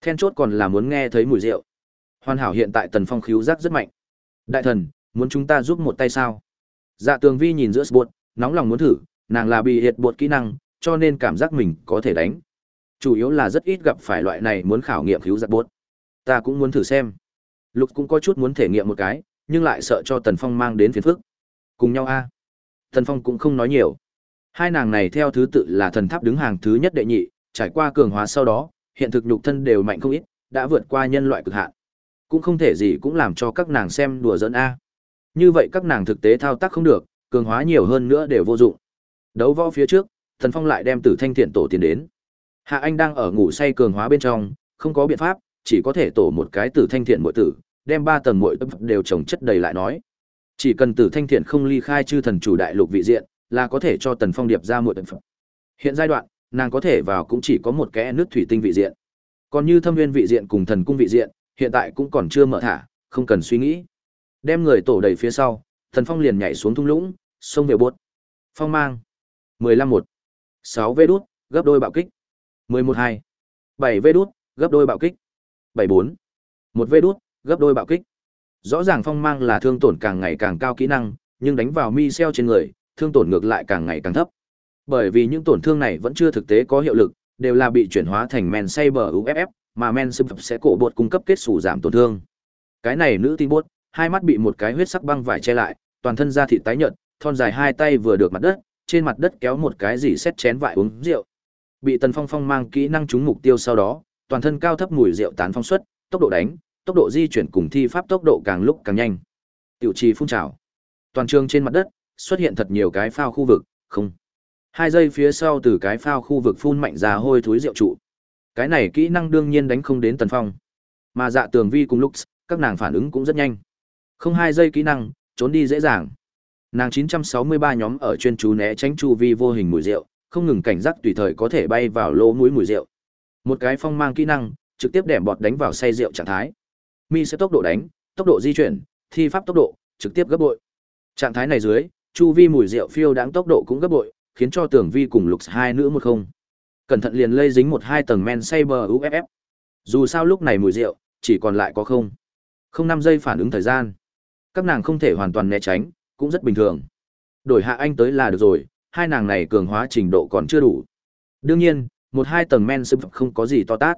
Then chốt còn là muốn nghe thấy mùi rượu. Hoàn hảo hiện tại Tần Phong khiếu giác rất mạnh. Đại thần, muốn chúng ta giúp một tay sao? Dạ Tường Vi nhìn giữa bột, nóng lòng muốn thử, nàng là bị hiệt bột kỹ năng, cho nên cảm giác mình có thể đánh. Chủ yếu là rất ít gặp phải loại này muốn khảo nghiệm cứu giặc bốt Ta cũng muốn thử xem. Lục cũng có chút muốn thể nghiệm một cái, nhưng lại sợ cho Tần Phong mang đến phiền phức. Cùng nhau a. Tần Phong cũng không nói nhiều. Hai nàng này theo thứ tự là thần tháp đứng hàng thứ nhất đệ nhị, trải qua cường hóa sau đó, hiện thực nhục thân đều mạnh không ít, đã vượt qua nhân loại cực hạn. Cũng không thể gì cũng làm cho các nàng xem đùa giỡn a. Như vậy các nàng thực tế thao tác không được, cường hóa nhiều hơn nữa đều vô dụng. Đấu võ phía trước, Thần Phong lại đem Tử Thanh Thiện tổ tiền đến. Hạ Anh đang ở ngủ say cường hóa bên trong, không có biện pháp, chỉ có thể tổ một cái Tử Thanh Thiện muội tử, đem ba tầng muội đều trồng chất đầy lại nói. Chỉ cần Tử Thanh Thiện không ly khai chư thần chủ đại lục vị diện, là có thể cho Tần Phong điệp ra muội tập. phẩm. Hiện giai đoạn, nàng có thể vào cũng chỉ có một cái nước thủy tinh vị diện. Còn như Thâm Nguyên vị diện cùng Thần cung vị diện, hiện tại cũng còn chưa mở thả, không cần suy nghĩ. Đem người tổ đầy phía sau, Thần Phong liền nhảy xuống thung lũng, xông về buốt. Phong mang. 15 1. 6 vê đút, gấp đôi bạo kích. 11 2. 7 vê đút, gấp đôi bạo kích. 74, 1 vê đút, gấp đôi bạo kích. Rõ ràng phong mang là thương tổn càng ngày càng cao kỹ năng, nhưng đánh vào mi xeo trên người, thương tổn ngược lại càng ngày càng thấp. Bởi vì những tổn thương này vẫn chưa thực tế có hiệu lực, đều là bị chuyển hóa thành men saber UFF, mà men saber sẽ cổ bột cung cấp kết sủ giảm tổn thương. Cái này nữ tin bốt, hai mắt bị một cái huyết sắc băng vải che lại, toàn thân da thịt tái nhợt, thon dài hai tay vừa được mặt đất, trên mặt đất kéo một cái gì xét chén vải uống rượu. Bị Tần Phong Phong mang kỹ năng trúng mục tiêu sau đó, toàn thân cao thấp mùi rượu tán phong suất, tốc độ đánh, tốc độ di chuyển cùng thi pháp tốc độ càng lúc càng nhanh. Tiểu trì phun trào. Toàn trường trên mặt đất xuất hiện thật nhiều cái phao khu vực, không. Hai giây phía sau từ cái phao khu vực phun mạnh ra hôi thối rượu trụ. Cái này kỹ năng đương nhiên đánh không đến Tần Phong. Mà Dạ Tường Vi cùng lúc, các nàng phản ứng cũng rất nhanh. Không hai giây kỹ năng, trốn đi dễ dàng. Nàng 963 nhóm ở chuyên chú né tránh chu vi vô hình mùi rượu, không ngừng cảnh giác tùy thời có thể bay vào lỗ mũi mùi rượu. Một cái phong mang kỹ năng, trực tiếp đệm bọt đánh vào say rượu trạng thái. Mi sẽ tốc độ đánh, tốc độ di chuyển, thi pháp tốc độ trực tiếp gấp bội. Trạng thái này dưới, chu vi mùi rượu phiêu đáng tốc độ cũng gấp bội, khiến cho Tưởng Vi cùng Lục hai nữ một không. Cẩn thận liền lây dính một hai tầng men say bờ UFF. Dù sao lúc này mùi rượu chỉ còn lại có không. Không năm giây phản ứng thời gian. Các nàng không thể hoàn toàn né tránh, cũng rất bình thường. Đổi hạ anh tới là được rồi, hai nàng này cường hóa trình độ còn chưa đủ. Đương nhiên, một hai tầng men sâm không có gì to tát.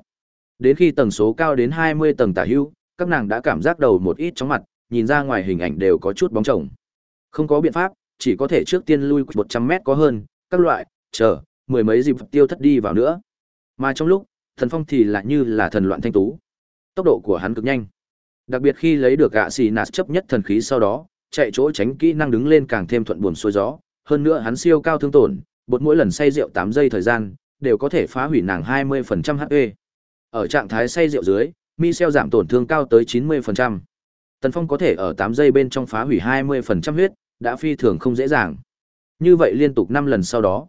Đến khi tầng số cao đến 20 tầng tả hữu, các nàng đã cảm giác đầu một ít chóng mặt, nhìn ra ngoài hình ảnh đều có chút bóng chồng. Không có biện pháp, chỉ có thể trước tiên lui 100 mét có hơn, các loại, chờ, mười mấy dịp tiêu thất đi vào nữa. Mà trong lúc, thần phong thì lại như là thần loạn thanh tú. Tốc độ của hắn cực nhanh. Đặc biệt khi lấy được gạ xì nạt chấp nhất thần khí sau đó, chạy chỗ tránh kỹ năng đứng lên càng thêm thuận buồm xuôi gió, hơn nữa hắn siêu cao thương tổn, bột mỗi lần say rượu 8 giây thời gian, đều có thể phá hủy nàng 20% HP. Ở trạng thái say rượu dưới, Michel giảm tổn thương cao tới 90%. Tần Phong có thể ở 8 giây bên trong phá hủy 20% huyết, đã phi thường không dễ dàng. Như vậy liên tục 5 lần sau đó,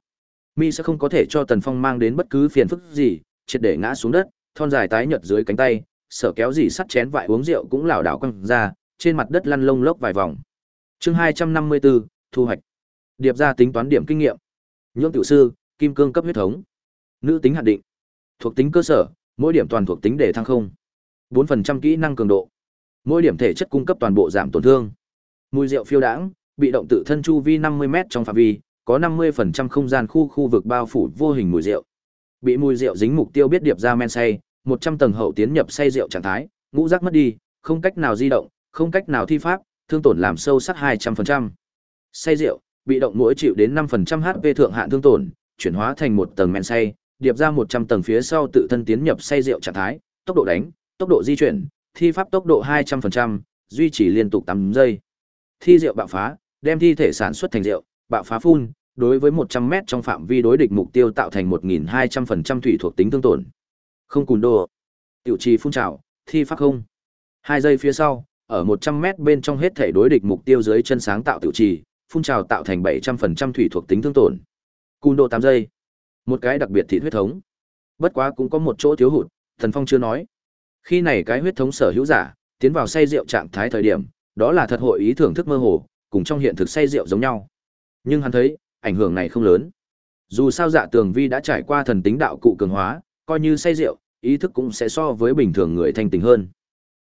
Mi sẽ không có thể cho Tần Phong mang đến bất cứ phiền phức gì, triệt để ngã xuống đất, thon dài tái nhợt dưới cánh tay, sợ kéo gì sắt chén vại uống rượu cũng lảo đảo quăng ra, trên mặt đất lăn lông lốc vài vòng. Chương 254, thu hoạch. Điệp ra tính toán điểm kinh nghiệm. Nhưỡng tiểu sư, kim cương cấp huyết thống. Nữ tính hạn định. Thuộc tính cơ sở, mỗi điểm toàn thuộc tính để thăng không. bốn phần trăm kỹ năng cường độ. Mỗi điểm thể chất cung cấp toàn bộ giảm tổn thương. Mùi rượu phiêu đãng, bị động tự thân chu vi 50m trong phạm vi, có 50% không gian khu khu vực bao phủ vô hình mùi rượu. Bị mùi rượu dính mục tiêu biết điệp ra men say, 100 tầng hậu tiến nhập say rượu trạng thái, ngũ giác mất đi, không cách nào di động, không cách nào thi pháp, thương tổn làm sâu sắc 200%. Say rượu, bị động mỗi chịu đến 5% HP thượng hạn thương tổn, chuyển hóa thành một tầng men say, điệp ra 100 tầng phía sau tự thân tiến nhập say rượu trạng thái, tốc độ đánh, tốc độ di chuyển, thi pháp tốc độ 200%, duy trì liên tục 8 giây. Thi rượu bạo phá, đem thi thể sản xuất thành rượu, bạo phá phun, đối với 100 mét trong phạm vi đối địch mục tiêu tạo thành 1200% thủy thuộc tính thương tổn. Không cùn đồ. Tiểu trì phun trào, thi pháp không. 2 giây phía sau, ở 100 mét bên trong hết thể đối địch mục tiêu dưới chân sáng tạo tiểu trì, phun trào tạo thành 700% thủy thuộc tính thương tổn. Cùn độ 8 giây. Một cái đặc biệt thị huyết thống. Bất quá cũng có một chỗ thiếu hụt, Thần Phong chưa nói. Khi này cái huyết thống sở hữu giả, tiến vào say rượu trạng thái thời điểm, đó là thật hội ý thưởng thức mơ hồ, cùng trong hiện thực say rượu giống nhau. Nhưng hắn thấy, ảnh hưởng này không lớn. Dù sao dạ tường vi đã trải qua thần tính đạo cụ cường hóa, coi như say rượu, ý thức cũng sẽ so với bình thường người thanh tỉnh hơn.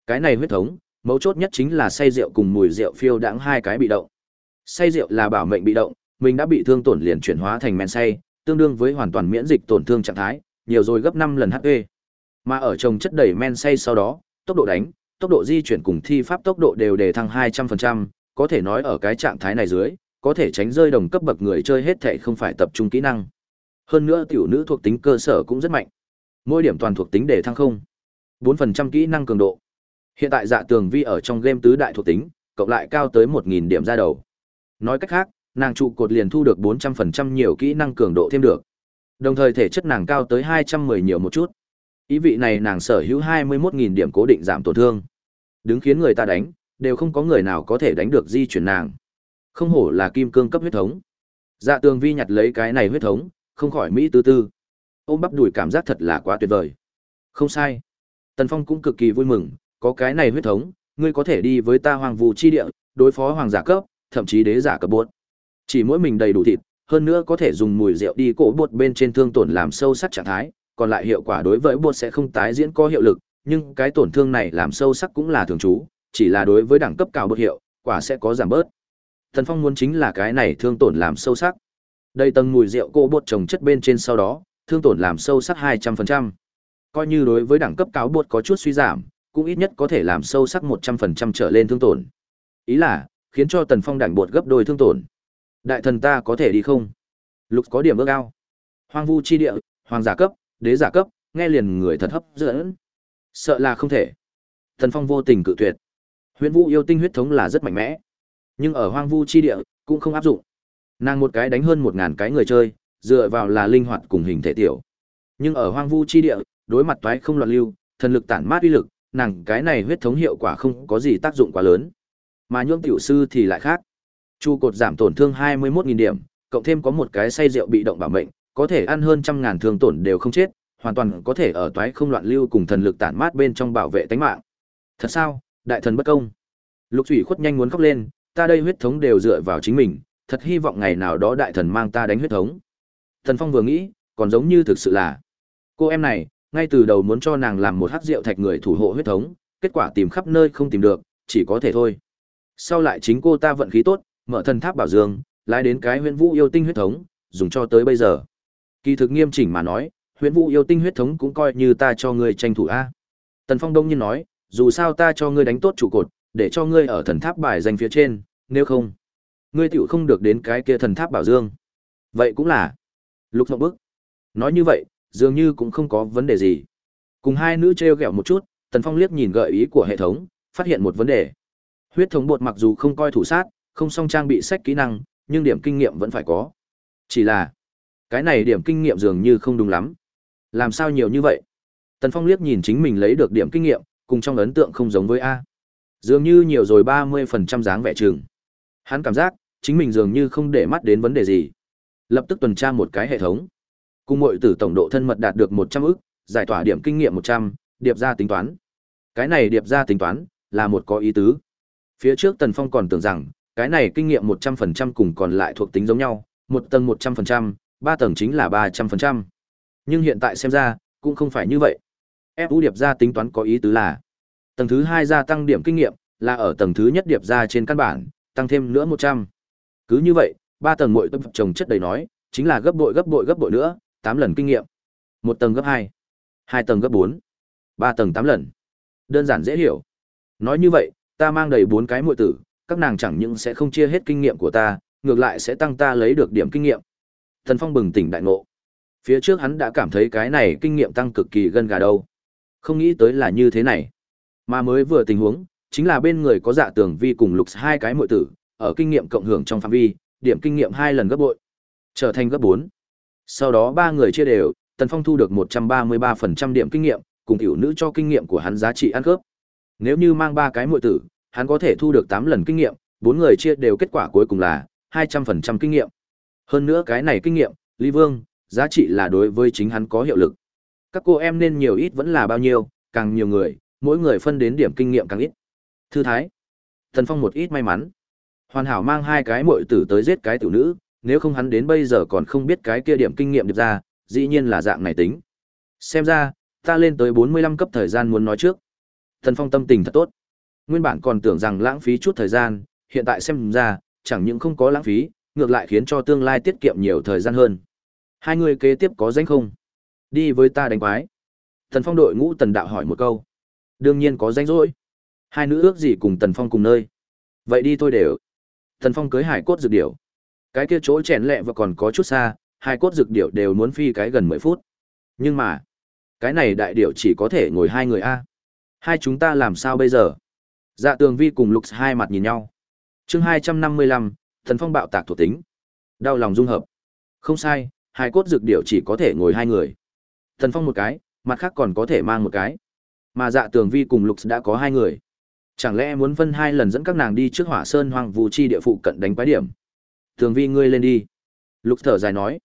Cái này huyết thống, mấu chốt nhất chính là say rượu cùng mùi rượu phiêu đãng hai cái bị động. Say rượu là bảo mệnh bị động, mình đã bị thương tổn liền chuyển hóa thành men say, tương đương với hoàn toàn miễn dịch tổn thương trạng thái, nhiều rồi gấp 5 lần HP. Mà ở trồng chất đầy men say sau đó, tốc độ đánh, tốc độ di chuyển cùng thi pháp tốc độ đều đề thăng 200%, có thể nói ở cái trạng thái này dưới, có thể tránh rơi đồng cấp bậc người chơi hết thảy không phải tập trung kỹ năng. Hơn nữa tiểu nữ thuộc tính cơ sở cũng rất mạnh. Mỗi điểm toàn thuộc tính đề thăng không. 4% kỹ năng cường độ. Hiện tại dạ tường vi ở trong game tứ đại thuộc tính, cộng lại cao tới 1000 điểm ra đầu. Nói cách khác, nàng trụ cột liền thu được 400% nhiều kỹ năng cường độ thêm được. Đồng thời thể chất nàng cao tới 210 nhiều một chút. Ý vị này nàng sở hữu 21.000 điểm cố định giảm tổn thương. Đứng khiến người ta đánh, đều không có người nào có thể đánh được di chuyển nàng. Không hổ là kim cương cấp huyết thống. Dạ tường vi nhặt lấy cái này huyết thống, không khỏi Mỹ tư tư. Ôm bắp đùi cảm giác thật là quá tuyệt vời. Không sai. Tần Phong cũng cực kỳ vui mừng, có cái này huyết thống, ngươi có thể đi với ta hoàng vũ chi địa, đối phó hoàng giả cấp, thậm chí đế giả cấp bột Chỉ mỗi mình đầy đủ thịt, hơn nữa có thể dùng mùi rượu đi cổ bột bên trên thương tổn làm sâu sắc trạng thái, còn lại hiệu quả đối với bột sẽ không tái diễn có hiệu lực, nhưng cái tổn thương này làm sâu sắc cũng là thường trú, chỉ là đối với đẳng cấp cao bột hiệu, quả sẽ có giảm bớt. Thần Phong muốn chính là cái này thương tổn làm sâu sắc. Đây tầng mùi rượu cổ bột trồng chất bên trên sau đó, thương tổn làm sâu sắc 200%. Coi như đối với đẳng cấp cao bột có chút suy giảm, cũng ít nhất có thể làm sâu sắc 100% trở lên thương tổn. Ý là, khiến cho Tần Phong đảnh bột gấp đôi thương tổn. Đại thần ta có thể đi không? Lục có điểm ước ao. Hoang vu chi địa, hoàng giả cấp, đế giả cấp, nghe liền người thật hấp dẫn. Sợ là không thể. Tần Phong vô tình cự tuyệt. Huyễn Vũ yêu tinh huyết thống là rất mạnh mẽ, nhưng ở hoang vu chi địa cũng không áp dụng. Nàng một cái đánh hơn một ngàn cái người chơi, dựa vào là linh hoạt cùng hình thể tiểu. Nhưng ở hoang vu chi địa, đối mặt toái không loạn lưu, thần lực tản mát uy lực, nàng cái này huyết thống hiệu quả không có gì tác dụng quá lớn. Mà nhuộm tiểu sư thì lại khác. Chu cột giảm tổn thương 21.000 điểm, cộng thêm có một cái say rượu bị động bảo mệnh, có thể ăn hơn trăm ngàn thương tổn đều không chết, hoàn toàn có thể ở toái không loạn lưu cùng thần lực tản mát bên trong bảo vệ tính mạng. Thật sao, đại thần bất công. Lục Thủy khuất nhanh muốn khóc lên, ta đây huyết thống đều dựa vào chính mình, thật hy vọng ngày nào đó đại thần mang ta đánh huyết thống. Thần Phong vừa nghĩ, còn giống như thực sự là cô em này, ngay từ đầu muốn cho nàng làm một hắc rượu thạch người thủ hộ huyết thống, kết quả tìm khắp nơi không tìm được, chỉ có thể thôi. Sau lại chính cô ta vận khí tốt, mở thần tháp bảo dương, lái đến cái huyễn vũ yêu tinh huyết thống, dùng cho tới bây giờ. Kỳ thực nghiêm chỉnh mà nói, huyễn vũ yêu tinh huyết thống cũng coi như ta cho ngươi tranh thủ a. Tần Phong đông nhiên nói, dù sao ta cho ngươi đánh tốt trụ cột, để cho ngươi ở thần tháp bài danh phía trên, nếu không, ngươi tựu không được đến cái kia thần tháp bảo dương. Vậy cũng là. Lục Ngọc Bức. Nói như vậy, dường như cũng không có vấn đề gì. Cùng hai nữ treo gẹo một chút, Tần Phong liếc nhìn gợi ý của hệ thống, phát hiện một vấn đề. Huyết thống bột mặc dù không coi thủ sát, không song trang bị sách kỹ năng, nhưng điểm kinh nghiệm vẫn phải có. Chỉ là, cái này điểm kinh nghiệm dường như không đúng lắm. Làm sao nhiều như vậy? Tần Phong liếc nhìn chính mình lấy được điểm kinh nghiệm, cùng trong ấn tượng không giống với A. Dường như nhiều rồi 30% dáng vẻ trường. Hắn cảm giác, chính mình dường như không để mắt đến vấn đề gì. Lập tức tuần tra một cái hệ thống. Cùng mội tử tổng độ thân mật đạt được 100 ức, giải tỏa điểm kinh nghiệm 100, điệp ra tính toán. Cái này điệp ra tính toán, là một có ý tứ. Phía trước Tần Phong còn tưởng rằng, cái này kinh nghiệm 100% cùng còn lại thuộc tính giống nhau, một tầng 100%, ba tầng chính là 300%. Nhưng hiện tại xem ra, cũng không phải như vậy. Fu điệp ra tính toán có ý tứ là, tầng thứ hai gia tăng điểm kinh nghiệm, là ở tầng thứ nhất điệp ra trên căn bản, tăng thêm nữa 100. Cứ như vậy, ba tầng mỗi tâm trồng chất đầy nói, chính là gấp bội gấp bội gấp bội nữa, 8 lần kinh nghiệm. Một tầng gấp 2, hai tầng gấp 4, ba tầng 8 lần. Đơn giản dễ hiểu. Nói như vậy, ta mang đầy bốn cái muội tử, các nàng chẳng những sẽ không chia hết kinh nghiệm của ta, ngược lại sẽ tăng ta lấy được điểm kinh nghiệm. Thần Phong bừng tỉnh đại ngộ. Phía trước hắn đã cảm thấy cái này kinh nghiệm tăng cực kỳ gần gà đâu. Không nghĩ tới là như thế này. Mà mới vừa tình huống, chính là bên người có dạ tường vi cùng lục hai cái muội tử, ở kinh nghiệm cộng hưởng trong phạm vi, điểm kinh nghiệm hai lần gấp bội, trở thành gấp 4. Sau đó ba người chia đều, Tần Phong thu được 133% điểm kinh nghiệm, cùng tiểu nữ cho kinh nghiệm của hắn giá trị ăn khớp. Nếu như mang ba cái muội tử, hắn có thể thu được 8 lần kinh nghiệm, bốn người chia đều kết quả cuối cùng là 200% kinh nghiệm. Hơn nữa cái này kinh nghiệm, Lý Vương, giá trị là đối với chính hắn có hiệu lực. Các cô em nên nhiều ít vẫn là bao nhiêu, càng nhiều người, mỗi người phân đến điểm kinh nghiệm càng ít. Thư thái. Thần Phong một ít may mắn. Hoàn hảo mang hai cái muội tử tới giết cái tiểu nữ, nếu không hắn đến bây giờ còn không biết cái kia điểm kinh nghiệm được ra, dĩ nhiên là dạng này tính. Xem ra, ta lên tới 45 cấp thời gian muốn nói trước. Thần Phong tâm tình thật tốt. Nguyên bản còn tưởng rằng lãng phí chút thời gian, hiện tại xem ra, chẳng những không có lãng phí, ngược lại khiến cho tương lai tiết kiệm nhiều thời gian hơn. Hai người kế tiếp có danh không? Đi với ta đánh quái. Thần Phong đội ngũ Tần Đạo hỏi một câu. Đương nhiên có danh rỗi. Hai nữ ước gì cùng Tần Phong cùng nơi. Vậy đi thôi đều. Thần Phong cưới hải cốt dược điểu. Cái kia chỗ chèn lẹ và còn có chút xa, hai cốt dược điểu đều muốn phi cái gần 10 phút. Nhưng mà, cái này đại điểu chỉ có thể ngồi hai người a. Hai chúng ta làm sao bây giờ? Dạ Tường Vi cùng Lục hai mặt nhìn nhau. Chương 255, Thần Phong bạo tạc thuộc tính. Đau lòng dung hợp. Không sai, hai cốt dược điểu chỉ có thể ngồi hai người. Thần Phong một cái, mặt khác còn có thể mang một cái. Mà Dạ Tường Vi cùng Lục đã có hai người. Chẳng lẽ muốn phân hai lần dẫn các nàng đi trước Hỏa Sơn Hoàng Vũ Chi địa phụ cận đánh quái điểm? Tường Vi ngươi lên đi. Lục thở dài nói.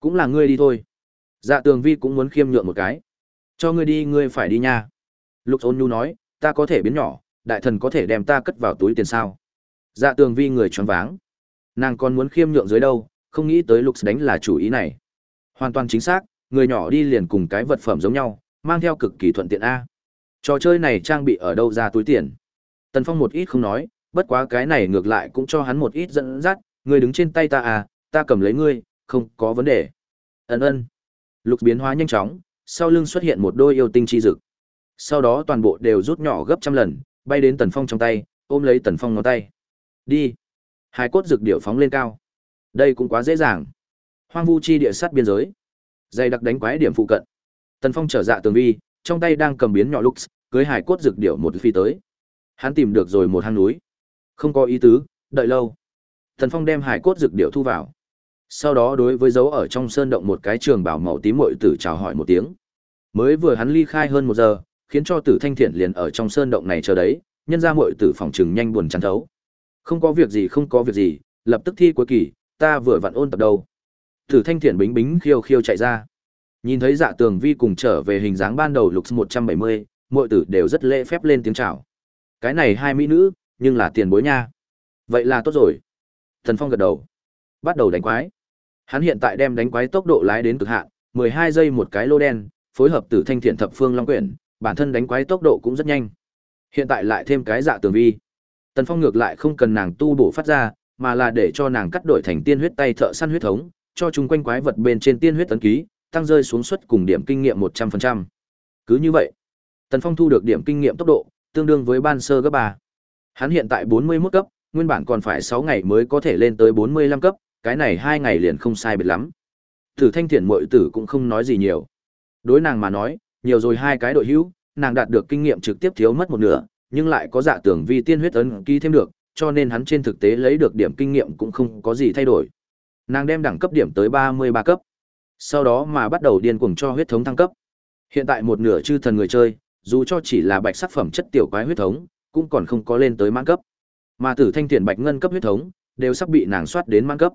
Cũng là ngươi đi thôi. Dạ Tường Vi cũng muốn khiêm nhượng một cái. Cho ngươi đi ngươi phải đi nha. Lục ôn nhu nói, ta có thể biến nhỏ, đại thần có thể đem ta cất vào túi tiền sao? Dạ tường vi người choáng váng. Nàng còn muốn khiêm nhượng dưới đâu không nghĩ tới lục đánh là chủ ý này. Hoàn toàn chính xác người nhỏ đi liền cùng cái vật phẩm giống nhau mang theo cực kỳ thuận tiện a. Trò chơi này trang bị ở đâu ra túi tiền? Tần phong một ít không nói bất quá cái này ngược lại cũng cho hắn một ít dẫn dắt người đứng trên tay ta à ta cầm lấy ngươi không có vấn đề. Ân ân. Lục biến hóa nhanh chóng sau lưng xuất hiện một đôi yêu tinh chi dực sau đó toàn bộ đều rút nhỏ gấp trăm lần bay đến Tần Phong trong tay, ôm lấy Tần Phong ngón tay. Đi. Hai cốt dược điệu phóng lên cao. Đây cũng quá dễ dàng. Hoang vu chi địa sát biên giới. Dây đặc đánh quái điểm phụ cận. Tần Phong trở dạ tường vi, trong tay đang cầm biến nhỏ lux, cưới hải cốt dược điệu một phi tới. Hắn tìm được rồi một hang núi. Không có ý tứ, đợi lâu. Tần Phong đem hải cốt dược điệu thu vào. Sau đó đối với dấu ở trong sơn động một cái trường bảo màu tím muội tử chào hỏi một tiếng. Mới vừa hắn ly khai hơn một giờ, khiến cho Tử Thanh Thiện liền ở trong sơn động này chờ đấy, nhân ra muội tử phòng trừng nhanh buồn chán thấu. Không có việc gì không có việc gì, lập tức thi cuối kỳ, ta vừa vặn ôn tập đâu. Tử Thanh Thiện bính bính khiêu khiêu chạy ra. Nhìn thấy Dạ Tường Vi cùng trở về hình dáng ban đầu lục 170, muội tử đều rất lễ phép lên tiếng chào. Cái này hai mỹ nữ, nhưng là tiền bối nha. Vậy là tốt rồi. Thần Phong gật đầu. Bắt đầu đánh quái. Hắn hiện tại đem đánh quái tốc độ lái đến cực hạn, 12 giây một cái lô đen, phối hợp tử thanh thiện thập phương long quyển, bản thân đánh quái tốc độ cũng rất nhanh. Hiện tại lại thêm cái dạ tường vi. Tần Phong ngược lại không cần nàng tu bổ phát ra, mà là để cho nàng cắt đổi thành tiên huyết tay thợ săn huyết thống, cho chúng quanh quái vật bên trên tiên huyết tấn ký, tăng rơi xuống suất cùng điểm kinh nghiệm 100%. Cứ như vậy, Tần Phong thu được điểm kinh nghiệm tốc độ, tương đương với ban sơ cấp ba Hắn hiện tại 41 cấp, nguyên bản còn phải sáu ngày mới có thể lên tới 45 cấp, cái này hai ngày liền không sai biệt lắm. Tử Thanh Thiện muội tử cũng không nói gì nhiều. Đối nàng mà nói, nhiều rồi hai cái đội hữu, nàng đạt được kinh nghiệm trực tiếp thiếu mất một nửa, nhưng lại có dạ tưởng vi tiên huyết ấn ký thêm được, cho nên hắn trên thực tế lấy được điểm kinh nghiệm cũng không có gì thay đổi. Nàng đem đẳng cấp điểm tới 33 cấp. Sau đó mà bắt đầu điên cuồng cho huyết thống thăng cấp. Hiện tại một nửa chư thần người chơi, dù cho chỉ là bạch sắc phẩm chất tiểu quái huyết thống, cũng còn không có lên tới mãn cấp. Mà tử thanh tiền bạch ngân cấp huyết thống, đều sắp bị nàng soát đến mãn cấp.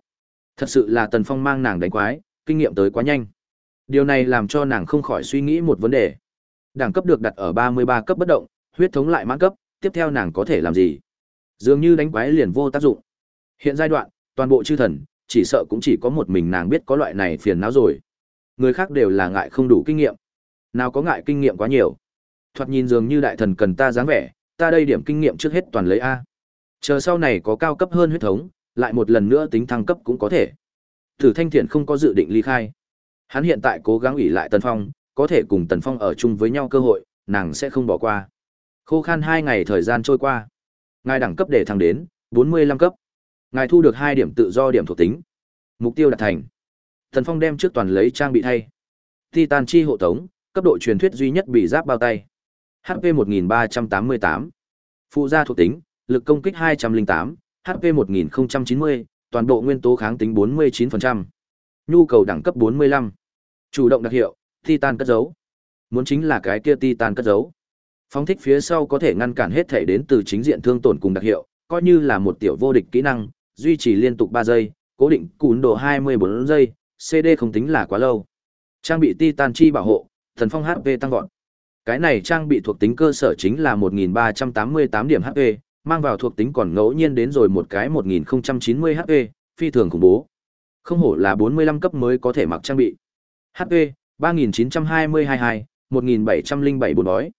Thật sự là Tần Phong mang nàng đánh quái, kinh nghiệm tới quá nhanh. Điều này làm cho nàng không khỏi suy nghĩ một vấn đề. Đẳng cấp được đặt ở 33 cấp bất động, huyết thống lại mãn cấp, tiếp theo nàng có thể làm gì? Dường như đánh quái liền vô tác dụng. Hiện giai đoạn, toàn bộ chư thần, chỉ sợ cũng chỉ có một mình nàng biết có loại này phiền não rồi. Người khác đều là ngại không đủ kinh nghiệm. Nào có ngại kinh nghiệm quá nhiều. Thoạt nhìn dường như đại thần cần ta dáng vẻ, ta đây điểm kinh nghiệm trước hết toàn lấy A. Chờ sau này có cao cấp hơn huyết thống, lại một lần nữa tính thăng cấp cũng có thể. Thử Thanh Thiện không có dự định ly khai. Hắn hiện tại cố gắng ủy lại Tần Phong, có thể cùng Tần Phong ở chung với nhau cơ hội, nàng sẽ không bỏ qua. Khô khan hai ngày thời gian trôi qua. Ngài đẳng cấp để thăng đến 45 cấp. Ngài thu được hai điểm tự do điểm thuộc tính. Mục tiêu đạt thành. Tần Phong đem trước toàn lấy trang bị thay. Titan chi hộ tống, cấp độ truyền thuyết duy nhất bị giáp bao tay. HP 1388. Phụ gia thuộc tính, lực công kích 208, HP 1090, toàn bộ nguyên tố kháng tính 49%. Nhu cầu đẳng cấp 45. Chủ động đặc hiệu, Titan cất giấu. Muốn chính là cái kia Titan cất giấu. Phóng thích phía sau có thể ngăn cản hết thể đến từ chính diện thương tổn cùng đặc hiệu, coi như là một tiểu vô địch kỹ năng, duy trì liên tục 3 giây, cố định cún độ 24 giây, CD không tính là quá lâu. Trang bị Titan chi bảo hộ, thần phong HP tăng vọt. Cái này trang bị thuộc tính cơ sở chính là 1388 điểm HP, mang vào thuộc tính còn ngẫu nhiên đến rồi một cái 1090 HP, phi thường khủng bố. Không hổ là 45 cấp mới có thể mặc trang bị. HP 3922, 1707 bốn đói.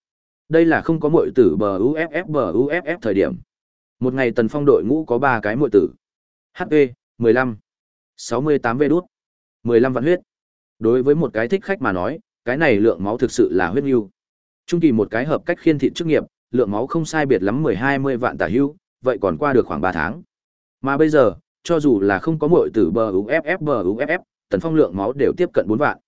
Đây là không có muội tử bờ UFF bờ UFF thời điểm. Một ngày tần phong đội ngũ có 3 cái muội tử. HP 15, 68 vê đút, 15 vạn huyết. Đối với một cái thích khách mà nói, cái này lượng máu thực sự là huyết nhu. Trung kỳ một cái hợp cách khiên thị chức nghiệp, lượng máu không sai biệt lắm 10-20 vạn tả hưu, vậy còn qua được khoảng 3 tháng. Mà bây giờ, cho dù là không có muội tử bờ UFF bờ UFF, tần phong lượng máu đều tiếp cận 4 vạn.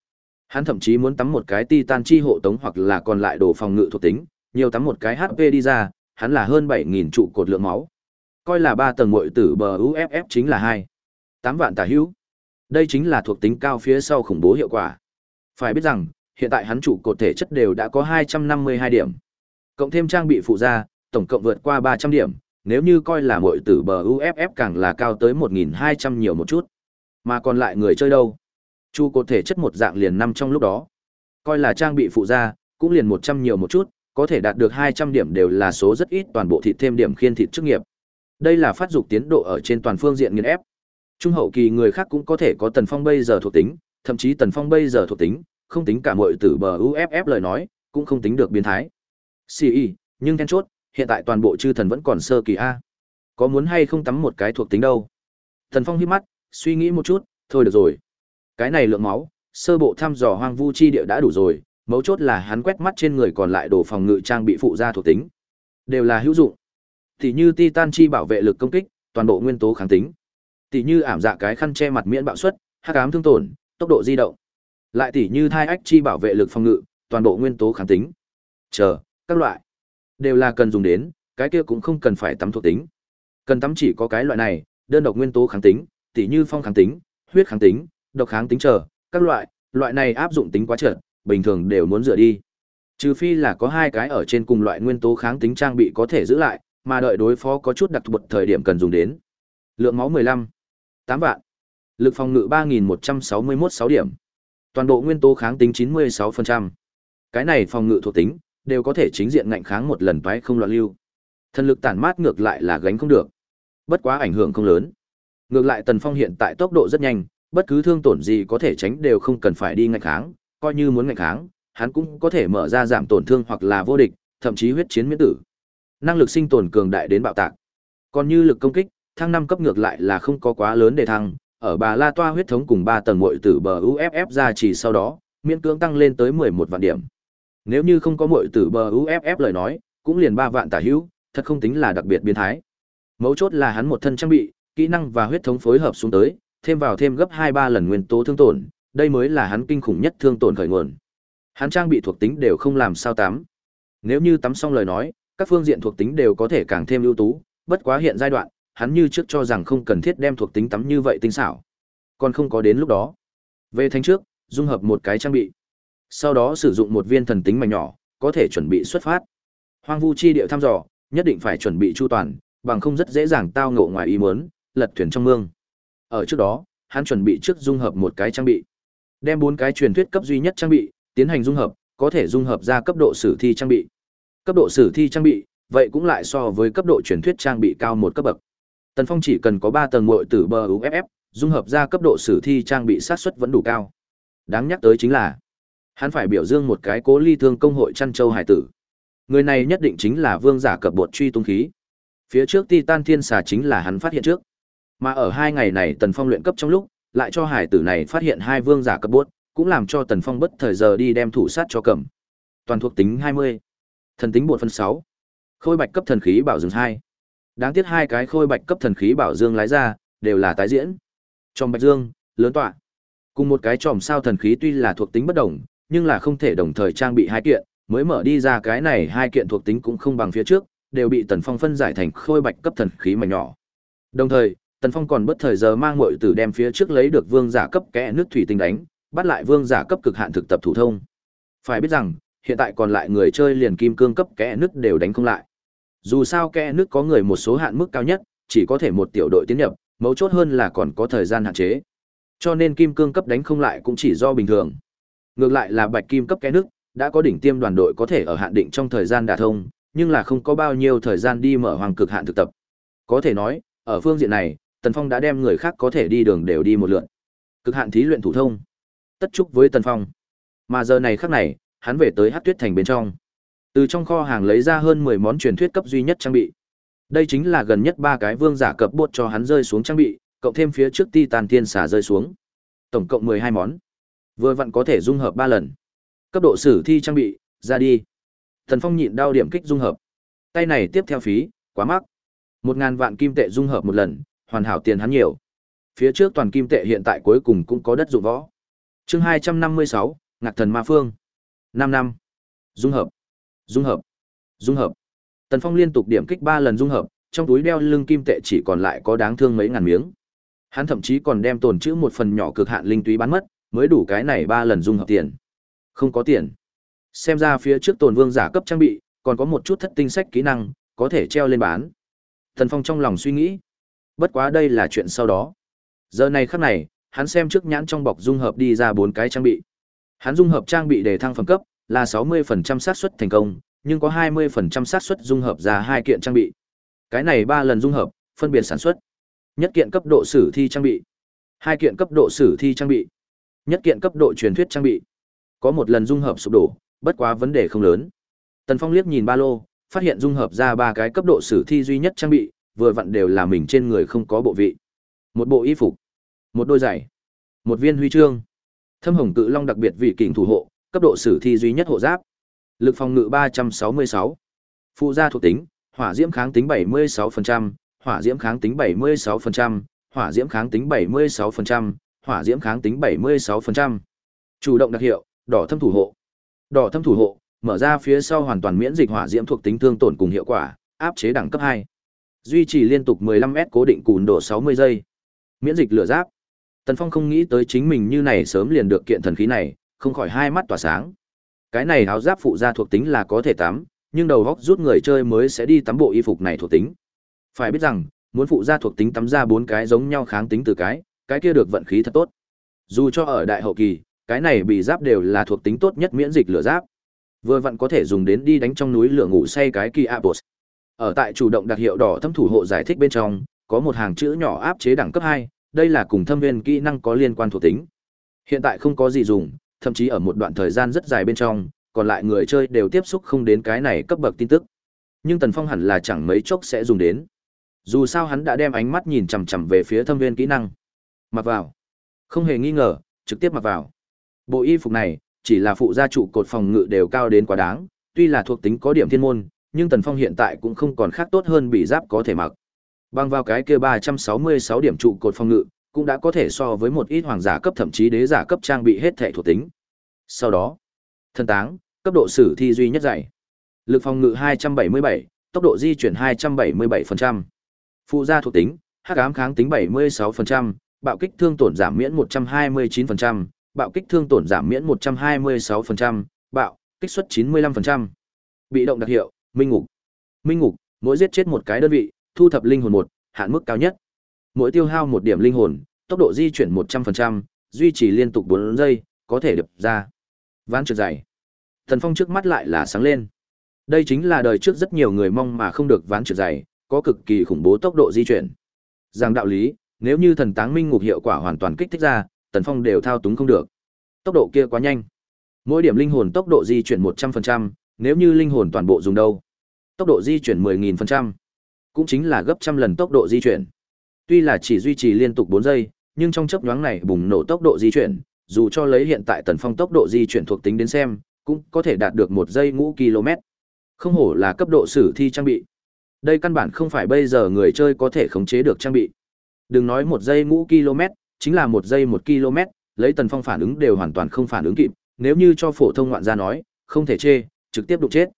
Hắn thậm chí muốn tắm một cái titan chi hộ tống hoặc là còn lại đồ phòng ngự thuộc tính, nhiều tắm một cái HP đi ra, hắn là hơn 7000 trụ cột lượng máu. Coi là 3 tầng muội tử bờ UFF chính là 2. 8 vạn tả hữu. Đây chính là thuộc tính cao phía sau khủng bố hiệu quả. Phải biết rằng, hiện tại hắn trụ cột thể chất đều đã có 252 điểm. Cộng thêm trang bị phụ gia, tổng cộng vượt qua 300 điểm, nếu như coi là mọi tử bờ UFF càng là cao tới 1200 nhiều một chút. Mà còn lại người chơi đâu? Chu cột thể chất một dạng liền năm trong lúc đó. Coi là trang bị phụ ra, cũng liền 100 nhiều một chút, có thể đạt được 200 điểm đều là số rất ít toàn bộ thịt thêm điểm khiên thịt chức nghiệp. Đây là phát dục tiến độ ở trên toàn phương diện nghiên ép. Trung hậu kỳ người khác cũng có thể có tần phong bây giờ thuộc tính, thậm chí tần phong bây giờ thuộc tính, không tính cả mọi tử bờ UFF lời nói, cũng không tính được biến thái. CE, nhưng then chốt, hiện tại toàn bộ chư thần vẫn còn sơ kỳ A. Có muốn hay không tắm một cái thuộc tính đâu? thần Phong hít mắt, suy nghĩ một chút, thôi được rồi. Cái này lượng máu, sơ bộ thăm dò hoang vu chi địa đã đủ rồi, mấu chốt là hắn quét mắt trên người còn lại đồ phòng ngự trang bị phụ gia thuộc tính. Đều là hữu dụng. Tỷ như Titan chi bảo vệ lực công kích, toàn bộ nguyên tố kháng tính. Tỷ như ảm dạ cái khăn che mặt miễn bạo suất, hắc ám thương tổn, tốc độ di động. Lại tỷ như thai ách chi bảo vệ lực phòng ngự, toàn bộ nguyên tố kháng tính. Chờ, các loại đều là cần dùng đến, cái kia cũng không cần phải tắm thuộc tính. Cần tắm chỉ có cái loại này, đơn độc nguyên tố kháng tính, tỷ như phong kháng tính, huyết kháng tính, độc kháng tính trở, các loại, loại này áp dụng tính quá trượt, bình thường đều muốn rửa đi. Trừ phi là có hai cái ở trên cùng loại nguyên tố kháng tính trang bị có thể giữ lại, mà đợi đối phó có chút đặc thù thời điểm cần dùng đến. Lượng máu 15, 8 vạn. Lực phòng ngự 3161 6 điểm. Toàn bộ nguyên tố kháng tính 96%. Cái này phòng ngự thuộc tính đều có thể chính diện ngạnh kháng một lần toái không loạn lưu. Thần lực tản mát ngược lại là gánh không được. Bất quá ảnh hưởng không lớn. Ngược lại Tần Phong hiện tại tốc độ rất nhanh, bất cứ thương tổn gì có thể tránh đều không cần phải đi ngạnh kháng, coi như muốn ngạnh kháng, hắn cũng có thể mở ra giảm tổn thương hoặc là vô địch, thậm chí huyết chiến miễn tử. Năng lực sinh tồn cường đại đến bạo tạc. Còn như lực công kích, thăng năm cấp ngược lại là không có quá lớn để thăng, ở bà La Toa huyết thống cùng ba tầng muội tử bờ UFF ra chỉ sau đó, miễn cưỡng tăng lên tới 11 vạn điểm. Nếu như không có muội tử bờ UFF lời nói, cũng liền ba vạn tả hữu, thật không tính là đặc biệt biến thái. Mấu chốt là hắn một thân trang bị, kỹ năng và huyết thống phối hợp xuống tới, thêm vào thêm gấp 2-3 lần nguyên tố thương tổn, đây mới là hắn kinh khủng nhất thương tổn khởi nguồn. Hắn trang bị thuộc tính đều không làm sao tắm. Nếu như tắm xong lời nói, các phương diện thuộc tính đều có thể càng thêm ưu tú, bất quá hiện giai đoạn, hắn như trước cho rằng không cần thiết đem thuộc tính tắm như vậy tinh xảo. Còn không có đến lúc đó. Về thánh trước, dung hợp một cái trang bị. Sau đó sử dụng một viên thần tính mảnh nhỏ, có thể chuẩn bị xuất phát. Hoang vu chi địa thăm dò, nhất định phải chuẩn bị chu toàn, bằng không rất dễ dàng tao ngộ ngoài ý muốn, lật thuyền trong mương. Ở trước đó, hắn chuẩn bị trước dung hợp một cái trang bị. Đem bốn cái truyền thuyết cấp duy nhất trang bị, tiến hành dung hợp, có thể dung hợp ra cấp độ sử thi trang bị. Cấp độ sử thi trang bị, vậy cũng lại so với cấp độ truyền thuyết trang bị cao một cấp bậc. Tần Phong chỉ cần có 3 tầng muội tử bờ UFF, dung hợp ra cấp độ sử thi trang bị sát suất vẫn đủ cao. Đáng nhắc tới chính là, hắn phải biểu dương một cái cố ly thương công hội chăn châu hải tử. Người này nhất định chính là vương giả cập bột truy tung khí. Phía trước Titan Thiên Xà chính là hắn phát hiện trước. Mà ở hai ngày này Tần Phong luyện cấp trong lúc, lại cho hải tử này phát hiện hai vương giả cấp bốt, cũng làm cho Tần Phong bất thời giờ đi đem thủ sát cho cầm. Toàn thuộc tính 20. Thần tính bột phân sáu, Khôi bạch cấp thần khí bảo dương hai. Đáng tiếc hai cái khôi bạch cấp thần khí bảo dương lái ra, đều là tái diễn. Trong bạch dương, lớn tọa. Cùng một cái tròm sao thần khí tuy là thuộc tính bất đồng, nhưng là không thể đồng thời trang bị hai kiện, mới mở đi ra cái này hai kiện thuộc tính cũng không bằng phía trước, đều bị Tần Phong phân giải thành khôi bạch cấp thần khí mảnh nhỏ. Đồng thời, Tần Phong còn bất thời giờ mang muội tử đem phía trước lấy được vương giả cấp kẽ nước thủy tinh đánh, bắt lại vương giả cấp cực hạn thực tập thủ thông. Phải biết rằng, hiện tại còn lại người chơi liền kim cương cấp kẽ nước đều đánh không lại. Dù sao kẽ nước có người một số hạn mức cao nhất, chỉ có thể một tiểu đội tiến nhập, mấu chốt hơn là còn có thời gian hạn chế. Cho nên kim cương cấp đánh không lại cũng chỉ do bình thường. Ngược lại là bạch kim cấp kẽ nước, đã có đỉnh tiêm đoàn đội có thể ở hạn định trong thời gian đả thông, nhưng là không có bao nhiêu thời gian đi mở hoàng cực hạn thực tập. Có thể nói, ở phương diện này, Tần Phong đã đem người khác có thể đi đường đều đi một lượt. Cực hạn thí luyện thủ thông. Tất chúc với Tần Phong. Mà giờ này khắc này, hắn về tới Hắc Tuyết Thành bên trong. Từ trong kho hàng lấy ra hơn 10 món truyền thuyết cấp duy nhất trang bị. Đây chính là gần nhất ba cái vương giả cập bột cho hắn rơi xuống trang bị, cộng thêm phía trước Titan Thiên xả rơi xuống. Tổng cộng 12 món. Vừa vặn có thể dung hợp ba lần. Cấp độ sử thi trang bị, ra đi. thần Phong nhịn đau điểm kích dung hợp. Tay này tiếp theo phí, quá mắc. Một ngàn vạn kim tệ dung hợp một lần, hoàn hảo tiền hắn nhiều. Phía trước toàn kim tệ hiện tại cuối cùng cũng có đất dụng võ. Chương hai trăm năm mươi sáu Ngạc Thần Ma Phương. năm năm. Dung hợp. Dung hợp. Dung hợp. Tần Phong liên tục điểm kích ba lần dung hợp, trong túi đeo lưng kim tệ chỉ còn lại có đáng thương mấy ngàn miếng. Hắn thậm chí còn đem tồn trữ một phần nhỏ cực hạn linh túy bán mất, mới đủ cái này ba lần dung hợp tiền. Không có tiền. Xem ra phía trước tồn vương giả cấp trang bị, còn có một chút thất tinh sách kỹ năng, có thể treo lên bán. thần Phong trong lòng suy nghĩ. Bất quá đây là chuyện sau đó. Giờ này khắc này, hắn xem trước nhãn trong bọc dung hợp đi ra bốn cái trang bị. Hắn dung hợp trang bị để thăng phẩm cấp, là 60% xác suất thành công, nhưng có 20% xác suất dung hợp ra hai kiện trang bị. Cái này ba lần dung hợp, phân biệt sản xuất. Nhất kiện cấp độ sử thi trang bị, hai kiện cấp độ sử thi trang bị, nhất kiện cấp độ truyền thuyết trang bị. Có một lần dung hợp sụp đổ, bất quá vấn đề không lớn. Tần Phong liếc nhìn ba lô, phát hiện dung hợp ra ba cái cấp độ sử thi duy nhất trang bị, vừa vặn đều là mình trên người không có bộ vị. Một bộ y phục, một đôi giày, một viên huy chương. Thâm Hồng Cự Long đặc biệt vị kình thủ hộ, cấp độ sử thi duy nhất hộ giáp. Lực phòng ngự 366. Phụ gia thuộc tính, hỏa diễm kháng tính 76%, hỏa diễm kháng tính 76%, hỏa diễm kháng tính 76%, hỏa diễm kháng tính 76%. Chủ động đặc hiệu, đỏ thâm thủ hộ. Đỏ thâm thủ hộ, mở ra phía sau hoàn toàn miễn dịch hỏa diễm thuộc tính thương tổn cùng hiệu quả, áp chế đẳng cấp 2. Duy trì liên tục 15m cố định cùn độ 60 giây. Miễn dịch lửa giáp. Tần Phong không nghĩ tới chính mình như này sớm liền được kiện thần khí này, không khỏi hai mắt tỏa sáng. Cái này áo giáp phụ gia thuộc tính là có thể tắm, nhưng đầu góc rút người chơi mới sẽ đi tắm bộ y phục này thuộc tính. Phải biết rằng, muốn phụ gia thuộc tính tắm ra bốn cái giống nhau kháng tính từ cái, cái kia được vận khí thật tốt. Dù cho ở đại hậu kỳ, cái này bị giáp đều là thuộc tính tốt nhất miễn dịch lửa giáp. Vừa vặn có thể dùng đến đi đánh trong núi lửa ngủ say cái kỳ Apos. Ở tại chủ động đặc hiệu đỏ thâm thủ hộ giải thích bên trong, có một hàng chữ nhỏ áp chế đẳng cấp 2, đây là cùng thâm viên kỹ năng có liên quan thuộc tính. Hiện tại không có gì dùng, thậm chí ở một đoạn thời gian rất dài bên trong, còn lại người chơi đều tiếp xúc không đến cái này cấp bậc tin tức. Nhưng Tần Phong hẳn là chẳng mấy chốc sẽ dùng đến. Dù sao hắn đã đem ánh mắt nhìn chằm chằm về phía thâm viên kỹ năng. Mặc vào. Không hề nghi ngờ, trực tiếp mặc vào. Bộ y phục này, chỉ là phụ gia trụ cột phòng ngự đều cao đến quá đáng, tuy là thuộc tính có điểm thiên môn, nhưng Tần Phong hiện tại cũng không còn khác tốt hơn bị giáp có thể mặc. Bằng vào cái kia 366 điểm trụ cột phòng ngự, cũng đã có thể so với một ít hoàng giả cấp thậm chí đế giả cấp trang bị hết thể thuộc tính. Sau đó, thân táng, cấp độ sử thi duy nhất dạy. Lực phòng ngự 277, tốc độ di chuyển 277%. Phụ gia thuộc tính, hắc ám kháng tính 76%, bạo kích thương tổn giảm miễn 129%, bạo kích thương tổn giảm miễn 126%, bạo kích suất 95%. Bị động đặc hiệu, Minh ngục. Minh ngục, mỗi giết chết một cái đơn vị, thu thập linh hồn một, hạn mức cao nhất. Mỗi tiêu hao một điểm linh hồn, tốc độ di chuyển 100%, duy trì liên tục 4 giây, có thể đập ra. Ván trượt dày. Thần Phong trước mắt lại là sáng lên. Đây chính là đời trước rất nhiều người mong mà không được ván trượt dày, có cực kỳ khủng bố tốc độ di chuyển. Rằng đạo lý, nếu như thần táng minh ngục hiệu quả hoàn toàn kích thích ra, Tần Phong đều thao túng không được. Tốc độ kia quá nhanh. Mỗi điểm linh hồn tốc độ di chuyển 100%, nếu như linh hồn toàn bộ dùng đâu? Tốc độ di chuyển 10.000%, cũng chính là gấp trăm lần tốc độ di chuyển. Tuy là chỉ duy trì liên tục 4 giây, nhưng trong chớp nhoáng này bùng nổ tốc độ di chuyển, dù cho lấy hiện tại Tần Phong tốc độ di chuyển thuộc tính đến xem, cũng có thể đạt được một giây ngũ km. Không hổ là cấp độ sử thi trang bị. Đây căn bản không phải bây giờ người chơi có thể khống chế được trang bị. Đừng nói một giây ngũ km, chính là một giây một km, lấy Tần Phong phản ứng đều hoàn toàn không phản ứng kịp, nếu như cho phổ thông ngoạn gia nói, không thể chê, trực tiếp đụng chết.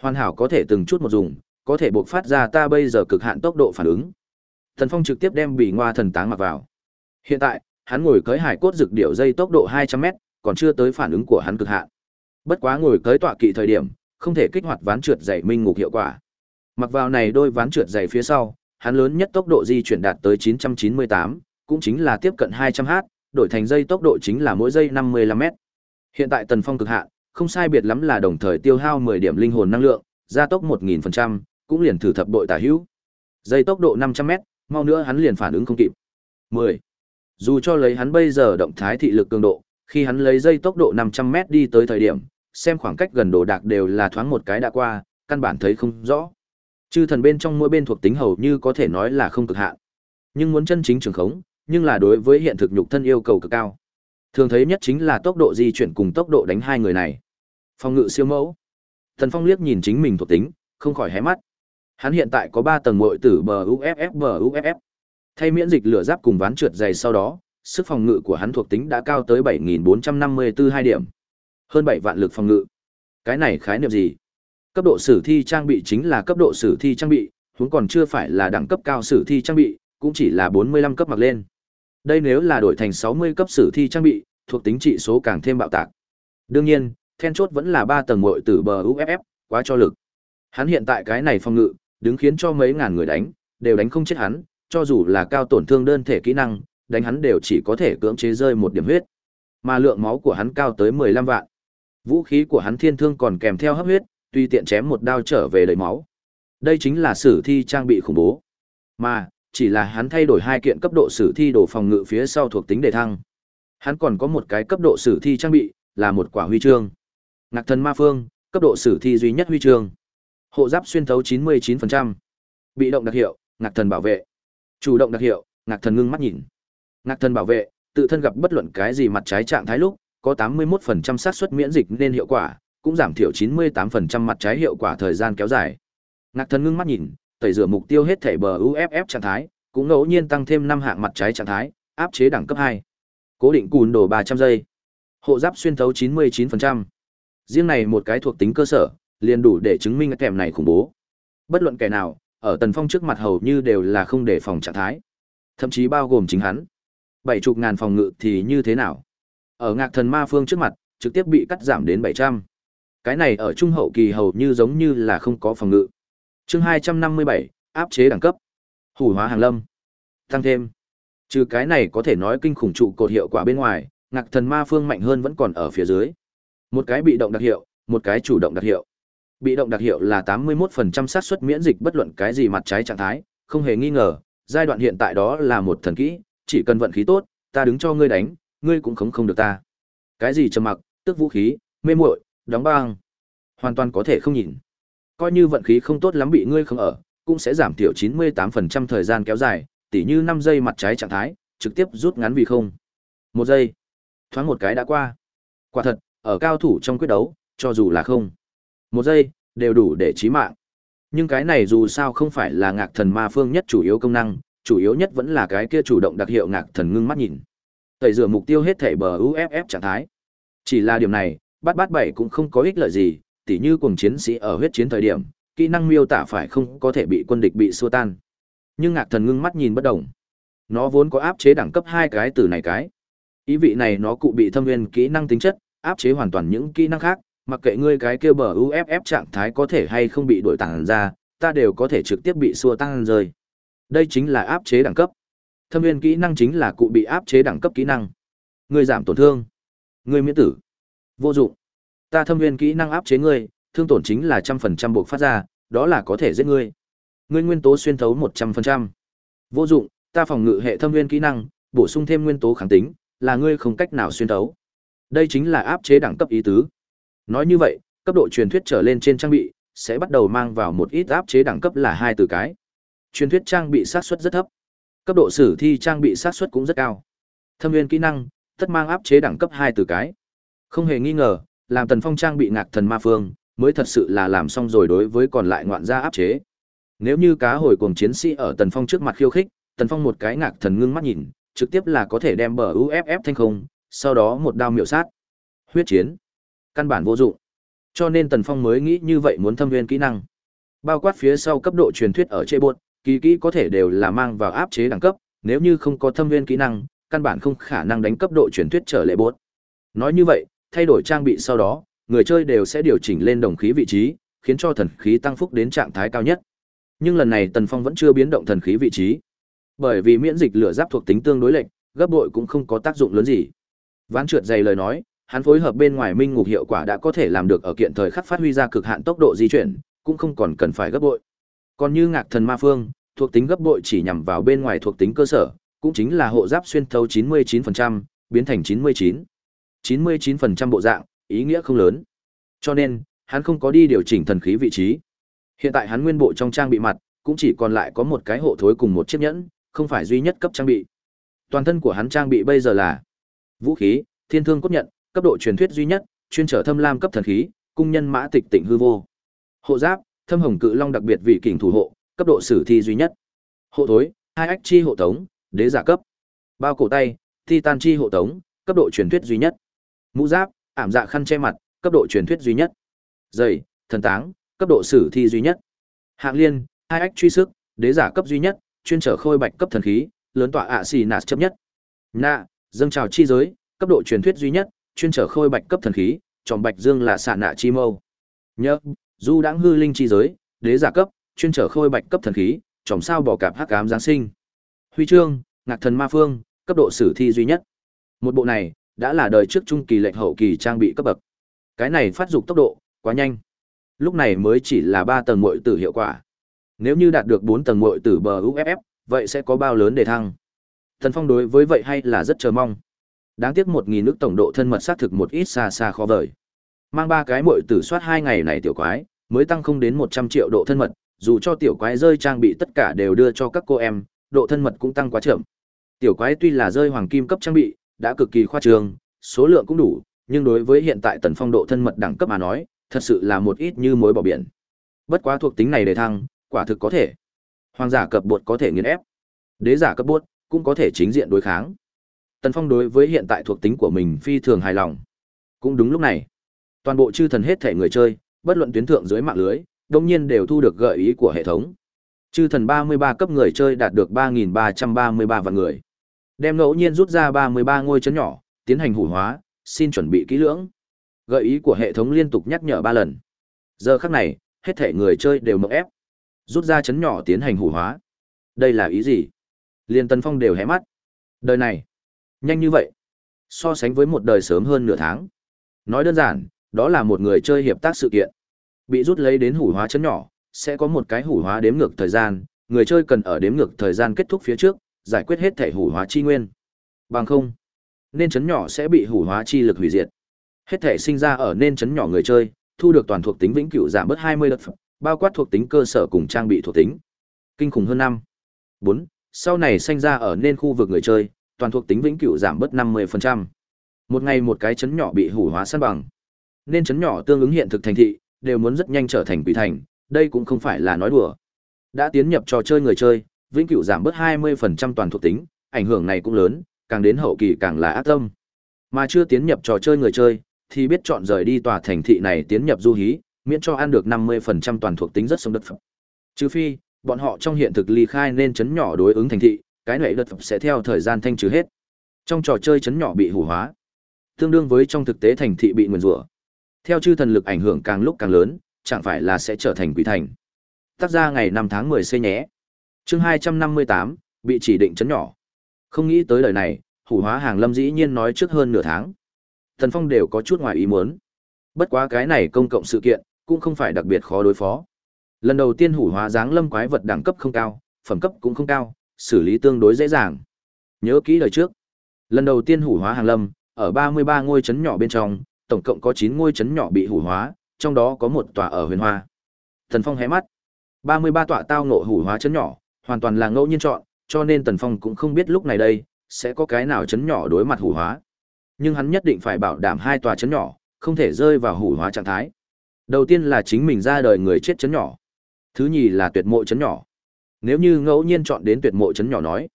Hoàn hảo có thể từng chút một dùng, có thể buộc phát ra ta bây giờ cực hạn tốc độ phản ứng. Tần Phong trực tiếp đem bị ngoa thần táng mặc vào. Hiện tại, hắn ngồi cưới hải cốt dược điệu dây tốc độ 200m, còn chưa tới phản ứng của hắn cực hạn. Bất quá ngồi cưới tọa kỵ thời điểm, không thể kích hoạt ván trượt dày minh ngục hiệu quả. Mặc vào này đôi ván trượt dày phía sau, hắn lớn nhất tốc độ di chuyển đạt tới 998, cũng chính là tiếp cận 200h, đổi thành dây tốc độ chính là mỗi giây 55m. Hiện tại Tần Phong cực hạn, không sai biệt lắm là đồng thời tiêu hao 10 điểm linh hồn năng lượng, gia tốc 1000%, cũng liền thử thập đội tả hữu. Dây tốc độ 500m, mau nữa hắn liền phản ứng không kịp. 10. Dù cho lấy hắn bây giờ động thái thị lực cường độ, khi hắn lấy dây tốc độ 500m đi tới thời điểm, xem khoảng cách gần đồ đạc đều là thoáng một cái đã qua, căn bản thấy không rõ. Chư thần bên trong mỗi bên thuộc tính hầu như có thể nói là không cực hạn. Nhưng muốn chân chính trường khống, nhưng là đối với hiện thực nhục thân yêu cầu cực cao. Thường thấy nhất chính là tốc độ di chuyển cùng tốc độ đánh hai người này. Phòng ngự siêu mẫu. Thần Phong liếc nhìn chính mình thuộc tính, không khỏi hé mắt. Hắn hiện tại có 3 tầng muội tử bờ UFF bờ UFF. Thay miễn dịch lửa giáp cùng ván trượt dày sau đó, sức phòng ngự của hắn thuộc tính đã cao tới 7454 hai điểm. Hơn 7 vạn lực phòng ngự. Cái này khái niệm gì? Cấp độ sử thi trang bị chính là cấp độ sử thi trang bị, huống còn chưa phải là đẳng cấp cao sử thi trang bị, cũng chỉ là 45 cấp mặc lên. Đây nếu là đổi thành 60 cấp sử thi trang bị, thuộc tính trị số càng thêm bạo tạc. Đương nhiên, then chốt vẫn là ba tầng muội tử bờ UFF, quá cho lực. Hắn hiện tại cái này phòng ngự, đứng khiến cho mấy ngàn người đánh, đều đánh không chết hắn, cho dù là cao tổn thương đơn thể kỹ năng, đánh hắn đều chỉ có thể cưỡng chế rơi một điểm huyết. Mà lượng máu của hắn cao tới 15 vạn. Vũ khí của hắn thiên thương còn kèm theo hấp huyết, tuy tiện chém một đao trở về đầy máu. Đây chính là sử thi trang bị khủng bố. Mà, chỉ là hắn thay đổi hai kiện cấp độ sử thi đồ phòng ngự phía sau thuộc tính đề thăng. Hắn còn có một cái cấp độ sử thi trang bị, là một quả huy chương. Ngạc thần ma phương, cấp độ sử thi duy nhất huy chương. Hộ giáp xuyên thấu 99%. Bị động đặc hiệu, ngạc thần bảo vệ. Chủ động đặc hiệu, ngạc thần ngưng mắt nhìn. Ngạc thần bảo vệ, tự thân gặp bất luận cái gì mặt trái trạng thái lúc, có 81% xác suất miễn dịch nên hiệu quả, cũng giảm thiểu 98% mặt trái hiệu quả thời gian kéo dài. Ngạc thần ngưng mắt nhìn, tẩy rửa mục tiêu hết thể bờ UFF trạng thái, cũng ngẫu nhiên tăng thêm 5 hạng mặt trái trạng thái, áp chế đẳng cấp 2. Cố định cùn đổ 300 giây. Hộ giáp xuyên thấu 99%. Riêng này một cái thuộc tính cơ sở, liền đủ để chứng minh cái kèm này khủng bố. Bất luận kẻ nào, ở Tần Phong trước mặt hầu như đều là không để phòng trạng thái. Thậm chí bao gồm chính hắn. Bảy chục ngàn phòng ngự thì như thế nào? Ở ngạc thần ma phương trước mặt, trực tiếp bị cắt giảm đến 700. Cái này ở trung hậu kỳ hầu như giống như là không có phòng ngự. Chương 257, áp chế đẳng cấp. Hủ hóa hàng lâm. Tăng thêm. Trừ cái này có thể nói kinh khủng trụ cột hiệu quả bên ngoài, ngạc thần ma phương mạnh hơn vẫn còn ở phía dưới. Một cái bị động đặc hiệu, một cái chủ động đặc hiệu. Bị động đặc hiệu là 81% xác suất miễn dịch bất luận cái gì mặt trái trạng thái, không hề nghi ngờ, giai đoạn hiện tại đó là một thần kỹ, chỉ cần vận khí tốt, ta đứng cho ngươi đánh, ngươi cũng khống không được ta. Cái gì trầm mặc, tức vũ khí, mê muội, đóng băng, hoàn toàn có thể không nhìn. Coi như vận khí không tốt lắm bị ngươi không ở, cũng sẽ giảm thiểu 98% thời gian kéo dài, tỉ như 5 giây mặt trái trạng thái, trực tiếp rút ngắn vì không. Một giây, thoáng một cái đã qua. Quả thật, ở cao thủ trong quyết đấu, cho dù là không, một giây, đều đủ để chí mạng. Nhưng cái này dù sao không phải là ngạc thần ma phương nhất chủ yếu công năng, chủ yếu nhất vẫn là cái kia chủ động đặc hiệu ngạc thần ngưng mắt nhìn. Tẩy rửa mục tiêu hết thể bờ UFF trạng thái. Chỉ là điểm này, bát bát bảy cũng không có ích lợi gì, tỉ như cùng chiến sĩ ở huyết chiến thời điểm, kỹ năng miêu tả phải không có thể bị quân địch bị xua tan. Nhưng ngạc thần ngưng mắt nhìn bất động. Nó vốn có áp chế đẳng cấp hai cái từ này cái. Ý vị này nó cụ bị thâm nguyên kỹ năng tính chất, áp chế hoàn toàn những kỹ năng khác, mặc kệ ngươi cái kia bờ UFF trạng thái có thể hay không bị đổi tản ra, ta đều có thể trực tiếp bị xua tan rơi. Đây chính là áp chế đẳng cấp. Thâm viên kỹ năng chính là cụ bị áp chế đẳng cấp kỹ năng. Ngươi giảm tổn thương, ngươi miễn tử. Vô dụng. Ta thâm viên kỹ năng áp chế ngươi, thương tổn chính là trăm phần trăm buộc phát ra, đó là có thể giết ngươi. Ngươi nguyên tố xuyên thấu một trăm phần trăm. Vô dụng, ta phòng ngự hệ thâm viên kỹ năng, bổ sung thêm nguyên tố kháng tính, là ngươi không cách nào xuyên thấu. Đây chính là áp chế đẳng cấp ý tứ. Nói như vậy, cấp độ truyền thuyết trở lên trên trang bị sẽ bắt đầu mang vào một ít áp chế đẳng cấp là hai từ cái. Truyền thuyết trang bị sát suất rất thấp. Cấp độ sử thi trang bị sát suất cũng rất cao. Thâm viên kỹ năng, tất mang áp chế đẳng cấp hai từ cái. Không hề nghi ngờ, làm Tần Phong trang bị ngạc thần ma phương, mới thật sự là làm xong rồi đối với còn lại ngoạn gia áp chế. Nếu như cá hồi cuồng chiến sĩ ở Tần Phong trước mặt khiêu khích, Tần Phong một cái ngạc thần ngưng mắt nhìn, trực tiếp là có thể đem bờ UFF thanh không, sau đó một đao miểu sát. Huyết chiến, căn bản vô dụng. Cho nên Tần Phong mới nghĩ như vậy muốn thâm viên kỹ năng. Bao quát phía sau cấp độ truyền thuyết ở chế buột, kỳ kỹ có thể đều là mang vào áp chế đẳng cấp, nếu như không có thâm viên kỹ năng, căn bản không khả năng đánh cấp độ truyền thuyết trở lệ buột. Nói như vậy, thay đổi trang bị sau đó, người chơi đều sẽ điều chỉnh lên đồng khí vị trí, khiến cho thần khí tăng phúc đến trạng thái cao nhất. Nhưng lần này Tần Phong vẫn chưa biến động thần khí vị trí. Bởi vì miễn dịch lửa giáp thuộc tính tương đối lệch, gấp bội cũng không có tác dụng lớn gì. Ván trượt dày lời nói, hắn phối hợp bên ngoài minh ngục hiệu quả đã có thể làm được ở kiện thời khắc phát huy ra cực hạn tốc độ di chuyển, cũng không còn cần phải gấp bội. Còn như ngạc thần ma phương, thuộc tính gấp bội chỉ nhằm vào bên ngoài thuộc tính cơ sở, cũng chính là hộ giáp xuyên thấu 99%, biến thành 99. 99% bộ dạng, ý nghĩa không lớn. Cho nên, hắn không có đi điều chỉnh thần khí vị trí. Hiện tại hắn nguyên bộ trong trang bị mặt, cũng chỉ còn lại có một cái hộ thối cùng một chiếc nhẫn, không phải duy nhất cấp trang bị. Toàn thân của hắn trang bị bây giờ là vũ khí, thiên thương cốt nhận, cấp độ truyền thuyết duy nhất, chuyên trở thâm lam cấp thần khí, cung nhân mã tịch tịnh hư vô. Hộ giáp, thâm hồng cự long đặc biệt vị kình thủ hộ, cấp độ sử thi duy nhất. Hộ thối, hai ách chi hộ tống, đế giả cấp. Bao cổ tay, titan chi hộ tống, cấp độ truyền thuyết duy nhất. Mũ giáp, ảm dạ khăn che mặt, cấp độ truyền thuyết duy nhất. Giày, thần táng, cấp độ sử thi duy nhất. Hạng liên, hai ách truy sức, đế giả cấp duy nhất, chuyên trở khôi bạch cấp thần khí, lớn tọa ạ xì nạt chấp nhất. Nạ, dâng trào chi giới, cấp độ truyền thuyết duy nhất, chuyên trở khôi bạch cấp thần khí, tròn bạch dương là xạ nạ chi mâu. Nhớ, du đãng hư linh chi giới, đế giả cấp, chuyên trở khôi bạch cấp thần khí, tròm sao bỏ cạp hắc ám giáng sinh. Huy chương, ngạc thần ma phương, cấp độ sử thi duy nhất. Một bộ này, đã là đời trước trung kỳ lệnh hậu kỳ trang bị cấp bậc. Cái này phát dục tốc độ, quá nhanh. Lúc này mới chỉ là 3 tầng muội tử hiệu quả. Nếu như đạt được 4 tầng muội tử bờ UFF, vậy sẽ có bao lớn để thăng. Thần Phong đối với vậy hay là rất chờ mong. Đáng tiếc 1000 nước tổng độ thân mật xác thực một ít xa xa khó vời. Mang ba cái muội tử soát hai ngày này tiểu quái, mới tăng không đến 100 triệu độ thân mật, dù cho tiểu quái rơi trang bị tất cả đều đưa cho các cô em, độ thân mật cũng tăng quá chậm. Tiểu quái tuy là rơi hoàng kim cấp trang bị, đã cực kỳ khoa trương, số lượng cũng đủ, nhưng đối với hiện tại tần phong độ thân mật đẳng cấp mà nói, thật sự là một ít như mối bỏ biển. Bất quá thuộc tính này để thăng, quả thực có thể. Hoàng giả cấp bột có thể nghiền ép. Đế giả cấp bột cũng có thể chính diện đối kháng. Tần Phong đối với hiện tại thuộc tính của mình phi thường hài lòng. Cũng đúng lúc này, toàn bộ chư thần hết thể người chơi, bất luận tuyến thượng dưới mạng lưới, đồng nhiên đều thu được gợi ý của hệ thống. Chư thần 33 cấp người chơi đạt được 3.333 vạn người. Đem ngẫu nhiên rút ra 33 ngôi chấn nhỏ, tiến hành hủ hóa, xin chuẩn bị kỹ lưỡng. Gợi ý của hệ thống liên tục nhắc nhở 3 lần. Giờ khắc này, hết thể người chơi đều mộng ép. Rút ra chấn nhỏ tiến hành hủ hóa. Đây là ý gì? Liên Tân Phong đều hé mắt. Đời này, nhanh như vậy. So sánh với một đời sớm hơn nửa tháng. Nói đơn giản, đó là một người chơi hiệp tác sự kiện. Bị rút lấy đến hủ hóa chấn nhỏ, sẽ có một cái hủ hóa đếm ngược thời gian, người chơi cần ở đếm ngược thời gian kết thúc phía trước, giải quyết hết thể hủ hóa chi nguyên. Bằng không, nên chấn nhỏ sẽ bị hủ hóa chi lực hủy diệt. Hết thể sinh ra ở nên chấn nhỏ người chơi, thu được toàn thuộc tính vĩnh cửu giảm bớt 20 đợt, bao quát thuộc tính cơ sở cùng trang bị thuộc tính. Kinh khủng hơn năm. 4. Sau này sinh ra ở nên khu vực người chơi, toàn thuộc tính vĩnh cửu giảm bớt 50%. Một ngày một cái chấn nhỏ bị hủ hóa san bằng. Nên chấn nhỏ tương ứng hiện thực thành thị, đều muốn rất nhanh trở thành quỷ thành, đây cũng không phải là nói đùa. Đã tiến nhập trò chơi người chơi, vĩnh cửu giảm bớt 20% toàn thuộc tính, ảnh hưởng này cũng lớn, càng đến hậu kỳ càng là ác tâm. Mà chưa tiến nhập trò chơi người chơi, thì biết chọn rời đi tòa thành thị này tiến nhập du hí, miễn cho ăn được 50% toàn thuộc tính rất sống đất phẩm. Trừ phi, bọn họ trong hiện thực ly khai nên chấn nhỏ đối ứng thành thị, cái này đất phẩm sẽ theo thời gian thanh trừ hết. Trong trò chơi chấn nhỏ bị hủ hóa, tương đương với trong thực tế thành thị bị nguyền rủa. Theo chư thần lực ảnh hưởng càng lúc càng lớn, chẳng phải là sẽ trở thành quỷ thành. Tác ra ngày 5 tháng 10 c nhé. Chương 258, bị chỉ định chấn nhỏ. Không nghĩ tới lời này, hủ hóa hàng lâm dĩ nhiên nói trước hơn nửa tháng. Thần Phong đều có chút ngoài ý muốn. Bất quá cái này công cộng sự kiện, cũng không phải đặc biệt khó đối phó. Lần đầu tiên hủ hóa dáng lâm quái vật đẳng cấp không cao, phẩm cấp cũng không cao, xử lý tương đối dễ dàng. Nhớ kỹ lời trước. Lần đầu tiên hủ hóa hàng lâm, ở 33 ngôi chấn nhỏ bên trong, tổng cộng có 9 ngôi chấn nhỏ bị hủ hóa, trong đó có một tòa ở huyền hoa. Thần Phong hé mắt. 33 tòa tao ngộ hủ hóa chấn nhỏ, hoàn toàn là ngẫu nhiên chọn, cho nên Tần Phong cũng không biết lúc này đây, sẽ có cái nào chấn nhỏ đối mặt hủ hóa. Nhưng hắn nhất định phải bảo đảm hai tòa chấn nhỏ, không thể rơi vào hủ hóa trạng thái. Đầu tiên là chính mình ra đời người chết chấn nhỏ. Thứ nhì là tuyệt mộ chấn nhỏ. Nếu như ngẫu nhiên chọn đến tuyệt mộ chấn nhỏ nói,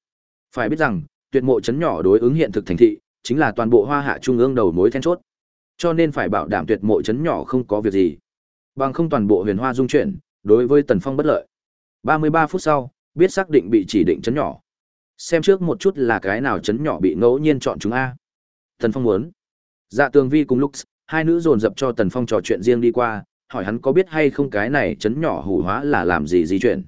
phải biết rằng, tuyệt mộ chấn nhỏ đối ứng hiện thực thành thị, chính là toàn bộ hoa hạ trung ương đầu mối then chốt. Cho nên phải bảo đảm tuyệt mộ chấn nhỏ không có việc gì. Bằng không toàn bộ huyền hoa dung chuyển, đối với Tần Phong bất lợi. 33 phút sau, biết xác định bị chỉ định chấn nhỏ. Xem trước một chút là cái nào chấn nhỏ bị ngẫu nhiên chọn chúng A. Tần Phong muốn. Dạ tường vi cùng lúc, hai nữ dồn dập cho Tần Phong trò chuyện riêng đi qua, hỏi hắn có biết hay không cái này chấn nhỏ hủ hóa là làm gì di chuyển.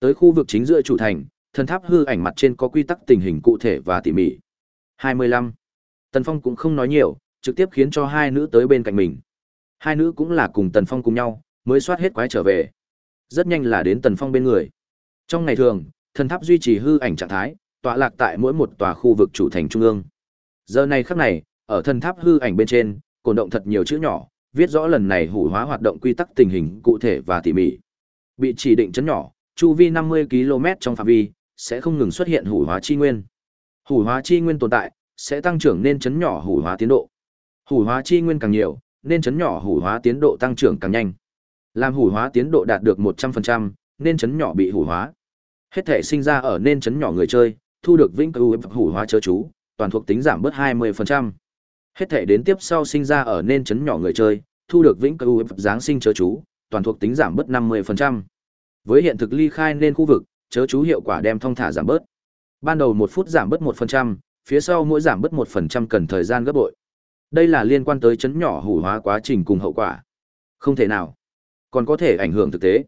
Tới khu vực chính giữa chủ thành, thần tháp hư ảnh mặt trên có quy tắc tình hình cụ thể và tỉ mỉ. 25. Tần Phong cũng không nói nhiều, trực tiếp khiến cho hai nữ tới bên cạnh mình. Hai nữ cũng là cùng Tần Phong cùng nhau, mới soát hết quái trở về. Rất nhanh là đến Tần Phong bên người. Trong ngày thường, thần tháp duy trì hư ảnh trạng thái, tọa lạc tại mỗi một tòa khu vực chủ thành trung ương. Giờ này khắc này, ở thần tháp hư ảnh bên trên, cổ động thật nhiều chữ nhỏ, viết rõ lần này hủ hóa hoạt động quy tắc tình hình cụ thể và tỉ mỉ. Bị chỉ định chấn nhỏ, chu vi 50 km trong phạm vi, sẽ không ngừng xuất hiện hủ hóa chi nguyên. Hủ hóa chi nguyên tồn tại, sẽ tăng trưởng nên chấn nhỏ hủ hóa tiến độ. Hủ hóa chi nguyên càng nhiều, nên chấn nhỏ hủ hóa tiến độ tăng trưởng càng nhanh. Làm hủ hóa tiến độ đạt được 100%, nên chấn nhỏ bị hủ hóa. Hết thể sinh ra ở nên chấn nhỏ người chơi, thu được vĩnh cửu hủ hóa chớ chú, toàn thuộc tính giảm bớt 20%. Hết thể đến tiếp sau sinh ra ở nên chấn nhỏ người chơi, thu được vĩnh cửu giáng sinh chớ chú, toàn thuộc tính giảm bớt 50%. Với hiện thực ly khai nên khu vực, chớ chú hiệu quả đem thông thả giảm bớt. Ban đầu 1 phút giảm bớt 1%, phía sau mỗi giảm bớt 1% cần thời gian gấp bội. Đây là liên quan tới chấn nhỏ hủ hóa quá trình cùng hậu quả. Không thể nào. Còn có thể ảnh hưởng thực tế.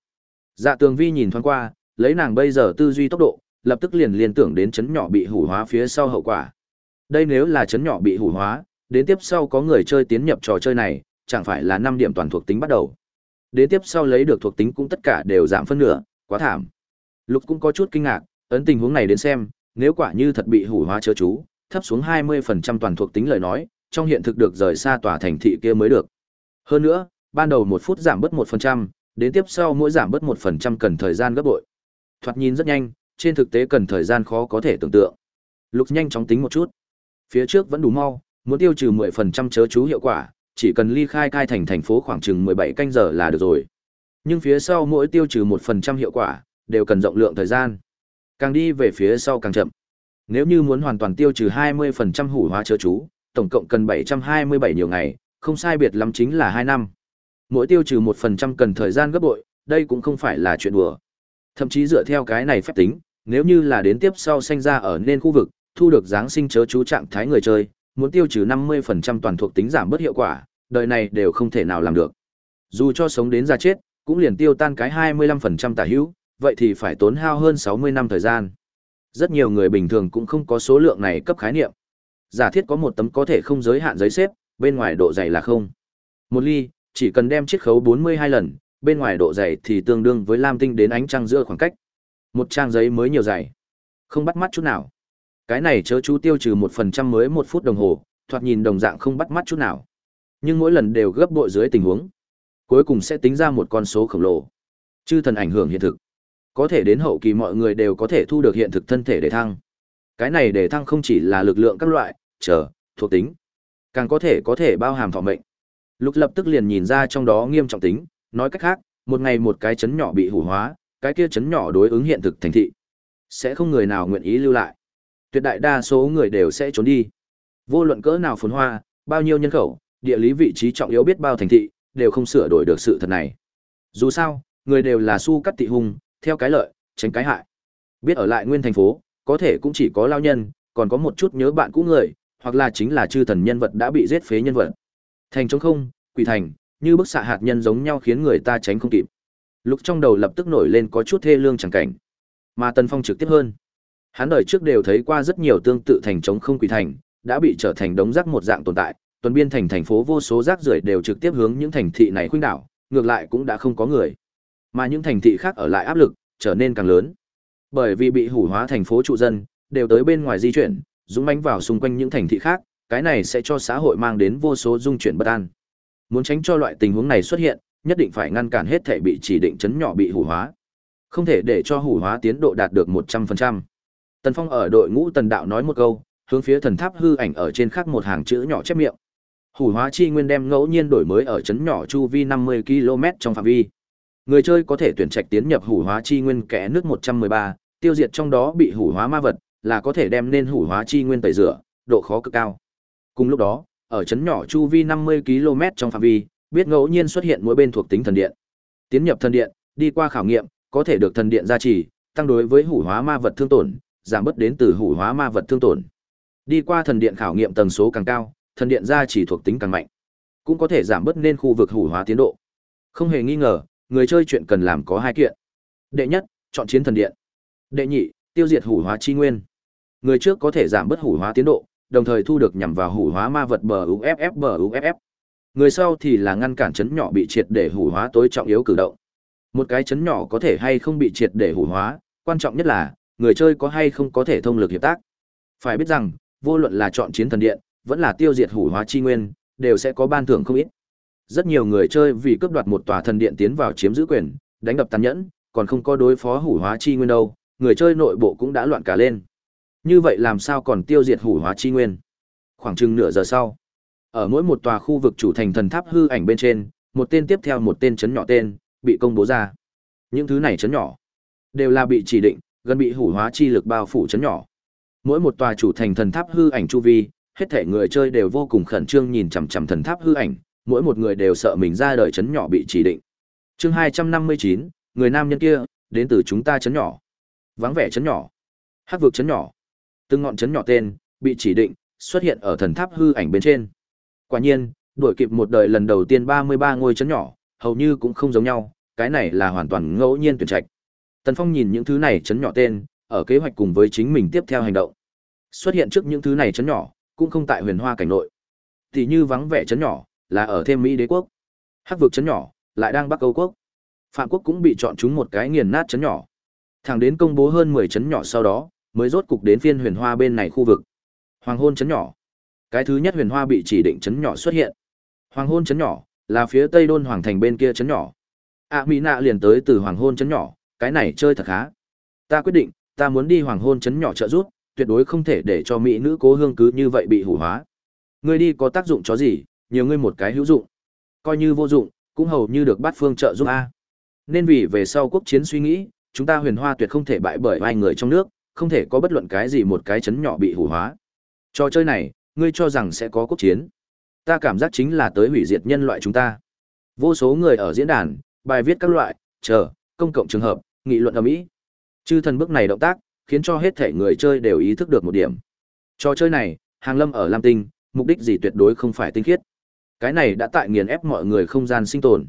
Dạ tường vi nhìn thoáng qua, lấy nàng bây giờ tư duy tốc độ, lập tức liền liên tưởng đến chấn nhỏ bị hủ hóa phía sau hậu quả. Đây nếu là chấn nhỏ bị hủ hóa, đến tiếp sau có người chơi tiến nhập trò chơi này, chẳng phải là 5 điểm toàn thuộc tính bắt đầu. Đến tiếp sau lấy được thuộc tính cũng tất cả đều giảm phân nửa, quá thảm. Lục cũng có chút kinh ngạc, ấn tình huống này đến xem, nếu quả như thật bị hủ hóa chớ chú, thấp xuống 20% toàn thuộc tính lời nói, trong hiện thực được rời xa tòa thành thị kia mới được. Hơn nữa, ban đầu một phút giảm bớt 1%, đến tiếp sau mỗi giảm bớt 1% cần thời gian gấp bội. Thoạt nhìn rất nhanh, trên thực tế cần thời gian khó có thể tưởng tượng. Lục nhanh chóng tính một chút. Phía trước vẫn đủ mau, muốn tiêu trừ 10% chớ chú hiệu quả, chỉ cần ly khai cai thành thành phố khoảng chừng 17 canh giờ là được rồi. Nhưng phía sau mỗi tiêu trừ 1% hiệu quả, đều cần rộng lượng thời gian. Càng đi về phía sau càng chậm. Nếu như muốn hoàn toàn tiêu trừ 20% hủ hóa chớ chú, tổng cộng cần 727 nhiều ngày, không sai biệt lắm chính là 2 năm. Mỗi tiêu trừ 1% cần thời gian gấp bội, đây cũng không phải là chuyện đùa. Thậm chí dựa theo cái này phép tính, nếu như là đến tiếp sau sinh ra ở nên khu vực, thu được Giáng sinh chớ chú trạng thái người chơi, muốn tiêu trừ 50% toàn thuộc tính giảm bớt hiệu quả, đời này đều không thể nào làm được. Dù cho sống đến già chết, cũng liền tiêu tan cái 25% tả hữu, vậy thì phải tốn hao hơn 60 năm thời gian. Rất nhiều người bình thường cũng không có số lượng này cấp khái niệm. Giả thiết có một tấm có thể không giới hạn giấy xếp, bên ngoài độ dày là không. Một ly, chỉ cần đem chiết khấu 42 lần, bên ngoài độ dày thì tương đương với lam tinh đến ánh trăng giữa khoảng cách. Một trang giấy mới nhiều dày. Không bắt mắt chút nào. Cái này chớ chú tiêu trừ một phần trăm mới một phút đồng hồ, thoạt nhìn đồng dạng không bắt mắt chút nào. Nhưng mỗi lần đều gấp bội dưới tình huống. Cuối cùng sẽ tính ra một con số khổng lồ. Chư thần ảnh hưởng hiện thực. Có thể đến hậu kỳ mọi người đều có thể thu được hiện thực thân thể để thăng. Cái này để thăng không chỉ là lực lượng các loại, chờ, thuộc tính, càng có thể có thể bao hàm thọ mệnh. Lục lập tức liền nhìn ra trong đó nghiêm trọng tính, nói cách khác, một ngày một cái chấn nhỏ bị hủ hóa, cái kia chấn nhỏ đối ứng hiện thực thành thị. Sẽ không người nào nguyện ý lưu lại. Tuyệt đại đa số người đều sẽ trốn đi. Vô luận cỡ nào phồn hoa, bao nhiêu nhân khẩu, địa lý vị trí trọng yếu biết bao thành thị, đều không sửa đổi được sự thật này. Dù sao, người đều là su cắt tị hung, theo cái lợi, tránh cái hại. Biết ở lại nguyên thành phố, có thể cũng chỉ có lao nhân, còn có một chút nhớ bạn cũ người, hoặc là chính là chư thần nhân vật đã bị giết phế nhân vật. Thành trống không, quỷ thành, như bức xạ hạt nhân giống nhau khiến người ta tránh không kịp. Lúc trong đầu lập tức nổi lên có chút thê lương chẳng cảnh. Mà Tần Phong trực tiếp hơn. Hắn đời trước đều thấy qua rất nhiều tương tự thành trống không quỷ thành, đã bị trở thành đống rác một dạng tồn tại, tuần biên thành thành phố vô số rác rưởi đều trực tiếp hướng những thành thị này khuynh đảo, ngược lại cũng đã không có người. Mà những thành thị khác ở lại áp lực trở nên càng lớn. Bởi vì bị hủ hóa thành phố trụ dân đều tới bên ngoài di chuyển, dũng mãnh vào xung quanh những thành thị khác, cái này sẽ cho xã hội mang đến vô số dung chuyển bất an. Muốn tránh cho loại tình huống này xuất hiện, nhất định phải ngăn cản hết thể bị chỉ định chấn nhỏ bị hủ hóa. Không thể để cho hủ hóa tiến độ đạt được 100%. Tần Phong ở đội ngũ Tần Đạo nói một câu, hướng phía thần tháp hư ảnh ở trên khắc một hàng chữ nhỏ chép miệng. Hủ hóa chi nguyên đem ngẫu nhiên đổi mới ở chấn nhỏ chu vi 50 km trong phạm vi. Người chơi có thể tuyển trạch tiến nhập hủ hóa chi nguyên kẽ nước 113, tiêu diệt trong đó bị hủ hóa ma vật, là có thể đem nên hủ hóa chi nguyên tẩy rửa, độ khó cực cao. Cùng lúc đó, ở chấn nhỏ chu vi 50 km trong phạm vi, biết ngẫu nhiên xuất hiện mỗi bên thuộc tính thần điện. Tiến nhập thần điện, đi qua khảo nghiệm, có thể được thần điện gia trì, tăng đối với hủ hóa ma vật thương tổn, giảm bớt đến từ hủ hóa ma vật thương tổn. Đi qua thần điện khảo nghiệm tầng số càng cao, thần điện gia trì thuộc tính càng mạnh, cũng có thể giảm bớt nên khu vực hủ hóa tiến độ. Không hề nghi ngờ, người chơi chuyện cần làm có hai kiện. Đệ nhất, chọn chiến thần điện. Đệ nhị, tiêu diệt hủ hóa chi nguyên. Người trước có thể giảm bớt hủ hóa tiến độ, đồng thời thu được nhằm vào hủ hóa ma vật bờ UFF bờ UFF. Người sau thì là ngăn cản chấn nhỏ bị triệt để hủ hóa tối trọng yếu cử động. Một cái chấn nhỏ có thể hay không bị triệt để hủ hóa, quan trọng nhất là người chơi có hay không có thể thông lực hiệp tác. Phải biết rằng, vô luận là chọn chiến thần điện, vẫn là tiêu diệt hủ hóa chi nguyên, đều sẽ có ban thưởng không ít. Rất nhiều người chơi vì cướp đoạt một tòa thần điện tiến vào chiếm giữ quyền, đánh đập tàn nhẫn, còn không có đối phó hủ hóa chi nguyên đâu, người chơi nội bộ cũng đã loạn cả lên. Như vậy làm sao còn tiêu diệt hủ hóa chi nguyên? Khoảng chừng nửa giờ sau, ở mỗi một tòa khu vực chủ thành thần tháp hư ảnh bên trên, một tên tiếp theo một tên chấn nhỏ tên, bị công bố ra. Những thứ này chấn nhỏ, đều là bị chỉ định, gần bị hủ hóa chi lực bao phủ chấn nhỏ. Mỗi một tòa chủ thành thần tháp hư ảnh chu vi, hết thể người chơi đều vô cùng khẩn trương nhìn chằm chằm thần tháp hư ảnh, mỗi một người đều sợ mình ra đời chấn nhỏ bị chỉ định. Chương hai trăm năm mươi chín người nam nhân kia, đến từ chúng ta chấn nhỏ. Vắng vẻ chấn nhỏ. Hắc vực chấn nhỏ. Từng ngọn chấn nhỏ tên, bị chỉ định, xuất hiện ở thần tháp hư ảnh bên trên. Quả nhiên, đuổi kịp một đời lần đầu tiên ba mươi ba ngôi chấn nhỏ, hầu như cũng không giống nhau, cái này là hoàn toàn ngẫu nhiên tuyển trạch. Tần Phong nhìn những thứ này chấn nhỏ tên, ở kế hoạch cùng với chính mình tiếp theo hành động. Xuất hiện trước những thứ này chấn nhỏ, cũng không tại huyền hoa cảnh nội. Thì như vắng vẻ chấn nhỏ, là ở thêm Mỹ đế quốc. Hắc vực chấn nhỏ, lại đang Bắc Âu quốc. Phạm quốc cũng bị chọn chúng một cái nghiền nát chấn nhỏ. Thẳng đến công bố hơn 10 chấn nhỏ sau đó, mới rốt cục đến phiên huyền hoa bên này khu vực. Hoàng hôn chấn nhỏ. Cái thứ nhất huyền hoa bị chỉ định chấn nhỏ xuất hiện. Hoàng hôn chấn nhỏ, là phía tây đôn hoàng thành bên kia chấn nhỏ. ạ Mỹ nạ liền tới từ hoàng hôn chấn nhỏ, cái này chơi thật khá. Ta quyết định, ta muốn đi hoàng hôn chấn nhỏ trợ giúp, tuyệt đối không thể để cho mỹ nữ cố hương cứ như vậy bị hủ hóa. Ngươi đi có tác dụng chó gì, nhiều ngươi một cái hữu dụng. Coi như vô dụng, cũng hầu như được bắt phương trợ giúp a. Nên vì về sau quốc chiến suy nghĩ, chúng ta huyền hoa tuyệt không thể bại bởi hai người trong nước, không thể có bất luận cái gì một cái chấn nhỏ bị hủ hóa. Trò chơi này, ngươi cho rằng sẽ có quốc chiến. Ta cảm giác chính là tới hủy diệt nhân loại chúng ta. Vô số người ở diễn đàn, bài viết các loại, chờ, công cộng trường hợp, nghị luận ở mỹ. Chư thần bước này động tác, khiến cho hết thể người chơi đều ý thức được một điểm. Trò chơi này, hàng lâm ở Lam Tinh, mục đích gì tuyệt đối không phải tinh khiết. Cái này đã tại nghiền ép mọi người không gian sinh tồn.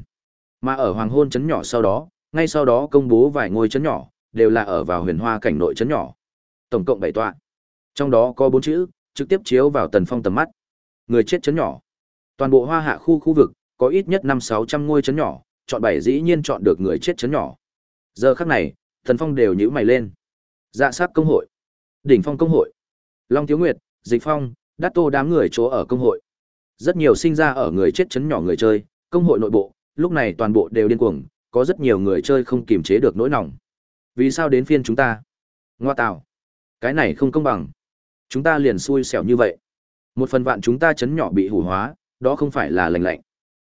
Mà ở hoàng hôn chấn nhỏ sau đó, ngay sau đó công bố vài ngôi chấn nhỏ, đều là ở vào huyền hoa cảnh nội chấn nhỏ. Tổng cộng 7 tọa. Trong đó có 4 chữ, trực tiếp chiếu vào tần phong tầm mắt. Người chết chấn nhỏ. Toàn bộ hoa hạ khu khu vực, có ít nhất 5-600 ngôi chấn nhỏ, chọn bảy dĩ nhiên chọn được người chết chấn nhỏ. Giờ khắc này, Thần Phong đều nhíu mày lên. Dạ sát công hội, Đỉnh Phong công hội, Long Thiếu Nguyệt, Dịch Phong, Đát Tô đám người chỗ ở công hội. Rất nhiều sinh ra ở người chết chấn nhỏ người chơi, công hội nội bộ, lúc này toàn bộ đều điên cuồng, có rất nhiều người chơi không kiềm chế được nỗi lòng. Vì sao đến phiên chúng ta? Ngoa tạo. Cái này không công bằng. Chúng ta liền xui xẻo như vậy. Một phần vạn chúng ta chấn nhỏ bị hủ hóa, đó không phải là lành lạnh.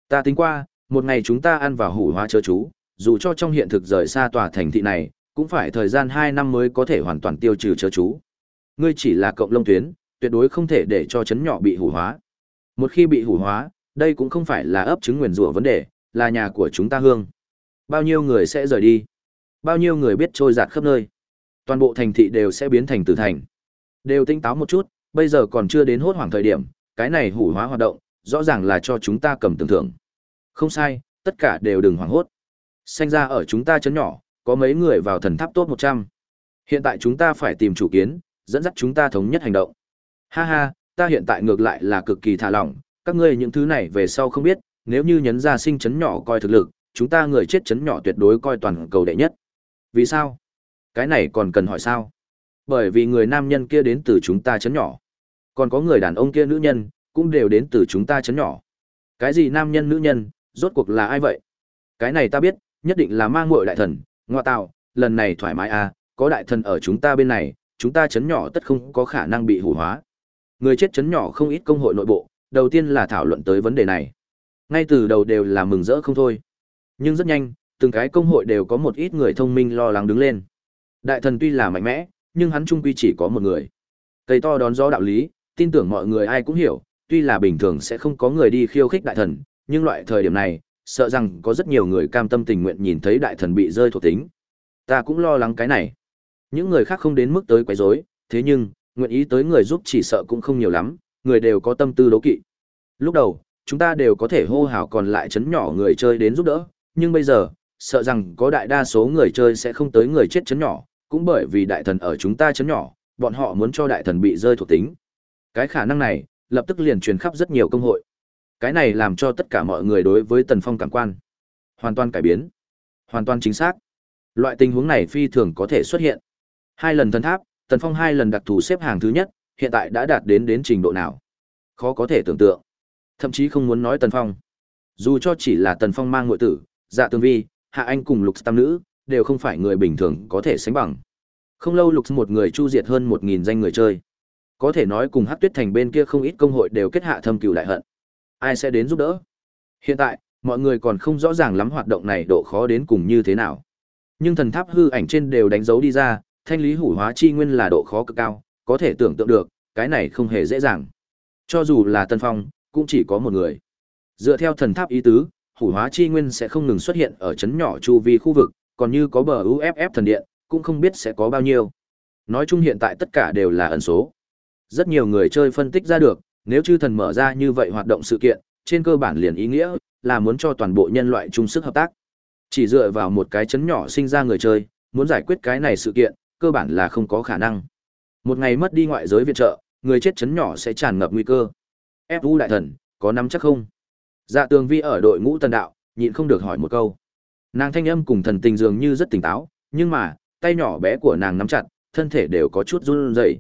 Ta tính qua, một ngày chúng ta ăn vào hủ hóa chớ chú, dù cho trong hiện thực rời xa tòa thành thị này, cũng phải thời gian 2 năm mới có thể hoàn toàn tiêu trừ chớ chú. Ngươi chỉ là cộng lông tuyến, tuyệt đối không thể để cho chấn nhỏ bị hủ hóa. Một khi bị hủ hóa, đây cũng không phải là ấp trứng nguyền rủa vấn đề, là nhà của chúng ta hương. Bao nhiêu người sẽ rời đi? Bao nhiêu người biết trôi giạt khắp nơi? Toàn bộ thành thị đều sẽ biến thành tử thành. Đều tinh táo một chút, bây giờ còn chưa đến hốt hoảng thời điểm, cái này hủ hóa hoạt động, rõ ràng là cho chúng ta cầm tưởng thưởng. Không sai, tất cả đều đừng hoảng hốt. sanh ra ở chúng ta chấn nhỏ, có mấy người vào thần tháp tốt một trăm. Hiện tại chúng ta phải tìm chủ kiến, dẫn dắt chúng ta thống nhất hành động. Ha ha, ta hiện tại ngược lại là cực kỳ thả lỏng, các ngươi những thứ này về sau không biết, nếu như nhấn ra sinh chấn nhỏ coi thực lực, chúng ta người chết chấn nhỏ tuyệt đối coi toàn cầu đệ nhất. Vì sao? Cái này còn cần hỏi sao? Bởi vì người nam nhân kia đến từ chúng ta chấn nhỏ. Còn có người đàn ông kia nữ nhân, cũng đều đến từ chúng ta chấn nhỏ. Cái gì nam nhân nữ nhân, rốt cuộc là ai vậy? Cái này ta biết, nhất định là mang muội đại thần, ngoa tạo, lần này thoải mái à, có đại thần ở chúng ta bên này, chúng ta chấn nhỏ tất không có khả năng bị hủ hóa. Người chết chấn nhỏ không ít công hội nội bộ, đầu tiên là thảo luận tới vấn đề này. Ngay từ đầu đều là mừng rỡ không thôi. Nhưng rất nhanh, từng cái công hội đều có một ít người thông minh lo lắng đứng lên. Đại thần tuy là mạnh mẽ, nhưng hắn trung quy chỉ có một người. Cây to đón gió đạo lý, tin tưởng mọi người ai cũng hiểu, tuy là bình thường sẽ không có người đi khiêu khích đại thần, nhưng loại thời điểm này, sợ rằng có rất nhiều người cam tâm tình nguyện nhìn thấy đại thần bị rơi thuộc tính. Ta cũng lo lắng cái này. Những người khác không đến mức tới quấy rối, thế nhưng, nguyện ý tới người giúp chỉ sợ cũng không nhiều lắm, người đều có tâm tư đấu kỵ. Lúc đầu, chúng ta đều có thể hô hào còn lại chấn nhỏ người chơi đến giúp đỡ, nhưng bây giờ, sợ rằng có đại đa số người chơi sẽ không tới người chết chấn nhỏ, cũng bởi vì đại thần ở chúng ta chấn nhỏ, bọn họ muốn cho đại thần bị rơi thuộc tính. Cái khả năng này, lập tức liền truyền khắp rất nhiều công hội. Cái này làm cho tất cả mọi người đối với Tần Phong cảm quan hoàn toàn cải biến, hoàn toàn chính xác. Loại tình huống này phi thường có thể xuất hiện. Hai lần thần tháp, Tần Phong hai lần đặc thù xếp hàng thứ nhất, hiện tại đã đạt đến đến trình độ nào? Khó có thể tưởng tượng. Thậm chí không muốn nói Tần Phong. Dù cho chỉ là Tần Phong mang ngụy tử, Dạ Tương Vi, Hạ Anh cùng Lục Tam nữ, đều không phải người bình thường có thể sánh bằng. Không lâu Lục một người chu diệt hơn một nghìn danh người chơi. Có thể nói cùng Hắc Tuyết Thành bên kia không ít công hội đều kết hạ thâm cừu đại hận. Ai sẽ đến giúp đỡ? Hiện tại, mọi người còn không rõ ràng lắm hoạt động này độ khó đến cùng như thế nào. Nhưng thần tháp hư ảnh trên đều đánh dấu đi ra, thanh lý hủ hóa chi nguyên là độ khó cực cao, có thể tưởng tượng được, cái này không hề dễ dàng. Cho dù là Tân Phong, cũng chỉ có một người. Dựa theo thần tháp ý tứ, hủ hóa chi nguyên sẽ không ngừng xuất hiện ở chấn nhỏ chu vi khu vực, còn như có bờ UFF thần điện, cũng không biết sẽ có bao nhiêu. Nói chung hiện tại tất cả đều là ẩn số. Rất nhiều người chơi phân tích ra được, nếu chư thần mở ra như vậy hoạt động sự kiện, trên cơ bản liền ý nghĩa là muốn cho toàn bộ nhân loại chung sức hợp tác. Chỉ dựa vào một cái chấn nhỏ sinh ra người chơi, muốn giải quyết cái này sự kiện, cơ bản là không có khả năng. Một ngày mất đi ngoại giới viện trợ, người chết chấn nhỏ sẽ tràn ngập nguy cơ. Fu đại thần, có nắm chắc không? Dạ Tường Vi ở đội ngũ tần đạo, nhịn không được hỏi một câu. Nàng thanh âm cùng thần tình dường như rất tỉnh táo, nhưng mà, tay nhỏ bé của nàng nắm chặt, thân thể đều có chút run rẩy.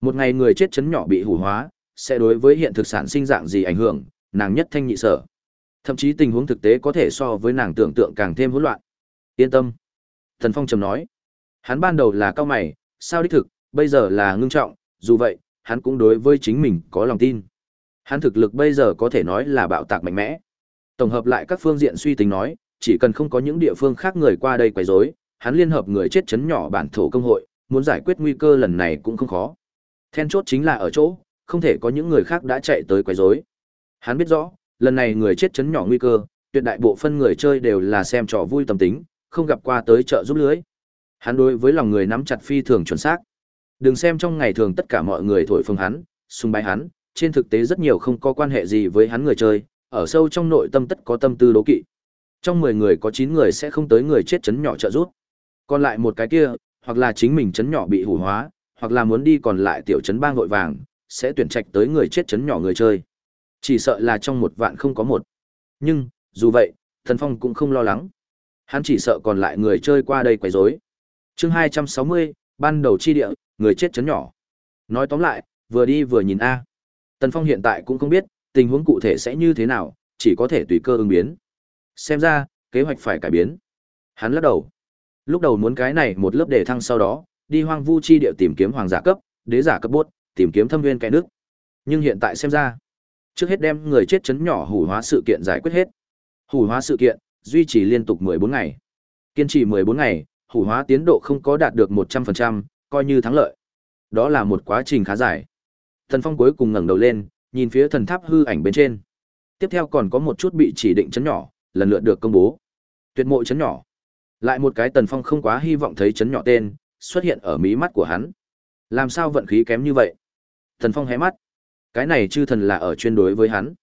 Một ngày người chết chấn nhỏ bị hủ hóa, sẽ đối với hiện thực sản sinh dạng gì ảnh hưởng, nàng nhất thanh nhị sở. Thậm chí tình huống thực tế có thể so với nàng tưởng tượng càng thêm hỗn loạn. Yên tâm. Thần Phong trầm nói. Hắn ban đầu là cao mày, sao đích thực, bây giờ là ngưng trọng, dù vậy, hắn cũng đối với chính mình có lòng tin. Hắn thực lực bây giờ có thể nói là bạo tạc mạnh mẽ. Tổng hợp lại các phương diện suy tính nói, chỉ cần không có những địa phương khác người qua đây quấy rối, hắn liên hợp người chết chấn nhỏ bản thổ công hội, muốn giải quyết nguy cơ lần này cũng không khó. Then chốt chính là ở chỗ, không thể có những người khác đã chạy tới quấy rối. Hắn biết rõ, lần này người chết chấn nhỏ nguy cơ, tuyệt đại bộ phân người chơi đều là xem trò vui tâm tính, không gặp qua tới chợ giúp lưới. Hắn đối với lòng người nắm chặt phi thường chuẩn xác. Đừng xem trong ngày thường tất cả mọi người thổi phồng hắn, sùng bái hắn, trên thực tế rất nhiều không có quan hệ gì với hắn người chơi, ở sâu trong nội tâm tất có tâm tư đố kỵ. Trong 10 người có 9 người sẽ không tới người chết chấn nhỏ trợ giúp. Còn lại một cái kia, hoặc là chính mình chấn nhỏ bị hủ hóa, hoặc là muốn đi còn lại tiểu chấn bang vội vàng, sẽ tuyển trạch tới người chết chấn nhỏ người chơi. Chỉ sợ là trong một vạn không có một. Nhưng, dù vậy, Thần Phong cũng không lo lắng. Hắn chỉ sợ còn lại người chơi qua đây quấy rối. Chương 260, ban đầu chi địa, người chết chấn nhỏ. Nói tóm lại, vừa đi vừa nhìn a. Tần Phong hiện tại cũng không biết tình huống cụ thể sẽ như thế nào, chỉ có thể tùy cơ ứng biến. Xem ra, kế hoạch phải cải biến. Hắn lắc đầu. Lúc đầu muốn cái này một lớp để thăng sau đó, đi hoang vu chi địa tìm kiếm hoàng giả cấp, đế giả cấp bốt, tìm kiếm thâm viên cái nước. Nhưng hiện tại xem ra, trước hết đem người chết chấn nhỏ hủ hóa sự kiện giải quyết hết. Hủ hóa sự kiện, duy trì liên tục 14 ngày. Kiên trì 14 ngày, hủ hóa tiến độ không có đạt được 100%, coi như thắng lợi. Đó là một quá trình khá dài. Thần Phong cuối cùng ngẩng đầu lên, nhìn phía thần tháp hư ảnh bên trên. Tiếp theo còn có một chút bị chỉ định chấn nhỏ, lần lượt được công bố. Tuyệt mộ chấn nhỏ. Lại một cái Tần Phong không quá hy vọng thấy chấn nhỏ tên xuất hiện ở mí mắt của hắn. Làm sao vận khí kém như vậy? Thần Phong hé mắt. Cái này chư thần là ở chuyên đối với hắn,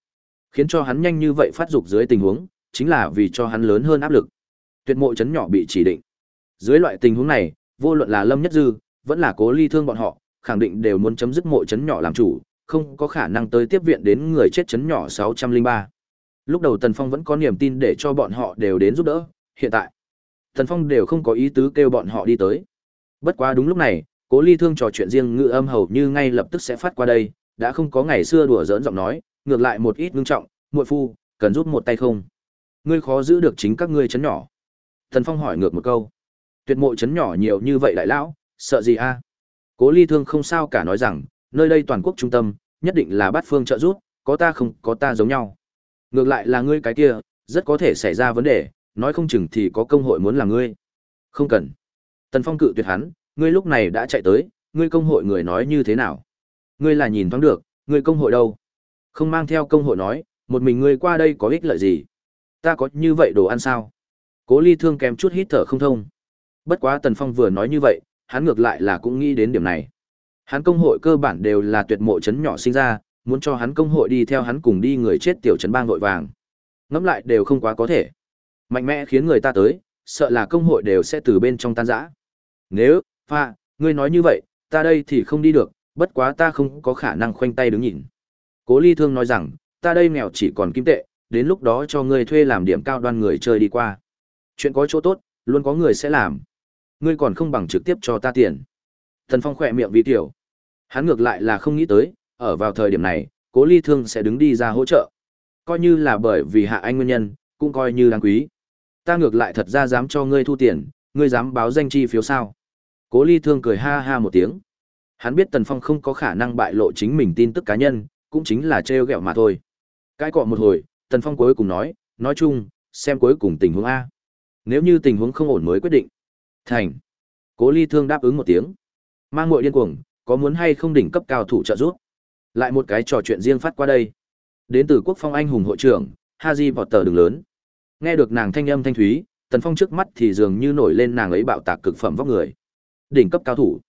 khiến cho hắn nhanh như vậy phát dục dưới tình huống, chính là vì cho hắn lớn hơn áp lực. Tuyệt mộ chấn nhỏ bị chỉ định. Dưới loại tình huống này, vô luận là Lâm Nhất Dư, vẫn là Cố Ly Thương bọn họ, khẳng định đều muốn chấm dứt mộ chấn nhỏ làm chủ, không có khả năng tới tiếp viện đến người chết chấn nhỏ 603. Lúc đầu Tần Phong vẫn có niềm tin để cho bọn họ đều đến giúp đỡ, hiện tại, Tần Phong đều không có ý tứ kêu bọn họ đi tới. Bất quá đúng lúc này, Cố Ly Thương trò chuyện riêng ngữ âm hầu như ngay lập tức sẽ phát qua đây, đã không có ngày xưa đùa giỡn giọng nói, ngược lại một ít ngưng trọng, muội phu, cần giúp một tay không? Ngươi khó giữ được chính các ngươi chấn nhỏ. Tần Phong hỏi ngược một câu. Tuyệt mộ chấn nhỏ nhiều như vậy đại lão, sợ gì a? Cố Ly Thương không sao cả nói rằng, nơi đây toàn quốc trung tâm, nhất định là bát phương trợ giúp, có ta không có ta giống nhau. Ngược lại là ngươi cái kia, rất có thể xảy ra vấn đề, nói không chừng thì có công hội muốn là ngươi. Không cần. Tần Phong cự tuyệt hắn, ngươi lúc này đã chạy tới, ngươi công hội người nói như thế nào? Ngươi là nhìn thoáng được, ngươi công hội đâu? Không mang theo công hội nói, một mình ngươi qua đây có ích lợi gì? Ta có như vậy đồ ăn sao? Cố Ly Thương kèm chút hít thở không thông. Bất quá Tần Phong vừa nói như vậy, hắn ngược lại là cũng nghĩ đến điểm này. Hắn công hội cơ bản đều là tuyệt mộ chấn nhỏ sinh ra, muốn cho hắn công hội đi theo hắn cùng đi người chết tiểu trấn bang vội vàng. Ngẫm lại đều không quá có thể. Mạnh mẽ khiến người ta tới, sợ là công hội đều sẽ từ bên trong tan rã. Nếu, pha, ngươi nói như vậy, ta đây thì không đi được, bất quá ta không có khả năng khoanh tay đứng nhìn. Cố Ly Thương nói rằng, ta đây nghèo chỉ còn kim tệ, đến lúc đó cho ngươi thuê làm điểm cao đoan người chơi đi qua. Chuyện có chỗ tốt, luôn có người sẽ làm. Ngươi còn không bằng trực tiếp cho ta tiền. Thần Phong khỏe miệng vì tiểu. Hắn ngược lại là không nghĩ tới, ở vào thời điểm này, Cố Ly Thương sẽ đứng đi ra hỗ trợ. Coi như là bởi vì hạ anh nguyên nhân, cũng coi như đáng quý. Ta ngược lại thật ra dám cho ngươi thu tiền, ngươi dám báo danh chi phiếu sao? Cố Ly Thương cười ha ha một tiếng. Hắn biết Tần Phong không có khả năng bại lộ chính mình tin tức cá nhân, cũng chính là trêu ghẹo mà thôi. Cái cọ một hồi, Tần Phong cuối cùng nói, nói chung, xem cuối cùng tình huống A. Nếu như tình huống không ổn mới quyết định. Thành. Cố Ly Thương đáp ứng một tiếng. Mang ngội điên cuồng, có muốn hay không đỉnh cấp cao thủ trợ giúp? Lại một cái trò chuyện riêng phát qua đây. Đến từ Quốc Phong Anh hùng hội trưởng, Haji vọt tờ đường lớn. Nghe được nàng thanh âm thanh thúy, Tần Phong trước mắt thì dường như nổi lên nàng ấy bạo tạc cực phẩm vóc người. Đỉnh cấp cao thủ.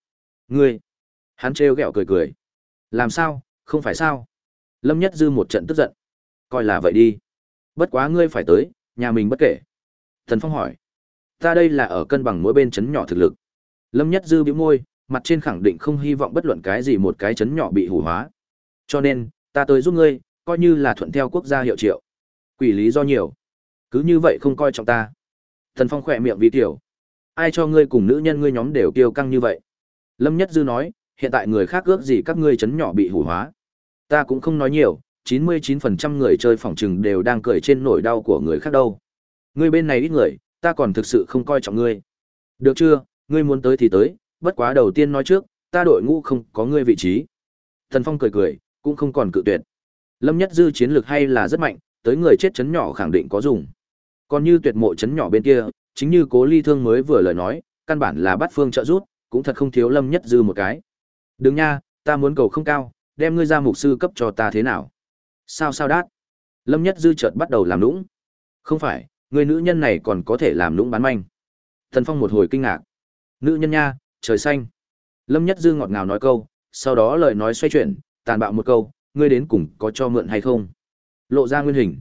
Ngươi. Hắn trêu ghẹo cười cười. Làm sao, không phải sao? Lâm Nhất Dư một trận tức giận. Coi là vậy đi. Bất quá ngươi phải tới, nhà mình bất kể. Tần Phong hỏi. Ta đây là ở cân bằng mỗi bên chấn nhỏ thực lực. Lâm Nhất Dư bĩu môi, mặt trên khẳng định không hy vọng bất luận cái gì một cái chấn nhỏ bị hủ hóa. Cho nên, ta tới giúp ngươi, coi như là thuận theo quốc gia hiệu triệu. Quỷ lý do nhiều. Cứ như vậy không coi trọng ta. Thần Phong khỏe miệng vì tiểu. Ai cho ngươi cùng nữ nhân ngươi nhóm đều kiêu căng như vậy? Lâm Nhất Dư nói, hiện tại người khác ước gì các ngươi chấn nhỏ bị hủ hóa. Ta cũng không nói nhiều, 99% người chơi phòng trừng đều đang cười trên nỗi đau của người khác đâu. Ngươi bên này ít người, ta còn thực sự không coi trọng ngươi. Được chưa, ngươi muốn tới thì tới, bất quá đầu tiên nói trước, ta đội ngũ không có ngươi vị trí. Thần Phong cười cười, cũng không còn cự tuyệt. Lâm Nhất Dư chiến lược hay là rất mạnh, tới người chết chấn nhỏ khẳng định có dùng. Còn như tuyệt mộ chấn nhỏ bên kia, chính như Cố Ly Thương mới vừa lời nói, căn bản là bắt phương trợ rút, cũng thật không thiếu Lâm Nhất Dư một cái. Đừng nha, ta muốn cầu không cao, đem ngươi ra mục sư cấp cho ta thế nào? Sao sao đát? Lâm Nhất Dư chợt bắt đầu làm lũng. Không phải, người nữ nhân này còn có thể làm lũng bán manh. Thần Phong một hồi kinh ngạc. Nữ nhân nha, trời xanh. Lâm Nhất Dư ngọt ngào nói câu, sau đó lời nói xoay chuyển, tàn bạo một câu, ngươi đến cùng có cho mượn hay không? Lộ ra nguyên hình.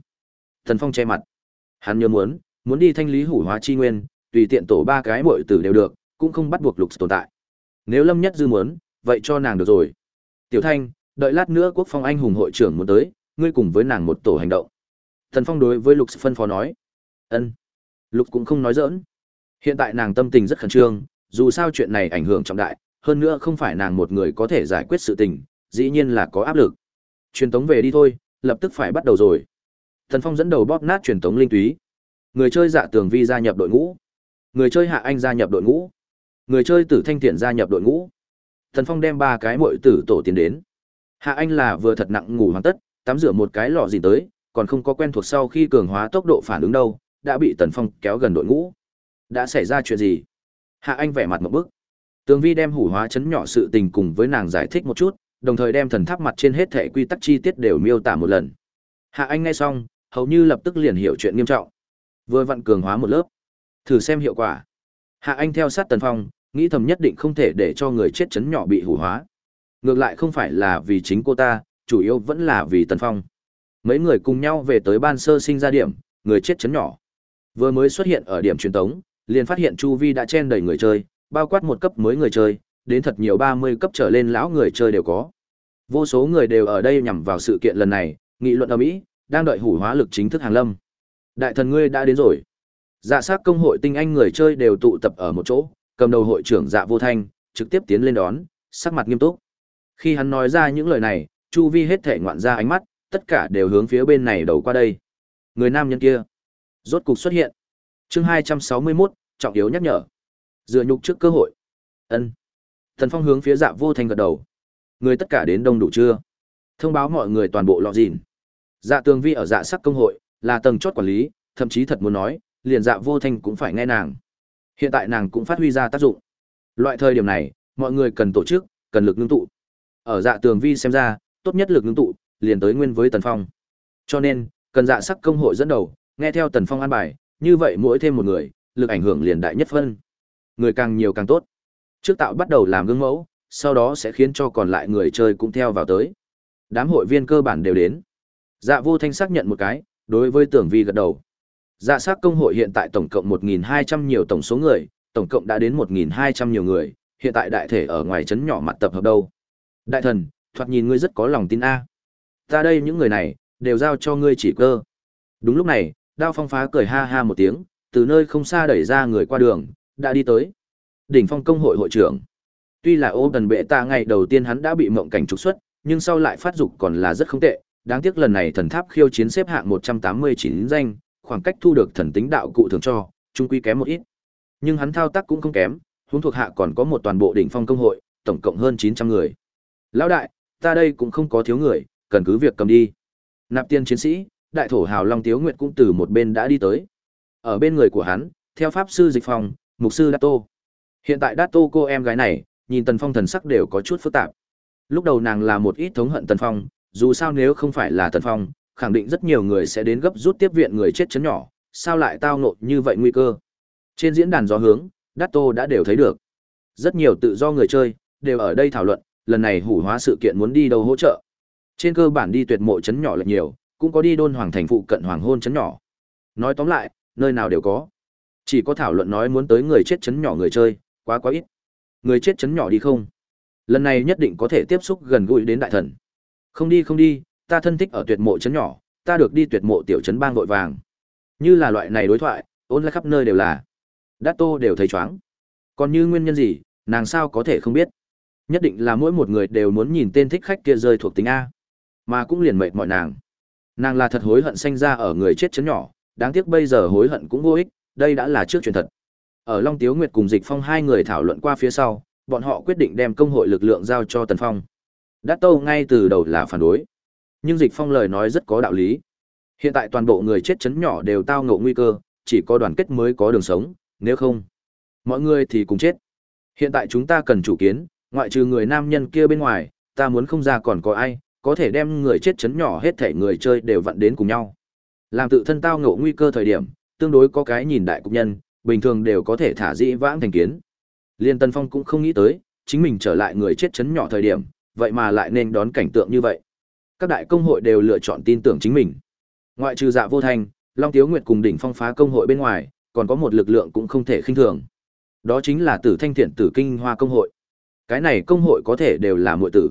Thần Phong che mặt. Hắn nhớ muốn, muốn đi thanh lý hủ hóa chi nguyên, tùy tiện tổ ba cái muội tử đều được, cũng không bắt buộc lục tồn tại. Nếu Lâm Nhất Dư muốn, vậy cho nàng được rồi. Tiểu Thanh, đợi lát nữa Quốc Phong anh hùng hội trưởng muốn tới, ngươi cùng với nàng một tổ hành động. Thần Phong đối với Lục phân phó nói. Ân. Lục cũng không nói dỡn Hiện tại nàng tâm tình rất khẩn trương, dù sao chuyện này ảnh hưởng trọng đại, hơn nữa không phải nàng một người có thể giải quyết sự tình, dĩ nhiên là có áp lực. Truyền tống về đi thôi, lập tức phải bắt đầu rồi. Thần Phong dẫn đầu bóp nát truyền tống linh túy. Người chơi Dạ Tường Vi gia nhập đội ngũ. Người chơi Hạ Anh gia nhập đội ngũ. Người chơi Tử Thanh thiện gia nhập đội ngũ. Thần Phong đem ba cái muội tử tổ tiến đến. Hạ Anh là vừa thật nặng ngủ hoàn tất, tắm rửa một cái lọ gì tới, còn không có quen thuộc sau khi cường hóa tốc độ phản ứng đâu, đã bị Tần Phong kéo gần đội ngũ. Đã xảy ra chuyện gì? Hạ Anh vẻ mặt một bức. Tường Vi đem hủ hóa chấn nhỏ sự tình cùng với nàng giải thích một chút, đồng thời đem thần tháp mặt trên hết thể quy tắc chi tiết đều miêu tả một lần. Hạ Anh nghe xong, hầu như lập tức liền hiểu chuyện nghiêm trọng. Vừa vặn cường hóa một lớp, thử xem hiệu quả. Hạ Anh theo sát Tần Phong, nghĩ thầm nhất định không thể để cho người chết chấn nhỏ bị hủ hóa. Ngược lại không phải là vì chính cô ta, chủ yếu vẫn là vì Tần Phong. Mấy người cùng nhau về tới ban sơ sinh ra điểm, người chết chấn nhỏ. Vừa mới xuất hiện ở điểm truyền tống, liền phát hiện chu vi đã chen đầy người chơi, bao quát một cấp mới người chơi, đến thật nhiều 30 cấp trở lên lão người chơi đều có. Vô số người đều ở đây nhằm vào sự kiện lần này, nghị luận ở Mỹ, đang đợi hủ hóa lực chính thức hàng lâm. Đại thần ngươi đã đến rồi. Dạ sát công hội tinh anh người chơi đều tụ tập ở một chỗ, cầm đầu hội trưởng Dạ Vô Thanh, trực tiếp tiến lên đón, sắc mặt nghiêm túc. Khi hắn nói ra những lời này, chu vi hết thể ngoạn ra ánh mắt, tất cả đều hướng phía bên này đầu qua đây. Người nam nhân kia, rốt cục xuất hiện. Chương 261, trọng yếu nhắc nhở. Dựa nhục trước cơ hội. Ân. Thần Phong hướng phía Dạ Vô thành gật đầu. Người tất cả đến đông đủ chưa? Thông báo mọi người toàn bộ lọ gìn. Dạ Tường Vi ở Dạ Sắc công hội là tầng chốt quản lý, thậm chí thật muốn nói, liền Dạ Vô thành cũng phải nghe nàng. Hiện tại nàng cũng phát huy ra tác dụng. Loại thời điểm này, mọi người cần tổ chức, cần lực ngưng tụ. Ở Dạ Tường Vi xem ra, tốt nhất lực ngưng tụ liền tới nguyên với Tần Phong. Cho nên, cần Dạ Sắc công hội dẫn đầu, nghe theo Tần Phong an bài, như vậy mỗi thêm một người, lực ảnh hưởng liền đại nhất phân. Người càng nhiều càng tốt. Trước tạo bắt đầu làm gương mẫu, sau đó sẽ khiến cho còn lại người chơi cũng theo vào tới. Đám hội viên cơ bản đều đến. Dạ vô thanh xác nhận một cái, đối với tưởng vi gật đầu. Dạ sát công hội hiện tại tổng cộng 1.200 nhiều tổng số người, tổng cộng đã đến 1.200 nhiều người, hiện tại đại thể ở ngoài trấn nhỏ mặt tập hợp đâu. Đại thần, thoạt nhìn ngươi rất có lòng tin A. Ta đây những người này, đều giao cho ngươi chỉ cơ. Đúng lúc này, đao phong phá cười ha ha một tiếng, từ nơi không xa đẩy ra người qua đường, đã đi tới. Đỉnh phong công hội hội trưởng. Tuy là ô tần bệ ta ngày đầu tiên hắn đã bị mộng cảnh trục xuất, nhưng sau lại phát dục còn là rất không tệ. Đáng tiếc lần này thần tháp khiêu chiến xếp hạng 189 danh, khoảng cách thu được thần tính đạo cụ thường cho, trung quy kém một ít. Nhưng hắn thao tác cũng không kém, huống thuộc hạ còn có một toàn bộ đỉnh phong công hội, tổng cộng hơn 900 người. Lão đại, ta đây cũng không có thiếu người, cần cứ việc cầm đi. Nạp tiên chiến sĩ, đại thổ hào long tiếu nguyệt cũng từ một bên đã đi tới. Ở bên người của hắn, theo pháp sư dịch phòng, mục sư Dato. Hiện tại Dato cô em gái này, nhìn Tần Phong thần sắc đều có chút phức tạp. Lúc đầu nàng là một ít thống hận Tần Phong, dù sao nếu không phải là Tần Phong, khẳng định rất nhiều người sẽ đến gấp rút tiếp viện người chết chấn nhỏ, sao lại tao nộn như vậy nguy cơ. Trên diễn đàn gió hướng, Dato đã đều thấy được. Rất nhiều tự do người chơi, đều ở đây thảo luận, lần này hủ hóa sự kiện muốn đi đâu hỗ trợ. Trên cơ bản đi tuyệt mộ chấn nhỏ là nhiều, cũng có đi đôn hoàng thành phụ cận hoàng hôn chấn nhỏ. Nói tóm lại, nơi nào đều có. Chỉ có thảo luận nói muốn tới người chết chấn nhỏ người chơi, quá quá ít. Người chết chấn nhỏ đi không? Lần này nhất định có thể tiếp xúc gần gũi đến đại thần. Không đi không đi, ta thân thích ở tuyệt mộ chấn nhỏ, ta được đi tuyệt mộ tiểu chấn bang vội vàng. Như là loại này đối thoại, ôn lại khắp nơi đều là. Đát tô đều thấy chóng. Còn như nguyên nhân gì, nàng sao có thể không biết. Nhất định là mỗi một người đều muốn nhìn tên thích khách kia rơi thuộc tính A. Mà cũng liền mệt mọi nàng. Nàng là thật hối hận sanh ra ở người chết chấn nhỏ, đáng tiếc bây giờ hối hận cũng vô ích, đây đã là trước chuyện thật. Ở Long Tiếu Nguyệt cùng Dịch Phong hai người thảo luận qua phía sau, bọn họ quyết định đem công hội lực lượng giao cho Tần Phong. Đát Tâu ngay từ đầu là phản đối. Nhưng Dịch Phong lời nói rất có đạo lý. Hiện tại toàn bộ người chết chấn nhỏ đều tao ngộ nguy cơ, chỉ có đoàn kết mới có đường sống, nếu không, mọi người thì cùng chết. Hiện tại chúng ta cần chủ kiến, ngoại trừ người nam nhân kia bên ngoài, ta muốn không ra còn có ai, có thể đem người chết chấn nhỏ hết thể người chơi đều vặn đến cùng nhau. Làm tự thân tao ngộ nguy cơ thời điểm, tương đối có cái nhìn đại cục nhân, bình thường đều có thể thả dĩ vãng thành kiến. Liên Tân Phong cũng không nghĩ tới, chính mình trở lại người chết chấn nhỏ thời điểm, vậy mà lại nên đón cảnh tượng như vậy. Các đại công hội đều lựa chọn tin tưởng chính mình. Ngoại trừ Dạ Vô thành Long Tiếu Nguyệt cùng đỉnh phong phá công hội bên ngoài, còn có một lực lượng cũng không thể khinh thường. Đó chính là Tử Thanh Thiện Tử Kinh Hoa công hội. Cái này công hội có thể đều là muội tử.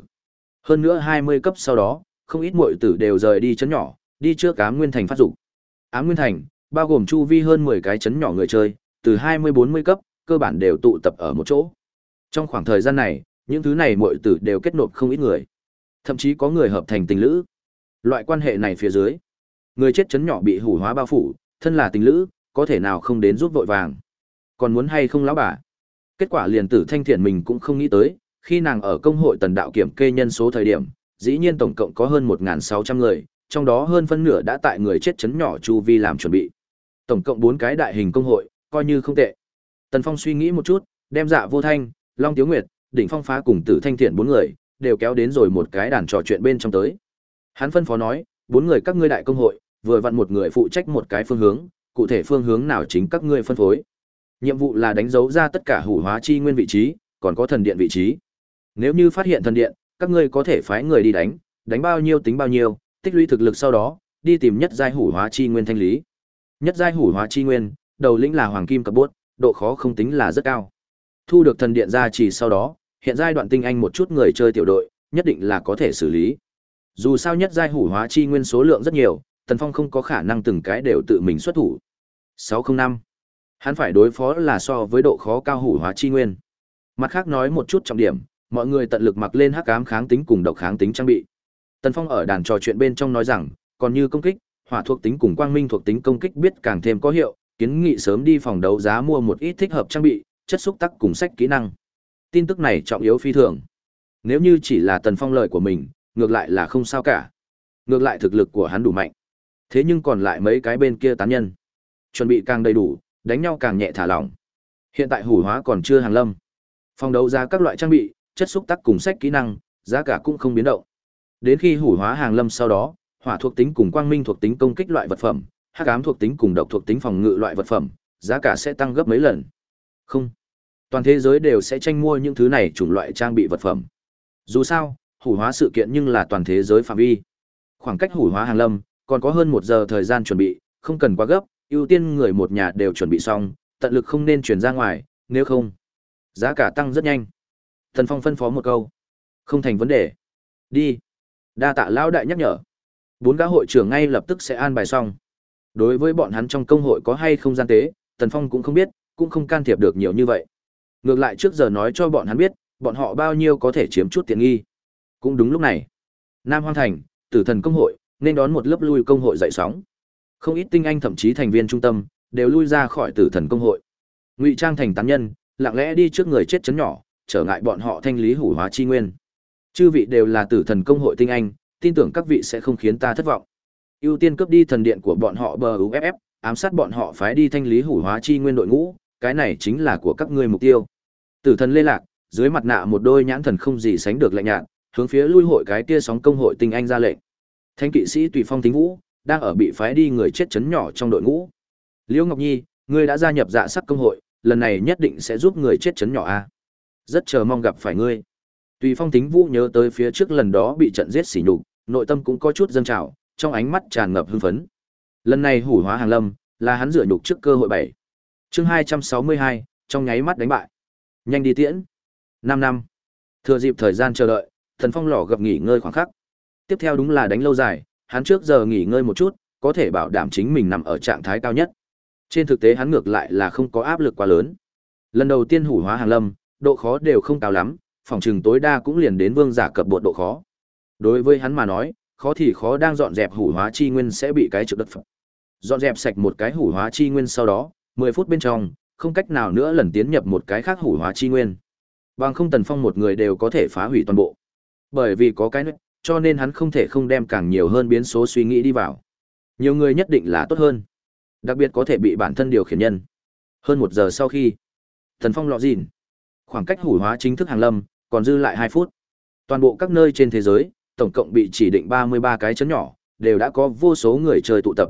Hơn nữa 20 cấp sau đó, không ít muội tử đều rời đi chấn nhỏ, đi trước Ám Nguyên Thành phát dục. Ám Nguyên Thành, bao gồm chu vi hơn 10 cái chấn nhỏ người chơi, từ 20-40 cấp, cơ bản đều tụ tập ở một chỗ. Trong khoảng thời gian này, những thứ này muội tử đều kết nộp không ít người. Thậm chí có người hợp thành tình lữ. Loại quan hệ này phía dưới, người chết chấn nhỏ bị hủ hóa bao phủ, thân là tình lữ, có thể nào không đến giúp vội vàng. Còn muốn hay không lão bà? Kết quả liền tử thanh thiện mình cũng không nghĩ tới, khi nàng ở công hội tần đạo kiểm kê nhân số thời điểm, dĩ nhiên tổng cộng có hơn 1.600 người, trong đó hơn phân nửa đã tại người chết chấn nhỏ chu vi làm chuẩn bị. Tổng cộng 4 cái đại hình công hội, coi như không tệ. Tần Phong suy nghĩ một chút, đem dạ vô thanh, Long Tiếu Nguyệt, đỉnh phong phá cùng tử thanh thiện bốn người, đều kéo đến rồi một cái đàn trò chuyện bên trong tới. Hắn phân phó nói, bốn người các ngươi đại công hội, vừa vặn một người phụ trách một cái phương hướng, cụ thể phương hướng nào chính các ngươi phân phối. Nhiệm vụ là đánh dấu ra tất cả hủ hóa chi nguyên vị trí, còn có thần điện vị trí. Nếu như phát hiện thần điện, các ngươi có thể phái người đi đánh, đánh bao nhiêu tính bao nhiêu, tích lũy thực lực sau đó, đi tìm nhất giai hủ hóa chi nguyên thanh lý. Nhất giai hủ hóa chi nguyên, đầu lĩnh là hoàng kim cấp bốt, độ khó không tính là rất cao. Thu được thần điện ra chỉ sau đó, hiện giai đoạn tinh anh một chút người chơi tiểu đội, nhất định là có thể xử lý. Dù sao nhất giai hủ hóa chi nguyên số lượng rất nhiều, Tần Phong không có khả năng từng cái đều tự mình xuất thủ. 605. Hắn phải đối phó là so với độ khó cao hủ hóa chi nguyên. Mặt khác nói một chút trọng điểm, mọi người tận lực mặc lên hắc ám kháng tính cùng độc kháng tính trang bị. Tần Phong ở đàn trò chuyện bên trong nói rằng, còn như công kích, hỏa thuộc tính cùng quang minh thuộc tính công kích biết càng thêm có hiệu, kiến nghị sớm đi phòng đấu giá mua một ít thích hợp trang bị, chất xúc tác cùng sách kỹ năng. Tin tức này trọng yếu phi thường. Nếu như chỉ là Tần Phong lời của mình, ngược lại là không sao cả. Ngược lại thực lực của hắn đủ mạnh. Thế nhưng còn lại mấy cái bên kia tán nhân, chuẩn bị càng đầy đủ, đánh nhau càng nhẹ thả lỏng. Hiện tại hủ hóa còn chưa hàng lâm. Phòng đấu giá các loại trang bị, chất xúc tác cùng sách kỹ năng, giá cả cũng không biến động. Đến khi hủ hóa hàng lâm sau đó, hỏa thuộc tính cùng quang minh thuộc tính công kích loại vật phẩm, hắc ám thuộc tính cùng độc thuộc tính phòng ngự loại vật phẩm, giá cả sẽ tăng gấp mấy lần. Không, toàn thế giới đều sẽ tranh mua những thứ này chủng loại trang bị vật phẩm. Dù sao, hủ hóa sự kiện nhưng là toàn thế giới phạm vi. Khoảng cách hủ hóa hàng lâm, còn có hơn một giờ thời gian chuẩn bị, không cần quá gấp, ưu tiên người một nhà đều chuẩn bị xong, tận lực không nên chuyển ra ngoài, nếu không, giá cả tăng rất nhanh. Thần Phong phân phó một câu, không thành vấn đề. Đi. Đa tạ lão đại nhắc nhở. Bốn gã hội trưởng ngay lập tức sẽ an bài xong. Đối với bọn hắn trong công hội có hay không gian tế, Tần Phong cũng không biết, cũng không can thiệp được nhiều như vậy. Ngược lại trước giờ nói cho bọn hắn biết, bọn họ bao nhiêu có thể chiếm chút tiện nghi. Cũng đúng lúc này, Nam Hoang Thành, Tử Thần công hội, nên đón một lớp lui công hội dậy sóng. Không ít tinh anh thậm chí thành viên trung tâm đều lui ra khỏi Tử Thần công hội. Ngụy Trang thành tán nhân, lặng lẽ đi trước người chết chấn nhỏ, trở ngại bọn họ thanh lý hủ hóa chi nguyên. Chư vị đều là Tử Thần công hội tinh anh, tin tưởng các vị sẽ không khiến ta thất vọng. Ưu tiên cấp đi thần điện của bọn họ bờ UFF, ám sát bọn họ phái đi thanh lý hủ hóa chi nguyên đội ngũ, cái này chính là của các ngươi mục tiêu. Tử thần lê lạc, dưới mặt nạ một đôi nhãn thần không gì sánh được lạnh nhạt, hướng phía lui hội cái kia sóng công hội tinh anh ra lệnh. Thanh kỵ sĩ Tùy Phong Tính Vũ đang ở bị phái đi người chết chấn nhỏ trong đội ngũ. Liễu Ngọc Nhi, ngươi đã gia nhập dạ sắc công hội, lần này nhất định sẽ giúp người chết chấn nhỏ a. Rất chờ mong gặp phải ngươi. Tùy Phong Tính Vũ nhớ tới phía trước lần đó bị trận giết sỉ nhục, nội tâm cũng có chút dâng trào, trong ánh mắt tràn ngập hưng phấn. Lần này hủ hóa hàng lâm, là hắn dựa nhục trước cơ hội bảy. Chương 262, trong nháy mắt đánh bại. Nhanh đi tiễn. Năm năm. Thừa dịp thời gian chờ đợi, Thần Phong lỏ gặp nghỉ ngơi khoảng khắc. Tiếp theo đúng là đánh lâu dài, hắn trước giờ nghỉ ngơi một chút, có thể bảo đảm chính mình nằm ở trạng thái cao nhất. Trên thực tế hắn ngược lại là không có áp lực quá lớn. Lần đầu tiên hủ hóa hàng lâm, độ khó đều không cao lắm, phòng trừng tối đa cũng liền đến vương giả cập bộ độ khó. Đối với hắn mà nói, khó thì khó đang dọn dẹp hủ hóa chi nguyên sẽ bị cái trực đất phẩm. Dọn dẹp sạch một cái hủ hóa chi nguyên sau đó, 10 phút bên trong, không cách nào nữa lần tiến nhập một cái khác hủ hóa chi nguyên. Bằng không tần phong một người đều có thể phá hủy toàn bộ. Bởi vì có cái nữa, cho nên hắn không thể không đem càng nhiều hơn biến số suy nghĩ đi vào. Nhiều người nhất định là tốt hơn. Đặc biệt có thể bị bản thân điều khiển nhân. Hơn một giờ sau khi, tần phong lọ dìn. Khoảng cách hủ hóa chính thức hàng lâm, còn dư lại 2 phút. Toàn bộ các nơi trên thế giới, tổng cộng bị chỉ định 33 cái chấn nhỏ, đều đã có vô số người chơi tụ tập.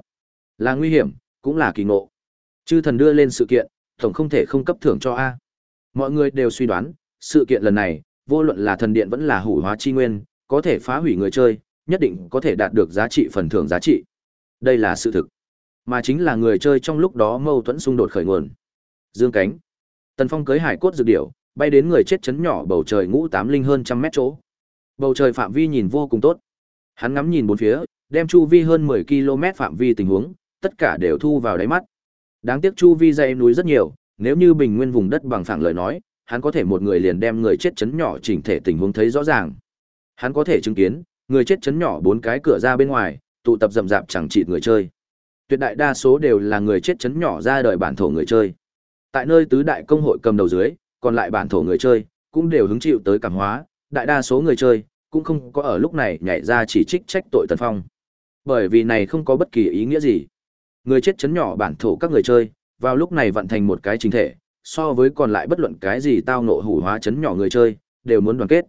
Là nguy hiểm, cũng là kỳ ngộ. Chư thần đưa lên sự kiện, tổng không thể không cấp thưởng cho A. Mọi người đều suy đoán, sự kiện lần này, vô luận là thần điện vẫn là hủ hóa chi nguyên, có thể phá hủy người chơi, nhất định có thể đạt được giá trị phần thưởng giá trị. Đây là sự thực. Mà chính là người chơi trong lúc đó mâu thuẫn xung đột khởi nguồn. Dương cánh. Tần Phong cưới hải cốt dược điểu, bay đến người chết chấn nhỏ bầu trời ngũ tám linh hơn trăm mét chỗ. Bầu trời phạm vi nhìn vô cùng tốt. Hắn ngắm nhìn bốn phía, đem chu vi hơn 10 km phạm vi tình huống, tất cả đều thu vào đáy mắt. Đáng tiếc chu vi dãy núi rất nhiều, nếu như bình nguyên vùng đất bằng phẳng lời nói, hắn có thể một người liền đem người chết chấn nhỏ chỉnh thể tình huống thấy rõ ràng. Hắn có thể chứng kiến, người chết chấn nhỏ bốn cái cửa ra bên ngoài, tụ tập rậm rạp chẳng chịt người chơi. Tuyệt đại đa số đều là người chết chấn nhỏ ra đời bản thổ người chơi. Tại nơi tứ đại công hội cầm đầu dưới, còn lại bản thổ người chơi cũng đều hứng chịu tới cảm hóa, đại đa số người chơi cũng không có ở lúc này nhảy ra chỉ trích trách tội Tần Phong. Bởi vì này không có bất kỳ ý nghĩa gì. Người chết chấn nhỏ bản thổ các người chơi, vào lúc này vận thành một cái chính thể, so với còn lại bất luận cái gì tao nộ hủ hóa chấn nhỏ người chơi, đều muốn đoàn kết.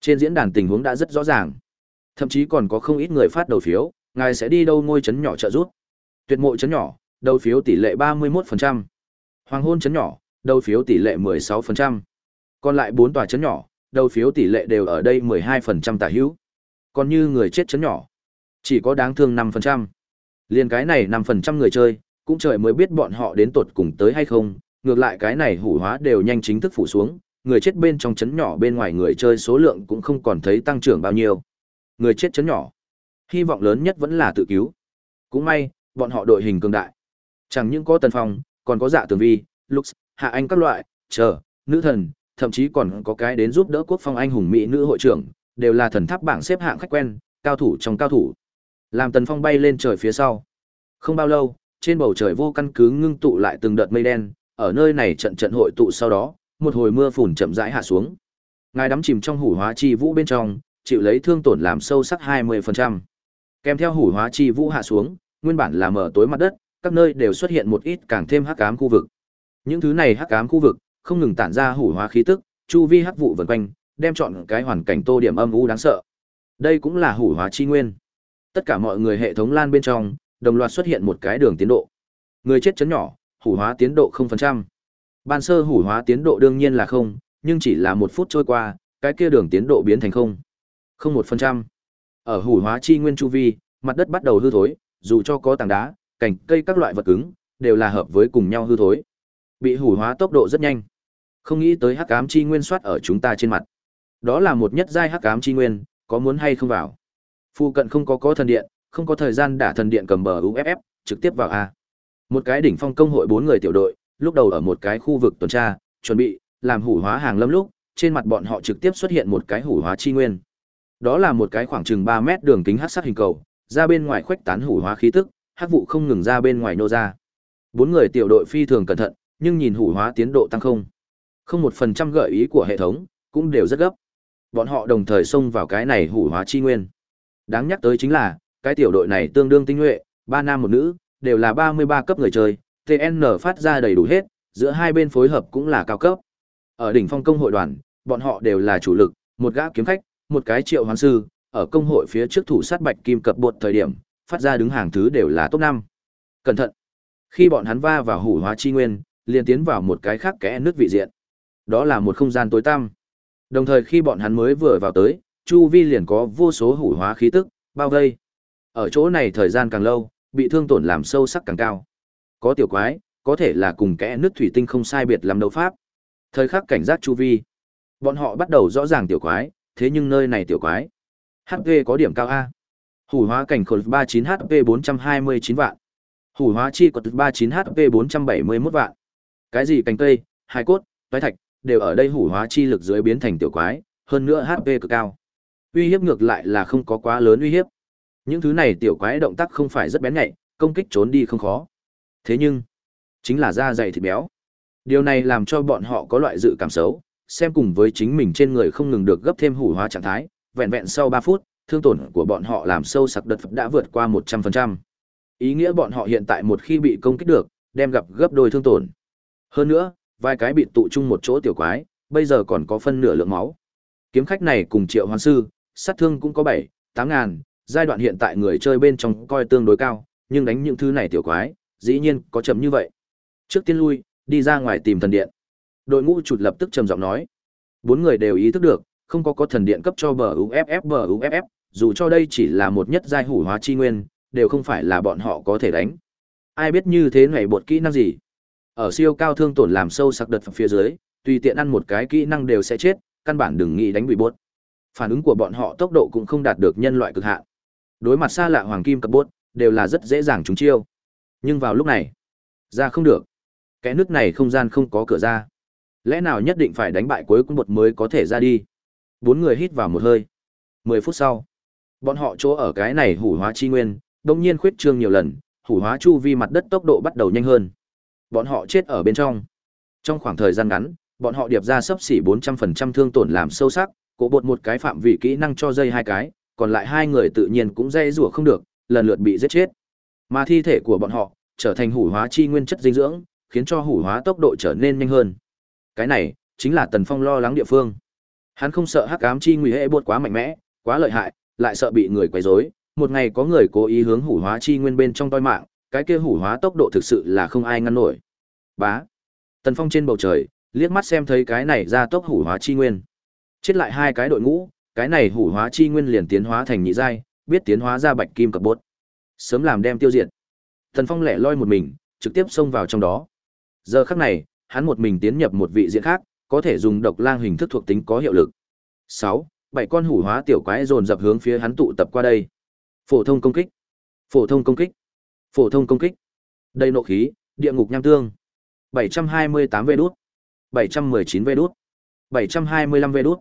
Trên diễn đàn tình huống đã rất rõ ràng. Thậm chí còn có không ít người phát đầu phiếu, ngài sẽ đi đâu ngôi chấn nhỏ trợ giúp. Tuyệt mộ chấn nhỏ, đầu phiếu tỷ lệ 31%. Hoàng hôn chấn nhỏ, đầu phiếu tỷ lệ 16%. Còn lại 4 tòa chấn nhỏ, đầu phiếu tỷ lệ đều ở đây 12% tả hữu. Còn như người chết chấn nhỏ, chỉ có đáng thương 5%. Liên cái này 5% người chơi, cũng trời mới biết bọn họ đến tột cùng tới hay không, ngược lại cái này hủ hóa đều nhanh chính thức phủ xuống, người chết bên trong chấn nhỏ bên ngoài người chơi số lượng cũng không còn thấy tăng trưởng bao nhiêu. Người chết chấn nhỏ, hy vọng lớn nhất vẫn là tự cứu. Cũng may, bọn họ đội hình cường đại. Chẳng những có Tần Phong, còn có Dạ Tường Vi, Lux, Hạ Anh các loại, chờ, nữ thần, thậm chí còn có cái đến giúp đỡ quốc phong anh hùng mỹ nữ hội trưởng, đều là thần tháp bảng xếp hạng khách quen, cao thủ trong cao thủ. Làm Tần Phong bay lên trời phía sau. Không bao lâu, trên bầu trời vô căn cứ ngưng tụ lại từng đợt mây đen, ở nơi này trận trận hội tụ sau đó, một hồi mưa phùn chậm rãi hạ xuống. Ngài đắm chìm trong hủ hóa chi vũ bên trong, chịu lấy thương tổn làm sâu sắc 20%. Kèm theo hủ hóa chi vũ hạ xuống, nguyên bản là mở tối mặt đất, các nơi đều xuất hiện một ít càng thêm hắc ám khu vực. Những thứ này hắc ám khu vực không ngừng tản ra hủ hóa khí tức, chu vi hắc vụ vần quanh, đem chọn cái hoàn cảnh tô điểm âm u đáng sợ. Đây cũng là hủ hóa chi nguyên. Tất cả mọi người hệ thống lan bên trong, đồng loạt xuất hiện một cái đường tiến độ. Người chết chấn nhỏ, hủ hóa tiến độ 0%. Ban sơ hủ hóa tiến độ đương nhiên là không, nhưng chỉ là một phút trôi qua, cái kia đường tiến độ biến thành không. Không một phần trăm. Ở hủ hóa chi nguyên chu vi, mặt đất bắt đầu hư thối, dù cho có tảng đá, cành cây các loại vật cứng, đều là hợp với cùng nhau hư thối. Bị hủ hóa tốc độ rất nhanh. Không nghĩ tới hắc ám chi nguyên soát ở chúng ta trên mặt. Đó là một nhất giai hắc ám chi nguyên, có muốn hay không vào. phụ cận không có có thần điện, không có thời gian đả thần điện cầm bờ UFF, trực tiếp vào A. Một cái đỉnh phong công hội bốn người tiểu đội, lúc đầu ở một cái khu vực tuần tra, chuẩn bị làm hủ hóa hàng lâm lúc, trên mặt bọn họ trực tiếp xuất hiện một cái hủ hóa chi nguyên. Đó là một cái khoảng chừng ba mét đường kính hát sắc hình cầu, ra bên ngoài khuếch tán hủ hóa khí tức, hát vụ không ngừng ra bên ngoài nô ra. Bốn người tiểu đội phi thường cẩn thận, nhưng nhìn hủ hóa tiến độ tăng không. Không một phần trăm gợi ý của hệ thống, cũng đều rất gấp. Bọn họ đồng thời xông vào cái này hủ hóa chi nguyên. Đáng nhắc tới chính là, cái tiểu đội này tương đương tinh nhuệ, ba nam một nữ, đều là 33 cấp người chơi, TN phát ra đầy đủ hết, giữa hai bên phối hợp cũng là cao cấp. Ở đỉnh phong công hội đoàn, bọn họ đều là chủ lực, một gã kiếm khách, một cái triệu hoán sư, ở công hội phía trước thủ sát bạch kim cập bột thời điểm, phát ra đứng hàng thứ đều là top 5. Cẩn thận. Khi bọn hắn va vào hủ hóa chi nguyên, liền tiến vào một cái khác kẽ nước vị diện. Đó là một không gian tối tăm. Đồng thời khi bọn hắn mới vừa vào tới, chu vi liền có vô số hủ hóa khí tức bao vây. Ở chỗ này thời gian càng lâu, bị thương tổn làm sâu sắc càng cao. Có tiểu quái, có thể là cùng kẽ nước thủy tinh không sai biệt làm đấu pháp. Thời khắc cảnh giác chu vi. Bọn họ bắt đầu rõ ràng tiểu quái, thế nhưng nơi này tiểu quái. HP có điểm cao A. Hủ hóa cảnh khổ 39 HP 429 vạn. Hủ hóa chi quật 39 HP 471 vạn. Cái gì cánh cây, hai cốt, toái thạch, đều ở đây hủ hóa chi lực dưới biến thành tiểu quái, hơn nữa HP cực cao. Uy hiếp ngược lại là không có quá lớn uy hiếp. Những thứ này tiểu quái động tác không phải rất bén nhạy, công kích trốn đi không khó. Thế nhưng, chính là da dày thịt béo. Điều này làm cho bọn họ có loại dự cảm xấu, xem cùng với chính mình trên người không ngừng được gấp thêm hủ hóa trạng thái, vẹn vẹn sau 3 phút, thương tổn của bọn họ làm sâu sắc đợt đã vượt qua 100%. Ý nghĩa bọn họ hiện tại một khi bị công kích được, đem gặp gấp đôi thương tổn. Hơn nữa, vài cái bị tụ chung một chỗ tiểu quái, bây giờ còn có phân nửa lượng máu. Kiếm khách này cùng Triệu Hoán sư, sát thương cũng có 7, 8 ngàn, giai đoạn hiện tại người chơi bên trong coi tương đối cao, nhưng đánh những thứ này tiểu quái, dĩ nhiên có chậm như vậy. Trước tiên lui, đi ra ngoài tìm thần điện. Đội ngũ chụt lập tức trầm giọng nói. Bốn người đều ý thức được, không có có thần điện cấp cho bờ UFF bờ UFF, dù cho đây chỉ là một nhất giai hủ hóa chi nguyên, đều không phải là bọn họ có thể đánh. Ai biết như thế này bột kỹ năng gì? Ở siêu cao thương tổn làm sâu sắc đợt phía dưới, tùy tiện ăn một cái kỹ năng đều sẽ chết, căn bản đừng nghĩ đánh bị bốt. Phản ứng của bọn họ tốc độ cũng không đạt được nhân loại cực hạn. Đối mặt xa lạ hoàng kim cấp bốt, đều là rất dễ dàng trúng chiêu. Nhưng vào lúc này, ra không được. Cái nước này không gian không có cửa ra. Lẽ nào nhất định phải đánh bại cuối cùng một mới có thể ra đi? Bốn người hít vào một hơi. Mười phút sau, bọn họ chỗ ở cái này hủ hóa chi nguyên, đông nhiên khuyết trương nhiều lần, hủ hóa chu vi mặt đất tốc độ bắt đầu nhanh hơn. Bọn họ chết ở bên trong. Trong khoảng thời gian ngắn, bọn họ điệp ra sấp xỉ 400% thương tổn làm sâu sắc, cổ bột một cái phạm vị kỹ năng cho dây hai cái, còn lại hai người tự nhiên cũng dây rủa không được, lần lượt bị giết chết. Mà thi thể của bọn họ trở thành hủ hóa chi nguyên chất dinh dưỡng, khiến cho hủ hóa tốc độ trở nên nhanh hơn. Cái này chính là Tần Phong lo lắng địa phương. Hắn không sợ hắc ám chi nguy hệ buốt quá mạnh mẽ, quá lợi hại, lại sợ bị người quấy rối, một ngày có người cố ý hướng hủ hóa chi nguyên bên trong toi mạng, cái kia hủ hóa tốc độ thực sự là không ai ngăn nổi. Bá. Tần Phong trên bầu trời, liếc mắt xem thấy cái này ra tốc hủ hóa chi nguyên. Chết lại hai cái đội ngũ, cái này hủ hóa chi nguyên liền tiến hóa thành nhị giai, biết tiến hóa ra bạch kim cập bốt. Sớm làm đem tiêu diệt. Tần Phong lẻ loi một mình, trực tiếp xông vào trong đó. Giờ khắc này, hắn một mình tiến nhập một vị diện khác, có thể dùng độc lang hình thức thuộc tính có hiệu lực. 6. Bảy con hủ hóa tiểu quái dồn dập hướng phía hắn tụ tập qua đây. Phổ thông công kích. Phổ thông công kích. Phổ thông công kích. Đây nộ khí, địa ngục nham tương. 728 vê đút. 719 vê đút. 725 vê đút.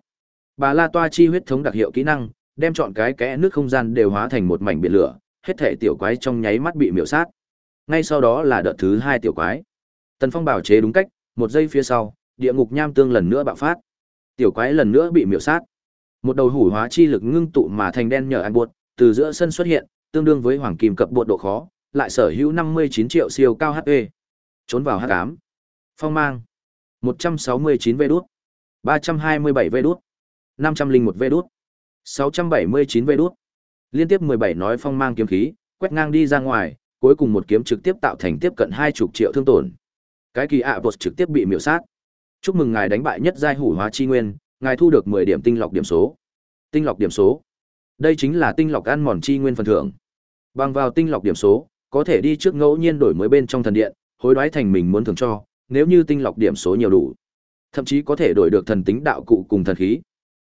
Bà La Toa chi huyết thống đặc hiệu kỹ năng, đem chọn cái kẽ nước không gian đều hóa thành một mảnh biển lửa, hết thể tiểu quái trong nháy mắt bị miểu sát. Ngay sau đó là đợt thứ hai tiểu quái. Tần Phong bảo chế đúng cách, một giây phía sau, địa ngục nham tương lần nữa bạo phát. Tiểu quái lần nữa bị miểu sát. Một đầu hủ hóa chi lực ngưng tụ mà thành đen nhờ ăn buột, từ giữa sân xuất hiện, tương đương với hoàng kim cập bột độ khó, lại sở hữu 59 triệu siêu cao HP. Trốn vào hắc ám. Phong mang. 169 vê đút. 327 vê đút. 501 vê đút. 679 vê đút. Liên tiếp 17 nói phong mang kiếm khí, quét ngang đi ra ngoài, cuối cùng một kiếm trực tiếp tạo thành tiếp cận 20 triệu thương tổn. Cái kỳ ạ bột trực tiếp bị miểu sát. Chúc mừng ngài đánh bại nhất giai hủ hóa chi nguyên, ngài thu được 10 điểm tinh lọc điểm số. Tinh lọc điểm số. Đây chính là tinh lọc ăn mòn chi nguyên phần thưởng. Bằng vào tinh lọc điểm số, có thể đi trước ngẫu nhiên đổi mới bên trong thần điện, hối đoái thành mình muốn thưởng cho, nếu như tinh lọc điểm số nhiều đủ. Thậm chí có thể đổi được thần tính đạo cụ cùng thần khí.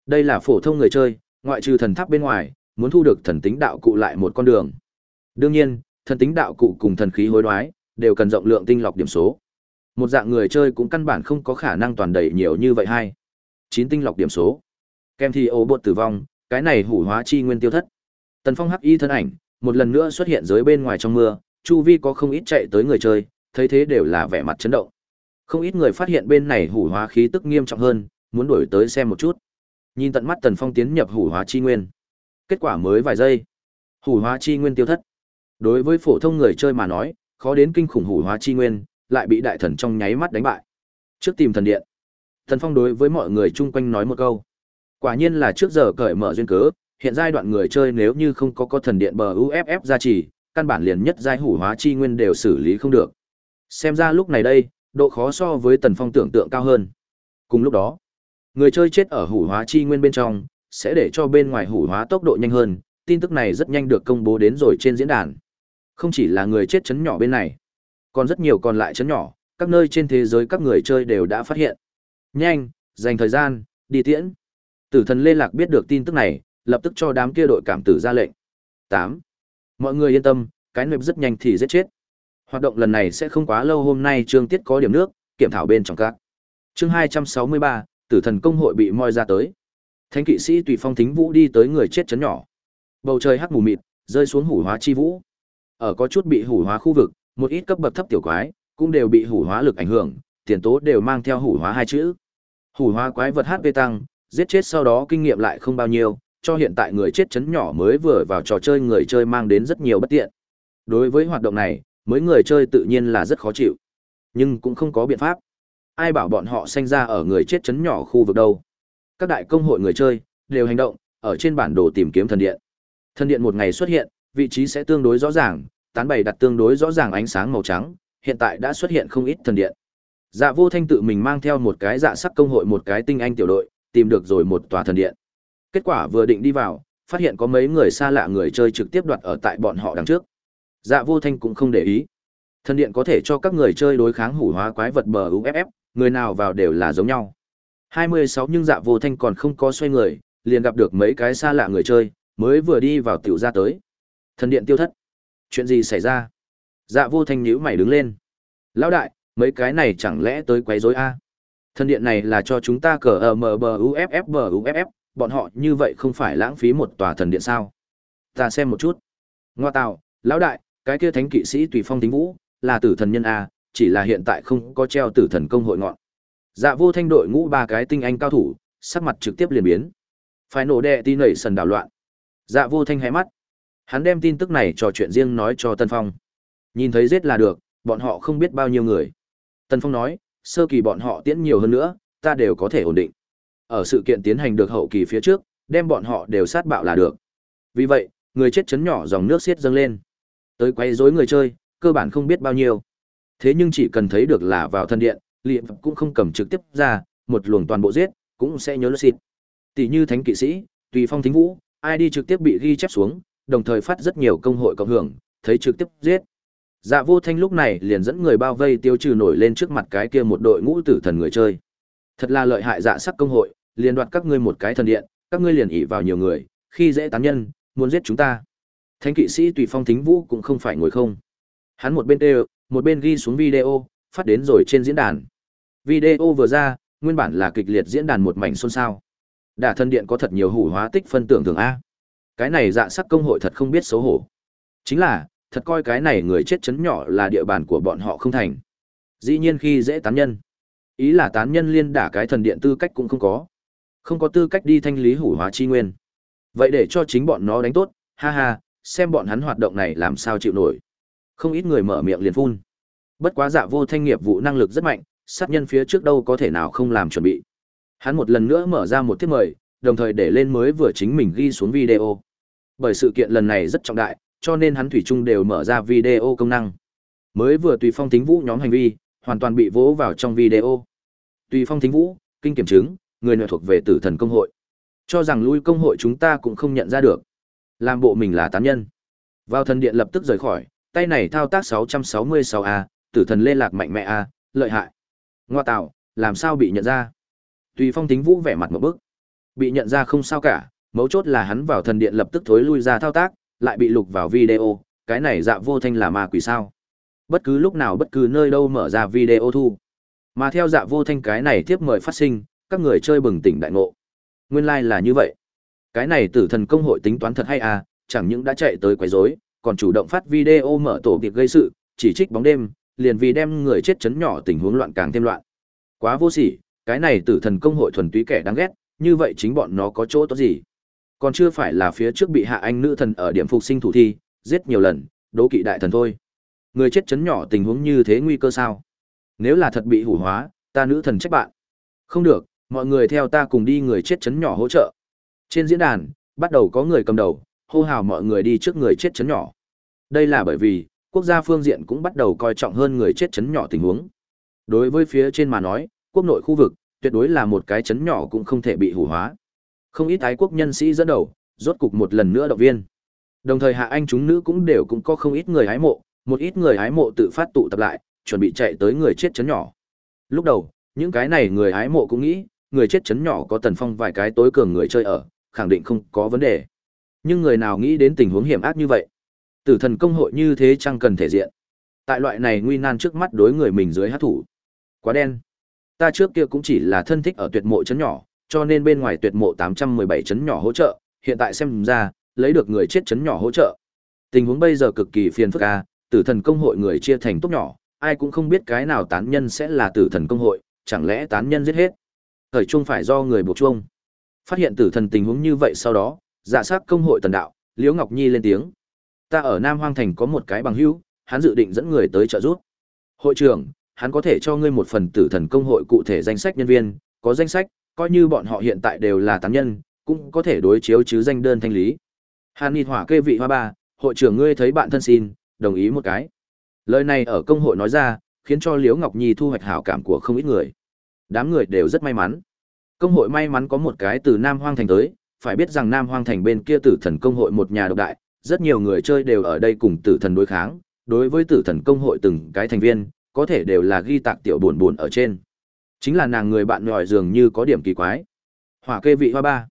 Đây là phổ thông người chơi, ngoại trừ thần tháp bên ngoài, muốn thu được thần tính đạo cụ lại một con đường. Đương nhiên, thần tính đạo cụ cùng thần khí hối đoái đều cần rộng lượng tinh lọc điểm số. Một dạng người chơi cũng căn bản không có khả năng toàn đầy nhiều như vậy hay. Chín tinh lọc điểm số. kem thì ô bột tử vong, cái này hủ hóa chi nguyên tiêu thất. Tần Phong hắc y thân ảnh, một lần nữa xuất hiện dưới bên ngoài trong mưa, chu vi có không ít chạy tới người chơi, thấy thế đều là vẻ mặt chấn động. Không ít người phát hiện bên này hủ hóa khí tức nghiêm trọng hơn, muốn đuổi tới xem một chút. Nhìn tận mắt Tần Phong tiến nhập hủ hóa chi nguyên. Kết quả mới vài giây, hủ hóa chi nguyên tiêu thất. Đối với phổ thông người chơi mà nói, khó đến kinh khủng hủ hóa chi nguyên, lại bị đại thần trong nháy mắt đánh bại. Trước tìm thần điện, Tần Phong đối với mọi người chung quanh nói một câu. Quả nhiên là trước giờ cởi mở duyên cớ, hiện giai đoạn người chơi nếu như không có có thần điện bờ UFF gia trì, căn bản liền nhất giai hủ hóa chi nguyên đều xử lý không được. Xem ra lúc này đây, độ khó so với Tần Phong tưởng tượng cao hơn. Cùng lúc đó, người chơi chết ở hủ hóa chi nguyên bên trong, sẽ để cho bên ngoài hủ hóa tốc độ nhanh hơn, tin tức này rất nhanh được công bố đến rồi trên diễn đàn. Không chỉ là người chết chấn nhỏ bên này, còn rất nhiều còn lại chấn nhỏ, các nơi trên thế giới các người chơi đều đã phát hiện. Nhanh, dành thời gian, đi tiễn. Tử thần Lê Lạc biết được tin tức này, lập tức cho đám kia đội cảm tử ra lệnh. 8. Mọi người yên tâm, cái nệp rất nhanh thì giết chết. Hoạt động lần này sẽ không quá lâu hôm nay trương tiết có điểm nước, kiểm thảo bên trong các. Chương 263, Tử thần công hội bị moi ra tới. Thánh kỵ sĩ tùy phong thính vũ đi tới người chết chấn nhỏ. Bầu trời hắc mù mịt, rơi xuống hủ hóa chi vũ. Ở có chút bị hủ hóa khu vực, một ít cấp bậc thấp tiểu quái cũng đều bị hủ hóa lực ảnh hưởng, tiền tố đều mang theo hủ hóa hai chữ. Hủ hóa quái vật HP tăng, giết chết sau đó kinh nghiệm lại không bao nhiêu, cho hiện tại người chết chấn nhỏ mới vừa vào trò chơi người chơi mang đến rất nhiều bất tiện. Đối với hoạt động này, mới người chơi tự nhiên là rất khó chịu. Nhưng cũng không có biện pháp. Ai bảo bọn họ sinh ra ở người chết chấn nhỏ khu vực đâu. Các đại công hội người chơi đều hành động, ở trên bản đồ tìm kiếm thần điện. Thần điện một ngày xuất hiện, vị trí sẽ tương đối rõ ràng, tán bày đặt tương đối rõ ràng ánh sáng màu trắng, hiện tại đã xuất hiện không ít thần điện. Dạ Vô Thanh tự mình mang theo một cái dạ sắc công hội một cái tinh anh tiểu đội, tìm được rồi một tòa thần điện. Kết quả vừa định đi vào, phát hiện có mấy người xa lạ người chơi trực tiếp đoạt ở tại bọn họ đằng trước. Dạ Vô Thanh cũng không để ý. Thần điện có thể cho các người chơi đối kháng hủ hóa quái vật bờ UFF, người nào vào đều là giống nhau. 26 nhưng Dạ Vô Thanh còn không có xoay người, liền gặp được mấy cái xa lạ người chơi, mới vừa đi vào tiểu ra tới. Thần điện tiêu thất. Chuyện gì xảy ra? Dạ vô thanh nhíu mày đứng lên. Lão đại, mấy cái này chẳng lẽ tới quấy rối a? Thần điện này là cho chúng ta cờ ờ, ở mờ bờ UFF bờ UFF, bọn họ như vậy không phải lãng phí một tòa thần điện sao? Ta xem một chút. Ngoa tạo, lão đại, cái kia thánh kỵ sĩ tùy phong tính vũ, là tử thần nhân a, chỉ là hiện tại không có treo tử thần công hội ngọn. Dạ vô thanh đội ngũ ba cái tinh anh cao thủ, sắc mặt trực tiếp liền biến. Phải nổ đệ tin nảy sần đảo loạn. Dạ vô thanh hé mắt. Hắn đem tin tức này trò chuyện riêng nói cho Tân Phong. Nhìn thấy giết là được, bọn họ không biết bao nhiêu người. Tân Phong nói, sơ kỳ bọn họ tiễn nhiều hơn nữa, ta đều có thể ổn định. Ở sự kiện tiến hành được hậu kỳ phía trước, đem bọn họ đều sát bạo là được. Vì vậy, người chết chấn nhỏ dòng nước xiết dâng lên. Tới quay rối người chơi, cơ bản không biết bao nhiêu. Thế nhưng chỉ cần thấy được là vào thân điện, liệm cũng không cầm trực tiếp ra, một luồng toàn bộ giết, cũng sẽ nhớ lỡ xịt. Tỷ như thánh kỵ sĩ, tùy phong thính vũ, ai đi trực tiếp bị ghi chép xuống, đồng thời phát rất nhiều công hội cộng hưởng, thấy trực tiếp giết. Dạ vô thanh lúc này liền dẫn người bao vây tiêu trừ nổi lên trước mặt cái kia một đội ngũ tử thần người chơi. Thật là lợi hại dạ sắc công hội, liền đoạt các ngươi một cái thần điện, các ngươi liền ỉ vào nhiều người, khi dễ tán nhân, muốn giết chúng ta. Thánh kỵ sĩ tùy phong thính vũ cũng không phải ngồi không. Hắn một bên tê một bên ghi xuống video, phát đến rồi trên diễn đàn. Video vừa ra, nguyên bản là kịch liệt diễn đàn một mảnh xôn xao. Đả thân điện có thật nhiều hủ hóa tích phân tưởng thường a. Cái này dạ sắc công hội thật không biết xấu hổ. Chính là, thật coi cái này người chết chấn nhỏ là địa bàn của bọn họ không thành. Dĩ nhiên khi dễ tán nhân. Ý là tán nhân liên đả cái thần điện tư cách cũng không có. Không có tư cách đi thanh lý hủ hóa chi nguyên. Vậy để cho chính bọn nó đánh tốt, ha ha, xem bọn hắn hoạt động này làm sao chịu nổi. Không ít người mở miệng liền phun. Bất quá dạ vô thanh nghiệp vụ năng lực rất mạnh, sát nhân phía trước đâu có thể nào không làm chuẩn bị. Hắn một lần nữa mở ra một thiết mời, đồng thời để lên mới vừa chính mình ghi xuống video. Bởi sự kiện lần này rất trọng đại, cho nên hắn thủy chung đều mở ra video công năng. Mới vừa tùy phong tính vũ nhóm hành vi, hoàn toàn bị vỗ vào trong video. Tùy phong Thính vũ, kinh kiểm chứng, người nội thuộc về tử thần công hội. Cho rằng lui công hội chúng ta cũng không nhận ra được. Làm bộ mình là tán nhân. Vào thần điện lập tức rời khỏi, tay này thao tác 666A, tử thần lê lạc mạnh mẽ A, lợi hại. Ngoa tạo, làm sao bị nhận ra? Tùy phong Thính vũ vẻ mặt một bức. Bị nhận ra không sao cả, mấu chốt là hắn vào thần điện lập tức thối lui ra thao tác, lại bị lục vào video, cái này dạ vô thanh là ma quỷ sao. Bất cứ lúc nào bất cứ nơi đâu mở ra video thu. Mà theo dạ vô thanh cái này tiếp mời phát sinh, các người chơi bừng tỉnh đại ngộ. Nguyên lai là như vậy. Cái này tử thần công hội tính toán thật hay à, chẳng những đã chạy tới quấy rối, còn chủ động phát video mở tổ việc gây sự, chỉ trích bóng đêm, liền vì đem người chết chấn nhỏ tình huống loạn càng thêm loạn. Quá vô sỉ, cái này tử thần công hội thuần túy kẻ đáng ghét, như vậy chính bọn nó có chỗ tốt gì? Còn chưa phải là phía trước bị hạ anh nữ thần ở điểm phục sinh thủ thi, giết nhiều lần, đố kỵ đại thần thôi. Người chết chấn nhỏ tình huống như thế nguy cơ sao? Nếu là thật bị hủ hóa, ta nữ thần trách bạn. Không được, mọi người theo ta cùng đi người chết chấn nhỏ hỗ trợ. Trên diễn đàn, bắt đầu có người cầm đầu, hô hào mọi người đi trước người chết chấn nhỏ. Đây là bởi vì, quốc gia phương diện cũng bắt đầu coi trọng hơn người chết chấn nhỏ tình huống. Đối với phía trên mà nói, quốc nội khu vực, tuyệt đối là một cái chấn nhỏ cũng không thể bị hủ hóa. Không ít ái quốc nhân sĩ dẫn đầu, rốt cục một lần nữa động viên. Đồng thời hạ anh chúng nữ cũng đều cũng có không ít người hái mộ, một ít người hái mộ tự phát tụ tập lại, chuẩn bị chạy tới người chết chấn nhỏ. Lúc đầu, những cái này người hái mộ cũng nghĩ, người chết chấn nhỏ có tần phong vài cái tối cường người chơi ở, khẳng định không có vấn đề. Nhưng người nào nghĩ đến tình huống hiểm ác như vậy? Tử thần công hội như thế chẳng cần thể diện. Tại loại này nguy nan trước mắt đối người mình dưới hát thủ. Quá đen. Ta trước kia cũng chỉ là thân thích ở tuyệt mộ chấn nhỏ, cho nên bên ngoài tuyệt mộ 817 chấn nhỏ hỗ trợ, hiện tại xem ra, lấy được người chết chấn nhỏ hỗ trợ. Tình huống bây giờ cực kỳ phiền phức a, tử thần công hội người chia thành tốt nhỏ, ai cũng không biết cái nào tán nhân sẽ là tử thần công hội, chẳng lẽ tán nhân giết hết. Thời chung phải do người buộc chuông. Phát hiện tử thần tình huống như vậy sau đó, dạ sát công hội tần đạo, Liễu Ngọc Nhi lên tiếng. Ta ở Nam Hoang Thành có một cái bằng hữu, hắn dự định dẫn người tới trợ giúp. Hội trưởng, hắn có thể cho ngươi một phần tử thần công hội cụ thể danh sách nhân viên, có danh sách, coi như bọn họ hiện tại đều là tán nhân, cũng có thể đối chiếu chứ danh đơn thanh lý. Hàn Nghị Hỏa kê vị hoa ba, hội trưởng ngươi thấy bạn thân xin, đồng ý một cái. Lời này ở công hội nói ra, khiến cho Liễu Ngọc Nhi thu hoạch hảo cảm của không ít người. Đám người đều rất may mắn. Công hội may mắn có một cái từ Nam Hoang Thành tới, phải biết rằng Nam Hoang Thành bên kia tử thần công hội một nhà độc đại, rất nhiều người chơi đều ở đây cùng tử thần đối kháng. Đối với tử thần công hội từng cái thành viên, có thể đều là ghi tạc tiểu buồn buồn ở trên. Chính là nàng người bạn nhòi dường như có điểm kỳ quái. Hỏa kê vị hoa ba.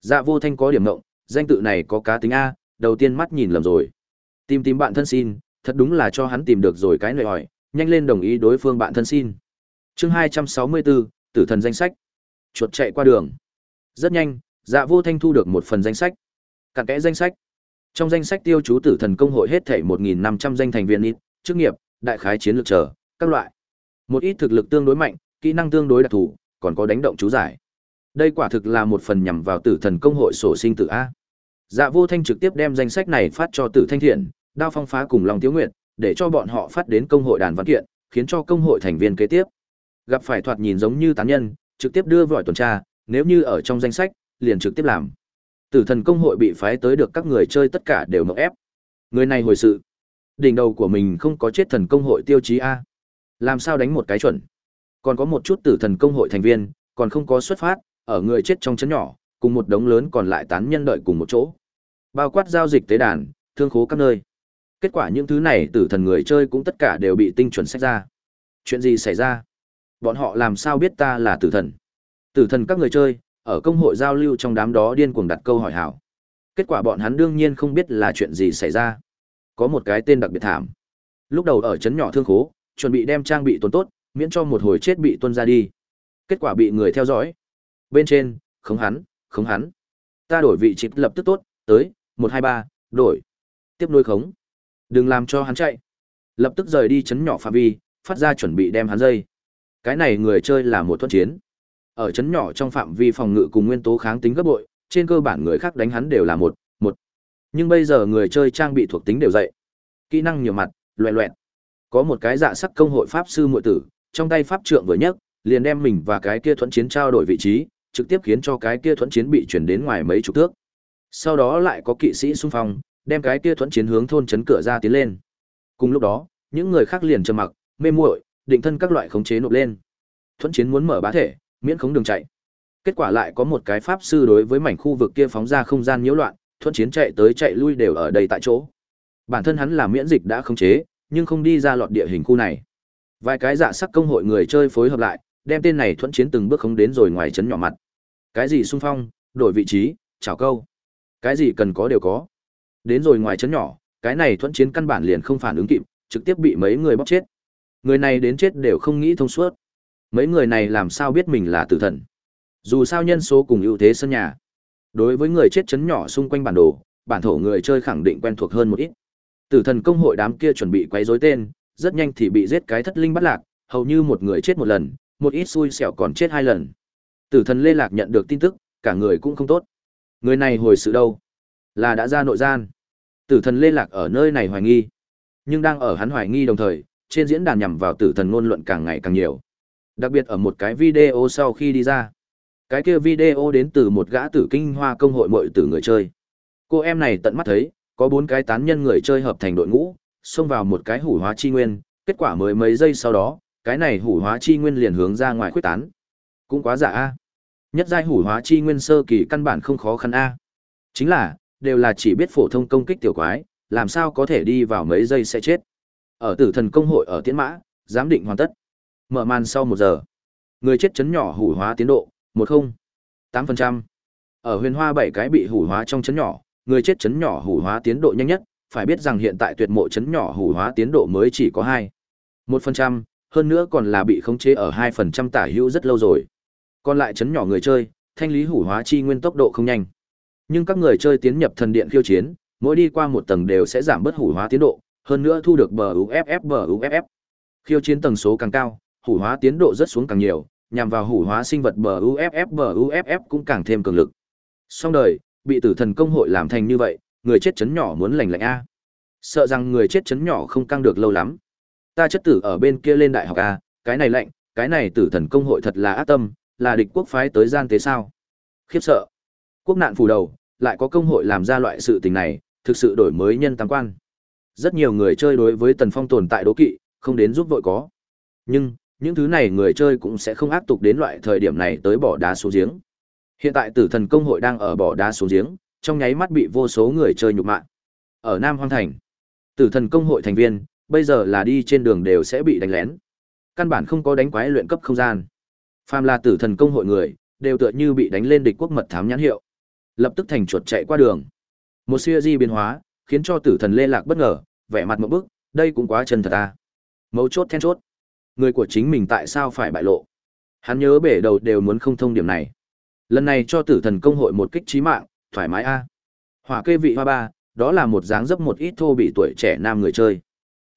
Dạ vô thanh có điểm ngộng, danh tự này có cá tính A, đầu tiên mắt nhìn lầm rồi. Tìm tìm bạn thân xin, thật đúng là cho hắn tìm được rồi cái nội hỏi, nhanh lên đồng ý đối phương bạn thân xin. Chương 264, Tử thần danh sách. Chuột chạy qua đường. Rất nhanh, Dạ Vô Thanh thu được một phần danh sách. Cặn kẽ danh sách. Trong danh sách tiêu chú Tử thần công hội hết thảy 1500 danh thành viên ít, chức nghiệp, đại khái chiến lược trở, các loại. Một ít thực lực tương đối mạnh, kỹ năng tương đối đặc thù, còn có đánh động chú giải. Đây quả thực là một phần nhằm vào Tử thần công hội sổ sinh tử a. Dạ Vô Thanh trực tiếp đem danh sách này phát cho Tử Thanh Thiện, Đao Phong Phá cùng Long Tiếu Nguyệt, để cho bọn họ phát đến công hội đàn văn kiện, khiến cho công hội thành viên kế tiếp gặp phải thoạt nhìn giống như tán nhân, trực tiếp đưa vội tuần tra, nếu như ở trong danh sách, liền trực tiếp làm. Tử thần công hội bị phái tới được các người chơi tất cả đều ngộp ép. Người này hồi sự, đỉnh đầu của mình không có chết thần công hội tiêu chí a. Làm sao đánh một cái chuẩn? Còn có một chút tử thần công hội thành viên, còn không có xuất phát, ở người chết trong chấn nhỏ, cùng một đống lớn còn lại tán nhân đợi cùng một chỗ. Bao quát giao dịch tế đàn, thương khố các nơi. Kết quả những thứ này tử thần người chơi cũng tất cả đều bị tinh chuẩn xét ra. Chuyện gì xảy ra? Bọn họ làm sao biết ta là tử thần? Tử thần các người chơi, ở công hội giao lưu trong đám đó điên cuồng đặt câu hỏi hảo. Kết quả bọn hắn đương nhiên không biết là chuyện gì xảy ra. Có một cái tên đặc biệt thảm. Lúc đầu ở trấn nhỏ thương khố, chuẩn bị đem trang bị tuần tốt, miễn cho một hồi chết bị tuân ra đi. Kết quả bị người theo dõi. Bên trên, không hắn, không hắn. Ta đổi vị trí lập tức tốt, tới, một hai ba đổi. Tiếp nuôi khống. Đừng làm cho hắn chạy. Lập tức rời đi chấn nhỏ phạm vi, phát ra chuẩn bị đem hắn dây. Cái này người chơi là một thuận chiến. Ở chấn nhỏ trong phạm vi phòng ngự cùng nguyên tố kháng tính gấp bội, trên cơ bản người khác đánh hắn đều là một, một. Nhưng bây giờ người chơi trang bị thuộc tính đều dậy. Kỹ năng nhiều mặt, loẹt loẹt. Có một cái dạ sắc công hội pháp sư muội tử, trong tay pháp trượng vừa nhấc, liền đem mình và cái kia thuận chiến trao đổi vị trí, trực tiếp khiến cho cái kia thuận chiến bị chuyển đến ngoài mấy chục thước. Sau đó lại có kỵ sĩ xung phong, đem cái kia thuẫn chiến hướng thôn chấn cửa ra tiến lên. Cùng lúc đó, những người khác liền trầm mặc, mê muội, định thân các loại khống chế nộp lên. Thuẫn chiến muốn mở bá thể, miễn khống đường chạy. Kết quả lại có một cái pháp sư đối với mảnh khu vực kia phóng ra không gian nhiễu loạn, thuẫn chiến chạy tới chạy lui đều ở đây tại chỗ. Bản thân hắn là miễn dịch đã khống chế, nhưng không đi ra lọt địa hình khu này. Vài cái dạ sắc công hội người chơi phối hợp lại, đem tên này thuẫn chiến từng bước không đến rồi ngoài chấn nhỏ mặt. Cái gì xung phong, đổi vị trí, chào câu. Cái gì cần có đều có. Đến rồi ngoài chấn nhỏ, cái này thuẫn chiến căn bản liền không phản ứng kịp, trực tiếp bị mấy người bóc chết. Người này đến chết đều không nghĩ thông suốt. Mấy người này làm sao biết mình là tử thần? Dù sao nhân số cùng ưu thế sân nhà. Đối với người chết chấn nhỏ xung quanh bản đồ, bản thổ người chơi khẳng định quen thuộc hơn một ít. Tử thần công hội đám kia chuẩn bị quấy rối tên, rất nhanh thì bị giết cái thất linh bắt lạc, hầu như một người chết một lần, một ít xui xẻo còn chết hai lần. Tử thần Lê Lạc nhận được tin tức, cả người cũng không tốt. Người này hồi sự đâu? Là đã ra nội gian. Tử thần Lê Lạc ở nơi này hoài nghi. Nhưng đang ở hắn hoài nghi đồng thời, trên diễn đàn nhằm vào tử thần ngôn luận càng ngày càng nhiều. Đặc biệt ở một cái video sau khi đi ra. Cái kia video đến từ một gã tử kinh hoa công hội muội tử người chơi. Cô em này tận mắt thấy, có bốn cái tán nhân người chơi hợp thành đội ngũ, xông vào một cái hủ hóa chi nguyên, kết quả mới mấy giây sau đó, cái này hủ hóa chi nguyên liền hướng ra ngoài khuyết tán. Cũng quá giả a. Nhất giai hủ hóa chi nguyên sơ kỳ căn bản không khó khăn a. Chính là, đều là chỉ biết phổ thông công kích tiểu quái, làm sao có thể đi vào mấy giây sẽ chết. Ở Tử Thần công hội ở Tiễn Mã, giám định hoàn tất. Mở màn sau một giờ. Người chết chấn nhỏ hủ hóa tiến độ, một không tám phần trăm Ở Huyền Hoa bảy cái bị hủ hóa trong chấn nhỏ, người chết chấn nhỏ hủ hóa tiến độ nhanh nhất, phải biết rằng hiện tại tuyệt mộ chấn nhỏ hủ hóa tiến độ mới chỉ có hai một phần trăm hơn nữa còn là bị khống chế ở hai phần trăm tả hữu rất lâu rồi. Còn lại chấn nhỏ người chơi, thanh lý hủ hóa chi nguyên tốc độ không nhanh. Nhưng các người chơi tiến nhập thần điện khiêu chiến, mỗi đi qua một tầng đều sẽ giảm bớt hủ hóa tiến độ, hơn nữa thu được bờ UFF bờ UFF. Khiêu chiến tầng số càng cao, hủ hóa tiến độ rất xuống càng nhiều, nhằm vào hủ hóa sinh vật bờ UFF bờ UFF cũng càng thêm cường lực. Song đời, bị tử thần công hội làm thành như vậy, người chết chấn nhỏ muốn lành lạnh a. Sợ rằng người chết chấn nhỏ không căng được lâu lắm. Ta chất tử ở bên kia lên đại học a, cái này lạnh, cái này tử thần công hội thật là ác tâm, là địch quốc phái tới gian tế sao? Khiếp sợ. Quốc nạn phủ đầu, lại có công hội làm ra loại sự tình này, thực sự đổi mới nhân tam quan. Rất nhiều người chơi đối với Tần Phong tồn tại đố kỵ, không đến giúp vội có. Nhưng, những thứ này người chơi cũng sẽ không áp tục đến loại thời điểm này tới bỏ đá xuống giếng. Hiện tại Tử Thần công hội đang ở bỏ đá xuống giếng, trong nháy mắt bị vô số người chơi nhục mạ. Ở Nam Hoang Thành, Tử Thần công hội thành viên, bây giờ là đi trên đường đều sẽ bị đánh lén. Căn bản không có đánh quái luyện cấp không gian. Phàm là Tử Thần công hội người, đều tựa như bị đánh lên địch quốc mật thám nhãn hiệu. Lập tức thành chuột chạy qua đường. Một siêu di biến hóa, khiến cho tử thần lê lạc bất ngờ, vẻ mặt một bức, đây cũng quá chân thật à. Mấu chốt then chốt. Người của chính mình tại sao phải bại lộ? Hắn nhớ bể đầu đều muốn không thông điểm này. Lần này cho tử thần công hội một kích trí mạng, thoải mái a. Hỏa kê vị hoa ba, đó là một dáng dấp một ít thô bị tuổi trẻ nam người chơi.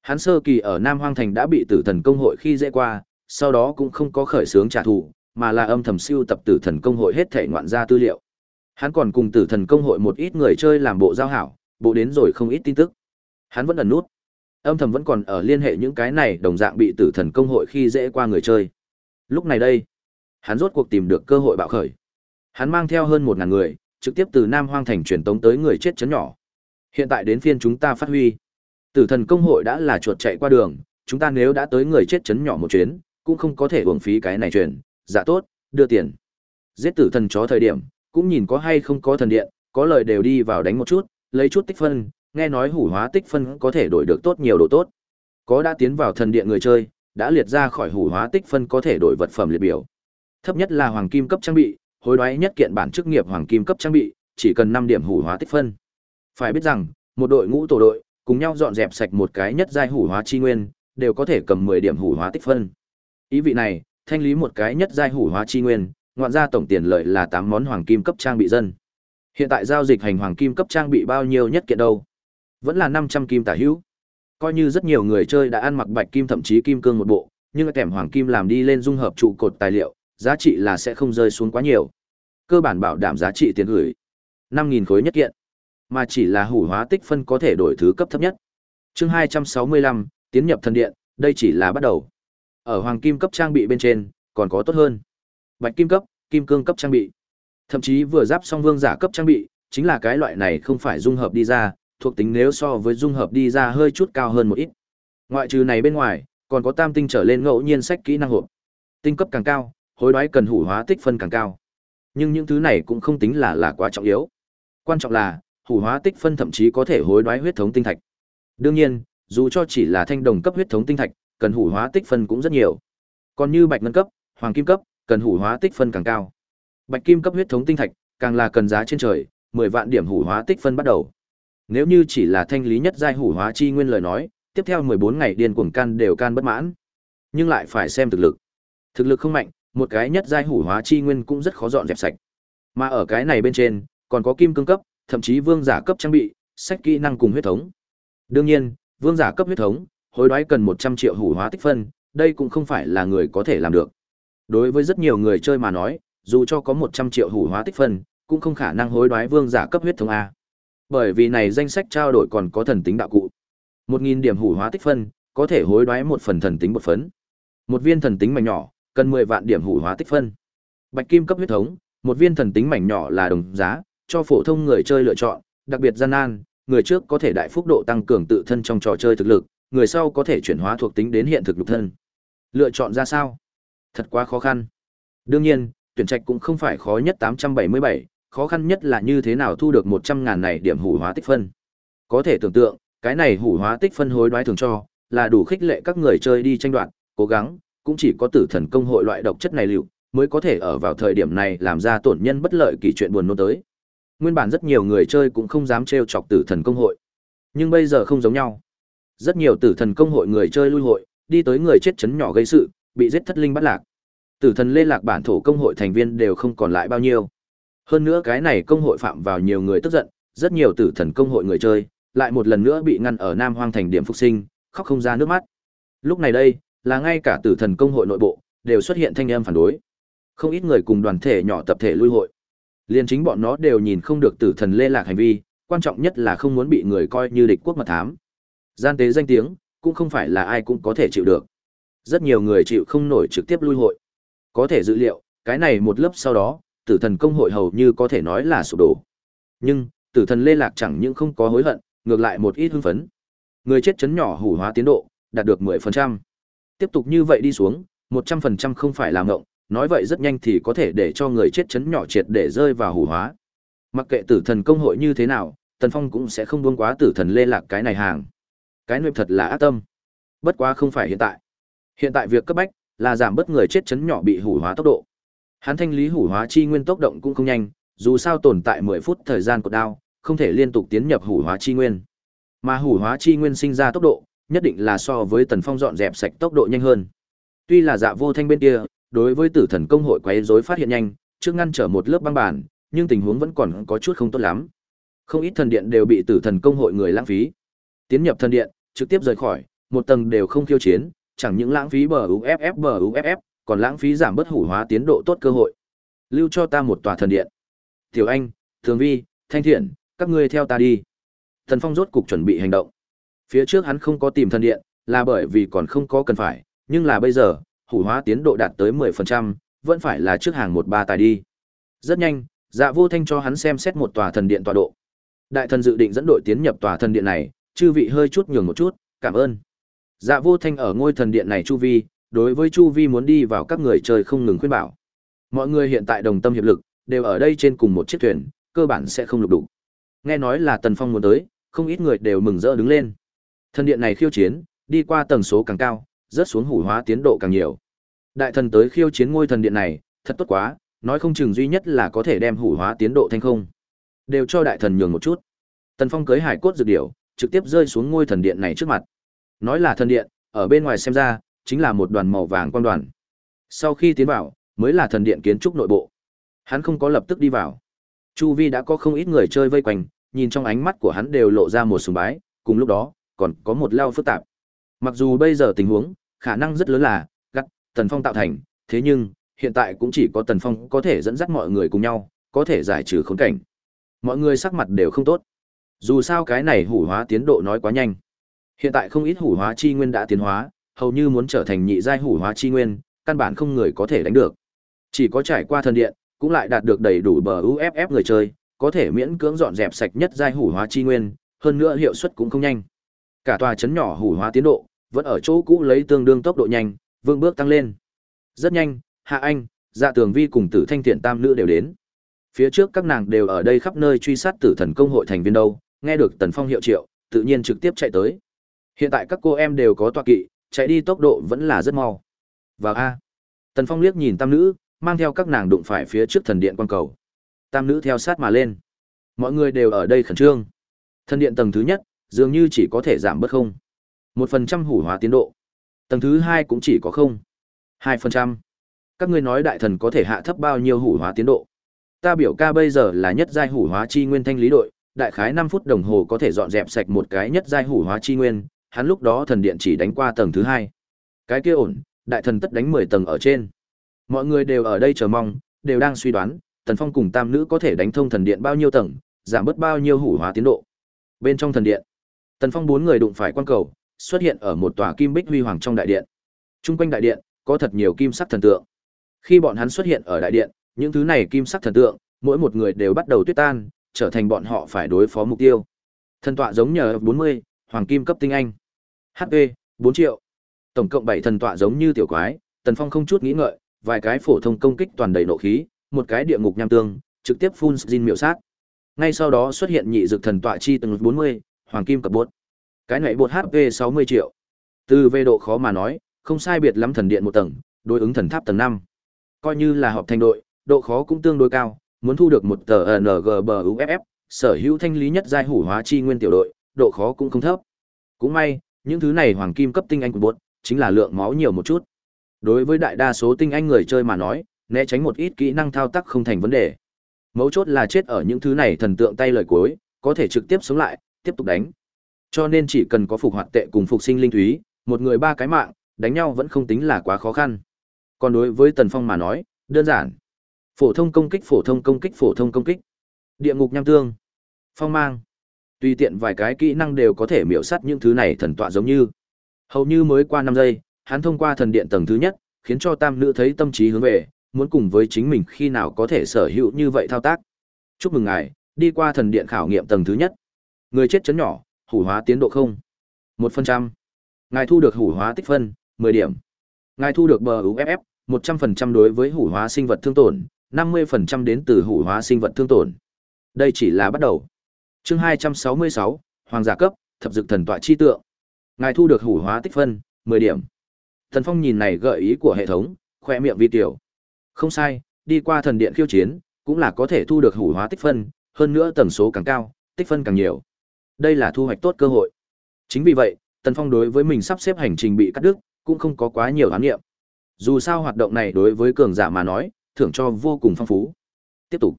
Hắn sơ kỳ ở Nam Hoang Thành đã bị tử thần công hội khi dễ qua, sau đó cũng không có khởi xướng trả thù, mà là âm thầm siêu tập tử thần công hội hết thể ngoạn ra tư liệu. Hắn còn cùng tử thần công hội một ít người chơi làm bộ giao hảo, bộ đến rồi không ít tin tức. Hắn vẫn ẩn nút. Âm thầm vẫn còn ở liên hệ những cái này đồng dạng bị tử thần công hội khi dễ qua người chơi. Lúc này đây, hắn rốt cuộc tìm được cơ hội bạo khởi. Hắn mang theo hơn một ngàn người, trực tiếp từ Nam Hoang Thành truyền tống tới người chết chấn nhỏ. Hiện tại đến phiên chúng ta phát huy. Tử thần công hội đã là chuột chạy qua đường, chúng ta nếu đã tới người chết chấn nhỏ một chuyến, cũng không có thể uổng phí cái này truyền, dạ tốt, đưa tiền. Giết tử thần chó thời điểm, cũng nhìn có hay không có thần điện, có lời đều đi vào đánh một chút, lấy chút tích phân, nghe nói hủ hóa tích phân có thể đổi được tốt nhiều độ tốt. Có đã tiến vào thần điện người chơi, đã liệt ra khỏi hủ hóa tích phân có thể đổi vật phẩm liệt biểu. Thấp nhất là hoàng kim cấp trang bị, hối đoái nhất kiện bản chức nghiệp hoàng kim cấp trang bị, chỉ cần 5 điểm hủ hóa tích phân. Phải biết rằng, một đội ngũ tổ đội, cùng nhau dọn dẹp sạch một cái nhất giai hủ hóa chi nguyên, đều có thể cầm 10 điểm hủ hóa tích phân. Ý vị này, thanh lý một cái nhất giai hủ hóa chi nguyên, ngoạn ra tổng tiền lợi là 8 món hoàng kim cấp trang bị dân. Hiện tại giao dịch hành hoàng kim cấp trang bị bao nhiêu nhất kiện đâu? Vẫn là 500 kim tả hữu. Coi như rất nhiều người chơi đã ăn mặc bạch kim thậm chí kim cương một bộ, nhưng kèm hoàng kim làm đi lên dung hợp trụ cột tài liệu, giá trị là sẽ không rơi xuống quá nhiều. Cơ bản bảo đảm giá trị tiền gửi. 5000 khối nhất kiện, mà chỉ là hủ hóa tích phân có thể đổi thứ cấp thấp nhất. Chương 265, tiến nhập thần điện, đây chỉ là bắt đầu. Ở hoàng kim cấp trang bị bên trên, còn có tốt hơn. Bạch kim cấp, kim cương cấp trang bị. Thậm chí vừa giáp xong vương giả cấp trang bị, chính là cái loại này không phải dung hợp đi ra, thuộc tính nếu so với dung hợp đi ra hơi chút cao hơn một ít. Ngoại trừ này bên ngoài, còn có tam tinh trở lên ngẫu nhiên sách kỹ năng hộp. Tinh cấp càng cao, hối đoái cần hủ hóa tích phân càng cao. Nhưng những thứ này cũng không tính là là quá trọng yếu. Quan trọng là, hủ hóa tích phân thậm chí có thể hối đoái huyết thống tinh thạch. Đương nhiên, dù cho chỉ là thanh đồng cấp huyết thống tinh thạch, cần hủ hóa tích phân cũng rất nhiều. Còn như bạch ngân cấp, hoàng kim cấp, cần hủ hóa tích phân càng cao. Bạch kim cấp huyết thống tinh thạch, càng là cần giá trên trời, 10 vạn điểm hủ hóa tích phân bắt đầu. Nếu như chỉ là thanh lý nhất giai hủ hóa chi nguyên lời nói, tiếp theo 14 ngày điên cuồng can đều can bất mãn. Nhưng lại phải xem thực lực. Thực lực không mạnh, một cái nhất giai hủ hóa chi nguyên cũng rất khó dọn dẹp sạch. Mà ở cái này bên trên, còn có kim cương cấp, thậm chí vương giả cấp trang bị, sách kỹ năng cùng huyết thống. Đương nhiên, vương giả cấp huyết thống, hối đoái cần 100 triệu hủ hóa tích phân, đây cũng không phải là người có thể làm được. Đối với rất nhiều người chơi mà nói, dù cho có 100 triệu hủ hóa tích phân, cũng không khả năng hối đoái vương giả cấp huyết thống A. Bởi vì này danh sách trao đổi còn có thần tính đạo cụ. 1000 điểm hủ hóa tích phân, có thể hối đoái một phần thần tính một phấn. Một viên thần tính mảnh nhỏ, cần 10 vạn điểm hủ hóa tích phân. Bạch kim cấp huyết thống, một viên thần tính mảnh nhỏ là đồng giá, cho phổ thông người chơi lựa chọn, đặc biệt gian nan, người trước có thể đại phúc độ tăng cường tự thân trong trò chơi thực lực, người sau có thể chuyển hóa thuộc tính đến hiện thực lục thân. Lựa chọn ra sao? Thật quá khó khăn. Đương nhiên, tuyển trạch cũng không phải khó nhất 877, khó khăn nhất là như thế nào thu được 100 ngàn này điểm hủ hóa tích phân. Có thể tưởng tượng, cái này hủ hóa tích phân hối đoái thường cho, là đủ khích lệ các người chơi đi tranh đoạt, cố gắng, cũng chỉ có tử thần công hội loại độc chất này liệu, mới có thể ở vào thời điểm này làm ra tổn nhân bất lợi kỳ chuyện buồn nôn tới. Nguyên bản rất nhiều người chơi cũng không dám trêu chọc tử thần công hội. Nhưng bây giờ không giống nhau. Rất nhiều tử thần công hội người chơi lui hội, đi tới người chết chấn nhỏ gây sự, bị giết thất linh bắt lạc. Tử thần lê lạc bản thổ công hội thành viên đều không còn lại bao nhiêu. Hơn nữa cái này công hội phạm vào nhiều người tức giận, rất nhiều tử thần công hội người chơi, lại một lần nữa bị ngăn ở Nam Hoang thành điểm phục sinh, khóc không ra nước mắt. Lúc này đây, là ngay cả tử thần công hội nội bộ, đều xuất hiện thanh âm phản đối. Không ít người cùng đoàn thể nhỏ tập thể lui hội. Liên chính bọn nó đều nhìn không được tử thần lê lạc hành vi, quan trọng nhất là không muốn bị người coi như địch quốc mật thám. Gian tế danh tiếng, cũng không phải là ai cũng có thể chịu được. Rất nhiều người chịu không nổi trực tiếp lui hội. Có thể dự liệu, cái này một lớp sau đó, tử thần công hội hầu như có thể nói là sụp đổ. Nhưng, tử thần lê lạc chẳng những không có hối hận, ngược lại một ít hưng phấn. Người chết chấn nhỏ hủ hóa tiến độ, đạt được 10%. Tiếp tục như vậy đi xuống, 100% không phải là ngộng, nói vậy rất nhanh thì có thể để cho người chết chấn nhỏ triệt để rơi vào hủ hóa. Mặc kệ tử thần công hội như thế nào, Tần Phong cũng sẽ không buông quá tử thần lê lạc cái này hàng. Cái nệm thật là ác tâm. Bất quá không phải hiện tại. Hiện tại việc cấp bách là giảm bớt người chết chấn nhỏ bị hủ hóa tốc độ. Hắn thanh lý hủ hóa chi nguyên tốc động cũng không nhanh, dù sao tồn tại 10 phút thời gian của đao, không thể liên tục tiến nhập hủ hóa chi nguyên. Mà hủ hóa chi nguyên sinh ra tốc độ, nhất định là so với Tần Phong dọn dẹp sạch tốc độ nhanh hơn. Tuy là Dạ Vô Thanh bên kia, đối với Tử Thần công hội quấy rối phát hiện nhanh, trước ngăn trở một lớp băng bản, nhưng tình huống vẫn còn có chút không tốt lắm. Không ít thần điện đều bị Tử Thần công hội người lãng phí. Tiến nhập thần điện, trực tiếp rời khỏi, một tầng đều không khiêu chiến, chẳng những lãng phí bờ UFF bờ UFF, còn lãng phí giảm bớt hủ hóa tiến độ tốt cơ hội. Lưu cho ta một tòa thần điện. Tiểu Anh, Thường Vi, Thanh Thiện, các ngươi theo ta đi. Thần Phong rốt cục chuẩn bị hành động. Phía trước hắn không có tìm thần điện, là bởi vì còn không có cần phải, nhưng là bây giờ, hủ hóa tiến độ đạt tới 10%, vẫn phải là trước hàng một ba tài đi. Rất nhanh, Dạ Vô Thanh cho hắn xem xét một tòa thần điện tọa độ. Đại thần dự định dẫn đội tiến nhập tòa thần điện này, chư vị hơi chút nhường một chút, cảm ơn. Dạ Vô Thanh ở ngôi thần điện này chu vi, đối với chu vi muốn đi vào các người chơi không ngừng khuyên bảo. Mọi người hiện tại đồng tâm hiệp lực, đều ở đây trên cùng một chiếc thuyền, cơ bản sẽ không lục đủ. Nghe nói là Tần Phong muốn tới, không ít người đều mừng rỡ đứng lên. Thần điện này khiêu chiến, đi qua tầng số càng cao, rớt xuống hủ hóa tiến độ càng nhiều. Đại thần tới khiêu chiến ngôi thần điện này, thật tốt quá, nói không chừng duy nhất là có thể đem hủ hóa tiến độ thành không. Đều cho đại thần nhường một chút. Tần Phong cưới hải cốt dược điểu, trực tiếp rơi xuống ngôi thần điện này trước mặt. Nói là thần điện, ở bên ngoài xem ra, chính là một đoàn màu vàng quang đoàn. Sau khi tiến vào, mới là thần điện kiến trúc nội bộ. Hắn không có lập tức đi vào. Chu vi đã có không ít người chơi vây quanh, nhìn trong ánh mắt của hắn đều lộ ra một sùng bái, cùng lúc đó, còn có một lao phức tạp. Mặc dù bây giờ tình huống, khả năng rất lớn là, gắt, Tần Phong tạo thành, thế nhưng, hiện tại cũng chỉ có Tần Phong có thể dẫn dắt mọi người cùng nhau, có thể giải trừ khốn cảnh. Mọi người sắc mặt đều không tốt. Dù sao cái này hủ hóa tiến độ nói quá nhanh. Hiện tại không ít hủ hóa chi nguyên đã tiến hóa, hầu như muốn trở thành nhị giai hủ hóa chi nguyên, căn bản không người có thể đánh được. Chỉ có trải qua thần điện, cũng lại đạt được đầy đủ bờ UFF người chơi, có thể miễn cưỡng dọn dẹp sạch nhất giai hủ hóa chi nguyên, hơn nữa hiệu suất cũng không nhanh. Cả tòa trấn nhỏ hủ hóa tiến độ, vẫn ở chỗ cũ lấy tương đương tốc độ nhanh, vương bước tăng lên. Rất nhanh, Hạ Anh, Dạ Tường Vi cùng Tử Thanh Tiện tam nữ đều đến. Phía trước các nàng đều ở đây khắp nơi truy sát Tử Thần công hội thành viên đâu, nghe được Tần Phong hiệu triệu, tự nhiên trực tiếp chạy tới. Hiện tại các cô em đều có tọa kỵ, chạy đi tốc độ vẫn là rất mau. Vào a. Tần Phong liếc nhìn tam nữ, mang theo các nàng đụng phải phía trước thần điện quan cầu. Tam nữ theo sát mà lên. Mọi người đều ở đây khẩn trương. Thần điện tầng thứ nhất, dường như chỉ có thể giảm bớt không. Một phần trăm hủ hóa tiến độ. Tầng thứ hai cũng chỉ có không. Hai phần trăm. Các ngươi nói đại thần có thể hạ thấp bao nhiêu hủ hóa tiến độ. Ta biểu ca bây giờ là nhất giai hủ hóa chi nguyên thanh lý đội, đại khái năm phút đồng hồ có thể dọn dẹp sạch một cái nhất giai hủ hóa chi nguyên, hắn lúc đó thần điện chỉ đánh qua tầng thứ hai. Cái kia ổn, đại thần tất đánh mười tầng ở trên. Mọi người đều ở đây chờ mong, đều đang suy đoán, Tần Phong cùng tam nữ có thể đánh thông thần điện bao nhiêu tầng, giảm bớt bao nhiêu hủ hóa tiến độ. Bên trong thần điện, Tần Phong bốn người đụng phải quan cầu, xuất hiện ở một tòa kim bích huy hoàng trong đại điện. Trung quanh đại điện có thật nhiều kim sắc thần tượng. Khi bọn hắn xuất hiện ở đại điện, những thứ này kim sắc thần tượng, mỗi một người đều bắt đầu tuyết tan, trở thành bọn họ phải đối phó mục tiêu. Thần tọa giống nhờ 40, hoàng kim cấp tinh anh. HP 4 triệu. Tổng cộng 7 thần tọa giống như tiểu quái, Tần Phong không chút nghĩ ngợi, vài cái phổ thông công kích toàn đầy nộ khí, một cái địa ngục nham tương, trực tiếp phun Jin miểu sát. Ngay sau đó xuất hiện nhị dược thần tọa chi tầng 40, hoàng kim cấp bột. Cái này bột HP 60 triệu. Từ về độ khó mà nói, không sai biệt lắm thần điện một tầng, đối ứng thần tháp tầng 5. Coi như là họp thành đội, độ khó cũng tương đối cao, muốn thu được một tờ NGBUFF, sở hữu thanh lý nhất giai hủ hóa chi nguyên tiểu đội, độ khó cũng không thấp. Cũng may, những thứ này hoàng kim cấp tinh anh của bột, chính là lượng máu nhiều một chút. Đối với đại đa số tinh anh người chơi mà nói, né tránh một ít kỹ năng thao tác không thành vấn đề. Mấu chốt là chết ở những thứ này thần tượng tay lời cuối, có thể trực tiếp sống lại, tiếp tục đánh. Cho nên chỉ cần có phục hoạt tệ cùng phục sinh linh thúy, một người ba cái mạng, đánh nhau vẫn không tính là quá khó khăn. Còn đối với Tần Phong mà nói, đơn giản. Phổ thông công kích, phổ thông công kích, phổ thông công kích. Địa ngục nham tương, phong mang. Tùy tiện vài cái kỹ năng đều có thể miểu sát những thứ này thần tọa giống như. Hầu như mới qua năm giây, hắn thông qua thần điện tầng thứ nhất, khiến cho tam nữ thấy tâm trí hướng về, muốn cùng với chính mình khi nào có thể sở hữu như vậy thao tác. Chúc mừng ngài, đi qua thần điện khảo nghiệm tầng thứ nhất. Người chết chấn nhỏ, hủ hóa tiến độ không. một phần trăm Ngài thu được hủ hóa tích phân, 10 điểm. Ngài thu được bờ UFF, 100% đối với hủ hóa sinh vật thương tổn, 50% đến từ hủ hóa sinh vật thương tổn. Đây chỉ là bắt đầu. Chương 266, Hoàng giả cấp, thập dược thần tọa chi tượng. Ngài thu được hủ hóa tích phân, 10 điểm. Thần Phong nhìn này gợi ý của hệ thống, khoe miệng vi tiểu. Không sai, đi qua thần điện khiêu chiến, cũng là có thể thu được hủ hóa tích phân, hơn nữa tần số càng cao, tích phân càng nhiều. Đây là thu hoạch tốt cơ hội. Chính vì vậy, Tần Phong đối với mình sắp xếp hành trình bị cắt đứt, cũng không có quá nhiều ám nghiệm. Dù sao hoạt động này đối với cường giả mà nói, thưởng cho vô cùng phong phú. Tiếp tục.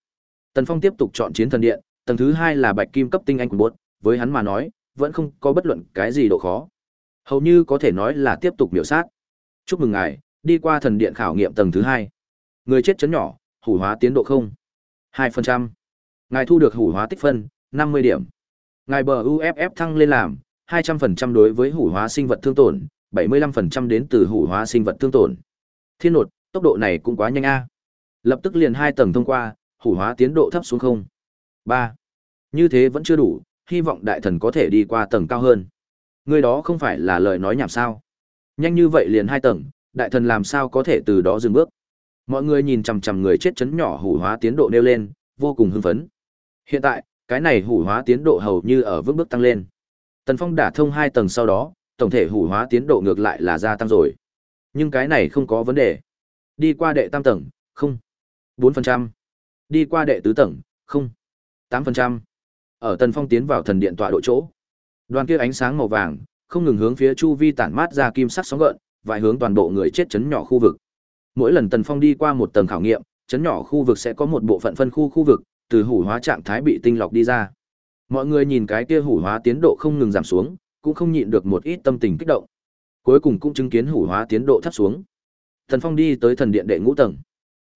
Tần Phong tiếp tục chọn chiến thần điện, tầng thứ hai là bạch kim cấp tinh anh của bột, với hắn mà nói, vẫn không có bất luận cái gì độ khó. Hầu như có thể nói là tiếp tục miểu sát. Chúc mừng ngài, đi qua thần điện khảo nghiệm tầng thứ hai. Người chết chấn nhỏ, hủ hóa tiến độ không. 2%. Ngài thu được hủ hóa tích phân, 50 điểm. Ngài bờ UFF thăng lên làm, 200% đối với hủ hóa sinh vật thương tổn, 75% đến từ hủ hóa sinh vật thương tổn. Thiên nột, tốc độ này cũng quá nhanh a. Lập tức liền hai tầng thông qua, hủ hóa tiến độ thấp xuống không. 3. Như thế vẫn chưa đủ, hy vọng đại thần có thể đi qua tầng cao hơn. Người đó không phải là lời nói nhảm sao? Nhanh như vậy liền hai tầng, đại thần làm sao có thể từ đó dừng bước? Mọi người nhìn chằm chằm người chết chấn nhỏ hủ hóa tiến độ nêu lên, vô cùng hưng phấn. Hiện tại, cái này hủ hóa tiến độ hầu như ở vững bước tăng lên. Tần Phong đả thông hai tầng sau đó, tổng thể hủ hóa tiến độ ngược lại là gia tăng rồi. Nhưng cái này không có vấn đề. Đi qua đệ tam tầng, không. 4%. Đi qua đệ tứ tầng, không. 8%. Ở Tần Phong tiến vào thần điện tọa độ chỗ. Đoàn kia ánh sáng màu vàng, không ngừng hướng phía chu vi tản mát ra kim sắc sóng gợn, vài hướng toàn bộ người chết chấn nhỏ khu vực. Mỗi lần Tần Phong đi qua một tầng khảo nghiệm, chấn nhỏ khu vực sẽ có một bộ phận phân khu khu vực, từ hủ hóa trạng thái bị tinh lọc đi ra. Mọi người nhìn cái kia hủ hóa tiến độ không ngừng giảm xuống, cũng không nhịn được một ít tâm tình kích động. Cuối cùng cũng chứng kiến hủ hóa tiến độ thấp xuống. Thần Phong đi tới thần điện đệ ngũ tầng.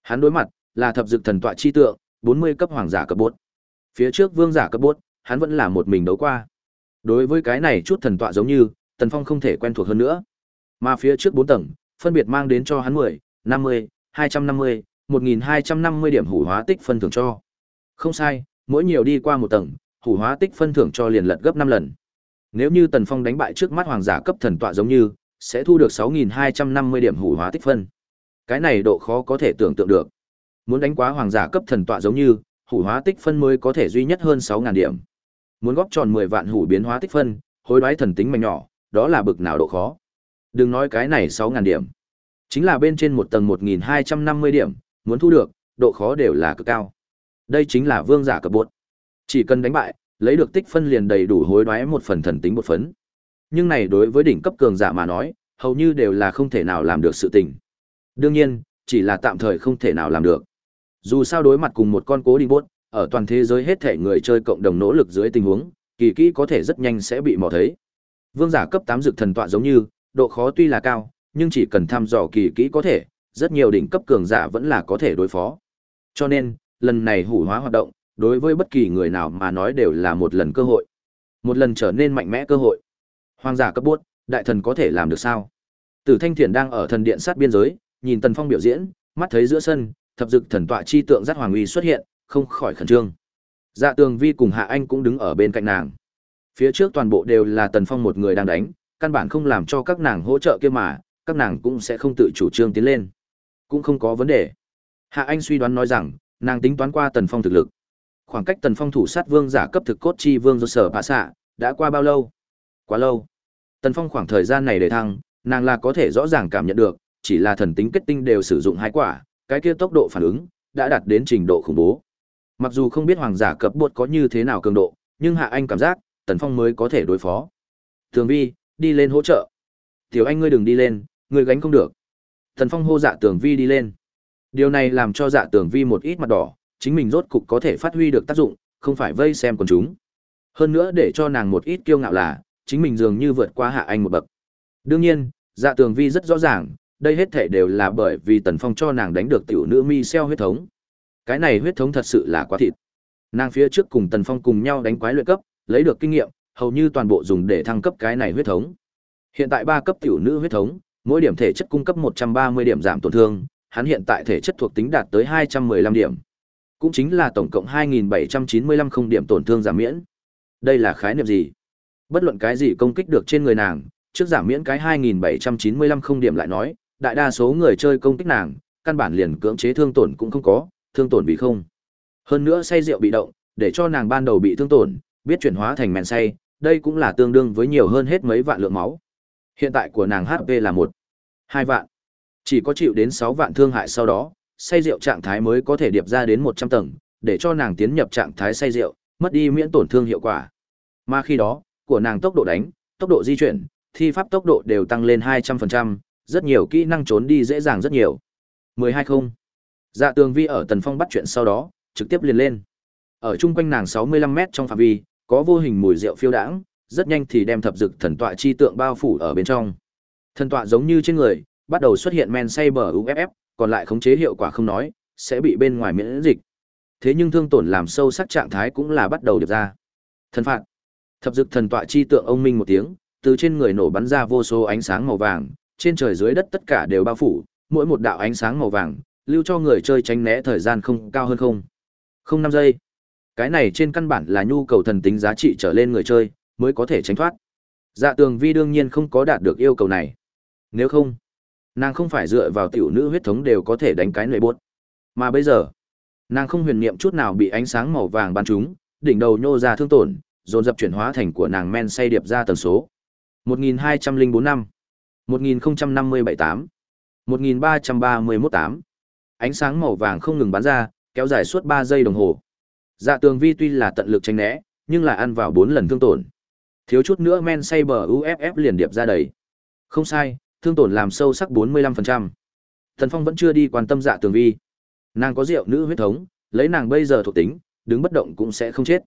Hắn đối mặt là thập dực thần tọa chi tượng, 40 cấp hoàng giả cấp bốt. Phía trước vương giả cấp bốt, hắn vẫn là một mình đấu qua. Đối với cái này chút thần tọa giống như, Tần Phong không thể quen thuộc hơn nữa. Mà phía trước 4 tầng, phân biệt mang đến cho hắn 10, 50, 250, 1250 điểm hủ hóa tích phân thưởng cho. Không sai, mỗi nhiều đi qua một tầng, hủ hóa tích phân thưởng cho liền lật gấp 5 lần. Nếu như Tần Phong đánh bại trước mắt hoàng giả cấp thần tọa giống như, sẽ thu được 6250 điểm hủ hóa tích phân. Cái này độ khó có thể tưởng tượng được. Muốn đánh quá hoàng giả cấp thần tọa giống như, hủ hóa tích phân mới có thể duy nhất hơn 6000 điểm. Muốn góp tròn 10 vạn hủ biến hóa tích phân, hối đoái thần tính mảnh nhỏ, đó là bực nào độ khó. Đừng nói cái này 6000 điểm. Chính là bên trên một tầng 1250 điểm, muốn thu được, độ khó đều là cực cao. Đây chính là vương giả cấp bột. Chỉ cần đánh bại, lấy được tích phân liền đầy đủ hối đoái một phần thần tính một phấn. Nhưng này đối với đỉnh cấp cường giả mà nói, hầu như đều là không thể nào làm được sự tình. Đương nhiên, chỉ là tạm thời không thể nào làm được. Dù sao đối mặt cùng một con cố đi bốt, ở toàn thế giới hết thể người chơi cộng đồng nỗ lực dưới tình huống, kỳ kỹ có thể rất nhanh sẽ bị mò thấy. Vương giả cấp 8 dược thần tọa giống như, độ khó tuy là cao, nhưng chỉ cần thăm dò kỳ kỹ có thể, rất nhiều đỉnh cấp cường giả vẫn là có thể đối phó. Cho nên, lần này hủ hóa hoạt động, đối với bất kỳ người nào mà nói đều là một lần cơ hội. Một lần trở nên mạnh mẽ cơ hội. Hoàng giả cấp bốt, đại thần có thể làm được sao? Tử Thanh Thiền đang ở thần điện sát biên giới, nhìn Tần Phong biểu diễn, mắt thấy giữa sân, thập dực thần tọa chi tượng giác hoàng uy xuất hiện, không khỏi khẩn trương. Dạ Tường Vi cùng Hạ Anh cũng đứng ở bên cạnh nàng. Phía trước toàn bộ đều là Tần Phong một người đang đánh, căn bản không làm cho các nàng hỗ trợ kia mà, các nàng cũng sẽ không tự chủ trương tiến lên. Cũng không có vấn đề. Hạ Anh suy đoán nói rằng, nàng tính toán qua Tần Phong thực lực. Khoảng cách Tần Phong thủ sát vương giả cấp thực cốt chi vương do sở bạ xạ, đã qua bao lâu? Quá lâu. Tần Phong khoảng thời gian này để thăng, nàng là có thể rõ ràng cảm nhận được, chỉ là thần tính kết tinh đều sử dụng hai quả, cái kia tốc độ phản ứng đã đạt đến trình độ khủng bố. Mặc dù không biết hoàng giả cấp bột có như thế nào cường độ, nhưng Hạ Anh cảm giác, Tần Phong mới có thể đối phó. Tường Vi, đi lên hỗ trợ. Tiểu Anh ngươi đừng đi lên, ngươi gánh không được. Tần Phong hô dạ Tường Vi đi lên. Điều này làm cho dạ Tường Vi một ít mặt đỏ, chính mình rốt cục có thể phát huy được tác dụng, không phải vây xem quần chúng. Hơn nữa để cho nàng một ít kiêu ngạo là, chính mình dường như vượt qua Hạ Anh một bậc. Đương nhiên, Dạ Tường Vi rất rõ ràng, đây hết thể đều là bởi vì Tần Phong cho nàng đánh được tiểu nữ mi xeo huyết thống. Cái này huyết thống thật sự là quá thịt. Nàng phía trước cùng Tần Phong cùng nhau đánh quái luyện cấp, lấy được kinh nghiệm, hầu như toàn bộ dùng để thăng cấp cái này huyết thống. Hiện tại ba cấp tiểu nữ huyết thống, mỗi điểm thể chất cung cấp 130 điểm giảm tổn thương, hắn hiện tại thể chất thuộc tính đạt tới 215 điểm. Cũng chính là tổng cộng 2795 không điểm tổn thương giảm miễn. Đây là khái niệm gì? Bất luận cái gì công kích được trên người nàng, trước giảm miễn cái 2795 không điểm lại nói, đại đa số người chơi công kích nàng, căn bản liền cưỡng chế thương tổn cũng không có, thương tổn bị không. Hơn nữa say rượu bị động, để cho nàng ban đầu bị thương tổn, biết chuyển hóa thành men say, đây cũng là tương đương với nhiều hơn hết mấy vạn lượng máu. Hiện tại của nàng HP là một hai vạn. Chỉ có chịu đến sáu vạn thương hại sau đó, say rượu trạng thái mới có thể điệp ra đến 100 tầng, để cho nàng tiến nhập trạng thái say rượu, mất đi miễn tổn thương hiệu quả. Mà khi đó, của nàng tốc độ đánh, tốc độ di chuyển, thi pháp tốc độ đều tăng lên 200%, rất nhiều kỹ năng trốn đi dễ dàng rất nhiều. 12 không. Dạ tường vi ở tần phong bắt chuyện sau đó, trực tiếp liền lên. Ở chung quanh nàng 65 mét trong phạm vi, có vô hình mùi rượu phiêu đãng, rất nhanh thì đem thập dực thần tọa chi tượng bao phủ ở bên trong. Thần tọa giống như trên người, bắt đầu xuất hiện men say bờ UFF, còn lại khống chế hiệu quả không nói, sẽ bị bên ngoài miễn dịch. Thế nhưng thương tổn làm sâu sắc trạng thái cũng là bắt đầu được ra. Thần phạt. Thập dực thần tọa chi tượng ông minh một tiếng, từ trên người nổ bắn ra vô số ánh sáng màu vàng, trên trời dưới đất tất cả đều bao phủ, mỗi một đạo ánh sáng màu vàng, lưu cho người chơi tránh né thời gian không cao hơn không. Không năm giây. Cái này trên căn bản là nhu cầu thần tính giá trị trở lên người chơi, mới có thể tránh thoát. Dạ tường vi đương nhiên không có đạt được yêu cầu này. Nếu không, nàng không phải dựa vào tiểu nữ huyết thống đều có thể đánh cái nội buốt. Mà bây giờ, nàng không huyền niệm chút nào bị ánh sáng màu vàng bắn trúng, đỉnh đầu nhô ra thương tổn, dồn dập chuyển hóa thành của nàng men say điệp ra tần số. 1204 năm, 1057 8, 1331 8. Ánh sáng màu vàng không ngừng bắn ra, kéo dài suốt 3 giây đồng hồ. Dạ tường vi tuy là tận lực tránh né, nhưng là ăn vào 4 lần thương tổn. Thiếu chút nữa men say bờ UFF liền điệp ra đầy. Không sai, thương tổn làm sâu sắc 45%. Thần Phong vẫn chưa đi quan tâm dạ tường vi. Nàng có rượu nữ huyết thống, lấy nàng bây giờ thuộc tính, đứng bất động cũng sẽ không chết.